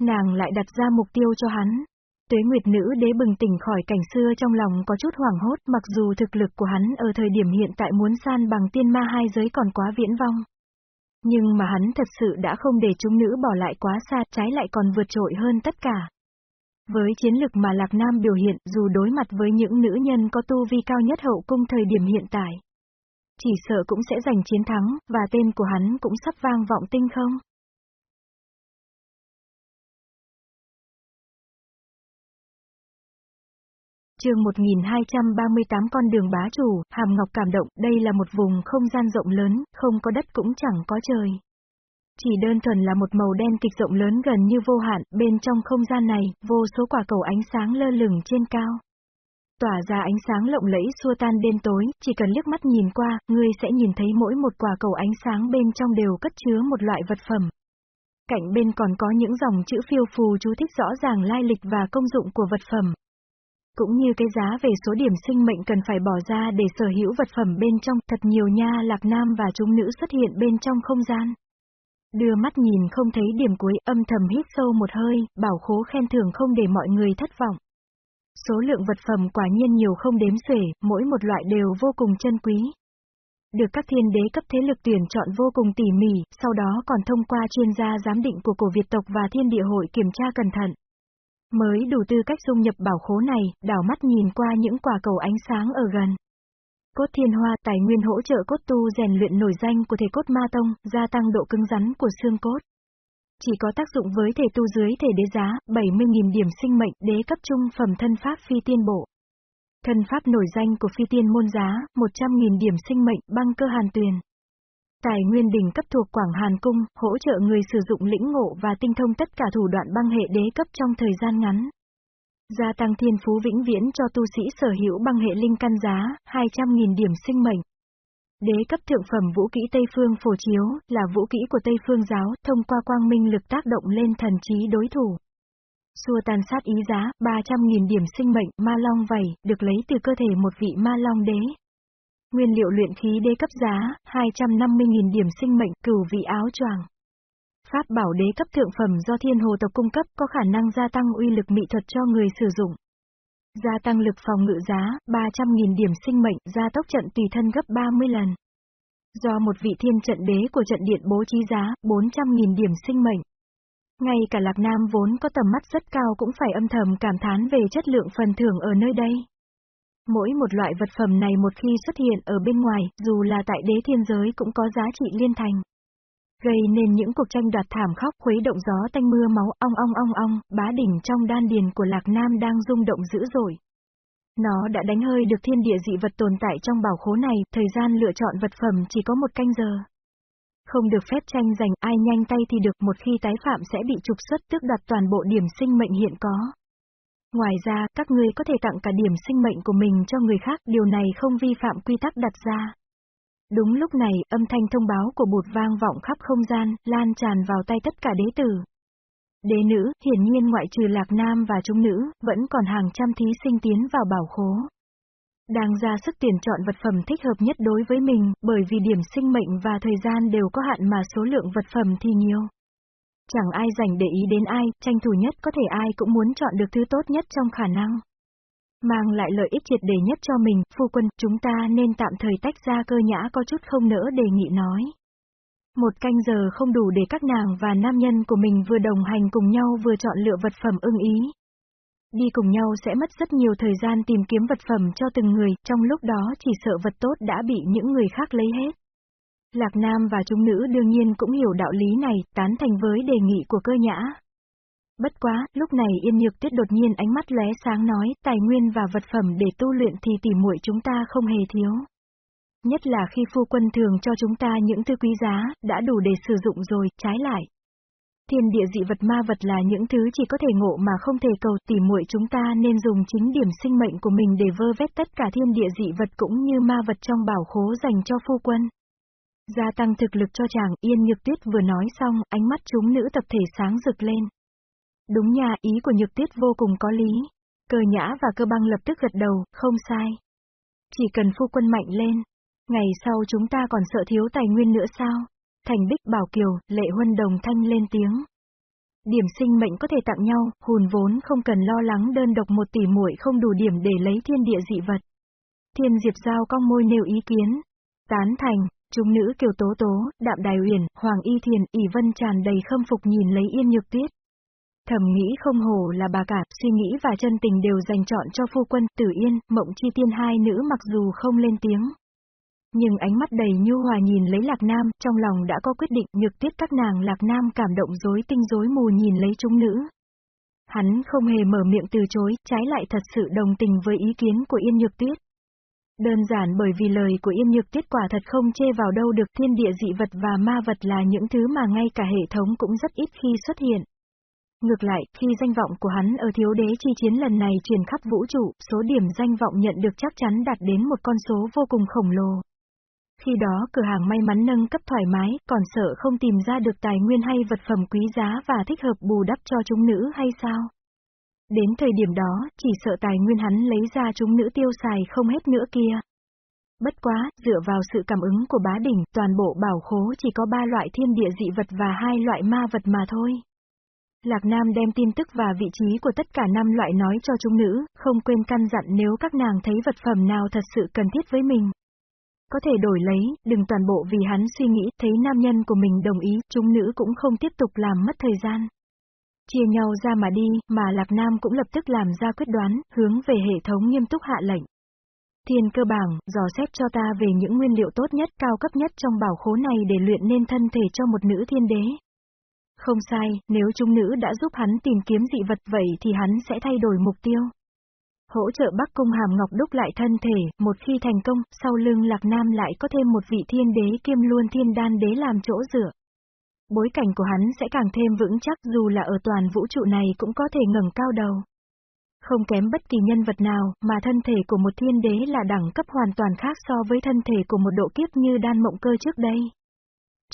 Nàng lại đặt ra mục tiêu cho hắn, Tuế Nguyệt Nữ đế bừng tỉnh khỏi cảnh xưa trong lòng có chút hoảng hốt mặc dù thực lực của hắn ở thời điểm hiện tại muốn san bằng tiên ma hai giới còn quá viễn vong. Nhưng mà hắn thật sự đã không để chúng nữ bỏ lại quá xa, trái lại còn vượt trội hơn tất cả. Với chiến lực mà Lạc Nam biểu hiện dù đối mặt với những nữ nhân có tu vi cao nhất hậu cung thời điểm hiện tại. Chỉ sợ cũng sẽ giành chiến thắng, và tên của hắn cũng sắp vang vọng tinh không. Chương 1238 con đường bá chủ, Hàm Ngọc cảm động, đây là một vùng không gian rộng lớn, không có đất cũng chẳng có trời. Chỉ đơn thuần là một màu đen kịch rộng lớn gần như vô hạn, bên trong không gian này, vô số quả cầu ánh sáng lơ lửng trên cao. Tỏa ra ánh sáng lộng lẫy xua tan đêm tối, chỉ cần liếc mắt nhìn qua, ngươi sẽ nhìn thấy mỗi một quả cầu ánh sáng bên trong đều cất chứa một loại vật phẩm. Cạnh bên còn có những dòng chữ phiêu phù chú thích rõ ràng lai lịch và công dụng của vật phẩm cũng như cái giá về số điểm sinh mệnh cần phải bỏ ra để sở hữu vật phẩm bên trong, thật nhiều nha lạc nam và chúng nữ xuất hiện bên trong không gian. Đưa mắt nhìn không thấy điểm cuối, âm thầm hít sâu một hơi, bảo khố khen thưởng không để mọi người thất vọng. Số lượng vật phẩm quả nhiên nhiều không đếm xuể, mỗi một loại đều vô cùng chân quý. Được các thiên đế cấp thế lực tuyển chọn vô cùng tỉ mỉ, sau đó còn thông qua chuyên gia giám định của cổ Việt tộc và thiên địa hội kiểm tra cẩn thận. Mới đủ tư cách dung nhập bảo khố này, đảo mắt nhìn qua những quả cầu ánh sáng ở gần. Cốt thiên hoa tài nguyên hỗ trợ cốt tu rèn luyện nổi danh của thể cốt ma tông, gia tăng độ cứng rắn của xương cốt. Chỉ có tác dụng với thể tu dưới thể đế giá, 70.000 điểm sinh mệnh, đế cấp trung phẩm thân pháp phi tiên bộ. Thân pháp nổi danh của phi tiên môn giá, 100.000 điểm sinh mệnh, băng cơ hàn tuyền. Tài nguyên đỉnh cấp thuộc Quảng Hàn Cung, hỗ trợ người sử dụng lĩnh ngộ và tinh thông tất cả thủ đoạn băng hệ đế cấp trong thời gian ngắn. Gia tăng thiên phú vĩnh viễn cho tu sĩ sở hữu băng hệ linh căn giá, 200.000 điểm sinh mệnh. Đế cấp thượng phẩm vũ kỹ Tây Phương phổ chiếu, là vũ kỹ của Tây Phương giáo, thông qua quang minh lực tác động lên thần trí đối thủ. Xua tàn sát ý giá, 300.000 điểm sinh mệnh, ma long vảy, được lấy từ cơ thể một vị ma long đế. Nguyên liệu luyện khí đế cấp giá, 250.000 điểm sinh mệnh, cửu vị áo choàng. Pháp bảo đế cấp thượng phẩm do thiên hồ tộc cung cấp có khả năng gia tăng uy lực mỹ thuật cho người sử dụng. Gia tăng lực phòng ngự giá, 300.000 điểm sinh mệnh, gia tốc trận tùy thân gấp 30 lần. Do một vị thiên trận đế của trận điện bố trí giá, 400.000 điểm sinh mệnh. Ngay cả Lạc Nam vốn có tầm mắt rất cao cũng phải âm thầm cảm thán về chất lượng phần thưởng ở nơi đây. Mỗi một loại vật phẩm này một khi xuất hiện ở bên ngoài, dù là tại đế thiên giới cũng có giá trị liên thành. Gây nên những cuộc tranh đoạt thảm khốc khuấy động gió tanh mưa máu ong ong ong ong, bá đỉnh trong đan điền của Lạc Nam đang rung động dữ dội. Nó đã đánh hơi được thiên địa dị vật tồn tại trong bảo khố này, thời gian lựa chọn vật phẩm chỉ có một canh giờ. Không được phép tranh giành ai nhanh tay thì được một khi tái phạm sẽ bị trục xuất tước đoạt toàn bộ điểm sinh mệnh hiện có. Ngoài ra, các ngươi có thể tặng cả điểm sinh mệnh của mình cho người khác, điều này không vi phạm quy tắc đặt ra. Đúng lúc này, âm thanh thông báo của bụt vang vọng khắp không gian, lan tràn vào tay tất cả đế tử. Đế nữ, hiển nhiên ngoại trừ lạc nam và trung nữ, vẫn còn hàng trăm thí sinh tiến vào bảo khố. Đang ra sức tuyển chọn vật phẩm thích hợp nhất đối với mình, bởi vì điểm sinh mệnh và thời gian đều có hạn mà số lượng vật phẩm thì nhiều. Chẳng ai dành để ý đến ai, tranh thủ nhất có thể ai cũng muốn chọn được thứ tốt nhất trong khả năng. Mang lại lợi ích triệt đề nhất cho mình, phu quân, chúng ta nên tạm thời tách ra cơ nhã có chút không nỡ đề nghị nói. Một canh giờ không đủ để các nàng và nam nhân của mình vừa đồng hành cùng nhau vừa chọn lựa vật phẩm ưng ý. đi cùng nhau sẽ mất rất nhiều thời gian tìm kiếm vật phẩm cho từng người, trong lúc đó chỉ sợ vật tốt đã bị những người khác lấy hết. Lạc Nam và chúng nữ đương nhiên cũng hiểu đạo lý này, tán thành với đề nghị của cơ nhã. Bất quá, lúc này Yên Nhược Tuyết đột nhiên ánh mắt lóe sáng nói, tài nguyên và vật phẩm để tu luyện thì tỉ muội chúng ta không hề thiếu. Nhất là khi phu quân thường cho chúng ta những thứ quý giá, đã đủ để sử dụng rồi, trái lại. Thiên địa dị vật ma vật là những thứ chỉ có thể ngộ mà không thể cầu tỉ muội chúng ta nên dùng chính điểm sinh mệnh của mình để vơ vét tất cả thiên địa dị vật cũng như ma vật trong bảo khố dành cho phu quân. Gia tăng thực lực cho chàng Yên Nhược Tuyết vừa nói xong, ánh mắt chúng nữ tập thể sáng rực lên. Đúng nha, ý của Nhược Tuyết vô cùng có lý. Cơ nhã và cơ băng lập tức gật đầu, không sai. Chỉ cần phu quân mạnh lên. Ngày sau chúng ta còn sợ thiếu tài nguyên nữa sao? Thành Bích Bảo Kiều, Lệ Huân Đồng Thanh lên tiếng. Điểm sinh mệnh có thể tặng nhau, hùn vốn không cần lo lắng đơn độc một tỷ muội không đủ điểm để lấy thiên địa dị vật. Thiên Diệp Giao cong môi nêu ý kiến. Tán thành, chúng nữ Kiều Tố Tố, Đạm Đài Uyển, Hoàng Y Thiền, ỷ Vân tràn đầy khâm phục nhìn lấy Yên Nhược Tuyết. Thầm nghĩ không hổ là bà cả, suy nghĩ và chân tình đều dành chọn cho phu quân, Tử Yên, Mộng Chi Tiên hai nữ mặc dù không lên tiếng. Nhưng ánh mắt đầy nhu hòa nhìn lấy Lạc Nam, trong lòng đã có quyết định nhược tuyết các nàng Lạc Nam cảm động dối tinh dối mù nhìn lấy chúng nữ. Hắn không hề mở miệng từ chối, trái lại thật sự đồng tình với ý kiến của Yên Nhược Tuyết. Đơn giản bởi vì lời của Yên Nhược Tiết quả thật không chê vào đâu được thiên địa dị vật và ma vật là những thứ mà ngay cả hệ thống cũng rất ít khi xuất hiện. Ngược lại, khi danh vọng của hắn ở thiếu đế chi chiến lần này truyền khắp vũ trụ, số điểm danh vọng nhận được chắc chắn đạt đến một con số vô cùng khổng lồ. Khi đó cửa hàng may mắn nâng cấp thoải mái, còn sợ không tìm ra được tài nguyên hay vật phẩm quý giá và thích hợp bù đắp cho chúng nữ hay sao? Đến thời điểm đó, chỉ sợ tài nguyên hắn lấy ra chúng nữ tiêu xài không hết nữa kia. Bất quá, dựa vào sự cảm ứng của bá đỉnh, toàn bộ bảo khố chỉ có ba loại thiên địa dị vật và hai loại ma vật mà thôi. Lạc Nam đem tin tức và vị trí của tất cả năm loại nói cho chúng nữ, không quên căn dặn nếu các nàng thấy vật phẩm nào thật sự cần thiết với mình. Có thể đổi lấy, đừng toàn bộ vì hắn suy nghĩ, thấy nam nhân của mình đồng ý, chúng nữ cũng không tiếp tục làm mất thời gian. Chia nhau ra mà đi, mà Lạc Nam cũng lập tức làm ra quyết đoán, hướng về hệ thống nghiêm túc hạ lệnh. Thiên cơ bảng, dò xét cho ta về những nguyên liệu tốt nhất, cao cấp nhất trong bảo khố này để luyện nên thân thể cho một nữ thiên đế. Không sai, nếu chúng nữ đã giúp hắn tìm kiếm dị vật vậy thì hắn sẽ thay đổi mục tiêu. Hỗ trợ Bắc Cung Hàm Ngọc đúc lại thân thể, một khi thành công, sau lưng Lạc Nam lại có thêm một vị thiên đế kiêm luôn thiên đan đế làm chỗ dựa. Bối cảnh của hắn sẽ càng thêm vững chắc dù là ở toàn vũ trụ này cũng có thể ngẩng cao đầu. Không kém bất kỳ nhân vật nào, mà thân thể của một thiên đế là đẳng cấp hoàn toàn khác so với thân thể của một độ kiếp như đan mộng cơ trước đây.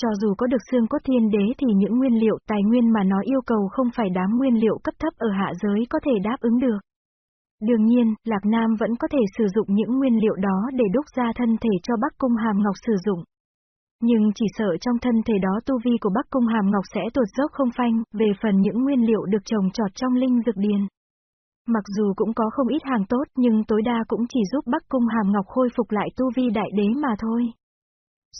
Cho dù có được xương cốt thiên đế thì những nguyên liệu, tài nguyên mà nó yêu cầu không phải đám nguyên liệu cấp thấp ở hạ giới có thể đáp ứng được. Đương nhiên, Lạc Nam vẫn có thể sử dụng những nguyên liệu đó để đúc ra thân thể cho Bắc Cung Hàm Ngọc sử dụng. Nhưng chỉ sợ trong thân thể đó tu vi của Bắc Cung Hàm Ngọc sẽ tột dốc không phanh, về phần những nguyên liệu được trồng trọt trong linh dược điền. Mặc dù cũng có không ít hàng tốt nhưng tối đa cũng chỉ giúp Bắc Cung Hàm Ngọc khôi phục lại tu vi đại đế mà thôi.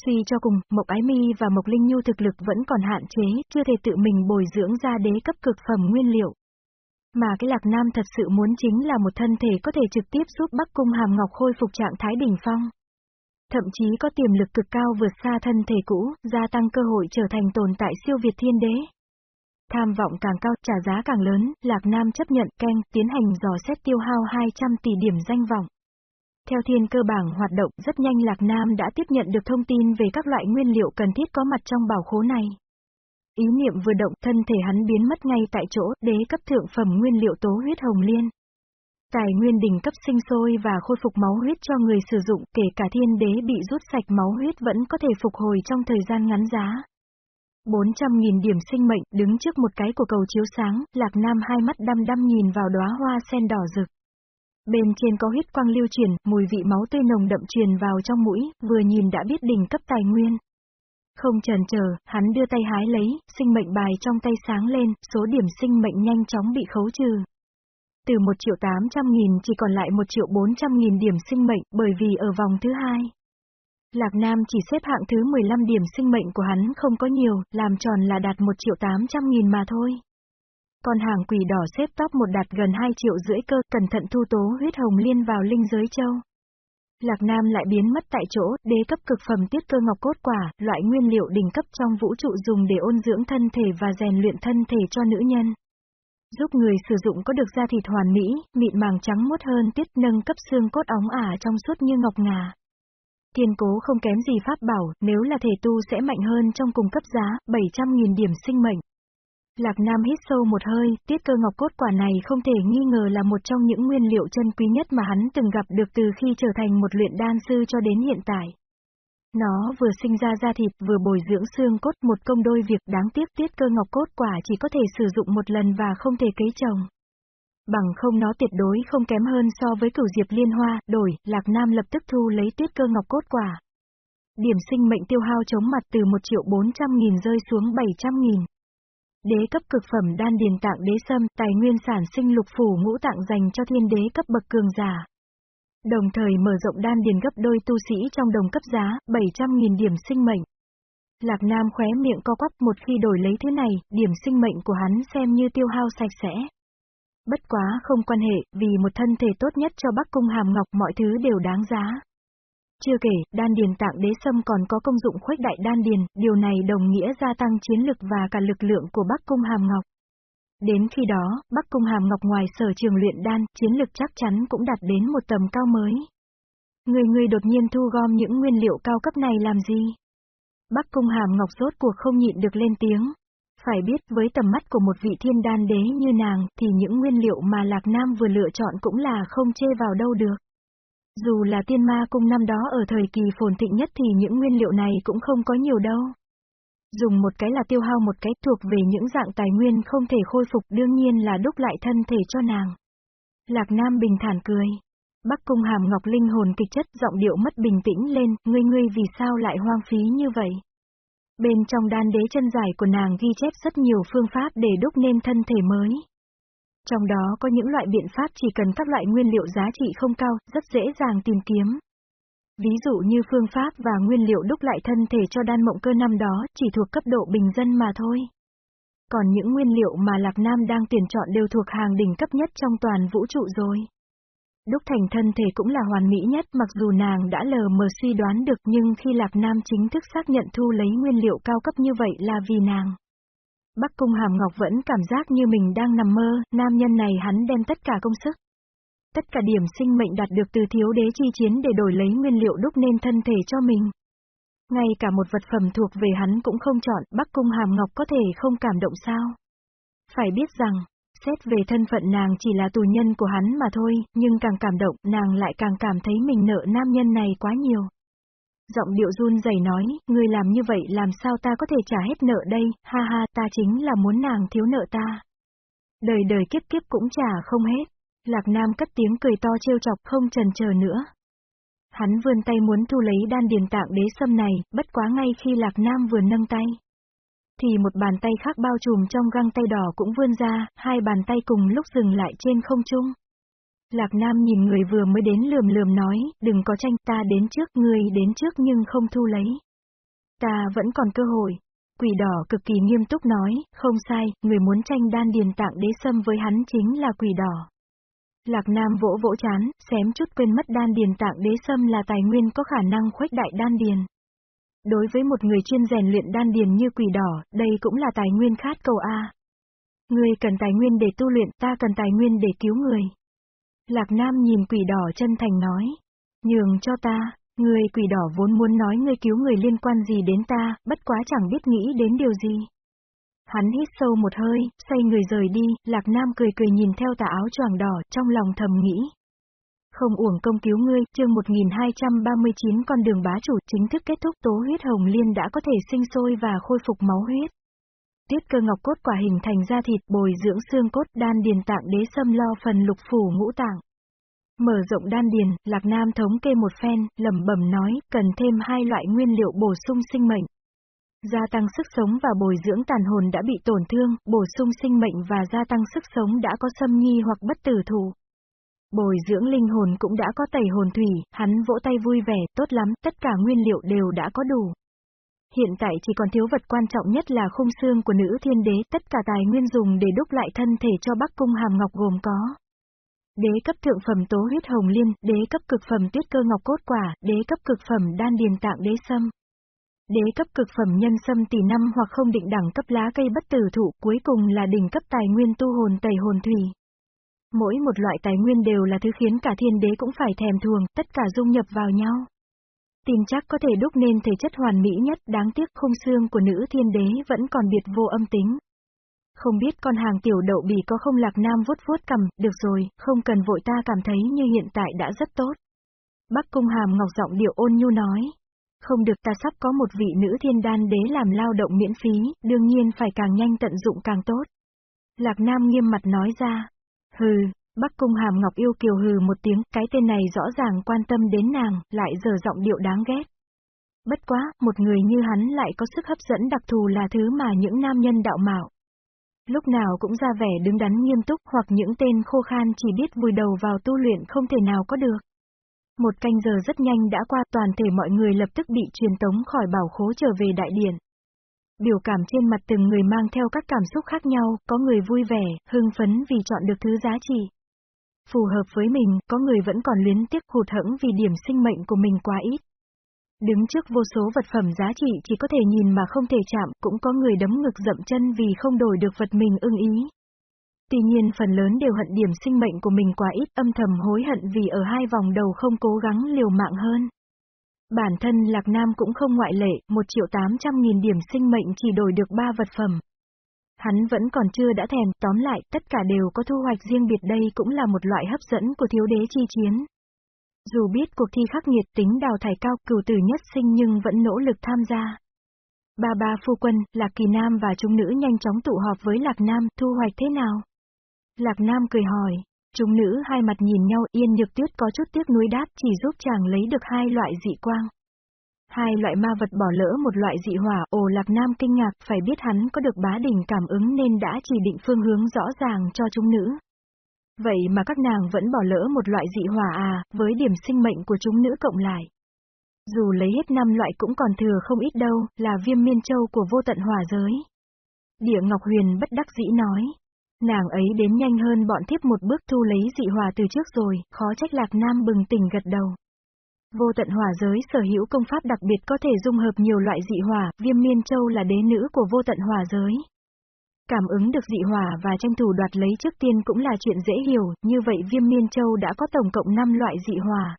Suy cho cùng, Mộc Ái Mi và Mộc Linh Nhu thực lực vẫn còn hạn chế, chưa thể tự mình bồi dưỡng ra đế cấp cực phẩm nguyên liệu. Mà cái Lạc Nam thật sự muốn chính là một thân thể có thể trực tiếp giúp Bắc Cung Hàm Ngọc khôi phục trạng thái đỉnh phong. Thậm chí có tiềm lực cực cao vượt xa thân thể cũ, gia tăng cơ hội trở thành tồn tại siêu việt thiên đế. Tham vọng càng cao, trả giá càng lớn, Lạc Nam chấp nhận canh, tiến hành dò xét tiêu hao 200 tỷ điểm danh vọng. Theo thiên cơ bảng hoạt động, rất nhanh Lạc Nam đã tiếp nhận được thông tin về các loại nguyên liệu cần thiết có mặt trong bảo khố này. Ý niệm vừa động, thân thể hắn biến mất ngay tại chỗ, đế cấp thượng phẩm nguyên liệu tố huyết hồng liên. Tài nguyên đỉnh cấp sinh sôi và khôi phục máu huyết cho người sử dụng, kể cả thiên đế bị rút sạch máu huyết vẫn có thể phục hồi trong thời gian ngắn giá. 400.000 điểm sinh mệnh, đứng trước một cái của cầu chiếu sáng, Lạc Nam hai mắt đăm đăm nhìn vào đóa hoa sen đỏ rực. Bên trên có huyết quang lưu truyền, mùi vị máu tươi nồng đậm truyền vào trong mũi, vừa nhìn đã biết đỉnh cấp tài nguyên. Không chần chờ, hắn đưa tay hái lấy, sinh mệnh bài trong tay sáng lên, số điểm sinh mệnh nhanh chóng bị khấu trừ. Từ 1 triệu 800 nghìn chỉ còn lại 1 triệu 400 nghìn điểm sinh mệnh, bởi vì ở vòng thứ hai. Lạc Nam chỉ xếp hạng thứ 15 điểm sinh mệnh của hắn không có nhiều, làm tròn là đạt 1 triệu 800 nghìn mà thôi. Còn hàng quỷ đỏ xếp top một đạt gần 2 triệu rưỡi cơ, cẩn thận thu tố huyết hồng liên vào linh giới châu. Lạc Nam lại biến mất tại chỗ, đế cấp cực phẩm tiết cơ ngọc cốt quả, loại nguyên liệu đỉnh cấp trong vũ trụ dùng để ôn dưỡng thân thể và rèn luyện thân thể cho nữ nhân. Giúp người sử dụng có được da thịt hoàn mỹ, mịn màng trắng mốt hơn tiết nâng cấp xương cốt óng ả trong suốt như ngọc ngà. Thiên cố không kém gì pháp bảo, nếu là thể tu sẽ mạnh hơn trong cùng cấp giá, 700.000 điểm sinh mệnh. Lạc Nam hít sâu một hơi, tiết cơ ngọc cốt quả này không thể nghi ngờ là một trong những nguyên liệu chân quý nhất mà hắn từng gặp được từ khi trở thành một luyện đan sư cho đến hiện tại. Nó vừa sinh ra da thịt vừa bồi dưỡng xương cốt một công đôi việc đáng tiếc tiết cơ ngọc cốt quả chỉ có thể sử dụng một lần và không thể cấy trồng. Bằng không nó tuyệt đối không kém hơn so với cửu diệp liên hoa, đổi, Lạc Nam lập tức thu lấy tuyết cơ ngọc cốt quả. Điểm sinh mệnh tiêu hao chống mặt từ 1 triệu 400 nghìn rơi xuống 700 nghìn. Đế cấp cực phẩm đan điền tạng đế sâm, tài nguyên sản sinh lục phủ ngũ tạng dành cho thiên đế cấp bậc cường giả. Đồng thời mở rộng đan điền gấp đôi tu sĩ trong đồng cấp giá, 700.000 điểm sinh mệnh. Lạc Nam khóe miệng co quắp một khi đổi lấy thứ này, điểm sinh mệnh của hắn xem như tiêu hao sạch sẽ. Bất quá không quan hệ, vì một thân thể tốt nhất cho Bắc Cung Hàm Ngọc mọi thứ đều đáng giá. Chưa kể, đan điền tạng đế sâm còn có công dụng khuếch đại đan điền, điều này đồng nghĩa gia tăng chiến lực và cả lực lượng của Bắc Cung Hàm Ngọc. Đến khi đó, Bắc Cung Hàm Ngọc ngoài sở trường luyện đan, chiến lực chắc chắn cũng đạt đến một tầm cao mới. Người người đột nhiên thu gom những nguyên liệu cao cấp này làm gì? Bắc Cung Hàm Ngọc rốt cuộc không nhịn được lên tiếng. Phải biết với tầm mắt của một vị thiên đan đế như nàng, thì những nguyên liệu mà Lạc Nam vừa lựa chọn cũng là không chê vào đâu được. Dù là tiên ma cung năm đó ở thời kỳ phồn thịnh nhất thì những nguyên liệu này cũng không có nhiều đâu. Dùng một cái là tiêu hao một cái thuộc về những dạng tài nguyên không thể khôi phục đương nhiên là đúc lại thân thể cho nàng. Lạc Nam bình thản cười. Bắc cung hàm ngọc linh hồn kịch chất giọng điệu mất bình tĩnh lên, ngươi ngươi vì sao lại hoang phí như vậy? Bên trong đan đế chân dài của nàng ghi chép rất nhiều phương pháp để đúc nên thân thể mới. Trong đó có những loại biện pháp chỉ cần các loại nguyên liệu giá trị không cao, rất dễ dàng tìm kiếm. Ví dụ như phương pháp và nguyên liệu đúc lại thân thể cho đan mộng cơ năm đó chỉ thuộc cấp độ bình dân mà thôi. Còn những nguyên liệu mà Lạc Nam đang tuyển chọn đều thuộc hàng đỉnh cấp nhất trong toàn vũ trụ rồi. Đúc thành thân thể cũng là hoàn mỹ nhất mặc dù nàng đã lờ mờ suy đoán được nhưng khi Lạc Nam chính thức xác nhận thu lấy nguyên liệu cao cấp như vậy là vì nàng. Bắc Cung Hàm Ngọc vẫn cảm giác như mình đang nằm mơ, nam nhân này hắn đem tất cả công sức. Tất cả điểm sinh mệnh đạt được từ thiếu đế chi chiến để đổi lấy nguyên liệu đúc nên thân thể cho mình. Ngay cả một vật phẩm thuộc về hắn cũng không chọn, Bắc Cung Hàm Ngọc có thể không cảm động sao? Phải biết rằng, xét về thân phận nàng chỉ là tù nhân của hắn mà thôi, nhưng càng cảm động, nàng lại càng cảm thấy mình nợ nam nhân này quá nhiều. Giọng điệu run rẩy nói, người làm như vậy làm sao ta có thể trả hết nợ đây, ha ha, ta chính là muốn nàng thiếu nợ ta. Đời đời kiếp kiếp cũng trả không hết. Lạc Nam cất tiếng cười to trêu chọc không trần chờ nữa. Hắn vươn tay muốn thu lấy đan điền tạng đế sâm này, bất quá ngay khi Lạc Nam vừa nâng tay. Thì một bàn tay khác bao trùm trong găng tay đỏ cũng vươn ra, hai bàn tay cùng lúc dừng lại trên không trung. Lạc Nam nhìn người vừa mới đến lườm lườm nói, đừng có tranh ta đến trước, người đến trước nhưng không thu lấy. Ta vẫn còn cơ hội. Quỷ đỏ cực kỳ nghiêm túc nói, không sai, người muốn tranh đan điền tạng đế sâm với hắn chính là quỷ đỏ. Lạc Nam vỗ vỗ chán, xém chút quên mất đan điền tạng đế sâm là tài nguyên có khả năng khuếch đại đan điền. Đối với một người chuyên rèn luyện đan điền như quỷ đỏ, đây cũng là tài nguyên khát cầu A. Người cần tài nguyên để tu luyện, ta cần tài nguyên để cứu người. Lạc Nam nhìn quỷ đỏ chân thành nói. Nhường cho ta, người quỷ đỏ vốn muốn nói người cứu người liên quan gì đến ta, bất quá chẳng biết nghĩ đến điều gì. Hắn hít sâu một hơi, xoay người rời đi, Lạc Nam cười cười nhìn theo tà áo choàng đỏ, trong lòng thầm nghĩ. Không uổng công cứu ngươi, chương 1239 con đường bá chủ chính thức kết thúc tố huyết hồng liên đã có thể sinh sôi và khôi phục máu huyết. Tiết cơ ngọc cốt quả hình thành ra thịt bồi dưỡng xương cốt đan điền tạng đế xâm lo phần lục phủ ngũ tạng. Mở rộng đan điền, Lạc Nam thống kê một phen, lẩm bẩm nói, cần thêm hai loại nguyên liệu bổ sung sinh mệnh. Gia tăng sức sống và bồi dưỡng tàn hồn đã bị tổn thương, bổ sung sinh mệnh và gia tăng sức sống đã có xâm nhi hoặc bất tử thủ. Bồi dưỡng linh hồn cũng đã có tẩy hồn thủy, hắn vỗ tay vui vẻ, tốt lắm, tất cả nguyên liệu đều đã có đủ. hiện tại chỉ còn thiếu vật quan trọng nhất là khung xương của nữ thiên đế, tất cả tài nguyên dùng để đúc lại thân thể cho Bắc Cung Hàm Ngọc gồm có. Đế cấp thượng phẩm tố huyết hồng liên, đế cấp cực phẩm tuyết cơ ngọc cốt quả, đế cấp cực phẩm đan điền tạng đế sâm. Đế cấp cực phẩm nhân sâm tỷ năm hoặc không định đẳng cấp lá cây bất tử thụ, cuối cùng là đỉnh cấp tài nguyên tu hồn tẩy hồn thủy. Mỗi một loại tài nguyên đều là thứ khiến cả thiên đế cũng phải thèm thuồng, tất cả dung nhập vào nhau. Tin chắc có thể đúc nên thể chất hoàn mỹ nhất, đáng tiếc khung xương của nữ thiên đế vẫn còn biệt vô âm tính. Không biết con hàng tiểu đậu bì có không lạc nam vuốt vuốt cầm, được rồi, không cần vội ta cảm thấy như hiện tại đã rất tốt. Bắc cung hàm ngọc giọng điệu ôn nhu nói. Không được ta sắp có một vị nữ thiên đan đế làm lao động miễn phí, đương nhiên phải càng nhanh tận dụng càng tốt. Lạc Nam nghiêm mặt nói ra. Hừ, Bắc Cung Hàm Ngọc yêu kiều hừ một tiếng, cái tên này rõ ràng quan tâm đến nàng, lại giờ giọng điệu đáng ghét. Bất quá, một người như hắn lại có sức hấp dẫn đặc thù là thứ mà những nam nhân đạo mạo. Lúc nào cũng ra vẻ đứng đắn nghiêm túc hoặc những tên khô khan chỉ biết vùi đầu vào tu luyện không thể nào có được. Một canh giờ rất nhanh đã qua toàn thể mọi người lập tức bị truyền tống khỏi bảo khố trở về đại điện. Biểu cảm trên mặt từng người mang theo các cảm xúc khác nhau, có người vui vẻ, hưng phấn vì chọn được thứ giá trị. Phù hợp với mình, có người vẫn còn luyến tiếc hụt hẫng vì điểm sinh mệnh của mình quá ít. Đứng trước vô số vật phẩm giá trị chỉ có thể nhìn mà không thể chạm, cũng có người đấm ngực dậm chân vì không đổi được vật mình ưng ý. Tuy nhiên phần lớn đều hận điểm sinh mệnh của mình quá ít, âm thầm hối hận vì ở hai vòng đầu không cố gắng liều mạng hơn. Bản thân Lạc Nam cũng không ngoại lệ, 1 triệu 800 nghìn điểm sinh mệnh chỉ đổi được 3 vật phẩm. Hắn vẫn còn chưa đã thèm, tóm lại, tất cả đều có thu hoạch riêng biệt đây cũng là một loại hấp dẫn của thiếu đế chi chiến. Dù biết cuộc thi khắc nghiệt tính đào thải cao cửu tử nhất sinh nhưng vẫn nỗ lực tham gia. Ba ba phu quân, Lạc Kỳ Nam và chúng nữ nhanh chóng tụ họp với Lạc Nam, thu hoạch thế nào? Lạc Nam cười hỏi, chúng nữ hai mặt nhìn nhau yên nhược tuyết có chút tiếc nuối đáp chỉ giúp chàng lấy được hai loại dị quang. Hai loại ma vật bỏ lỡ một loại dị hỏa, ồ Lạc Nam kinh ngạc, phải biết hắn có được bá đỉnh cảm ứng nên đã chỉ định phương hướng rõ ràng cho chúng nữ. Vậy mà các nàng vẫn bỏ lỡ một loại dị hỏa à, với điểm sinh mệnh của chúng nữ cộng lại. Dù lấy hết năm loại cũng còn thừa không ít đâu, là viêm miên châu của vô tận hỏa giới. Địa Ngọc Huyền bất đắc dĩ nói. Nàng ấy đến nhanh hơn bọn thiếp một bước thu lấy dị hỏa từ trước rồi, khó trách Lạc Nam bừng tỉnh gật đầu. Vô tận hỏa giới sở hữu công pháp đặc biệt có thể dung hợp nhiều loại dị hỏa, viêm miên châu là đế nữ của vô tận hỏa giới. Cảm ứng được dị hỏa và tranh thủ đoạt lấy trước tiên cũng là chuyện dễ hiểu, như vậy viêm miên châu đã có tổng cộng 5 loại dị hỏa.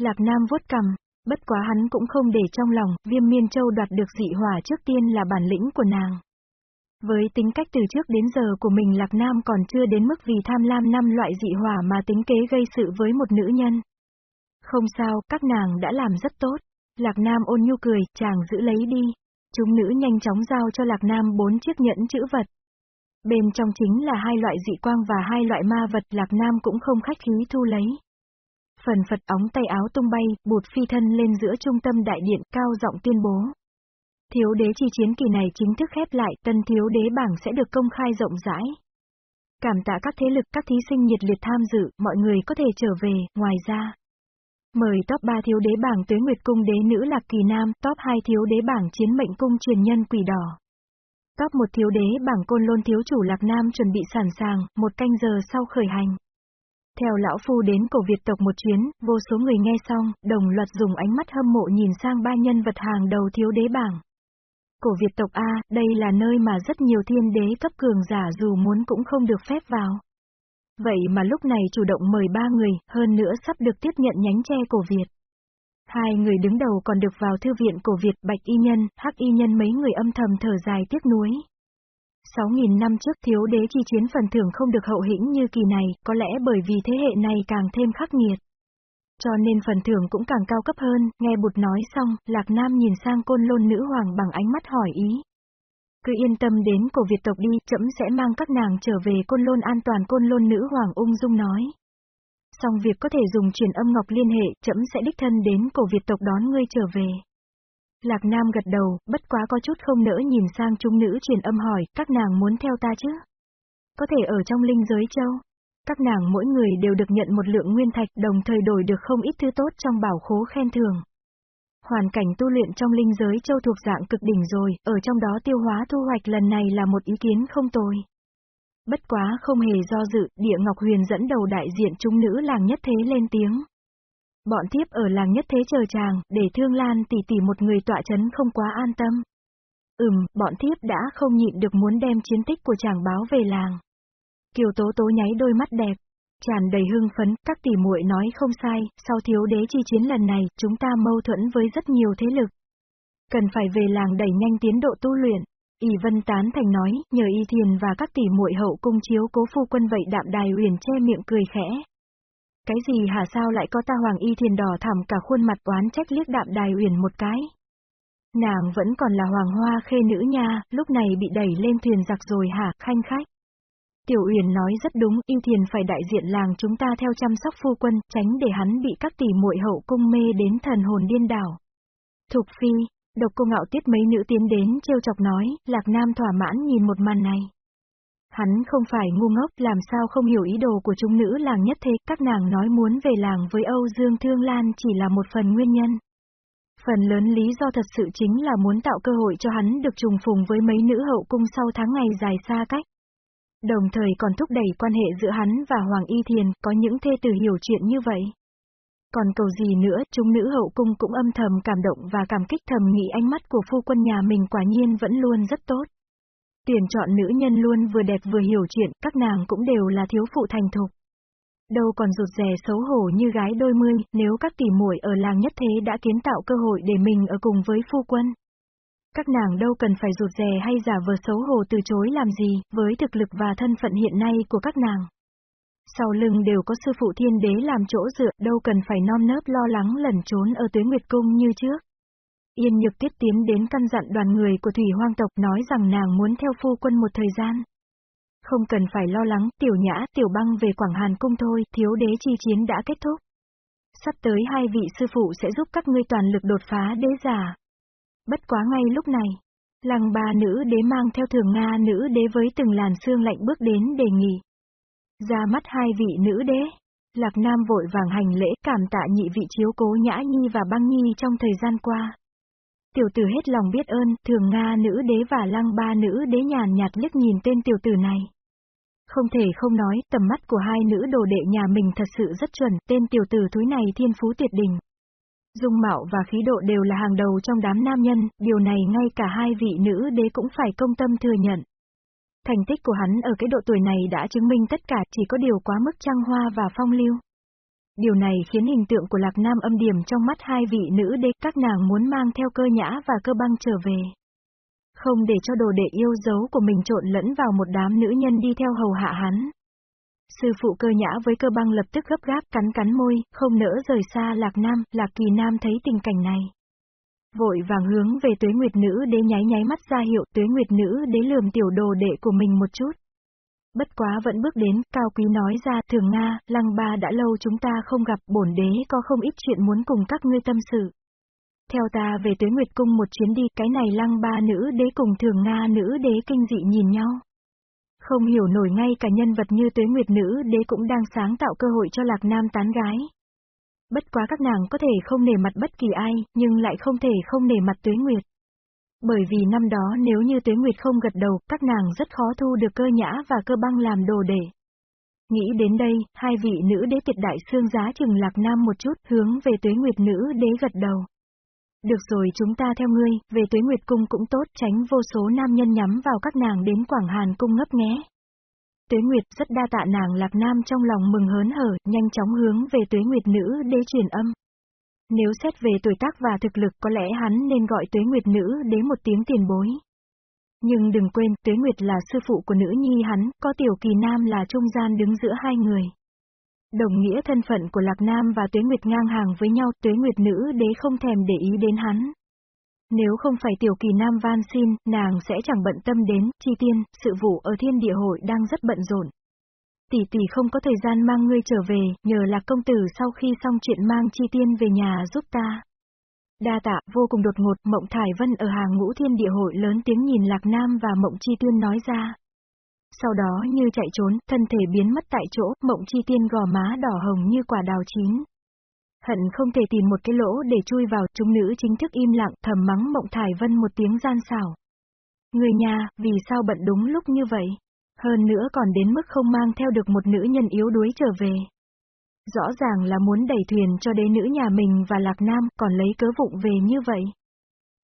Lạc Nam vuốt cầm, bất quá hắn cũng không để trong lòng, viêm miên châu đoạt được dị hỏa trước tiên là bản lĩnh của nàng. Với tính cách từ trước đến giờ của mình Lạc Nam còn chưa đến mức vì tham lam năm loại dị hỏa mà tính kế gây sự với một nữ nhân. Không sao, các nàng đã làm rất tốt. Lạc Nam ôn nhu cười, chàng giữ lấy đi. Chúng nữ nhanh chóng giao cho Lạc Nam bốn chiếc nhẫn chữ vật. Bên trong chính là hai loại dị quang và hai loại ma vật Lạc Nam cũng không khách khí thu lấy. Phần Phật óng tay áo tung bay, bụt phi thân lên giữa trung tâm đại điện cao giọng tuyên bố. Thiếu đế chi chiến kỳ này chính thức khép lại, tân thiếu đế bảng sẽ được công khai rộng rãi. Cảm tạ các thế lực, các thí sinh nhiệt liệt tham dự, mọi người có thể trở về, ngoài ra. Mời top 3 thiếu đế bảng tuế nguyệt cung đế nữ Lạc Kỳ Nam, top 2 thiếu đế bảng chiến mệnh cung truyền nhân quỷ đỏ. Top 1 thiếu đế bảng côn lôn thiếu chủ Lạc Nam chuẩn bị sẵn sàng, một canh giờ sau khởi hành. Theo lão phu đến cổ Việt tộc một chuyến, vô số người nghe xong, đồng loạt dùng ánh mắt hâm mộ nhìn sang ba nhân vật hàng đầu thiếu đế bảng. Cổ Việt tộc A, đây là nơi mà rất nhiều thiên đế cấp cường giả dù muốn cũng không được phép vào. Vậy mà lúc này chủ động mời ba người, hơn nữa sắp được tiếp nhận nhánh tre cổ Việt. Hai người đứng đầu còn được vào thư viện cổ Việt Bạch Y Nhân, Hắc Y Nhân mấy người âm thầm thở dài tiếc nuối. Sáu nghìn năm trước thiếu đế chi chiến phần thưởng không được hậu hĩnh như kỳ này, có lẽ bởi vì thế hệ này càng thêm khắc nghiệt. Cho nên phần thưởng cũng càng cao cấp hơn, nghe bụt nói xong, Lạc Nam nhìn sang côn lôn nữ hoàng bằng ánh mắt hỏi ý. Cứ yên tâm đến cổ Việt tộc đi, chậm sẽ mang các nàng trở về côn lôn an toàn côn lôn nữ hoàng ung dung nói. Xong việc có thể dùng truyền âm ngọc liên hệ, chậm sẽ đích thân đến cổ Việt tộc đón ngươi trở về. Lạc Nam gật đầu, bất quá có chút không nỡ nhìn sang trung nữ truyền âm hỏi, các nàng muốn theo ta chứ? Có thể ở trong linh giới châu. Các nàng mỗi người đều được nhận một lượng nguyên thạch đồng thời đổi được không ít thứ tốt trong bảo khố khen thường. Hoàn cảnh tu luyện trong linh giới châu thuộc dạng cực đỉnh rồi, ở trong đó tiêu hóa thu hoạch lần này là một ý kiến không tồi. Bất quá không hề do dự, địa Ngọc Huyền dẫn đầu đại diện chúng nữ làng nhất thế lên tiếng. Bọn thiếp ở làng nhất thế chờ chàng, để thương lan tỷ tỷ một người tọa chấn không quá an tâm. Ừm, bọn thiếp đã không nhịn được muốn đem chiến tích của chàng báo về làng. Kiều Tố Tố nháy đôi mắt đẹp, tràn đầy hưng phấn, các tỷ muội nói không sai, sau thiếu đế chi chiến lần này, chúng ta mâu thuẫn với rất nhiều thế lực. Cần phải về làng đẩy nhanh tiến độ tu luyện. ỷ Vân Tán Thành nói, nhờ Y Thiền và các tỷ muội hậu cung chiếu cố phu quân vậy đạm đài uyển che miệng cười khẽ. Cái gì hả sao lại có ta Hoàng Y Thiền đỏ thẳm cả khuôn mặt oán trách liếc đạm đài uyển một cái. Nàng vẫn còn là hoàng hoa khê nữ nha, lúc này bị đẩy lên thuyền giặc rồi hả, khanh khách. Tiểu Uyển nói rất đúng, yêu Thiền phải đại diện làng chúng ta theo chăm sóc phu quân, tránh để hắn bị các tỷ muội hậu cung mê đến thần hồn điên đảo. Thục Phi, độc cô ngạo tiết mấy nữ tiến đến trêu chọc nói, Lạc Nam thỏa mãn nhìn một màn này. Hắn không phải ngu ngốc, làm sao không hiểu ý đồ của chúng nữ làng nhất thế, các nàng nói muốn về làng với Âu Dương Thương Lan chỉ là một phần nguyên nhân. Phần lớn lý do thật sự chính là muốn tạo cơ hội cho hắn được trùng phùng với mấy nữ hậu cung sau tháng ngày dài xa cách. Đồng thời còn thúc đẩy quan hệ giữa hắn và Hoàng Y Thiền, có những thê tử hiểu chuyện như vậy. Còn cầu gì nữa, chúng nữ hậu cung cũng âm thầm cảm động và cảm kích thầm nghĩ ánh mắt của phu quân nhà mình quả nhiên vẫn luôn rất tốt. Tuyển chọn nữ nhân luôn vừa đẹp vừa hiểu chuyện, các nàng cũng đều là thiếu phụ thành thục. Đâu còn rụt rè xấu hổ như gái đôi mươi, nếu các tỷ muội ở làng nhất thế đã kiến tạo cơ hội để mình ở cùng với phu quân. Các nàng đâu cần phải rụt rè hay giả vờ xấu hổ từ chối làm gì, với thực lực và thân phận hiện nay của các nàng. Sau lưng đều có sư phụ thiên đế làm chỗ dựa, đâu cần phải non nớp lo lắng lẩn trốn ở tuế nguyệt cung như trước. Yên nhược tiết tiến đến căn dặn đoàn người của thủy hoang tộc nói rằng nàng muốn theo phu quân một thời gian. Không cần phải lo lắng, tiểu nhã, tiểu băng về Quảng Hàn cung thôi, thiếu đế chi chiến đã kết thúc. Sắp tới hai vị sư phụ sẽ giúp các ngươi toàn lực đột phá đế giả. Bất quá ngay lúc này, lăng ba nữ đế mang theo thường Nga nữ đế với từng làn xương lạnh bước đến đề nghị. Ra mắt hai vị nữ đế, Lạc Nam vội vàng hành lễ cảm tạ nhị vị chiếu cố Nhã Nhi và Băng Nhi trong thời gian qua. Tiểu tử hết lòng biết ơn, thường Nga nữ đế và lăng ba nữ đế nhàn nhạt liếc nhìn tên tiểu tử này. Không thể không nói, tầm mắt của hai nữ đồ đệ nhà mình thật sự rất chuẩn, tên tiểu tử thúi này thiên phú tuyệt đỉnh. Dung mạo và khí độ đều là hàng đầu trong đám nam nhân, điều này ngay cả hai vị nữ đế cũng phải công tâm thừa nhận. Thành tích của hắn ở cái độ tuổi này đã chứng minh tất cả chỉ có điều quá mức trăng hoa và phong lưu. Điều này khiến hình tượng của Lạc Nam âm điểm trong mắt hai vị nữ đế các nàng muốn mang theo cơ nhã và cơ băng trở về. Không để cho đồ đệ yêu dấu của mình trộn lẫn vào một đám nữ nhân đi theo hầu hạ hắn. Sư phụ cơ nhã với cơ băng lập tức gấp gáp cắn cắn môi, không nỡ rời xa Lạc Nam, Lạc Kỳ Nam thấy tình cảnh này. Vội vàng hướng về tuế nguyệt nữ đế nháy nháy mắt ra hiệu tuế nguyệt nữ đế lườm tiểu đồ đệ của mình một chút. Bất quá vẫn bước đến, cao quý nói ra, thường Nga, lăng ba đã lâu chúng ta không gặp, bổn đế có không ít chuyện muốn cùng các ngươi tâm sự. Theo ta về tuế nguyệt cung một chuyến đi, cái này lăng ba nữ đế cùng thường Nga nữ đế kinh dị nhìn nhau. Không hiểu nổi ngay cả nhân vật như tuế nguyệt nữ đế cũng đang sáng tạo cơ hội cho lạc nam tán gái. Bất quá các nàng có thể không nể mặt bất kỳ ai, nhưng lại không thể không nể mặt tuế nguyệt. Bởi vì năm đó nếu như tuế nguyệt không gật đầu, các nàng rất khó thu được cơ nhã và cơ băng làm đồ để. Nghĩ đến đây, hai vị nữ đế tuyệt đại xương giá chừng lạc nam một chút, hướng về tuế nguyệt nữ đế gật đầu. Được rồi chúng ta theo ngươi, về tuế nguyệt cung cũng tốt, tránh vô số nam nhân nhắm vào các nàng đến Quảng Hàn cung ngấp nghé. Tuế Nguyệt rất đa tạ nàng Lạc Nam trong lòng mừng hớn hở, nhanh chóng hướng về Tuế Nguyệt nữ đế truyền âm. Nếu xét về tuổi tác và thực lực có lẽ hắn nên gọi Tuế Nguyệt nữ đế một tiếng tiền bối. Nhưng đừng quên, Tuế Nguyệt là sư phụ của nữ nhi hắn, có Tiểu Kỳ Nam là trung gian đứng giữa hai người. Đồng nghĩa thân phận của Lạc Nam và Tuế Nguyệt ngang hàng với nhau, Tuế Nguyệt nữ đế không thèm để ý đến hắn. Nếu không phải Tiểu Kỳ Nam van xin, nàng sẽ chẳng bận tâm đến, chi tiên, sự vụ ở thiên địa hội đang rất bận rộn. Tỷ tỷ không có thời gian mang ngươi trở về, nhờ Lạc công tử sau khi xong chuyện mang chi tiên về nhà giúp ta. Đa tạ, vô cùng đột ngột, Mộng Thải Vân ở hàng ngũ thiên địa hội lớn tiếng nhìn Lạc Nam và Mộng Chi Tiên nói ra. Sau đó như chạy trốn, thân thể biến mất tại chỗ, Mộng Chi Tiên gò má đỏ hồng như quả đào chín. Hận không thể tìm một cái lỗ để chui vào, chúng nữ chính thức im lặng thầm mắng Mộng Thải Vân một tiếng gian xảo. Người nhà, vì sao bận đúng lúc như vậy? Hơn nữa còn đến mức không mang theo được một nữ nhân yếu đuối trở về. Rõ ràng là muốn đẩy thuyền cho đế nữ nhà mình và Lạc Nam, còn lấy cớ vụng về như vậy.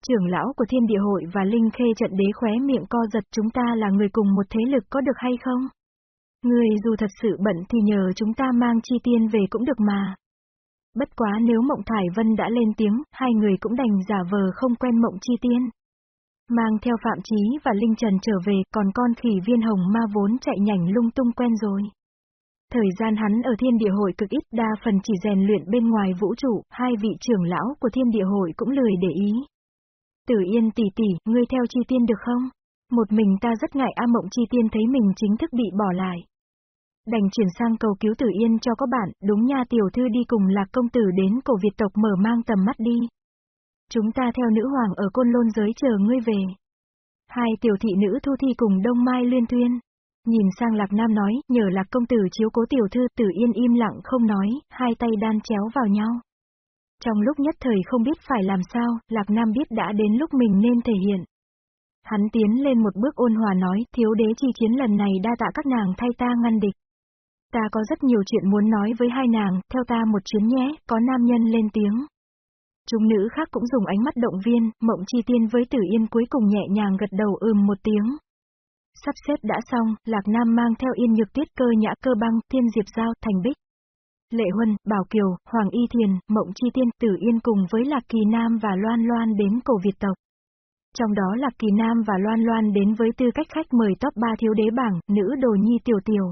Trưởng lão của thiên địa hội và Linh Khê trận đế khóe miệng co giật chúng ta là người cùng một thế lực có được hay không? Người dù thật sự bận thì nhờ chúng ta mang chi tiên về cũng được mà. Bất quá nếu Mộng Thải Vân đã lên tiếng, hai người cũng đành giả vờ không quen Mộng Chi Tiên. Mang theo Phạm Chí và Linh Trần trở về, còn con khỉ viên hồng ma vốn chạy nhảnh lung tung quen rồi. Thời gian hắn ở thiên địa hội cực ít đa phần chỉ rèn luyện bên ngoài vũ trụ, hai vị trưởng lão của thiên địa hội cũng lười để ý. Tử Yên tỷ tỷ, ngươi theo chi tiên được không? Một mình ta rất ngại A Mộng chi tiên thấy mình chính thức bị bỏ lại. Đành chuyển sang cầu cứu Tử Yên cho có bạn, đúng nha tiểu thư đi cùng lạc công tử đến cổ Việt tộc mở mang tầm mắt đi. Chúng ta theo nữ hoàng ở côn lôn giới chờ ngươi về. Hai tiểu thị nữ thu thi cùng Đông Mai Liên Tuyên. Nhìn sang Lạc Nam nói, nhờ Lạc công tử chiếu cố tiểu thư Tử Yên im lặng không nói, hai tay đan chéo vào nhau. Trong lúc nhất thời không biết phải làm sao, Lạc Nam biết đã đến lúc mình nên thể hiện. Hắn tiến lên một bước ôn hòa nói, thiếu đế chi chiến lần này đa tạ các nàng thay ta ngăn địch. Ta có rất nhiều chuyện muốn nói với hai nàng, theo ta một chuyến nhé, có nam nhân lên tiếng. Chúng nữ khác cũng dùng ánh mắt động viên, mộng chi tiên với tử yên cuối cùng nhẹ nhàng gật đầu ừm một tiếng. Sắp xếp đã xong, Lạc Nam mang theo yên nhược tiết cơ nhã cơ băng, thiên diệp giao, thành bích. Lệ Huân, Bảo Kiều, Hoàng Y Thiền, Mộng Chi Tiên, Tử Yên cùng với Lạc Kỳ Nam và Loan Loan đến cổ Việt tộc. Trong đó Lạc Kỳ Nam và Loan Loan đến với tư cách khách mời top 3 thiếu đế bảng, nữ đồ nhi tiểu tiểu.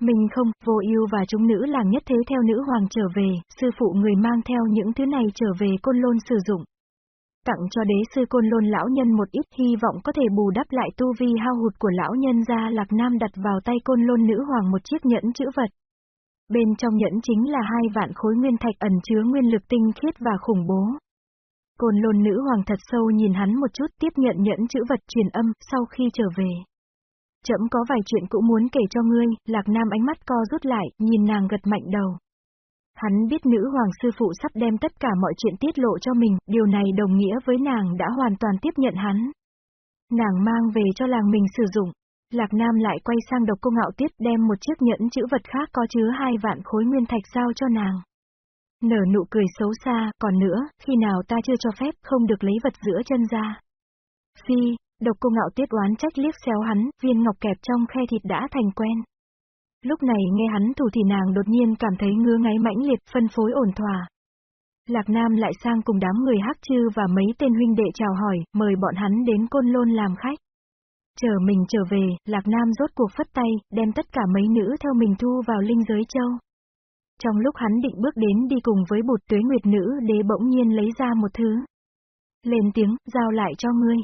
Mình không, vô ưu và chúng nữ làng nhất thế theo nữ hoàng trở về, sư phụ người mang theo những thứ này trở về côn lôn sử dụng. Tặng cho đế sư côn lôn lão nhân một ít hy vọng có thể bù đắp lại tu vi hao hụt của lão nhân ra lạc nam đặt vào tay côn lôn nữ hoàng một chiếc nhẫn chữ vật. Bên trong nhẫn chính là hai vạn khối nguyên thạch ẩn chứa nguyên lực tinh khiết và khủng bố. Côn lôn nữ hoàng thật sâu nhìn hắn một chút tiếp nhận nhẫn chữ vật truyền âm sau khi trở về. Chậm có vài chuyện cũng muốn kể cho ngươi, Lạc Nam ánh mắt co rút lại, nhìn nàng gật mạnh đầu. Hắn biết nữ hoàng sư phụ sắp đem tất cả mọi chuyện tiết lộ cho mình, điều này đồng nghĩa với nàng đã hoàn toàn tiếp nhận hắn. Nàng mang về cho làng mình sử dụng. Lạc Nam lại quay sang độc cô ngạo tiết đem một chiếc nhẫn chữ vật khác có chứa hai vạn khối nguyên thạch giao cho nàng. Nở nụ cười xấu xa, còn nữa, khi nào ta chưa cho phép không được lấy vật giữa chân ra. Phi, Độc cô ngạo tiết oán trách liếc xéo hắn, viên ngọc kẹp trong khe thịt đã thành quen. Lúc này nghe hắn thủ thì nàng đột nhiên cảm thấy ngứa ngáy mãnh liệt phân phối ổn thỏa. Lạc Nam lại sang cùng đám người hắc chư và mấy tên huynh đệ chào hỏi, mời bọn hắn đến côn lôn làm khách. Chờ mình trở về, Lạc Nam rốt cuộc phất tay, đem tất cả mấy nữ theo mình thu vào linh giới châu. Trong lúc hắn định bước đến đi cùng với bột tuế nguyệt nữ đế bỗng nhiên lấy ra một thứ. Lên tiếng, giao lại cho ngươi.